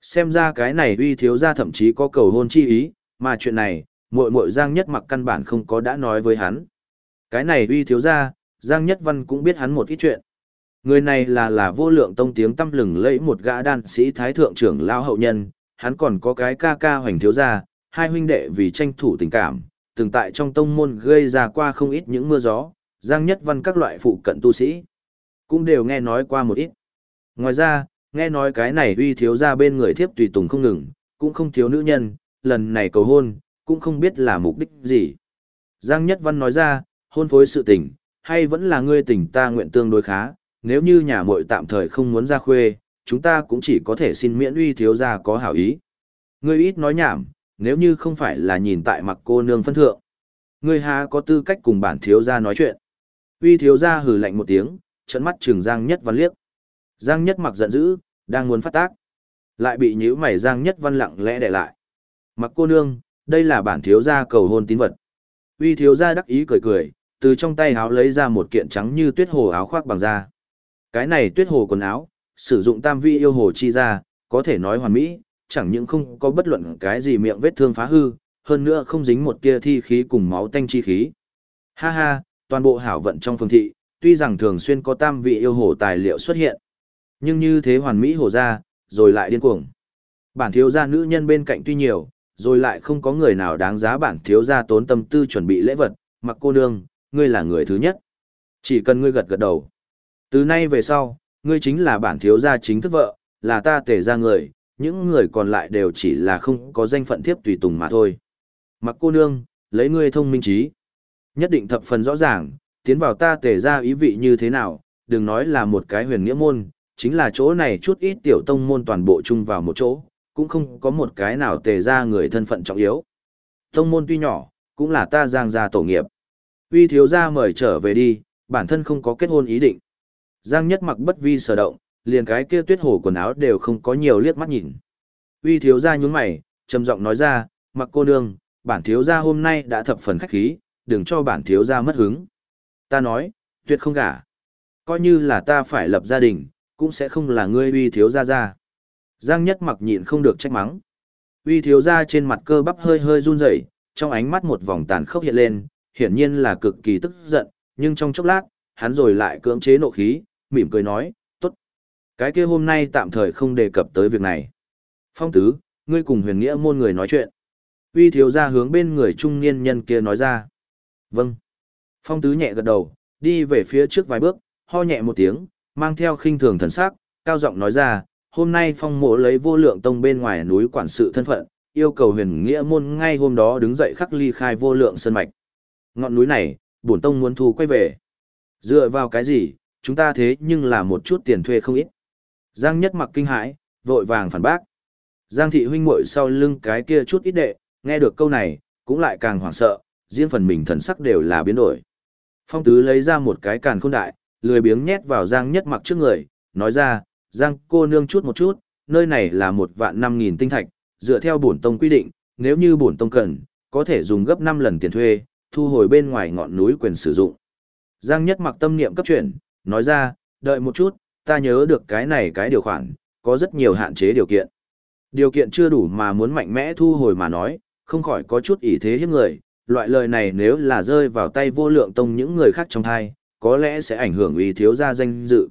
Xem ra cái này uy thiếu gia thậm chí có cầu hôn chi ý, mà chuyện này, muội muội Giang Nhất Mặc căn bản không có đã nói với hắn. Cái này uy thiếu gia, Giang Nhất Văn cũng biết hắn một ít chuyện. Người này là là vô lượng tông tiếng tâm lừng lẫy một gã đan sĩ thái thượng trưởng lao hậu nhân, hắn còn có cái ca ca hoành thiếu gia, hai huynh đệ vì tranh thủ tình cảm, từng tại trong tông môn gây ra qua không ít những mưa gió, Giang Nhất Văn các loại phụ cận tu sĩ, cũng đều nghe nói qua một ít. Ngoài ra, nghe nói cái này uy thiếu gia bên người thiếp tùy tùng không ngừng, cũng không thiếu nữ nhân, lần này cầu hôn, cũng không biết là mục đích gì. Giang Nhất Văn nói ra, hôn phối sự tình, hay vẫn là ngươi tình ta nguyện tương đối khá, nếu như nhà muội tạm thời không muốn ra khuê, chúng ta cũng chỉ có thể xin miễn uy thiếu gia có hảo ý. Ngươi ít nói nhảm, nếu như không phải là nhìn tại mặt cô nương phân thượng. Ngươi há có tư cách cùng bản thiếu gia nói chuyện. Uy thiếu gia hừ lạnh một tiếng, trận mắt trừng Giang Nhất Văn liếc. Giang Nhất mặc giận dữ, đang muốn phát tác. Lại bị nhíu mày Giang Nhất Văn lặng lẽ để lại. Mặc cô nương, đây là bản thiếu gia cầu hôn tín vật. Uy thiếu gia đắc ý cười cười, từ trong tay áo lấy ra một kiện trắng như tuyết hồ áo khoác bằng da. Cái này tuyết hồ quần áo, sử dụng tam vi yêu hồ chi ra, có thể nói hoàn mỹ, chẳng những không có bất luận cái gì miệng vết thương phá hư, hơn nữa không dính một tia thi khí cùng máu tanh chi khí. Ha ha, toàn bộ hảo vận trong phương thị, tuy rằng thường xuyên có tam vị yêu hồ tài liệu xuất hiện, nhưng như thế hoàn mỹ hồ ra, rồi lại điên cuồng. Bản thiếu gia nữ nhân bên cạnh tuy nhiều, rồi lại không có người nào đáng giá bản thiếu gia tốn tâm tư chuẩn bị lễ vật, mặc cô nương, ngươi là người thứ nhất. Chỉ cần ngươi gật gật đầu. Từ nay về sau, ngươi chính là bản thiếu gia chính thức vợ, là ta tể ra người, những người còn lại đều chỉ là không có danh phận thiếp tùy tùng mà thôi. Mặc cô nương, lấy ngươi thông minh trí. Nhất định thập phần rõ ràng, tiến vào ta tể ra ý vị như thế nào, đừng nói là một cái huyền nghĩa môn, chính là chỗ này chút ít tiểu tông môn toàn bộ chung vào một chỗ, cũng không có một cái nào tề ra người thân phận trọng yếu. Tông môn tuy nhỏ, cũng là ta giang gia tổ nghiệp. Uy thiếu gia mời trở về đi, bản thân không có kết hôn ý định. Giang nhất mặc bất vi sở động, liền cái kia tuyết hổ quần áo đều không có nhiều liếc mắt nhìn. Uy thiếu gia nhún mày, trầm giọng nói ra, mặc cô nương, bản thiếu gia hôm nay đã thập phần khách khí, đừng cho bản thiếu gia mất hứng. Ta nói, tuyệt không gả. Coi như là ta phải lập gia đình, cũng sẽ không là ngươi uy thiếu gia gia. Giang nhất mặc nhịn không được trách mắng. Uy thiếu gia trên mặt cơ bắp hơi hơi run rẩy, trong ánh mắt một vòng tàn khốc hiện lên, hiển nhiên là cực kỳ tức giận, nhưng trong chốc lát, hắn rồi lại cưỡng chế nộ khí, mỉm cười nói, tốt. Cái kia hôm nay tạm thời không đề cập tới việc này. Phong tứ, ngươi cùng huyền nghĩa môn người nói chuyện. Uy thiếu gia hướng bên người trung niên nhân kia nói ra. Vâng. Phong tứ nhẹ gật đầu, đi về phía trước vài bước, ho nhẹ một tiếng, mang theo khinh thường thần sắc, cao giọng nói ra, hôm nay phong mộ lấy vô lượng tông bên ngoài núi quản sự thân phận, yêu cầu huyền nghĩa môn ngay hôm đó đứng dậy khắc ly khai vô lượng sơn mạch. Ngọn núi này, bổn tông muốn thu quay về. Dựa vào cái gì, chúng ta thế nhưng là một chút tiền thuê không ít. Giang nhất mặc kinh hãi, vội vàng phản bác. Giang thị huynh muội sau lưng cái kia chút ít đệ, nghe được câu này, cũng lại càng hoảng sợ, riêng phần mình thần sắc đều là biến đổi. Phong tứ lấy ra một cái càn khôn đại, lười biếng nhét vào Giang nhất mặc trước người, nói ra, Giang cô nương chút một chút, nơi này là một vạn năm nghìn tinh thạch, dựa theo bổn tông quy định, nếu như bổn tông cần, có thể dùng gấp 5 lần tiền thuê, thu hồi bên ngoài ngọn núi quyền sử dụng. Giang nhất mặc tâm niệm cấp chuyển, nói ra, đợi một chút, ta nhớ được cái này cái điều khoản, có rất nhiều hạn chế điều kiện. Điều kiện chưa đủ mà muốn mạnh mẽ thu hồi mà nói, không khỏi có chút ý thế hiếp người, loại lời này nếu là rơi vào tay vô lượng tông những người khác trong thai, có lẽ sẽ ảnh hưởng uy thiếu gia danh dự.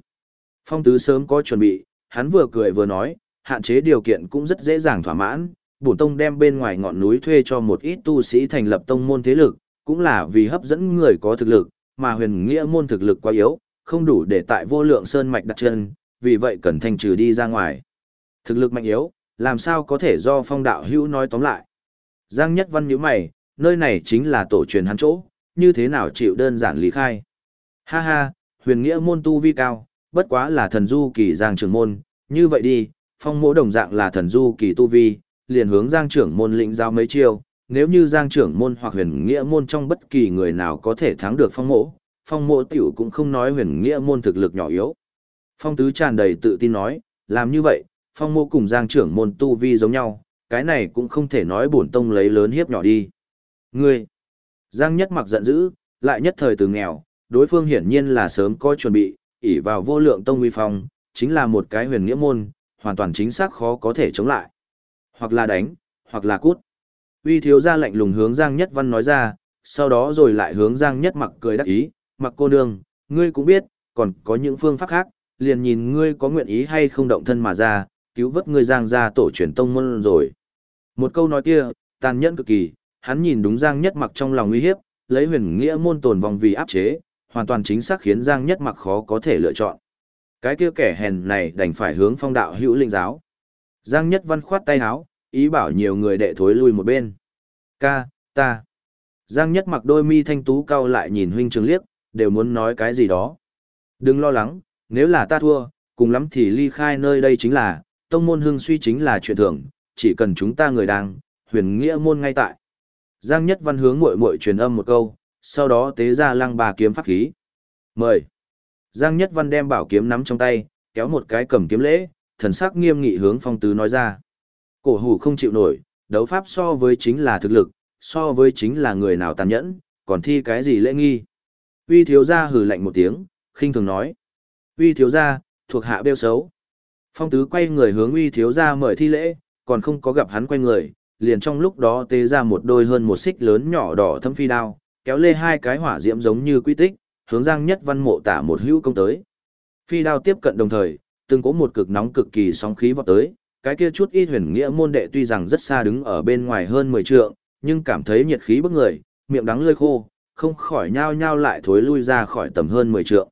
Phong tứ sớm có chuẩn bị, hắn vừa cười vừa nói, hạn chế điều kiện cũng rất dễ dàng thỏa mãn, bổn tông đem bên ngoài ngọn núi thuê cho một ít tu sĩ thành lập tông môn thế lực, cũng là vì hấp dẫn người có thực lực, mà huyền nghĩa môn thực lực quá yếu, không đủ để tại vô lượng sơn mạch đặt chân, vì vậy cần thanh trừ đi ra ngoài. Thực lực mạnh yếu, làm sao có thể do phong đạo hữu nói tóm lại. Giang Nhất Văn nhíu mày, nơi này chính là tổ truyền hắn chỗ, như thế nào chịu đơn giản lý khai. Ha ha, huyền nghĩa môn tu vi cao, bất quá là thần du kỳ giang trưởng môn, như vậy đi, phong mỗ đồng dạng là thần du kỳ tu vi, liền hướng giang trưởng môn lĩnh giao mấy chiêu, nếu như giang trưởng môn hoặc huyền nghĩa môn trong bất kỳ người nào có thể thắng được phong mỗ, phong mỗ tiểu cũng không nói huyền nghĩa môn thực lực nhỏ yếu. Phong tứ tràn đầy tự tin nói, làm như vậy, phong mô cùng giang trưởng môn tu vi giống nhau, cái này cũng không thể nói bổn tông lấy lớn hiếp nhỏ đi. Ngươi! Giang nhất mặc giận dữ, lại nhất thời từ nghèo, đối phương hiển nhiên là sớm có chuẩn bị, ỷ vào vô lượng tông uy phong, chính là một cái huyền nghĩa môn, hoàn toàn chính xác khó có thể chống lại. Hoặc là đánh, hoặc là cút. Uy thiếu gia lạnh lùng hướng Giang Nhất Văn nói ra, sau đó rồi lại hướng Giang Nhất mặc cười đắc ý, mặc cô nương, ngươi cũng biết, còn có những phương pháp khác, liền nhìn ngươi có nguyện ý hay không động thân mà ra, cứu vớt ngươi Giang gia tổ truyền tông môn rồi. Một câu nói kia, tàn nhẫn cực kỳ, hắn nhìn đúng Giang Nhất mặc trong lòng uy hiếp, lấy huyền nghĩa môn tồn vòng vì áp chế, hoàn toàn chính xác khiến Giang Nhất mặc khó có thể lựa chọn. Cái kia kẻ hèn này đành phải hướng phong đạo hữu linh giáo. Giang Nhất Văn khoát tay áo, ý bảo nhiều người đệ thối lui một bên. Ca, ta. Giang Nhất mặc đôi mi thanh tú cau lại nhìn huynh trường liếc, đều muốn nói cái gì đó. Đừng lo lắng, nếu là ta thua, cùng lắm thì ly khai nơi đây chính là, tông môn hưng suy chính là chuyện thường, chỉ cần chúng ta người đang, huyền nghĩa môn ngay tại. Giang Nhất Văn hướng muội muội truyền âm một câu, sau đó tế ra lăng ba kiếm pháp khí. Mời. Giang Nhất Văn đem bảo kiếm nắm trong tay, kéo một cái cầm kiếm lễ, thần sắc nghiêm nghị hướng phong tứ nói ra. Cổ hủ không chịu nổi, đấu pháp so với chính là thực lực, so với chính là người nào tàn nhẫn, còn thi cái gì lễ nghi. Uy thiếu gia hừ lạnh một tiếng, khinh thường nói. Uy thiếu gia, thuộc hạ bêu xấu. Phong tứ quay người hướng uy thiếu gia mời thi lễ, còn không có gặp hắn quay người, liền trong lúc đó tế ra một đôi hơn một xích lớn nhỏ đỏ thâm phi đao, kéo lê hai cái hỏa diễm giống như quy tích, hướng Giang Nhất Văn mộ tả một hữu công tới. Phi đao tiếp cận đồng thời, từng có một cực nóng cực kỳ sóng khí vọt tới, cái kia chút ít huyền nghĩa môn đệ tuy rằng rất xa đứng ở bên ngoài hơn 10 trượng, nhưng cảm thấy nhiệt khí bức người, miệng đắng lưỡi khô, không khỏi nhao nhao lại thối lui ra khỏi tầm hơn 10 trượng.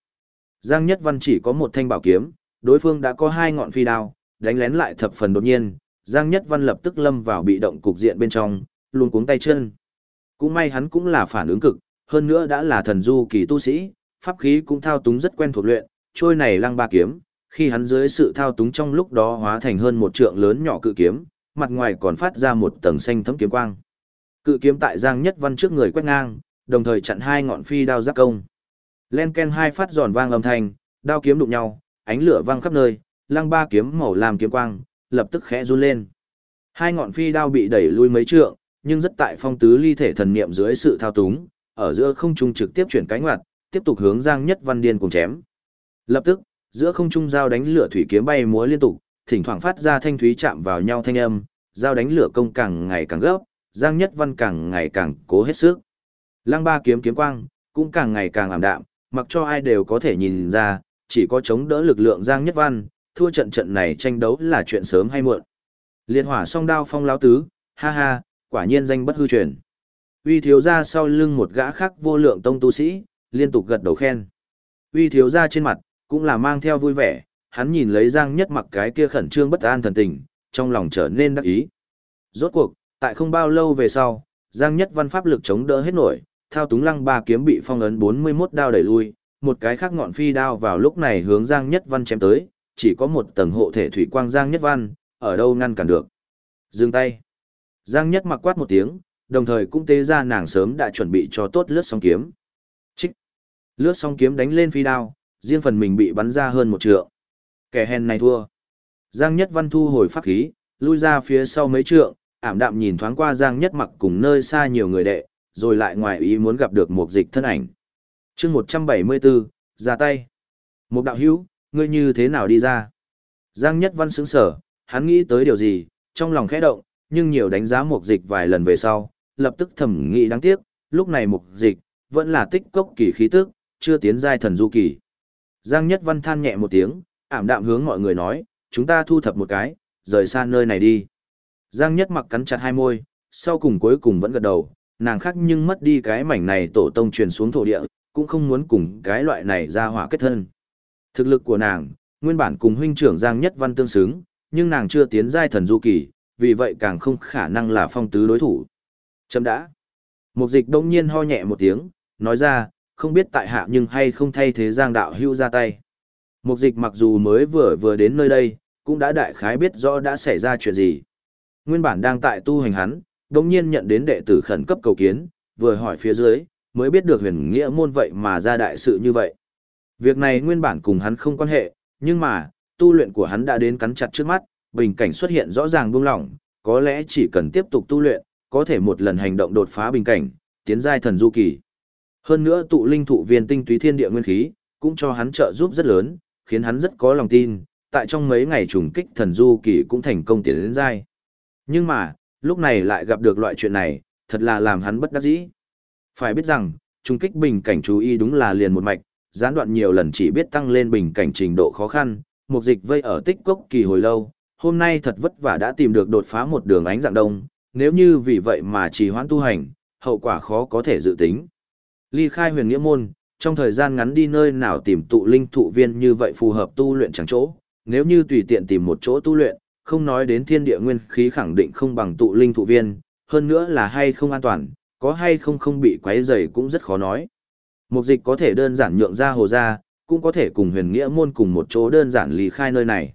Giang Nhất Văn chỉ có một thanh bảo kiếm, đối phương đã có hai ngọn phi đao, đánh lén lại thập phần đột nhiên, Giang Nhất Văn lập tức lâm vào bị động cục diện bên trong, luôn cuống tay chân. Cũng may hắn cũng là phản ứng cực, hơn nữa đã là thần du kỳ tu sĩ, pháp khí cũng thao túng rất quen thuộc luyện, trôi này lăng ba kiếm, khi hắn dưới sự thao túng trong lúc đó hóa thành hơn một trượng lớn nhỏ cự kiếm, mặt ngoài còn phát ra một tầng xanh thấm kiếm quang. Cự kiếm tại Giang Nhất Văn trước người quét ngang, đồng thời chặn hai ngọn phi đao giáp công. Len ken hai phát giòn vang âm thanh, đao kiếm đụng nhau, ánh lửa vang khắp nơi, lăng ba kiếm màu làm kiếm quang, lập tức khẽ run lên. Hai ngọn phi đao bị đẩy lui mấy trượng, nhưng rất tại phong tứ ly thể thần niệm dưới sự thao túng, ở giữa không trung trực tiếp chuyển cánh ngoặt, tiếp tục hướng Giang Nhất Văn điên cùng chém. Lập tức, giữa không trung dao đánh lửa thủy kiếm bay múa liên tục, thỉnh thoảng phát ra thanh thúy chạm vào nhau thanh âm, dao đánh lửa công càng ngày càng gấp, Giang Nhất Văn càng ngày càng cố hết sức. Lăng ba kiếm kiếm quang cũng càng ngày càng ảm đạm, mặc cho ai đều có thể nhìn ra, chỉ có chống đỡ lực lượng Giang Nhất Văn, thua trận trận này tranh đấu là chuyện sớm hay muộn. liên hỏa song đao phong lão tứ, ha ha, quả nhiên danh bất hư truyền. Uy thiếu gia sau lưng một gã khác vô lượng tông tu sĩ, liên tục gật đầu khen. Uy thiếu gia trên mặt, cũng là mang theo vui vẻ, hắn nhìn lấy Giang Nhất mặc cái kia khẩn trương bất an thần tình, trong lòng trở nên đắc ý. Rốt cuộc, tại không bao lâu về sau, Giang Nhất văn pháp lực chống đỡ hết nổi, thao túng lăng ba kiếm bị phong ấn 41 đao đẩy lui, một cái khác ngọn phi đao vào lúc này hướng Giang Nhất văn chém tới, chỉ có một tầng hộ thể thủy quang Giang Nhất văn, ở đâu ngăn cản được. Dừng tay. Giang Nhất mặc quát một tiếng, đồng thời cũng tế ra nàng sớm đã chuẩn bị cho tốt lướt song kiếm. Trích. Lướt song kiếm đánh lên phi đao, riêng phần mình bị bắn ra hơn một trượng. Kẻ hèn này thua. Giang Nhất Văn thu hồi pháp khí, lui ra phía sau mấy trượng, ảm đạm nhìn thoáng qua Giang Nhất mặc cùng nơi xa nhiều người đệ, rồi lại ngoài ý muốn gặp được một dịch thân ảnh. chương 174, ra tay. Một đạo hữu, ngươi như thế nào đi ra? Giang Nhất Văn sững sở, hắn nghĩ tới điều gì, trong lòng khẽ động, nhưng nhiều đánh giá mục dịch vài lần về sau, lập tức thầm nghĩ đáng tiếc, lúc này mục dịch, vẫn là tích cốc kỳ khí tức, chưa tiến giai thần du kỳ. Giang Nhất Văn than nhẹ một tiếng, ảm đạm hướng mọi người nói, chúng ta thu thập một cái, rời xa nơi này đi. Giang Nhất mặc cắn chặt hai môi, sau cùng cuối cùng vẫn gật đầu, nàng khác nhưng mất đi cái mảnh này tổ tông truyền xuống thổ địa, cũng không muốn cùng cái loại này ra hỏa kết thân. Thực lực của nàng, nguyên bản cùng huynh trưởng Giang Nhất Văn tương xứng, nhưng nàng chưa tiến giai thần du kỳ, vì vậy càng không khả năng là phong tứ đối thủ. Chấm đã. Mục dịch đông nhiên ho nhẹ một tiếng, nói ra, không biết tại hạ nhưng hay không thay thế Giang đạo hưu ra tay. Mục dịch mặc dù mới vừa vừa đến nơi đây, cũng đã đại khái biết rõ đã xảy ra chuyện gì. Nguyên bản đang tại tu hành hắn, đông nhiên nhận đến đệ tử khẩn cấp cầu kiến, vừa hỏi phía dưới, mới biết được huyền nghĩa môn vậy mà ra đại sự như vậy. Việc này nguyên bản cùng hắn không quan hệ, nhưng mà, tu luyện của hắn đã đến cắn chặt trước mắt, bình cảnh xuất hiện rõ ràng buông lỏng, có lẽ chỉ cần tiếp tục tu luyện, có thể một lần hành động đột phá bình cảnh, tiến giai thần du kỳ. Hơn nữa tụ linh thụ viên tinh túy thiên địa nguyên khí, cũng cho hắn trợ giúp rất lớn, khiến hắn rất có lòng tin, tại trong mấy ngày trùng kích thần du kỳ cũng thành công tiến đến giai. Nhưng mà, lúc này lại gặp được loại chuyện này, thật là làm hắn bất đắc dĩ. Phải biết rằng, trùng kích bình cảnh chú ý đúng là liền một mạch, gián đoạn nhiều lần chỉ biết tăng lên bình cảnh trình độ khó khăn, một dịch vây ở tích cốc kỳ hồi lâu, hôm nay thật vất vả đã tìm được đột phá một đường ánh dạng đông, nếu như vì vậy mà trì hoãn tu hành, hậu quả khó có thể dự tính. Ly khai huyền nghĩa môn, trong thời gian ngắn đi nơi nào tìm tụ linh thụ viên như vậy phù hợp tu luyện chẳng chỗ, nếu như tùy tiện tìm một chỗ tu luyện, không nói đến thiên địa nguyên khí khẳng định không bằng tụ linh thụ viên, hơn nữa là hay không an toàn, có hay không không bị quấy rầy cũng rất khó nói. Mục dịch có thể đơn giản nhượng ra hồ ra, cũng có thể cùng huyền nghĩa môn cùng một chỗ đơn giản ly khai nơi này.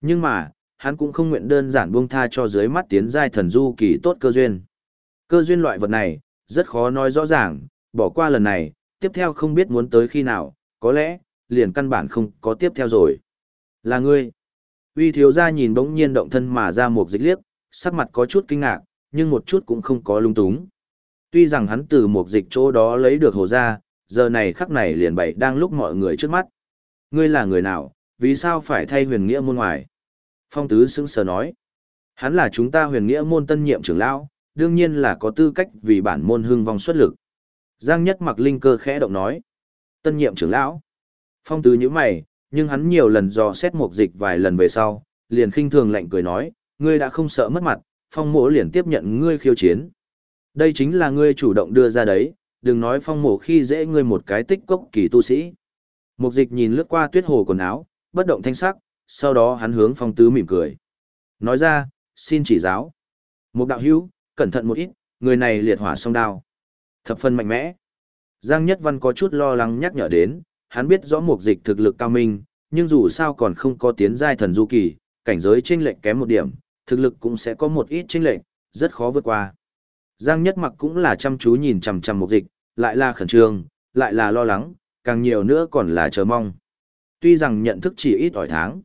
Nhưng mà, hắn cũng không nguyện đơn giản buông tha cho dưới mắt tiến giai thần du kỳ tốt cơ duyên. Cơ duyên loại vật này, rất khó nói rõ ràng, bỏ qua lần này, tiếp theo không biết muốn tới khi nào, có lẽ, liền căn bản không có tiếp theo rồi. Là ngươi. Uy thiếu gia nhìn bỗng nhiên động thân mà ra một dịch liếc, sắc mặt có chút kinh ngạc, nhưng một chút cũng không có lung túng. Tuy rằng hắn từ một dịch chỗ đó lấy được hồ ra, giờ này khắc này liền bày đang lúc mọi người trước mắt. Ngươi là người nào, vì sao phải thay huyền nghĩa môn ngoài? Phong tứ sững sờ nói. Hắn là chúng ta huyền nghĩa môn tân nhiệm trưởng lão, đương nhiên là có tư cách vì bản môn hưng vong xuất lực. Giang nhất mặc linh cơ khẽ động nói. Tân nhiệm trưởng lão. Phong tứ như mày, nhưng hắn nhiều lần dò xét một dịch vài lần về sau, liền khinh thường lạnh cười nói, ngươi đã không sợ mất mặt, phong mộ liền tiếp nhận ngươi khiêu chiến. Đây chính là ngươi chủ động đưa ra đấy, đừng nói phong mộ khi dễ ngươi một cái tích cốc kỳ tu sĩ. Mục dịch nhìn lướt qua tuyết hồ quần áo, bất động thanh sắc, sau đó hắn hướng phong tứ mỉm cười. Nói ra, xin chỉ giáo. Một đạo hữu, cẩn thận một ít, người này liệt hỏa song đao. Thập phân mạnh mẽ. Giang Nhất Văn có chút lo lắng nhắc nhở đến, hắn biết rõ mục dịch thực lực cao minh, nhưng dù sao còn không có tiến giai thần du kỳ, cảnh giới chênh lệch kém một điểm, thực lực cũng sẽ có một ít chênh lệch, rất khó vượt qua. Giang Nhất Mặc cũng là chăm chú nhìn chằm chằm mục dịch, lại là khẩn trương, lại là lo lắng, càng nhiều nữa còn là chờ mong. Tuy rằng nhận thức chỉ ít ỏi tháng,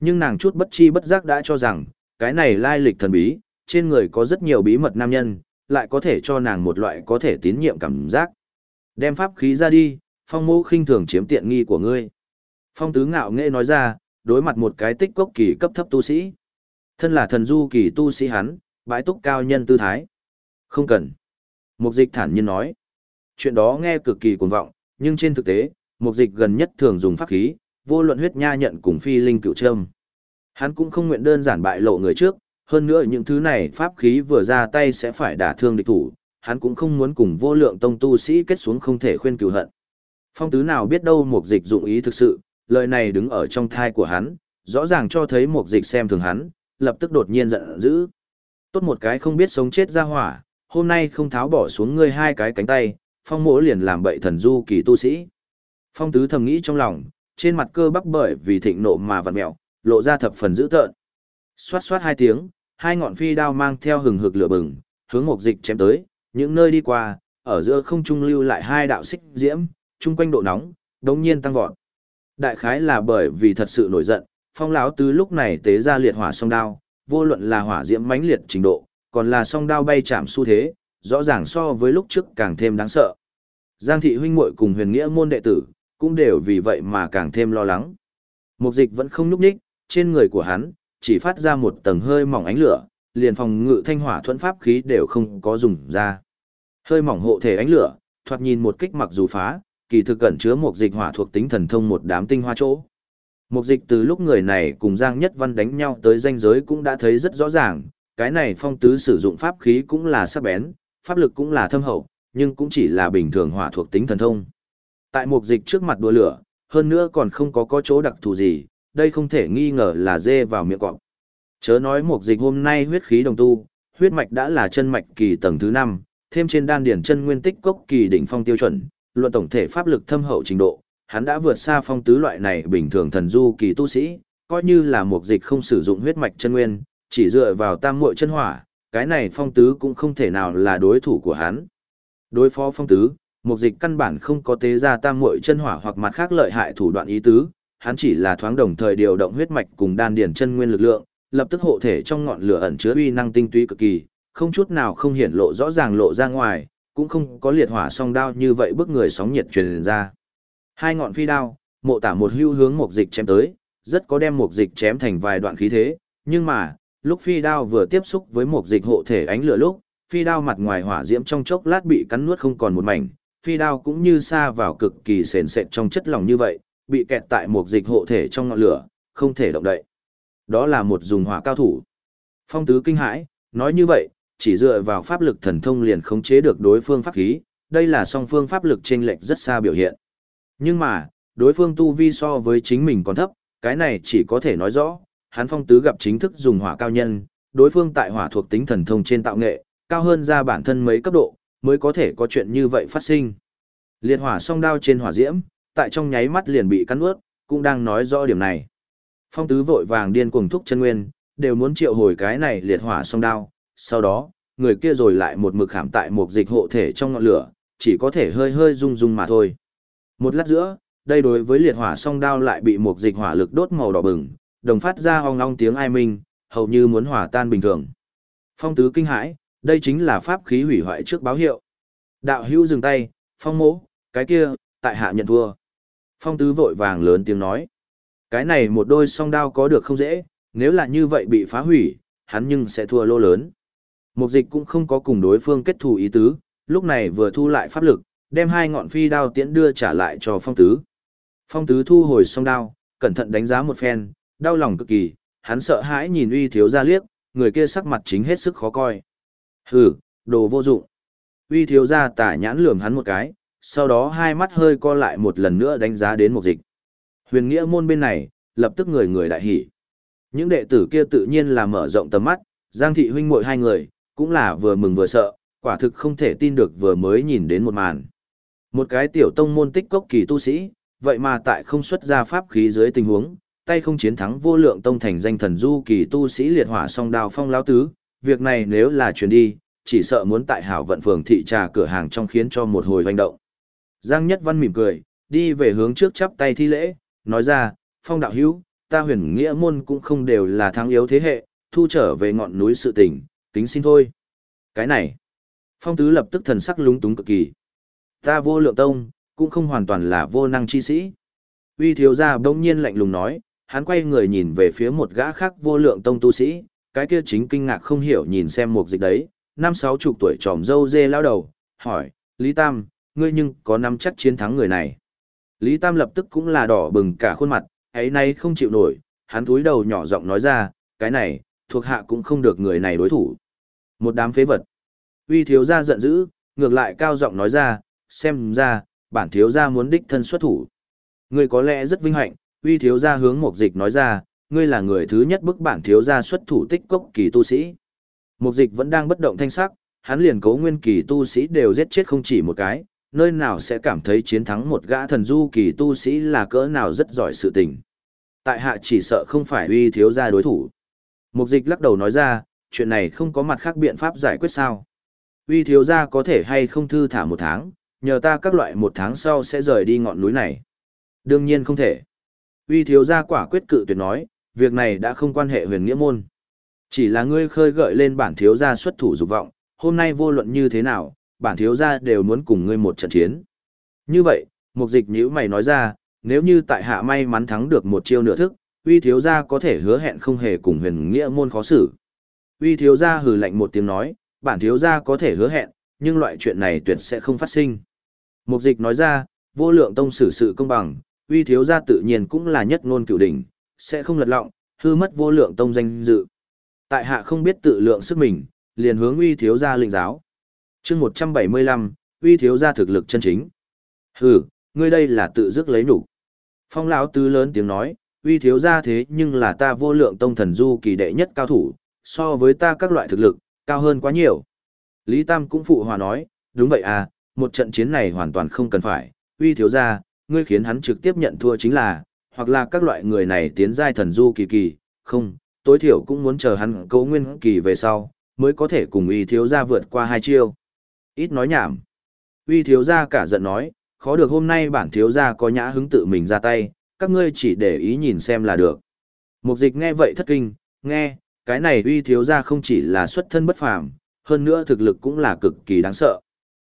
nhưng nàng chút bất chi bất giác đã cho rằng, cái này lai lịch thần bí, trên người có rất nhiều bí mật nam nhân, lại có thể cho nàng một loại có thể tín nhiệm cảm giác. Đem pháp khí ra đi, phong mô khinh thường chiếm tiện nghi của ngươi. Phong tứ ngạo nghệ nói ra, đối mặt một cái tích cốc kỳ cấp thấp tu sĩ. Thân là thần du kỳ tu sĩ hắn, bãi túc cao nhân tư thái. Không cần. Mục dịch thản nhiên nói. Chuyện đó nghe cực kỳ cuồng vọng, nhưng trên thực tế, mục dịch gần nhất thường dùng pháp khí, vô luận huyết nha nhận cùng phi linh cựu trâm. Hắn cũng không nguyện đơn giản bại lộ người trước, hơn nữa những thứ này pháp khí vừa ra tay sẽ phải đả thương địch thủ, hắn cũng không muốn cùng vô lượng tông tu sĩ kết xuống không thể khuyên cựu hận. Phong tứ nào biết đâu một dịch dụng ý thực sự, lời này đứng ở trong thai của hắn, rõ ràng cho thấy một dịch xem thường hắn, lập tức đột nhiên giận dữ. Tốt một cái không biết sống chết ra hỏa, hôm nay không tháo bỏ xuống ngươi hai cái cánh tay, phong mỗ liền làm bậy thần du kỳ tu sĩ. Phong tứ thầm nghĩ trong lòng, trên mặt cơ bắp bởi vì thịnh nộ mà vặn mẹo, lộ ra thập phần dữ tợn. Xoát xoát hai tiếng, hai ngọn phi đao mang theo hừng hực lửa bừng, hướng một dịch chém tới, những nơi đi qua, ở giữa không trung lưu lại hai đạo xích diễm, chung quanh độ nóng, đống nhiên tăng vọt. Đại khái là bởi vì thật sự nổi giận, phong lão tứ lúc này tế ra liệt hỏa song đao, vô luận là hỏa diễm mãnh liệt trình độ, còn là song đao bay chạm xu thế, rõ ràng so với lúc trước càng thêm đáng sợ. Giang thị huynh muội cùng huyền nghĩa môn đệ tử, cũng đều vì vậy mà càng thêm lo lắng. Mục dịch vẫn không nhúc nhích, trên người của hắn, chỉ phát ra một tầng hơi mỏng ánh lửa, liền phòng ngự thanh hỏa thuẫn pháp khí đều không có dùng ra. Hơi mỏng hộ thể ánh lửa, thoạt nhìn một kích mặc dù phá, kỳ thực cẩn chứa một dịch hỏa thuộc tính thần thông một đám tinh hoa chỗ. Một dịch từ lúc người này cùng Giang Nhất Văn đánh nhau tới danh giới cũng đã thấy rất rõ ràng, cái này phong tứ sử dụng pháp khí cũng là sắc bén, pháp lực cũng là thâm hậu, nhưng cũng chỉ là bình thường hỏa thuộc tính thần thông. Tại mục dịch trước mặt đùa lửa, hơn nữa còn không có có chỗ đặc thù gì, đây không thể nghi ngờ là dê vào miệng cọp. Chớ nói mục dịch hôm nay huyết khí đồng tu, huyết mạch đã là chân mạch kỳ tầng thứ 5, thêm trên đan điển chân nguyên tích cốc kỳ đỉnh phong tiêu chuẩn, luận tổng thể pháp lực thâm hậu trình độ, hắn đã vượt xa phong tứ loại này bình thường thần du kỳ tu sĩ, coi như là mục dịch không sử dụng huyết mạch chân nguyên, chỉ dựa vào tam muội chân hỏa, cái này phong tứ cũng không thể nào là đối thủ của hắn. Đối phó phong tứ, một dịch căn bản không có tế ra tam muội chân hỏa hoặc mặt khác lợi hại thủ đoạn ý tứ, hắn chỉ là thoáng đồng thời điều động huyết mạch cùng đan điển chân nguyên lực lượng, lập tức hộ thể trong ngọn lửa ẩn chứa uy năng tinh túy cực kỳ, không chút nào không hiển lộ rõ ràng lộ ra ngoài, cũng không có liệt hỏa song đao như vậy bức người sóng nhiệt truyền ra. Hai ngọn phi đao, mộ tả một hưu hướng một dịch chém tới, rất có đem một dịch chém thành vài đoạn khí thế, nhưng mà, lúc phi đao vừa tiếp xúc với một dịch hộ thể ánh lửa lúc, phi đao mặt ngoài hỏa diễm trong chốc lát bị cắn nuốt không còn một mảnh, phi đao cũng như xa vào cực kỳ sền sệt trong chất lỏng như vậy, bị kẹt tại một dịch hộ thể trong ngọn lửa, không thể động đậy. Đó là một dùng hỏa cao thủ. Phong tứ kinh hãi, nói như vậy, chỉ dựa vào pháp lực thần thông liền khống chế được đối phương pháp khí, đây là song phương pháp lực chênh lệch rất xa biểu hiện. Nhưng mà, đối phương tu vi so với chính mình còn thấp, cái này chỉ có thể nói rõ, hắn phong tứ gặp chính thức dùng hỏa cao nhân, đối phương tại hỏa thuộc tính thần thông trên tạo nghệ, cao hơn ra bản thân mấy cấp độ, mới có thể có chuyện như vậy phát sinh. Liệt hỏa song đao trên hỏa diễm, tại trong nháy mắt liền bị cắn ướt, cũng đang nói rõ điểm này. Phong tứ vội vàng điên cuồng thúc chân nguyên, đều muốn triệu hồi cái này liệt hỏa song đao, sau đó, người kia rồi lại một mực khảm tại một dịch hộ thể trong ngọn lửa, chỉ có thể hơi hơi rung rung mà thôi. Một lát giữa, đây đối với liệt hỏa song đao lại bị một dịch hỏa lực đốt màu đỏ bừng, đồng phát ra ong ong tiếng ai minh, hầu như muốn hỏa tan bình thường. Phong tứ kinh hãi, đây chính là pháp khí hủy hoại trước báo hiệu. Đạo hữu dừng tay, phong mỗ, cái kia, tại hạ nhận thua. Phong tứ vội vàng lớn tiếng nói. Cái này một đôi song đao có được không dễ, nếu là như vậy bị phá hủy, hắn nhưng sẽ thua lô lớn. Mục dịch cũng không có cùng đối phương kết thù ý tứ, lúc này vừa thu lại pháp lực, đem hai ngọn phi đao tiễn đưa trả lại cho phong tứ. Phong tứ thu hồi song đao, cẩn thận đánh giá một phen, đau lòng cực kỳ, hắn sợ hãi nhìn uy thiếu gia liếc, người kia sắc mặt chính hết sức khó coi. Hừ, đồ vô dụng. Uy thiếu gia tả nhãn lườm hắn một cái, sau đó hai mắt hơi co lại một lần nữa đánh giá đến một dịch. Huyền nghĩa môn bên này, lập tức người người đại hỉ. Những đệ tử kia tự nhiên là mở rộng tầm mắt, Giang thị huynh muội hai người, cũng là vừa mừng vừa sợ, quả thực không thể tin được vừa mới nhìn đến một màn. Một cái tiểu tông môn tích cốc kỳ tu sĩ, vậy mà tại không xuất ra pháp khí dưới tình huống, tay không chiến thắng vô lượng tông thành danh thần du kỳ tu sĩ liệt hỏa song đào phong lão tứ, việc này nếu là chuyển đi, chỉ sợ muốn tại hảo vận phường thị trà cửa hàng trong khiến cho một hồi hoành động. Giang Nhất Văn mỉm cười, đi về hướng trước chắp tay thi lễ, nói ra, phong đạo hữu, ta huyền nghĩa môn cũng không đều là thắng yếu thế hệ, thu trở về ngọn núi sự tình, kính xin thôi. Cái này, phong tứ lập tức thần sắc lúng túng cực kỳ. Ta vô lượng tông, cũng không hoàn toàn là vô năng chi sĩ. Uy thiếu gia bỗng nhiên lạnh lùng nói, hắn quay người nhìn về phía một gã khác vô lượng tông tu sĩ, cái kia chính kinh ngạc không hiểu nhìn xem một dịch đấy, năm sáu chục tuổi tròm dâu dê lao đầu, hỏi, Lý Tam, ngươi nhưng có nắm chắc chiến thắng người này. Lý Tam lập tức cũng là đỏ bừng cả khuôn mặt, ấy nay không chịu nổi, hắn túi đầu nhỏ giọng nói ra, cái này, thuộc hạ cũng không được người này đối thủ. Một đám phế vật. Uy thiếu gia giận dữ, ngược lại cao giọng nói ra, xem ra, bản thiếu gia muốn đích thân xuất thủ. Ngươi có lẽ rất vinh hạnh, uy thiếu gia hướng một dịch nói ra, ngươi là người thứ nhất bức bản thiếu gia xuất thủ tích cốc kỳ tu sĩ. Mục dịch vẫn đang bất động thanh sắc, hắn liền cố nguyên kỳ tu sĩ đều giết chết không chỉ một cái, nơi nào sẽ cảm thấy chiến thắng một gã thần du kỳ tu sĩ là cỡ nào rất giỏi sự tình. Tại hạ chỉ sợ không phải uy thiếu gia đối thủ. Mục dịch lắc đầu nói ra, chuyện này không có mặt khác biện pháp giải quyết sao. Uy thiếu gia có thể hay không thư thả một tháng, nhờ ta các loại một tháng sau sẽ rời đi ngọn núi này. Đương nhiên không thể. Uy thiếu gia quả quyết cự tuyệt nói, việc này đã không quan hệ huyền nghĩa môn. Chỉ là ngươi khơi gợi lên bản thiếu gia xuất thủ dục vọng, hôm nay vô luận như thế nào, bản thiếu gia đều muốn cùng ngươi một trận chiến. Như vậy, mục dịch nhữ mày nói ra, nếu như tại hạ may mắn thắng được một chiêu nửa thức, uy thiếu gia có thể hứa hẹn không hề cùng huyền nghĩa môn khó xử. Uy thiếu gia hừ lạnh một tiếng nói, bản thiếu gia có thể hứa hẹn, nhưng loại chuyện này tuyệt sẽ không phát sinh. Mục dịch nói ra, vô lượng tông xử sự công bằng, uy thiếu gia tự nhiên cũng là nhất ngôn cửu đỉnh, sẽ không lật lọng, hư mất vô lượng tông danh dự. Tại hạ không biết tự lượng sức mình, liền hướng uy thiếu gia lĩnh giáo. chương 175, uy thiếu gia thực lực chân chính. Hừ, ngươi đây là tự dứt lấy đủ. Phong lão tứ lớn tiếng nói, uy thiếu gia thế nhưng là ta vô lượng tông thần du kỳ đệ nhất cao thủ, so với ta các loại thực lực, cao hơn quá nhiều. Lý Tam cũng phụ hòa nói, đúng vậy à, một trận chiến này hoàn toàn không cần phải, uy thiếu gia, ngươi khiến hắn trực tiếp nhận thua chính là, hoặc là các loại người này tiến giai thần du kỳ kỳ, không, tối thiểu cũng muốn chờ hắn cấu nguyên kỳ về sau, mới có thể cùng uy thiếu gia vượt qua hai chiêu. Ít nói nhảm. Uy thiếu gia cả giận nói, khó được hôm nay bản thiếu gia có nhã hứng tự mình ra tay, các ngươi chỉ để ý nhìn xem là được. Mục dịch nghe vậy thất kinh, nghe, cái này uy thiếu gia không chỉ là xuất thân bất phàm, hơn nữa thực lực cũng là cực kỳ đáng sợ.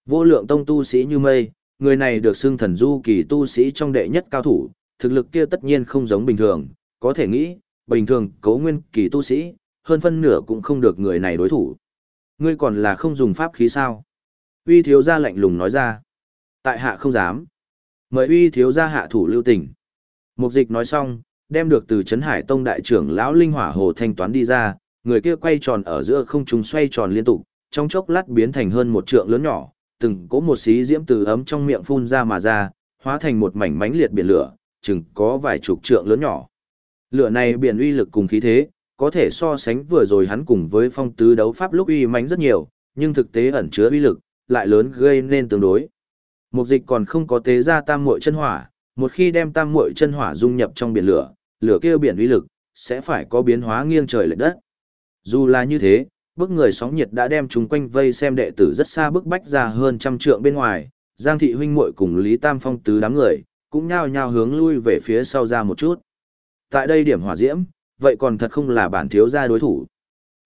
Vô lượng tông tu sĩ như mây, người này được xưng thần du kỳ tu sĩ trong đệ nhất cao thủ, thực lực kia tất nhiên không giống bình thường, có thể nghĩ, bình thường cấu nguyên kỳ tu sĩ, hơn phân nửa cũng không được người này đối thủ. Ngươi còn là không dùng pháp khí sao? Uy thiếu gia lạnh lùng nói ra. Tại hạ không dám. Mời uy thiếu gia hạ thủ lưu tình. Mục dịch nói xong, đem được từ Trấn Hải Tông đại trưởng lão Linh Hỏa Hồ thanh toán đi ra, người kia quay tròn ở giữa không trung xoay tròn liên tục, trong chốc lát biến thành hơn một trượng lớn nhỏ, từng cỗ một xí diễm từ ấm trong miệng phun ra mà ra, hóa thành một mảnh mánh liệt biển lửa, chừng có vài chục trượng lớn nhỏ. Lửa này biển uy lực cùng khí thế, có thể so sánh vừa rồi hắn cùng với phong tứ đấu pháp lúc uy mãnh rất nhiều, nhưng thực tế ẩn chứa uy lực, lại lớn gây nên tương đối. Mục dịch còn không có tế ra tam muội chân hỏa, một khi đem tam muội chân hỏa dung nhập trong biển lửa, lửa kia biển uy lực sẽ phải có biến hóa nghiêng trời lệch đất. Dù là như thế, bức người sóng nhiệt đã đem chúng quanh vây xem đệ tử rất xa bức bách ra hơn trăm trượng bên ngoài, Giang thị huynh muội cùng Lý Tam Phong tứ đám người, cũng nhao nhao hướng lui về phía sau ra một chút. Tại đây điểm hỏa diễm, vậy còn thật không là bản thiếu gia đối thủ.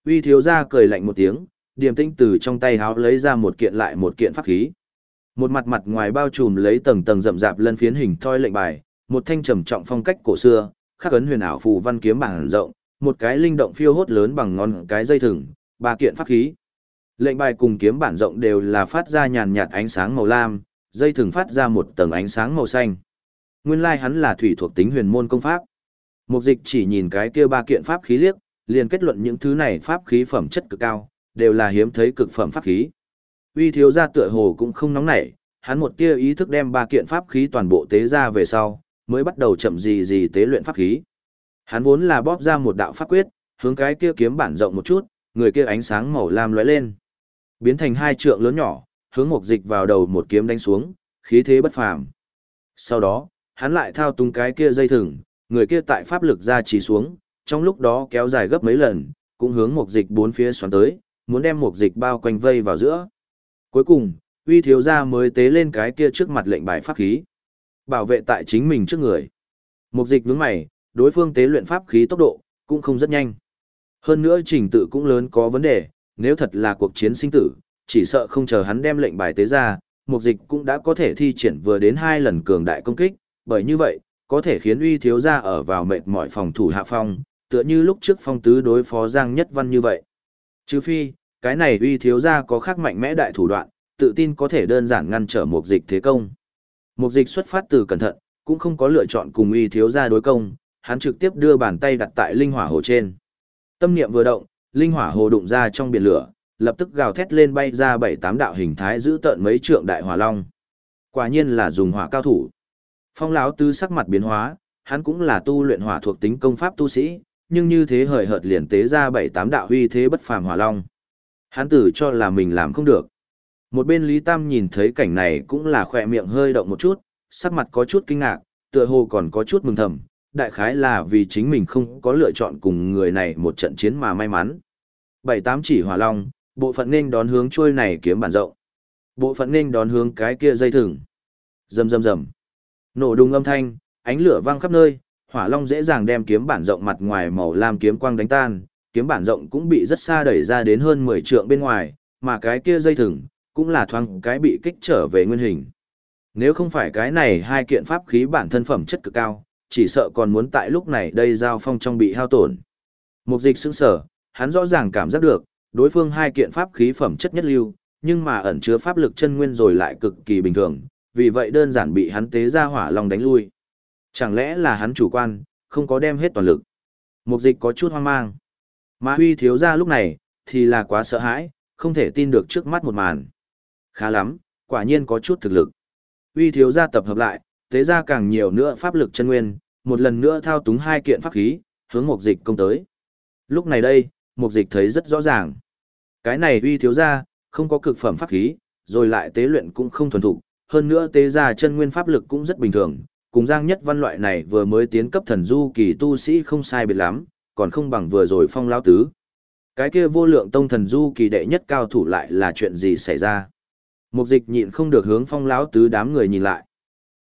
Uy thiếu gia cười lạnh một tiếng, điềm tinh từ trong tay háo lấy ra một kiện lại một kiện pháp khí. Một mặt mặt ngoài bao trùm lấy tầng tầng rậm rạp lân phiến hình thoi lệnh bài, một thanh trầm trọng phong cách cổ xưa, khắc ấn huyền ảo phù văn kiếm bảng rộng, một cái linh động phiêu hốt lớn bằng ngón cái dây thừng, ba kiện pháp khí. Lệnh bài cùng kiếm bản rộng đều là phát ra nhàn nhạt ánh sáng màu lam, dây thừng phát ra một tầng ánh sáng màu xanh. Nguyên lai hắn là thủy thuộc tính huyền môn công pháp. Mục dịch chỉ nhìn cái kia ba kiện pháp khí liếc, liền kết luận những thứ này pháp khí phẩm chất cực cao, đều là hiếm thấy cực phẩm pháp khí. Uy thiếu gia tựa hồ cũng không nóng nảy, hắn một tia ý thức đem ba kiện pháp khí toàn bộ tế ra về sau, mới bắt đầu chậm gì gì tế luyện pháp khí. Hắn vốn là bóp ra một đạo pháp quyết, hướng cái kia kiếm bản rộng một chút, người kia ánh sáng màu lam lóe lên, biến thành hai trượng lớn nhỏ, hướng mục dịch vào đầu một kiếm đánh xuống, khí thế bất phàm. Sau đó, hắn lại thao túng cái kia dây thừng, người kia tại pháp lực ra chỉ xuống, trong lúc đó kéo dài gấp mấy lần, cũng hướng mục dịch bốn phía xoắn tới, muốn đem mục dịch bao quanh vây vào giữa. Cuối cùng, uy thiếu gia mới tế lên cái kia trước mặt lệnh bài pháp khí. Bảo vệ tại chính mình trước người. Mục dịch nhướng mày, đối phương tế luyện pháp khí tốc độ, cũng không rất nhanh. Hơn nữa trình tự cũng lớn có vấn đề, nếu thật là cuộc chiến sinh tử, chỉ sợ không chờ hắn đem lệnh bài tế ra, mục dịch cũng đã có thể thi triển vừa đến hai lần cường đại công kích, bởi như vậy, có thể khiến uy thiếu gia ở vào mệt mỏi phòng thủ hạ phong, tựa như lúc trước phong tứ đối phó Giang Nhất Văn như vậy. Trừ phi, cái này uy thiếu gia có khác mạnh mẽ đại thủ đoạn, tự tin có thể đơn giản ngăn trở một dịch thế công. một dịch xuất phát từ cẩn thận, cũng không có lựa chọn cùng uy thiếu gia đối công, hắn trực tiếp đưa bàn tay đặt tại linh hỏa hồ trên. Tâm niệm vừa động, linh hỏa hồ đụng ra trong biển lửa, lập tức gào thét lên bay ra bảy tám đạo hình thái giữ tợn mấy trượng đại hỏa long. Quả nhiên là dùng hỏa cao thủ. Phong lão tứ sắc mặt biến hóa, hắn cũng là tu luyện hỏa thuộc tính công pháp tu sĩ, nhưng như thế hời hợt liền tế ra bảy tám đạo huy thế bất phàm hỏa long. Hắn tử cho là mình làm không được. Một bên Lý Tam nhìn thấy cảnh này cũng là khỏe miệng hơi động một chút, sắc mặt có chút kinh ngạc, tựa hồ còn có chút mừng thầm, đại khái là vì chính mình không có lựa chọn cùng người này một trận chiến mà may mắn. Bảy tám chỉ hỏa long, bộ phận nên đón hướng trôi này kiếm bản rộng. Bộ phận nên đón hướng cái kia dây thừng. Rầm rầm rầm. Nổ đùng âm thanh, ánh lửa vang khắp nơi, hỏa long dễ dàng đem kiếm bản rộng mặt ngoài màu lam kiếm quang đánh tan, kiếm bản rộng cũng bị rất xa đẩy ra đến hơn 10 trượng bên ngoài, mà cái kia dây thừng cũng là thoáng cái bị kích trở về nguyên hình. Nếu không phải cái này hai kiện pháp khí bản thân phẩm chất cực cao, chỉ sợ còn muốn tại lúc này đây giao phong trong bị hao tổn. Mục dịch sững sở, hắn rõ ràng cảm giác được, đối phương hai kiện pháp khí phẩm chất nhất lưu, nhưng mà ẩn chứa pháp lực chân nguyên rồi lại cực kỳ bình thường, vì vậy đơn giản bị hắn tế ra hỏa long đánh lui. Chẳng lẽ là hắn chủ quan, không có đem hết toàn lực. Mục dịch có chút hoang mang. Mà huy thiếu ra lúc này, thì là quá sợ hãi, không thể tin được trước mắt một màn. Khá lắm, quả nhiên có chút thực lực. Huy thiếu gia tập hợp lại, tế ra càng nhiều nữa pháp lực chân nguyên, một lần nữa thao túng hai kiện pháp khí, hướng mục dịch công tới. Lúc này đây, mục dịch thấy rất rõ ràng. Cái này huy thiếu gia, không có cực phẩm pháp khí, rồi lại tế luyện cũng không thuần thục, hơn nữa tế ra chân nguyên pháp lực cũng rất bình thường, cùng Giang Nhất Văn loại này vừa mới tiến cấp thần du kỳ tu sĩ không sai biệt lắm, còn không bằng vừa rồi phong lão tứ. Cái kia vô lượng tông thần du kỳ đệ nhất cao thủ lại là chuyện gì xảy ra? Mục dịch nhịn không được hướng phong lão tứ đám người nhìn lại.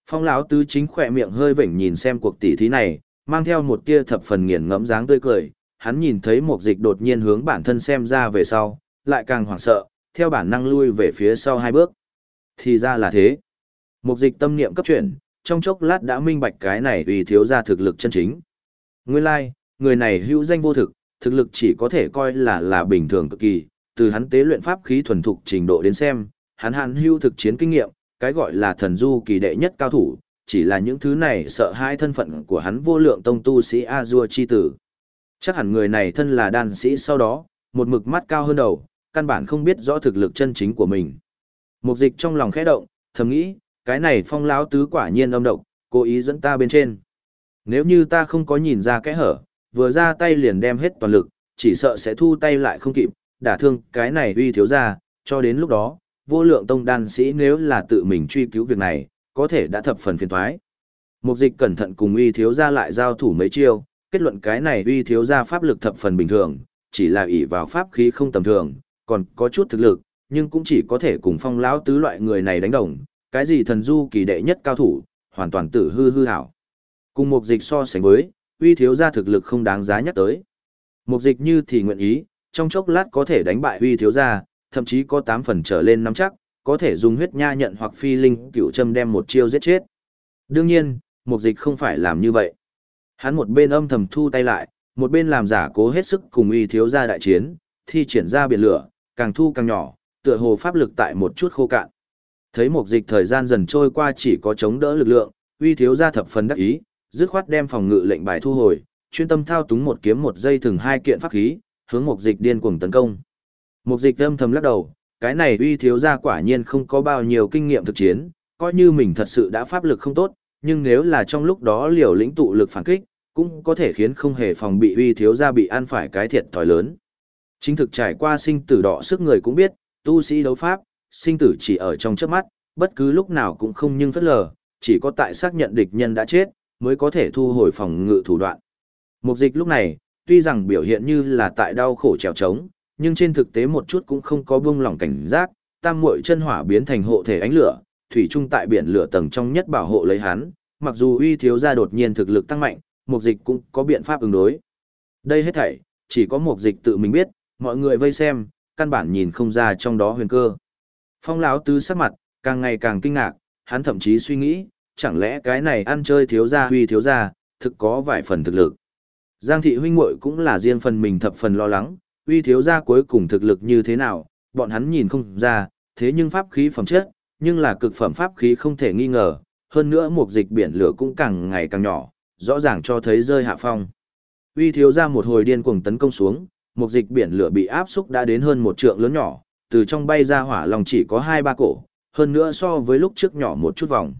Phong lão tứ chính khỏe miệng hơi vểnh nhìn xem cuộc tỷ thí này, mang theo một tia thập phần nghiền ngẫm dáng tươi cười, hắn nhìn thấy mục dịch đột nhiên hướng bản thân xem ra về sau, lại càng hoảng sợ, theo bản năng lui về phía sau hai bước. Thì ra là thế. Mục dịch tâm niệm cấp chuyển, trong chốc lát đã minh bạch cái này vì thiếu ra thực lực chân chính. Nguyên lai, like, người này hữu danh vô thực, thực lực chỉ có thể coi là là bình thường cực kỳ, từ hắn tế luyện pháp khí thuần thục trình độ đến xem, hắn hắn hữu thực chiến kinh nghiệm, cái gọi là thần du kỳ đệ nhất cao thủ, chỉ là những thứ này sợ hai thân phận của hắn vô lượng tông tu sĩ A-dua chi tử. Chắc hẳn người này thân là đan sĩ sau đó, một mực mắt cao hơn đầu, căn bản không biết rõ thực lực chân chính của mình. Mục dịch trong lòng khẽ động, thầm nghĩ, cái này phong lão tứ quả nhiên âm độc, cố ý dẫn ta bên trên. Nếu như ta không có nhìn ra cái hở, vừa ra tay liền đem hết toàn lực, chỉ sợ sẽ thu tay lại không kịp, đả thương cái này uy thiếu ra, cho đến lúc đó, vô lượng tông đan sĩ nếu là tự mình truy cứu việc này, có thể đã thập phần phiền thoái. Mục dịch cẩn thận cùng uy thiếu ra lại giao thủ mấy chiêu, kết luận cái này uy thiếu ra pháp lực thập phần bình thường, chỉ là ỷ vào pháp khí không tầm thường, còn có chút thực lực, nhưng cũng chỉ có thể cùng phong lão tứ loại người này đánh đồng, cái gì thần du kỳ đệ nhất cao thủ, hoàn toàn tử hư hư hảo. Cùng một dịch so sánh với, uy thiếu gia thực lực không đáng giá nhắc tới. Một dịch như thì nguyện ý, trong chốc lát có thể đánh bại uy thiếu gia, thậm chí có 8 phần trở lên nắm chắc, có thể dùng huyết nha nhận hoặc phi linh cửu châm đem một chiêu giết chết. Đương nhiên, một dịch không phải làm như vậy. Hắn một bên âm thầm thu tay lại, một bên làm giả cố hết sức cùng uy thiếu gia đại chiến, thi triển ra biển lửa, càng thu càng nhỏ, tựa hồ pháp lực tại một chút khô cạn. Thấy một dịch thời gian dần trôi qua chỉ có chống đỡ lực lượng, uy thiếu gia thập phần đắc ý, dứt khoát đem phòng ngự lệnh bài thu hồi, chuyên tâm thao túng một kiếm một dây thường hai kiện pháp khí, hướng một dịch điên cuồng tấn công. Một dịch âm thầm lắc đầu, cái này uy thiếu gia quả nhiên không có bao nhiêu kinh nghiệm thực chiến, coi như mình thật sự đã pháp lực không tốt, nhưng nếu là trong lúc đó liều lĩnh tụ lực phản kích, cũng có thể khiến không hề phòng bị uy thiếu gia bị ăn phải cái thiệt thòi lớn. Chính thực trải qua sinh tử đỏ sức người cũng biết, tu sĩ đấu pháp, sinh tử chỉ ở trong chớp mắt, bất cứ lúc nào cũng không nhưng phất lờ, chỉ có tại xác nhận địch nhân đã chết, mới có thể thu hồi phòng ngự thủ đoạn. Mục dịch lúc này, tuy rằng biểu hiện như là tại đau khổ trèo trống, nhưng trên thực tế một chút cũng không có buông lỏng cảnh giác, tam muội chân hỏa biến thành hộ thể ánh lửa, thủy trung tại biển lửa tầng trong nhất bảo hộ lấy hắn, mặc dù uy thiếu gia đột nhiên thực lực tăng mạnh, mục dịch cũng có biện pháp ứng đối. Đây hết thảy, chỉ có mục dịch tự mình biết, mọi người vây xem, căn bản nhìn không ra trong đó huyền cơ. Phong lão tứ sắc mặt, càng ngày càng kinh ngạc, hắn thậm chí suy nghĩ, chẳng lẽ cái này ăn chơi thiếu gia huy thiếu gia, thực có vài phần thực lực. Giang thị huynh muội cũng là riêng phần mình thập phần lo lắng, uy thiếu gia cuối cùng thực lực như thế nào, bọn hắn nhìn không ra, thế nhưng pháp khí phẩm chất, nhưng là cực phẩm pháp khí không thể nghi ngờ, hơn nữa một dịch biển lửa cũng càng ngày càng nhỏ, rõ ràng cho thấy rơi hạ phong. Uy thiếu gia một hồi điên cuồng tấn công xuống, một dịch biển lửa bị áp xúc đã đến hơn một trượng lớn nhỏ, từ trong bay ra hỏa lòng chỉ có hai ba cổ, hơn nữa so với lúc trước nhỏ một chút vòng.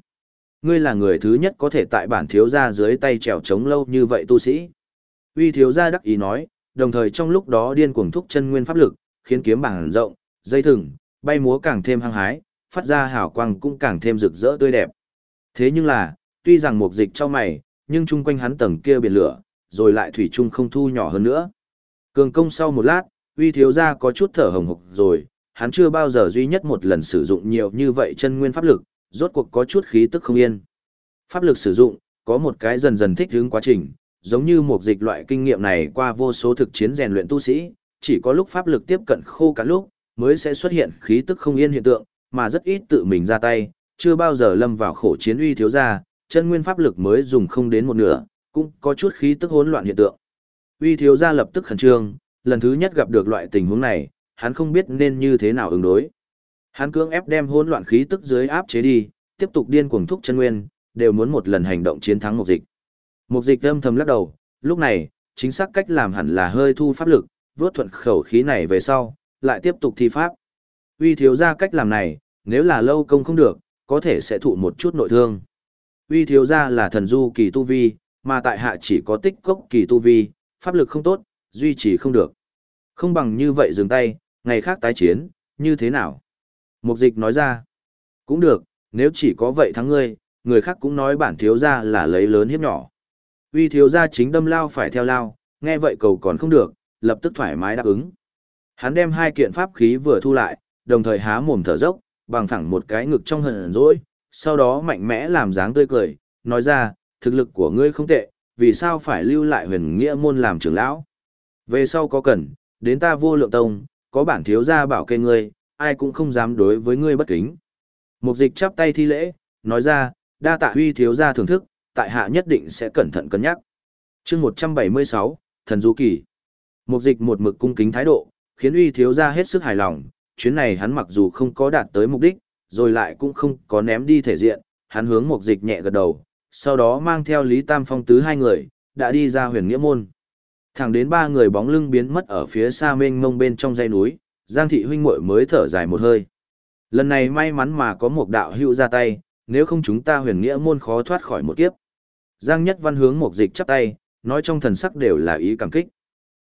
Ngươi là người thứ nhất có thể tại bản thiếu gia dưới tay trèo trống lâu như vậy tu sĩ. Uy thiếu gia đắc ý nói, đồng thời trong lúc đó điên cuồng thúc chân nguyên pháp lực, khiến kiếm bảng rộng, dây thừng, bay múa càng thêm hăng hái, phát ra hào quang cũng càng thêm rực rỡ tươi đẹp. Thế nhưng là, tuy rằng một dịch cho mày, nhưng chung quanh hắn tầng kia biển lửa, rồi lại thủy chung không thu nhỏ hơn nữa. Cường công sau một lát, uy thiếu gia có chút thở hồng hộc rồi, hắn chưa bao giờ duy nhất một lần sử dụng nhiều như vậy chân nguyên pháp lực, rốt cuộc có chút khí tức không yên. Pháp lực sử dụng, có một cái dần dần thích ứng quá trình, giống như một dịch loại kinh nghiệm này qua vô số thực chiến rèn luyện tu sĩ, chỉ có lúc pháp lực tiếp cận khô cả lúc, mới sẽ xuất hiện khí tức không yên hiện tượng, mà rất ít tự mình ra tay, chưa bao giờ lâm vào khổ chiến uy thiếu gia, chân nguyên pháp lực mới dùng không đến một nửa, cũng có chút khí tức hỗn loạn hiện tượng. Uy thiếu gia lập tức khẩn trương, lần thứ nhất gặp được loại tình huống này, hắn không biết nên như thế nào ứng đối. Hắn cưỡng ép đem hỗn loạn khí tức dưới áp chế đi, tiếp tục điên cuồng thúc chân nguyên, đều muốn một lần hành động chiến thắng một dịch. Một dịch âm thầm lắc đầu, lúc này, chính xác cách làm hẳn là hơi thu pháp lực, vớt thuận khẩu khí này về sau, lại tiếp tục thi pháp. Uy thiếu gia cách làm này, nếu là lâu công không được, có thể sẽ thụ một chút nội thương. Uy thiếu gia là thần du kỳ tu vi, mà tại hạ chỉ có tích cốc kỳ tu vi, pháp lực không tốt, duy trì không được. Không bằng như vậy dừng tay, ngày khác tái chiến, như thế nào? Mục dịch nói ra, cũng được, nếu chỉ có vậy thắng ngươi, người khác cũng nói bản thiếu gia là lấy lớn hiếp nhỏ. Uy thiếu gia chính đâm lao phải theo lao, nghe vậy cầu còn không được, lập tức thoải mái đáp ứng. Hắn đem hai kiện pháp khí vừa thu lại, đồng thời há mồm thở dốc, bằng phẳng một cái ngực trong hờn rỗi, sau đó mạnh mẽ làm dáng tươi cười, nói ra, thực lực của ngươi không tệ, vì sao phải lưu lại huyền nghĩa môn làm trưởng lão. Về sau có cần, đến ta vô lượng tông, có bản thiếu gia bảo kê ngươi, ai cũng không dám đối với ngươi bất kính. Mục dịch chắp tay thi lễ, nói ra, đa tạ huy thiếu gia thưởng thức, tại hạ nhất định sẽ cẩn thận cân nhắc. chương 176, Thần Du Kỳ. Mục dịch một mực cung kính thái độ, khiến uy thiếu gia hết sức hài lòng, chuyến này hắn mặc dù không có đạt tới mục đích, rồi lại cũng không có ném đi thể diện, hắn hướng mục dịch nhẹ gật đầu, sau đó mang theo Lý Tam Phong tứ hai người, đã đi ra huyền nghĩa môn. Thẳng đến ba người bóng lưng biến mất ở phía xa mênh mông bên trong dãy núi, Giang thị huynh muội mới thở dài một hơi. Lần này may mắn mà có một đạo hữu ra tay, nếu không chúng ta huyền nghĩa môn khó thoát khỏi một kiếp. Giang Nhất Văn hướng một dịch chắp tay, nói trong thần sắc đều là ý cảm kích.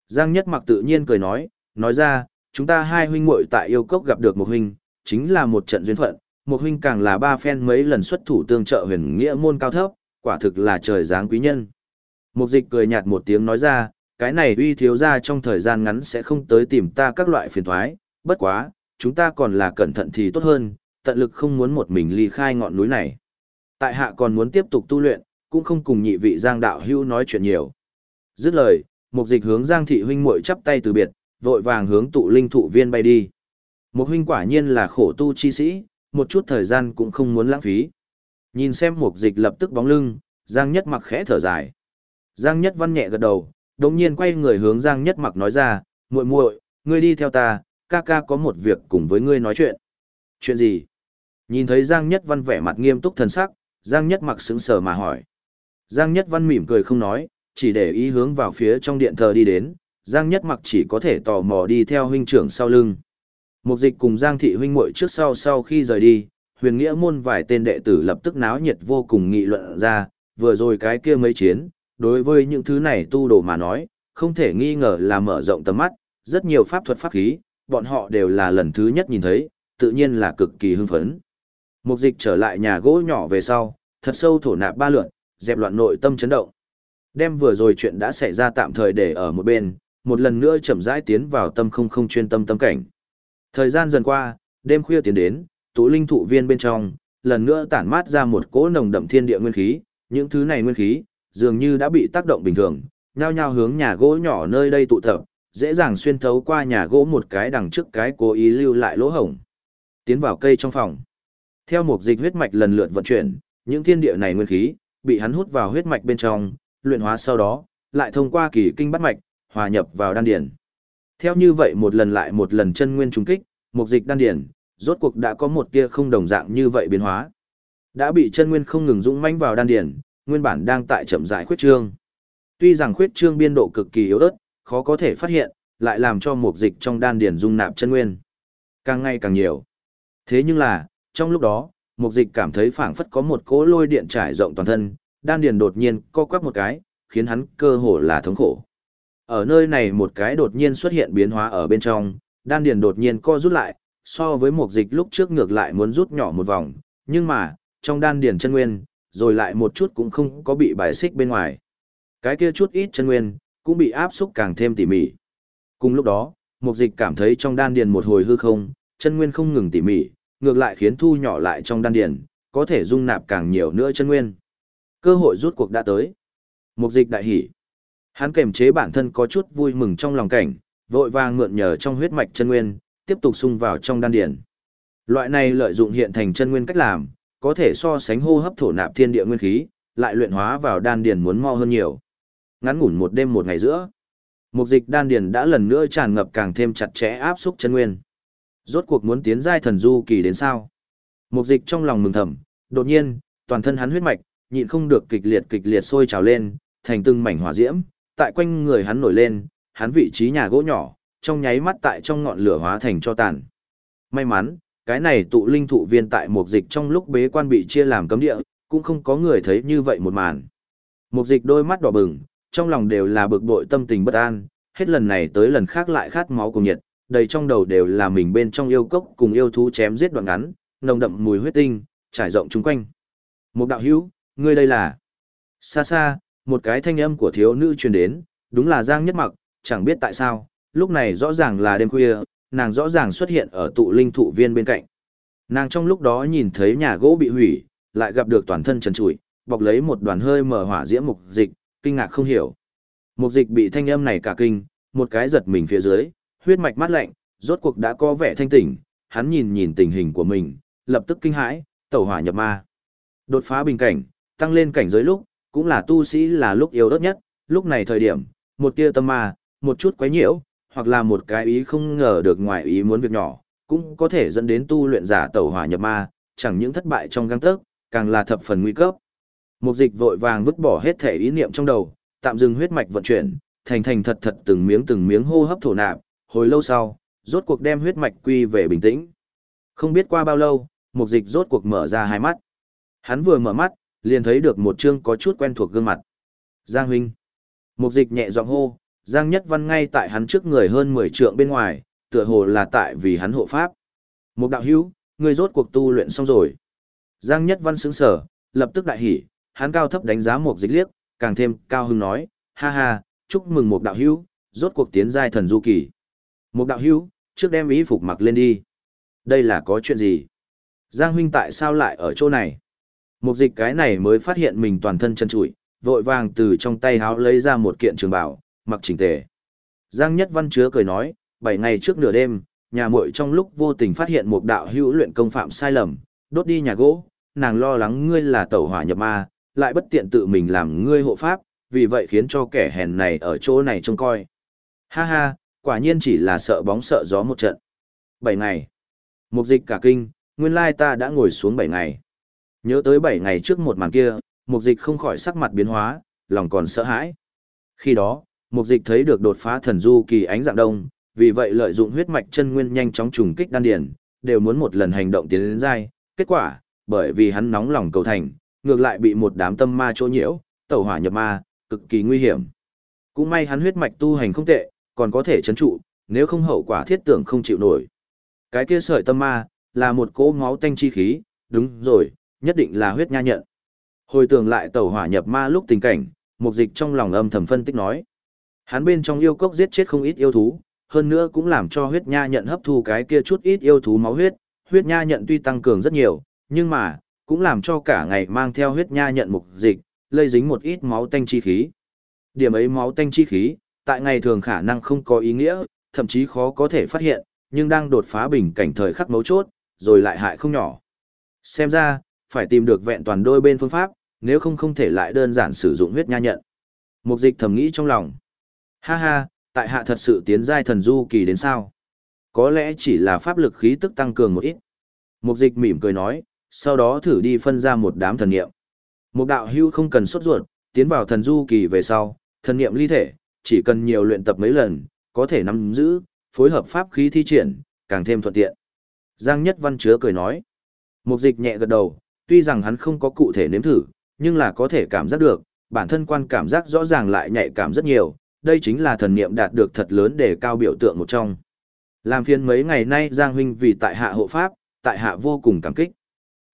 Giang Nhất Mặc tự nhiên cười nói, nói ra, chúng ta hai huynh muội tại yêu cốc gặp được một huynh, chính là một trận duyên phận, một huynh càng là ba phen mấy lần xuất thủ tương trợ huyền nghĩa môn cao thấp, quả thực là trời giáng quý nhân. Mục dịch cười nhạt một tiếng nói ra, cái này uy thiếu ra trong thời gian ngắn sẽ không tới tìm ta các loại phiền thoái, bất quá, chúng ta còn là cẩn thận thì tốt hơn, tận lực không muốn một mình ly khai ngọn núi này. Tại hạ còn muốn tiếp tục tu luyện, cũng không cùng nhị vị Giang đạo hưu nói chuyện nhiều. Dứt lời, mục dịch hướng Giang thị huynh muội chắp tay từ biệt, vội vàng hướng tụ linh thụ viên bay đi. Một huynh quả nhiên là khổ tu chi sĩ, một chút thời gian cũng không muốn lãng phí. Nhìn xem mục dịch lập tức bóng lưng, Giang Nhất mặc khẽ thở dài. Giang Nhất văn nhẹ gật đầu, đồng nhiên quay người hướng Giang Nhất mặc nói ra, muội muội, ngươi đi theo ta, ca ca có một việc cùng với ngươi nói chuyện. Chuyện gì? Nhìn thấy Giang Nhất văn vẻ mặt nghiêm túc thần sắc, Giang Nhất mặc sững sờ mà hỏi. Giang Nhất văn mỉm cười không nói, chỉ để ý hướng vào phía trong điện thờ đi đến, Giang Nhất mặc chỉ có thể tò mò đi theo huynh trưởng sau lưng. Mục dịch cùng Giang thị huynh muội trước sau sau khi rời đi, huyền nghĩa môn vài tên đệ tử lập tức náo nhiệt vô cùng nghị luận ra, vừa rồi cái kia mấy chiến, đối với những thứ này tu đồ mà nói, không thể nghi ngờ là mở rộng tầm mắt, rất nhiều pháp thuật pháp khí, bọn họ đều là lần thứ nhất nhìn thấy, tự nhiên là cực kỳ hưng phấn. Mục dịch trở lại nhà gỗ nhỏ về sau, thật sâu thổ nạp ba lượn, dẹp loạn nội tâm chấn động. Đem vừa rồi chuyện đã xảy ra tạm thời để ở một bên, một lần nữa chậm rãi tiến vào tâm không không chuyên tâm tâm cảnh. Thời gian dần qua, đêm khuya tiến đến, tụ linh thụ viên bên trong, lần nữa tản mát ra một cỗ nồng đậm thiên địa nguyên khí, những thứ này nguyên khí, dường như đã bị tác động bình thường, nhao nhao hướng nhà gỗ nhỏ nơi đây tụ tập, dễ dàng xuyên thấu qua nhà gỗ một cái đằng trước cái cố ý lưu lại lỗ hổng. Tiến vào cây trong phòng. Theo một dịch huyết mạch lần lượt vận chuyển, những thiên địa này nguyên khí, bị hắn hút vào huyết mạch bên trong, luyện hóa sau đó, lại thông qua kỳ kinh bắt mạch, hòa nhập vào đan điển. Theo như vậy một lần lại một lần chân nguyên trùng kích, mục dịch đan điển, rốt cuộc đã có một tia không đồng dạng như vậy biến hóa. Đã bị chân nguyên không ngừng dũng mãnh vào đan điển, nguyên bản đang tại chậm rãi khuyết trương. Tuy rằng khuyết trương biên độ cực kỳ yếu ớt, khó có thể phát hiện, lại làm cho mục dịch trong đan điển dung nạp chân nguyên càng ngày càng nhiều. Thế nhưng là, trong lúc đó, mục dịch cảm thấy phảng phất có một cỗ lôi điện trải rộng toàn thân, đan điển đột nhiên co quắp một cái, khiến hắn cơ hồ là thống khổ. Ở nơi này một cái đột nhiên xuất hiện biến hóa ở bên trong, đan điền đột nhiên co rút lại, so với một dịch lúc trước ngược lại muốn rút nhỏ một vòng, nhưng mà, trong đan điền chân nguyên, rồi lại một chút cũng không có bị bài xích bên ngoài. Cái kia chút ít chân nguyên, cũng bị áp xúc càng thêm tỉ mỉ. Cùng lúc đó, một dịch cảm thấy trong đan điền một hồi hư không, chân nguyên không ngừng tỉ mỉ, ngược lại khiến thu nhỏ lại trong đan điền, có thể dung nạp càng nhiều nữa chân nguyên. Cơ hội rút cuộc đã tới. Một dịch đại hỉ. Hắn kềm chế bản thân có chút vui mừng trong lòng cảnh, vội vàng mượn nhờ trong huyết mạch chân nguyên, tiếp tục xung vào trong đan điển. Loại này lợi dụng hiện thành chân nguyên cách làm, có thể so sánh hô hấp thổ nạp thiên địa nguyên khí, lại luyện hóa vào đan điền muốn mau hơn nhiều. Ngắn ngủn một đêm một ngày giữa, mục dịch đan điền đã lần nữa tràn ngập càng thêm chặt chẽ áp xúc chân nguyên. Rốt cuộc muốn tiến giai thần du kỳ đến sao? Mục dịch trong lòng mừng thầm, đột nhiên, toàn thân hắn huyết mạch, nhịn không được kịch liệt kịch liệt sôi trào lên, thành từng mảnh hỏa diễm, tại quanh người hắn nổi lên, hắn vị trí nhà gỗ nhỏ, trong nháy mắt tại trong ngọn lửa hóa thành cho tàn. May mắn, cái này tụ linh thụ viên tại một dịch trong lúc bế quan bị chia làm cấm địa, cũng không có người thấy như vậy một màn. Một dịch đôi mắt đỏ bừng, trong lòng đều là bực bội tâm tình bất an, hết lần này tới lần khác lại khát máu cùng nhiệt, đầy trong đầu đều là mình bên trong yêu cốc cùng yêu thú chém giết đoạn ngắn, nồng đậm mùi huyết tinh, trải rộng chung quanh. Một đạo hữu, ngươi đây là... Xa xa, một cái thanh âm của thiếu nữ truyền đến, đúng là Giang Nhất Mặc, chẳng biết tại sao, lúc này rõ ràng là đêm khuya, nàng rõ ràng xuất hiện ở tụ linh thụ viên bên cạnh. Nàng trong lúc đó nhìn thấy nhà gỗ bị hủy, lại gặp được toàn thân trần trụi, bọc lấy một đoàn hơi mở hỏa diễm mục dịch, kinh ngạc không hiểu. Mục dịch bị thanh âm này cả kinh, một cái giật mình phía dưới, huyết mạch mát lạnh, rốt cuộc đã có vẻ thanh tỉnh, hắn nhìn nhìn tình hình của mình, lập tức kinh hãi, tẩu hỏa nhập ma. Đột phá bình cảnh, tăng lên cảnh giới lúc, cũng là tu sĩ là lúc yếu ớt nhất, lúc này thời điểm, một tia tâm ma, một chút quấy nhiễu, hoặc là một cái ý không ngờ được ngoài ý muốn việc nhỏ, cũng có thể dẫn đến tu luyện giả tẩu hỏa nhập ma, chẳng những thất bại trong găng tấc, càng là thập phần nguy cấp. Mục dịch vội vàng vứt bỏ hết thể ý niệm trong đầu, tạm dừng huyết mạch vận chuyển, thành thành thật thật từng miếng từng miếng hô hấp thổ nạp, hồi lâu sau, rốt cuộc đem huyết mạch quy về bình tĩnh. Không biết qua bao lâu, mục dịch rốt cuộc mở ra hai mắt. Hắn vừa mở mắt, liền thấy được một chương có chút quen thuộc gương mặt. Giang huynh. Mục dịch nhẹ giọng hô, Giang Nhất Văn ngay tại hắn trước người hơn 10 trượng bên ngoài, tựa hồ là tại vì hắn hộ pháp. Mục đạo hữu, người rốt cuộc tu luyện xong rồi. Giang Nhất Văn sững sở, lập tức đại hỉ, hắn cao thấp đánh giá mục dịch liếc, càng thêm cao hưng nói, ha ha, chúc mừng mục đạo hữu, rốt cuộc tiến giai thần du kỳ. Mục đạo hữu, trước đem ý phục mặc lên đi. Đây là có chuyện gì? Giang huynh tại sao lại ở chỗ này? Mục dịch cái này mới phát hiện mình toàn thân chân trụi, vội vàng từ trong tay háo lấy ra một kiện trường bảo, mặc chỉnh tề. Giang Nhất Văn chứa cười nói, bảy ngày trước nửa đêm, nhà muội trong lúc vô tình phát hiện một đạo hữu luyện công phạm sai lầm, đốt đi nhà gỗ, nàng lo lắng ngươi là tẩu hỏa nhập ma, lại bất tiện tự mình làm ngươi hộ pháp, vì vậy khiến cho kẻ hèn này ở chỗ này trông coi. Ha ha, quả nhiên chỉ là sợ bóng sợ gió một trận. Bảy ngày. Mục dịch cả kinh, nguyên lai ta đã ngồi xuống bảy ngày. Nhớ tới bảy ngày trước một màn kia, mục dịch không khỏi sắc mặt biến hóa, lòng còn sợ hãi. Khi đó, mục dịch thấy được đột phá thần du kỳ ánh dạng đông, vì vậy lợi dụng huyết mạch chân nguyên nhanh chóng trùng kích đan điền, đều muốn một lần hành động tiến đến dai. kết quả, bởi vì hắn nóng lòng cầu thành, ngược lại bị một đám tâm ma chỗ nhiễu, tẩu hỏa nhập ma, cực kỳ nguy hiểm. Cũng may hắn huyết mạch tu hành không tệ, còn có thể chấn trụ, nếu không hậu quả thiết tưởng không chịu nổi. Cái kia sợi tâm ma, là một cỗ máu tanh chi khí, đúng rồi, nhất định là huyết nha nhận. Hồi tưởng lại tẩu hỏa nhập ma lúc tình cảnh, mục dịch trong lòng âm thầm phân tích nói. Hắn bên trong yêu cốc giết chết không ít yêu thú, hơn nữa cũng làm cho huyết nha nhận hấp thu cái kia chút ít yêu thú máu huyết, huyết nha nhận tuy tăng cường rất nhiều, nhưng mà, cũng làm cho cả ngày mang theo huyết nha nhận mục dịch, lây dính một ít máu tanh chi khí. Điểm ấy máu tanh chi khí, tại ngày thường khả năng không có ý nghĩa, thậm chí khó có thể phát hiện, nhưng đang đột phá bình cảnh thời khắc mấu chốt, rồi lại hại không nhỏ. Xem ra, phải tìm được vẹn toàn đôi bên phương pháp, nếu không không thể lại đơn giản sử dụng huyết nha nhận. Mục dịch thầm nghĩ trong lòng. Ha ha, tại hạ thật sự tiến giai thần du kỳ đến sao? Có lẽ chỉ là pháp lực khí tức tăng cường một ít. Mục dịch mỉm cười nói, sau đó thử đi phân ra một đám thần niệm. Mục đạo hưu không cần sốt ruột, tiến vào thần du kỳ về sau, thần niệm ly thể, chỉ cần nhiều luyện tập mấy lần, có thể nắm giữ, phối hợp pháp khí thi triển, càng thêm thuận tiện. Giang Nhất Văn chứa cười nói. Mục dịch nhẹ gật đầu, tuy rằng hắn không có cụ thể nếm thử, nhưng là có thể cảm giác được, bản thân quan cảm giác rõ ràng lại nhạy cảm rất nhiều, đây chính là thần niệm đạt được thật lớn để cao biểu tượng một trong. Làm phiền mấy ngày nay Giang huynh vì tại hạ hộ pháp, tại hạ vô cùng cảm kích.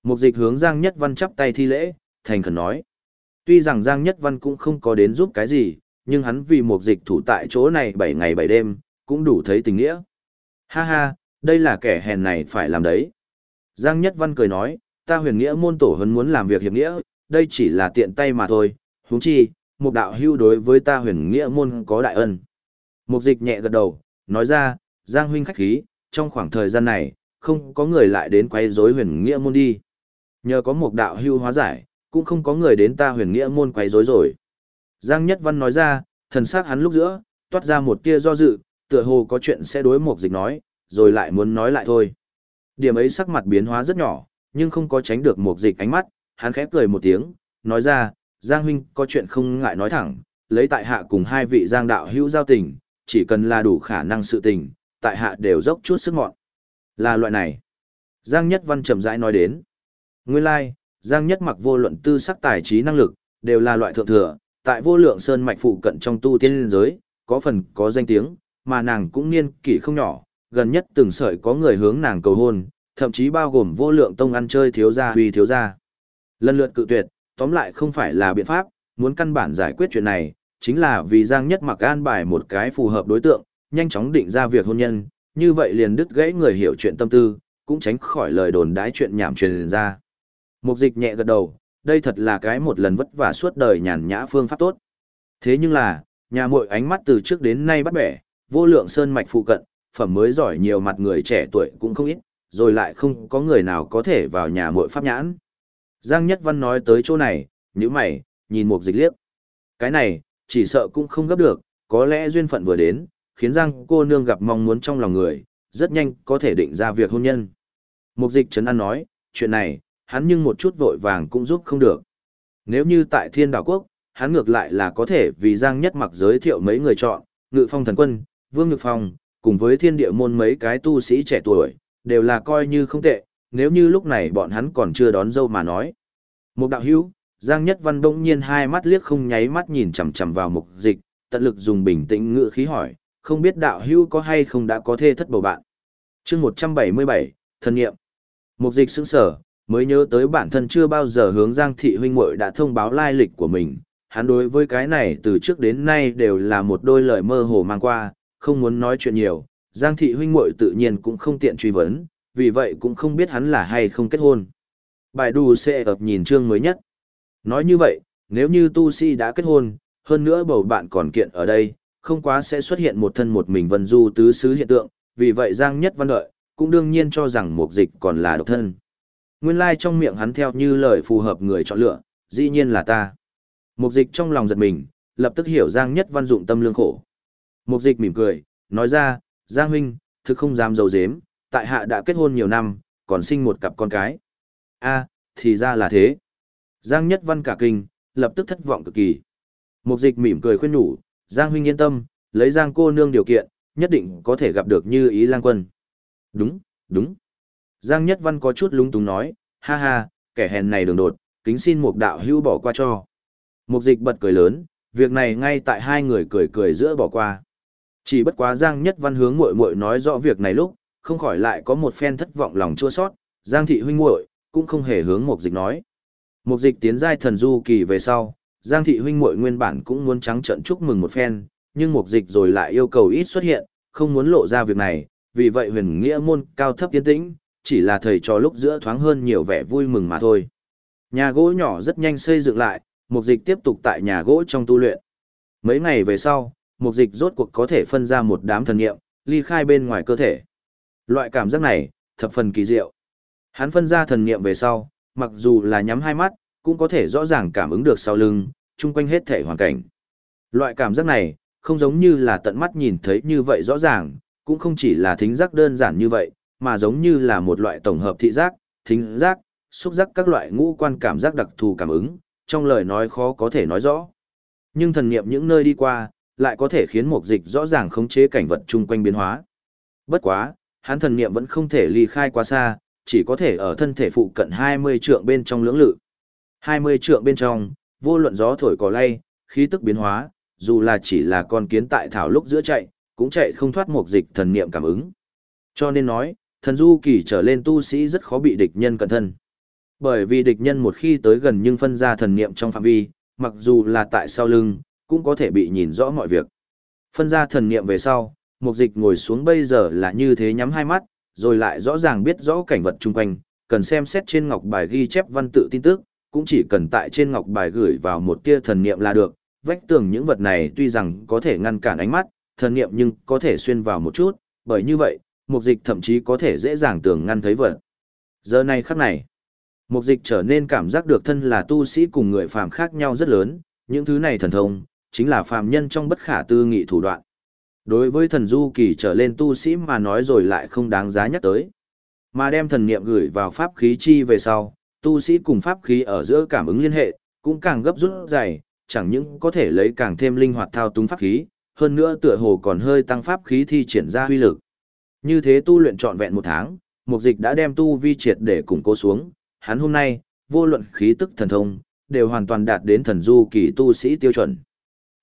Một dịch hướng Giang Nhất Văn chắp tay thi lễ, thành khẩn nói. Tuy rằng Giang Nhất Văn cũng không có đến giúp cái gì, nhưng hắn vì một dịch thủ tại chỗ này 7 ngày 7 đêm, cũng đủ thấy tình nghĩa. Ha ha, đây là kẻ hèn này phải làm đấy. Giang Nhất Văn cười nói, ta huyền nghĩa môn tổ hấn muốn làm việc hiệp nghĩa, đây chỉ là tiện tay mà thôi, huống chi, một đạo hưu đối với ta huyền nghĩa môn có đại ân. Mục dịch nhẹ gật đầu, nói ra, Giang huynh khách khí, trong khoảng thời gian này, không có người lại đến quay rối huyền nghĩa môn đi. Nhờ có một đạo hưu hóa giải, cũng không có người đến ta huyền nghĩa môn quấy rối rồi. Giang Nhất Văn nói ra, thần sắc hắn lúc giữa, toát ra một tia do dự, tựa hồ có chuyện sẽ đối một dịch nói, rồi lại muốn nói lại thôi. Điểm ấy sắc mặt biến hóa rất nhỏ, nhưng không có tránh được một dịch ánh mắt, hắn khẽ cười một tiếng, nói ra, Giang huynh có chuyện không ngại nói thẳng, lấy tại hạ cùng hai vị Giang đạo hữu giao tình, chỉ cần là đủ khả năng sự tình, tại hạ đều dốc chút sức mọn. Là loại này. Giang Nhất Văn chậm rãi nói đến. Nguyên lai, like, Giang Nhất mặc vô luận tư sắc tài trí năng lực, đều là loại thượng thừa, tại vô lượng sơn mạch phụ cận trong tu tiên giới, có phần có danh tiếng, mà nàng cũng niên kỷ không nhỏ, gần nhất từng sợi có người hướng nàng cầu hôn, thậm chí bao gồm vô lượng tông ăn chơi thiếu gia huy thiếu gia. Lần lượt cự tuyệt, tóm lại không phải là biện pháp, muốn căn bản giải quyết chuyện này, chính là vì Giang Nhất mặc an bài một cái phù hợp đối tượng, nhanh chóng định ra việc hôn nhân, như vậy liền đứt gãy người hiểu chuyện tâm tư, cũng tránh khỏi lời đồn đái chuyện nhảm truyền ra. Mục dịch nhẹ gật đầu, đây thật là cái một lần vất vả suốt đời nhàn nhã phương pháp tốt. Thế nhưng là, nhà muội ánh mắt từ trước đến nay bắt bẻ, vô lượng sơn mạch phụ cận, phẩm mới giỏi nhiều mặt người trẻ tuổi cũng không ít, rồi lại không có người nào có thể vào nhà muội pháp nhãn. Giang Nhất Văn nói tới chỗ này, như mày, nhìn một dịch liếc. Cái này, chỉ sợ cũng không gấp được, có lẽ duyên phận vừa đến, khiến Giang cô nương gặp mong muốn trong lòng người, rất nhanh có thể định ra việc hôn nhân. Mục dịch trấn an nói, chuyện này, hắn nhưng một chút vội vàng cũng giúp không được. Nếu như tại thiên đảo quốc, hắn ngược lại là có thể vì Giang Nhất mặc giới thiệu mấy người chọn, ngự phong thần quân, vương ngự phong, cùng với thiên địa môn mấy cái tu sĩ trẻ tuổi, đều là coi như không tệ, nếu như lúc này bọn hắn còn chưa đón dâu mà nói. Một đạo hữu, Giang Nhất Văn bỗng nhiên hai mắt liếc không nháy mắt nhìn chằm chằm vào mục dịch, tận lực dùng bình tĩnh ngựa khí hỏi, không biết đạo hữu có hay không đã có thê thất bầu bạn. chương 177, thân nghiệm. Mục dịch sững sở, mới nhớ tới bản thân chưa bao giờ hướng Giang Thị huynh muội đã thông báo lai lịch của mình. Hắn đối với cái này từ trước đến nay đều là một đôi lời mơ hồ mang qua, không muốn nói chuyện nhiều. Giang Thị huynh muội tự nhiên cũng không tiện truy vấn, vì vậy cũng không biết hắn là hay không kết hôn. Bài đù sẽ ập nhìn chương mới nhất. Nói như vậy, nếu như tu sĩ đã kết hôn, hơn nữa bầu bạn còn kiện ở đây, không quá sẽ xuất hiện một thân một mình vân du tứ xứ hiện tượng, vì vậy Giang Nhất Văn đợi, cũng đương nhiên cho rằng mục dịch còn là độc thân. Nguyên lai like trong miệng hắn theo như lời phù hợp người chọn lựa, dĩ nhiên là ta. Mục dịch trong lòng giật mình, lập tức hiểu Giang Nhất Văn dụng tâm lương khổ. Mục dịch mỉm cười, nói ra, Giang huynh, thực không dám dầu dếm, tại hạ đã kết hôn nhiều năm, còn sinh một cặp con cái. a thì ra là thế. Giang Nhất Văn cả kinh, lập tức thất vọng cực kỳ. Mục dịch mỉm cười khuyên nhủ, Giang huynh yên tâm, lấy Giang cô nương điều kiện, nhất định có thể gặp được như ý lang quân. Đúng, đúng. Giang Nhất Văn có chút lúng túng nói, ha ha, kẻ hèn này đường đột, kính xin một đạo hữu bỏ qua cho. Mục dịch bật cười lớn, việc này ngay tại hai người cười cười giữa bỏ qua. Chỉ bất quá Giang Nhất Văn hướng muội muội nói rõ việc này lúc, không khỏi lại có một phen thất vọng lòng chua sót, Giang thị huynh muội cũng không hề hướng Mục dịch nói. Mục dịch tiến giai thần du kỳ về sau, Giang thị huynh muội nguyên bản cũng muốn trắng trận chúc mừng một phen, nhưng Mục dịch rồi lại yêu cầu ít xuất hiện, không muốn lộ ra việc này, vì vậy huyền nghĩa môn cao thấp tiến tĩnh, chỉ là thầy trò lúc giữa thoáng hơn nhiều vẻ vui mừng mà thôi. Nhà gỗ nhỏ rất nhanh xây dựng lại, mục dịch tiếp tục tại nhà gỗ trong tu luyện. Mấy ngày về sau, mục dịch rốt cuộc có thể phân ra một đám thần nghiệm, ly khai bên ngoài cơ thể. Loại cảm giác này, thập phần kỳ diệu. Hắn phân ra thần nghiệm về sau, mặc dù là nhắm hai mắt, cũng có thể rõ ràng cảm ứng được sau lưng, chung quanh hết thể hoàn cảnh. Loại cảm giác này, không giống như là tận mắt nhìn thấy như vậy rõ ràng, cũng không chỉ là thính giác đơn giản như vậy, mà giống như là một loại tổng hợp thị giác, thính giác, xúc giác các loại ngũ quan cảm giác đặc thù cảm ứng, trong lời nói khó có thể nói rõ. Nhưng thần niệm những nơi đi qua, lại có thể khiến mục dịch rõ ràng khống chế cảnh vật chung quanh biến hóa. Bất quá, hắn thần niệm vẫn không thể ly khai quá xa, chỉ có thể ở thân thể phụ cận 20 trượng bên trong lưỡng lự. 20 trượng bên trong, vô luận gió thổi cỏ lay, khí tức biến hóa, dù là chỉ là con kiến tại thảo lúc giữa chạy, cũng chạy không thoát mục dịch thần niệm cảm ứng. Cho nên nói, thần du kỳ trở lên tu sĩ rất khó bị địch nhân cẩn thân. Bởi vì địch nhân một khi tới gần nhưng phân ra thần niệm trong phạm vi, mặc dù là tại sau lưng, cũng có thể bị nhìn rõ mọi việc. Phân ra thần niệm về sau, mục dịch ngồi xuống bây giờ là như thế nhắm hai mắt, rồi lại rõ ràng biết rõ cảnh vật chung quanh, cần xem xét trên ngọc bài ghi chép văn tự tin tức, cũng chỉ cần tại trên ngọc bài gửi vào một tia thần niệm là được. Vách tường những vật này tuy rằng có thể ngăn cản ánh mắt, thần niệm nhưng có thể xuyên vào một chút, bởi như vậy, mục dịch thậm chí có thể dễ dàng tưởng ngăn thấy vật. Giờ này khắc này, Mục dịch trở nên cảm giác được thân là tu sĩ cùng người phàm khác nhau rất lớn, những thứ này thần thông, chính là phàm nhân trong bất khả tư nghị thủ đoạn. Đối với thần du kỳ trở lên tu sĩ mà nói rồi lại không đáng giá nhắc tới. Mà đem thần niệm gửi vào pháp khí chi về sau, tu sĩ cùng pháp khí ở giữa cảm ứng liên hệ, cũng càng gấp rút dày, chẳng những có thể lấy càng thêm linh hoạt thao túng pháp khí, hơn nữa tựa hồ còn hơi tăng pháp khí thi triển ra huy lực. Như thế tu luyện trọn vẹn một tháng, mục dịch đã đem tu vi triệt để củng cố xuống, hắn hôm nay, vô luận khí tức thần thông, đều hoàn toàn đạt đến thần du kỳ tu sĩ tiêu chuẩn.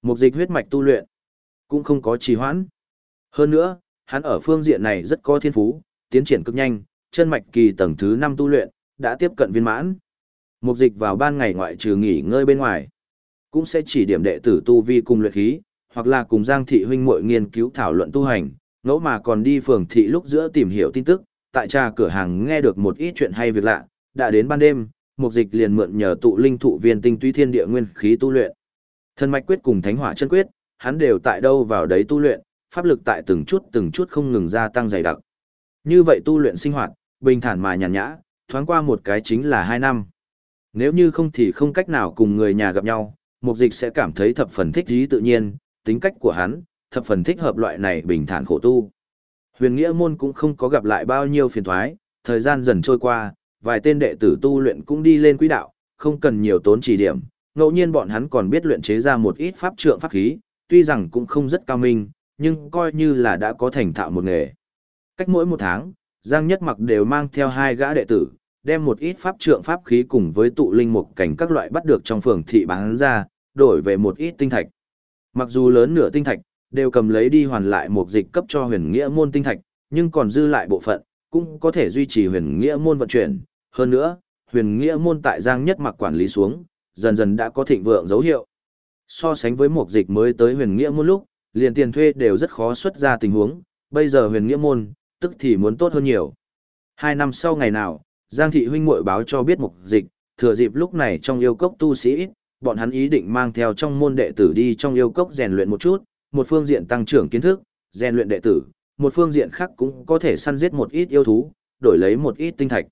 Mục dịch huyết mạch tu luyện, cũng không có trì hoãn. Hơn nữa, hắn ở phương diện này rất có thiên phú, tiến triển cực nhanh, chân mạch kỳ tầng thứ 5 tu luyện, đã tiếp cận viên mãn. Mục dịch vào ban ngày ngoại trừ nghỉ ngơi bên ngoài, cũng sẽ chỉ điểm đệ tử tu vi cùng luyện khí, hoặc là cùng Giang thị huynh muội nghiên cứu thảo luận tu hành, ngẫu mà còn đi phường thị lúc giữa tìm hiểu tin tức, tại trà cửa hàng nghe được một ít chuyện hay việc lạ, đã đến ban đêm, mục dịch liền mượn nhờ tụ linh thụ viên tinh túy thiên địa nguyên khí tu luyện. Thần mạch quyết cùng thánh hỏa chân quyết, hắn đều tại đâu vào đấy tu luyện, pháp lực tại từng chút từng chút không ngừng gia tăng dày đặc. Như vậy tu luyện sinh hoạt, bình thản mà nhàn nhã, thoáng qua một cái chính là hai năm. Nếu như không thì không cách nào cùng người nhà gặp nhau, mục dịch sẽ cảm thấy thập phần thích ý tự nhiên, tính cách của hắn, thập phần thích hợp loại này bình thản khổ tu. Huyền Nghĩa Môn cũng không có gặp lại bao nhiêu phiền thoái, thời gian dần trôi qua, vài tên đệ tử tu luyện cũng đi lên quỹ đạo, không cần nhiều tốn chỉ điểm, ngẫu nhiên bọn hắn còn biết luyện chế ra một ít pháp trượng pháp khí, tuy rằng cũng không rất cao minh, nhưng coi như là đã có thành thạo một nghề. Cách mỗi một tháng, Giang Nhất Mặc đều mang theo hai gã đệ tử, đem một ít pháp trượng pháp khí cùng với tụ linh mục cảnh các loại bắt được trong phường thị bán ra, đổi về một ít tinh thạch. Mặc dù lớn nửa tinh thạch, đều cầm lấy đi hoàn lại một dịch cấp cho huyền nghĩa môn tinh thạch, nhưng còn dư lại bộ phận, cũng có thể duy trì huyền nghĩa môn vận chuyển. Hơn nữa, huyền nghĩa môn tại Giang Nhất Mặc quản lý xuống, dần dần đã có thịnh vượng dấu hiệu. So sánh với một dịch mới tới huyền nghĩa môn lúc, liền tiền thuê đều rất khó xuất ra tình huống, bây giờ huyền nghĩa môn, tức thì muốn tốt hơn nhiều. Hai năm sau ngày nào, Giang thị huynh muội báo cho biết một dịch, thừa dịp lúc này trong yêu cốc tu sĩ ít, bọn hắn ý định mang theo trong môn đệ tử đi trong yêu cốc rèn luyện một chút, một phương diện tăng trưởng kiến thức, rèn luyện đệ tử, một phương diện khác cũng có thể săn giết một ít yêu thú, đổi lấy một ít tinh thạch.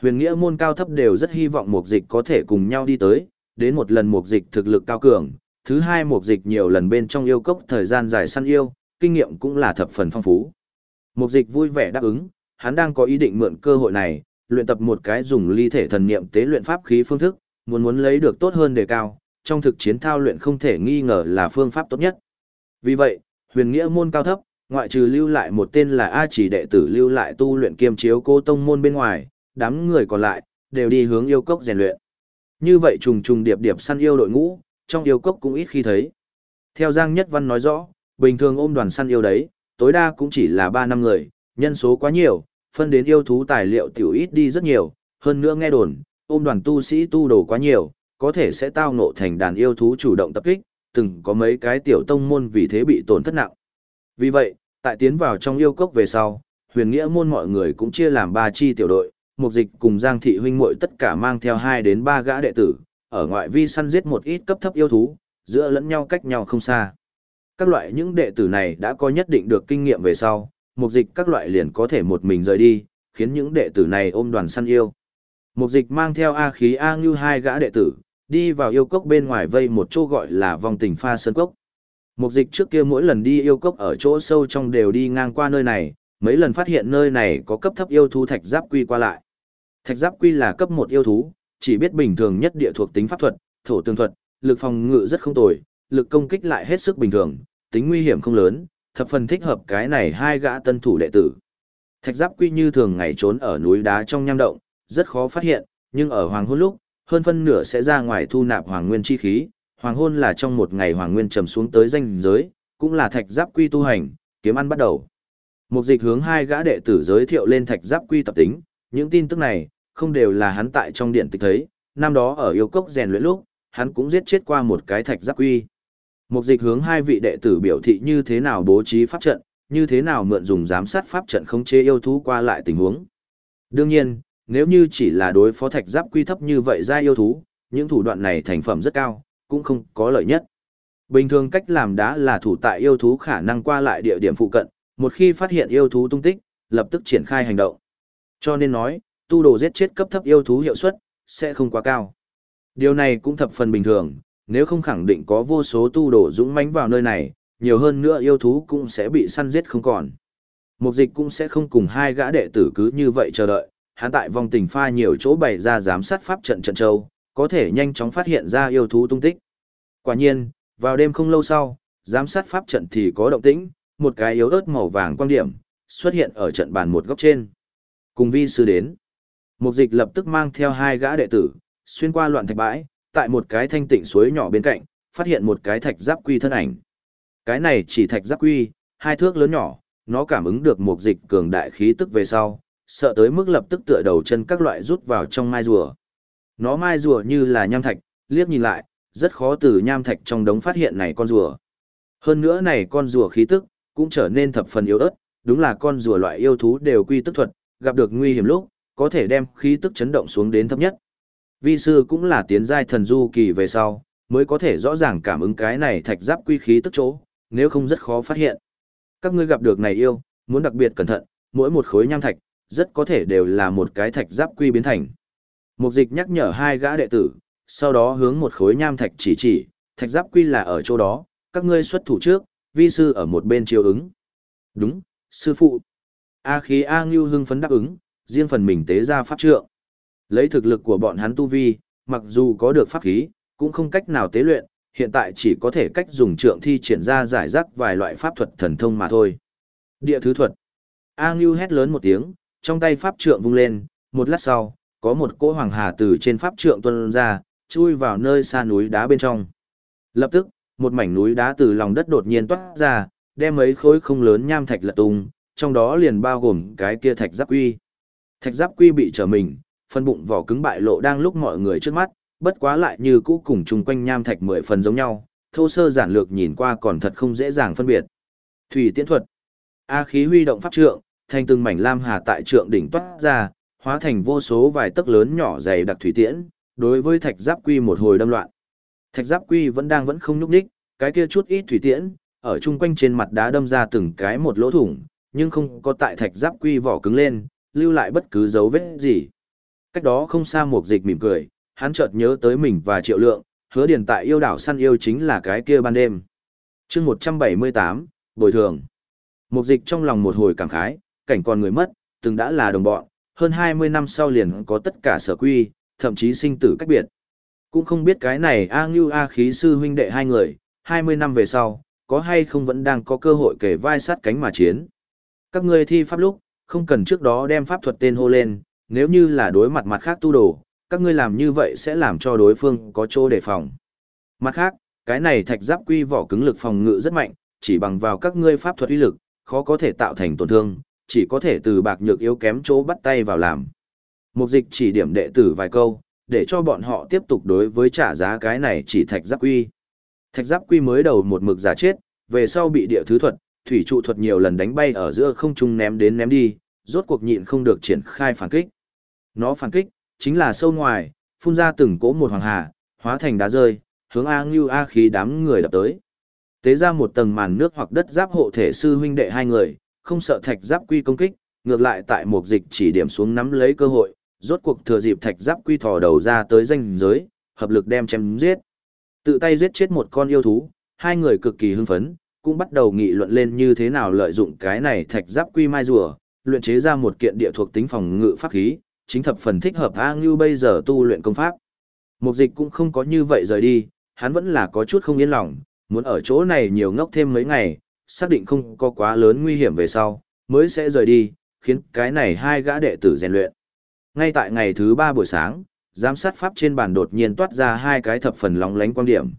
Huyền nghĩa môn cao thấp đều rất hy vọng một dịch có thể cùng nhau đi tới, đến một lần mục dịch thực lực cao cường, thứ hai mục dịch nhiều lần bên trong yêu cốc thời gian dài săn yêu, kinh nghiệm cũng là thập phần phong phú. Mục dịch vui vẻ đáp ứng, hắn đang có ý định mượn cơ hội này, luyện tập một cái dùng ly thể thần niệm tế luyện pháp khí phương thức, muốn muốn lấy được tốt hơn đề cao, trong thực chiến thao luyện không thể nghi ngờ là phương pháp tốt nhất. Vì vậy, huyền nghĩa môn cao thấp, ngoại trừ lưu lại một tên là A chỉ đệ tử lưu lại tu luyện kiêm chiếu cô tông môn bên ngoài, đám người còn lại, đều đi hướng yêu cốc rèn luyện. Như vậy trùng trùng điệp điệp săn yêu đội ngũ, trong yêu cốc cũng ít khi thấy. Theo Giang Nhất Văn nói rõ, bình thường ôm đoàn săn yêu đấy, tối đa cũng chỉ là 3 năm người, nhân số quá nhiều, phân đến yêu thú tài liệu tiểu ít đi rất nhiều, hơn nữa nghe đồn, ôm đoàn tu sĩ tu đồ quá nhiều, có thể sẽ tao ngộ thành đàn yêu thú chủ động tập kích, từng có mấy cái tiểu tông môn vì thế bị tổn thất nặng. Vì vậy, tại tiến vào trong yêu cốc về sau, huyền nghĩa môn mọi người cũng chia làm ba chi tiểu đội, mục dịch cùng Giang thị huynh muội tất cả mang theo hai đến ba gã đệ tử, ở ngoại vi săn giết một ít cấp thấp yêu thú, giữa lẫn nhau cách nhau không xa. Các loại những đệ tử này đã có nhất định được kinh nghiệm về sau, mục dịch các loại liền có thể một mình rời đi, khiến những đệ tử này ôm đoàn săn yêu. Mục dịch mang theo A khí A như hai gã đệ tử, đi vào yêu cốc bên ngoài vây một chỗ gọi là vòng tỉnh pha sơn cốc. Mục dịch trước kia mỗi lần đi yêu cốc ở chỗ sâu trong đều đi ngang qua nơi này, mấy lần phát hiện nơi này có cấp thấp yêu thú thạch giáp quy qua lại. Thạch giáp quy là cấp một yêu thú, chỉ biết bình thường nhất địa thuộc tính pháp thuật, thổ tương thuật, lực phòng ngự rất không tồi, lực công kích lại hết sức bình thường, tính nguy hiểm không lớn, thập phần thích hợp cái này hai gã tân thủ đệ tử. Thạch giáp quy như thường ngày trốn ở núi đá trong nham động, rất khó phát hiện, nhưng ở hoàng hôn lúc, hơn phân nửa sẽ ra ngoài thu nạp hoàng nguyên chi khí. Hoàng hôn là trong một ngày hoàng nguyên trầm xuống tới danh giới, cũng là thạch giáp quy tu hành, kiếm ăn bắt đầu. Một dịch hướng hai gã đệ tử giới thiệu lên thạch giáp quy tập tính, những tin tức này, không đều là hắn tại trong điện tịch thấy, năm đó ở yêu cốc rèn luyện lúc, hắn cũng giết chết qua một cái thạch giáp quy. Một dịch hướng hai vị đệ tử biểu thị như thế nào bố trí pháp trận, như thế nào mượn dùng giám sát pháp trận khống chế yêu thú qua lại tình huống. Đương nhiên, nếu như chỉ là đối phó thạch giáp quy thấp như vậy ra yêu thú, những thủ đoạn này thành phẩm rất cao, cũng không có lợi nhất. Bình thường cách làm đá là thủ tại yêu thú khả năng qua lại địa điểm phụ cận, một khi phát hiện yêu thú tung tích, lập tức triển khai hành động. Cho nên nói, tu đồ giết chết cấp thấp yêu thú hiệu suất sẽ không quá cao. Điều này cũng thập phần bình thường, nếu không khẳng định có vô số tu đồ dũng mãnh vào nơi này, nhiều hơn nữa yêu thú cũng sẽ bị săn giết không còn. Mục dịch cũng sẽ không cùng hai gã đệ tử cứ như vậy chờ đợi, hắn tại vòng tình pha nhiều chỗ bày ra giám sát pháp trận trận châu, có thể nhanh chóng phát hiện ra yêu thú tung tích. Quả nhiên, vào đêm không lâu sau, giám sát pháp trận thì có động tĩnh, một cái yếu ớt màu vàng quang điểm, xuất hiện ở trận bàn một góc trên. Cùng vi sư đến. Mục dịch lập tức mang theo hai gã đệ tử, xuyên qua loạn thạch bãi, tại một cái thanh tịnh suối nhỏ bên cạnh, phát hiện một cái thạch giáp quy thân ảnh. Cái này chỉ thạch giáp quy, hai thước lớn nhỏ, nó cảm ứng được mục dịch cường đại khí tức về sau, sợ tới mức lập tức tựa đầu chân các loại rút vào trong mai rùa. Nó mai rùa như là nham thạch, liếc nhìn lại, rất khó từ nham thạch trong đống phát hiện này con rùa. Hơn nữa này con rùa khí tức, cũng trở nên thập phần yếu ớt, đúng là con rùa loại yêu thú đều quy tức thuật, gặp được nguy hiểm lúc, có thể đem khí tức chấn động xuống đến thấp nhất. Vi sư cũng là tiến giai thần du kỳ về sau, mới có thể rõ ràng cảm ứng cái này thạch giáp quy khí tức chỗ, nếu không rất khó phát hiện. Các ngươi gặp được này yêu, muốn đặc biệt cẩn thận, mỗi một khối nham thạch, rất có thể đều là một cái thạch giáp quy biến thành. Mục dịch nhắc nhở hai gã đệ tử, sau đó hướng một khối nham thạch chỉ chỉ, thạch giáp quy là ở chỗ đó, các ngươi xuất thủ trước, vi sư ở một bên chiều ứng. Đúng, sư phụ. A khí A Ngưu hưng phấn đáp ứng, riêng phần mình tế ra pháp trượng. Lấy thực lực của bọn hắn tu vi, mặc dù có được pháp khí, cũng không cách nào tế luyện, hiện tại chỉ có thể cách dùng trượng thi triển ra giải rác vài loại pháp thuật thần thông mà thôi. Địa thứ thuật. A Ngưu hét lớn một tiếng, trong tay pháp trượng vung lên, một lát sau, có một cỗ hoàng hà từ trên pháp trượng tuôn ra, chui vào nơi xa núi đá bên trong. Lập tức, một mảnh núi đá từ lòng đất đột nhiên toát ra, đem mấy khối không lớn nham thạch lật tung, trong đó liền bao gồm cái kia thạch giáp quy. Thạch giáp quy bị trở mình, phân bụng vỏ cứng bại lộ đang lúc mọi người trước mắt, bất quá lại như cũ cùng chung quanh nham thạch mười phần giống nhau, thô sơ giản lược nhìn qua còn thật không dễ dàng phân biệt. Thủy tiễn thuật. A khí huy động pháp trượng, thành từng mảnh lam hà tại trượng đỉnh toát ra, hóa thành vô số vài tấc lớn nhỏ dày đặc thủy tiễn, đối với thạch giáp quy một hồi đâm loạn. Thạch giáp quy vẫn đang vẫn không nhúc nhích, cái kia chút ít thủy tiễn, ở chung quanh trên mặt đá đâm ra từng cái một lỗ thủng, nhưng không có tại thạch giáp quy vỏ cứng lên, lưu lại bất cứ dấu vết gì. Cách đó không xa một dịch mỉm cười, hắn chợt nhớ tới mình và triệu lượng, hứa điền tại yêu đảo săn yêu chính là cái kia ban đêm. chương 178, bồi thường. Một dịch trong lòng một hồi cảm khái, cảnh còn người mất, từng đã là đồng bọn, hơn 20 năm sau liền có tất cả sở quy, thậm chí sinh tử cách biệt. Cũng không biết cái này A Ngưu A khí sư huynh đệ hai người, 20 năm về sau, có hay không vẫn đang có cơ hội kể vai sát cánh mà chiến. Các ngươi thi pháp lúc, không cần trước đó đem pháp thuật tên hô lên, nếu như là đối mặt mặt khác tu đồ, các ngươi làm như vậy sẽ làm cho đối phương có chỗ đề phòng. Mặt khác, cái này thạch giáp quy vỏ cứng lực phòng ngự rất mạnh, chỉ bằng vào các ngươi pháp thuật uy lực, khó có thể tạo thành tổn thương, chỉ có thể từ bạc nhược yếu kém chỗ bắt tay vào làm. Mục dịch chỉ điểm đệ tử vài câu, để cho bọn họ tiếp tục đối với trả giá cái này chỉ thạch giáp quy. Thạch giáp quy mới đầu một mực giả chết, về sau bị địa thứ thuật, thủy trụ thuật nhiều lần đánh bay ở giữa không trung ném đến ném đi, rốt cuộc nhịn không được triển khai phản kích. Nó phản kích, chính là sâu ngoài, phun ra từng cỗ một hoàng hà, hóa thành đá rơi, hướng A Ngưu A khí đám người đập tới. Tế ra một tầng màn nước hoặc đất giáp hộ thể sư huynh đệ hai người, không sợ thạch giáp quy công kích, ngược lại tại một dịch chỉ điểm xuống nắm lấy cơ hội, rốt cuộc thừa dịp thạch giáp quy thò đầu ra tới danh giới, hợp lực đem chém giết. Tự tay giết chết một con yêu thú, hai người cực kỳ hưng phấn, cũng bắt đầu nghị luận lên như thế nào lợi dụng cái này thạch giáp quy mai rùa, luyện chế ra một kiện địa thuộc tính phòng ngự pháp khí, chính thập phần thích hợp A Ngưu bây giờ tu luyện công pháp. Mục dịch cũng không có như vậy rời đi, hắn vẫn là có chút không yên lòng, muốn ở chỗ này nhiều ngốc thêm mấy ngày, xác định không có quá lớn nguy hiểm về sau, mới sẽ rời đi, khiến cái này hai gã đệ tử rèn luyện. Ngay tại ngày thứ ba buổi sáng, giám sát pháp trên bàn đột nhiên toát ra hai cái thập phần lóng lánh quan điểm.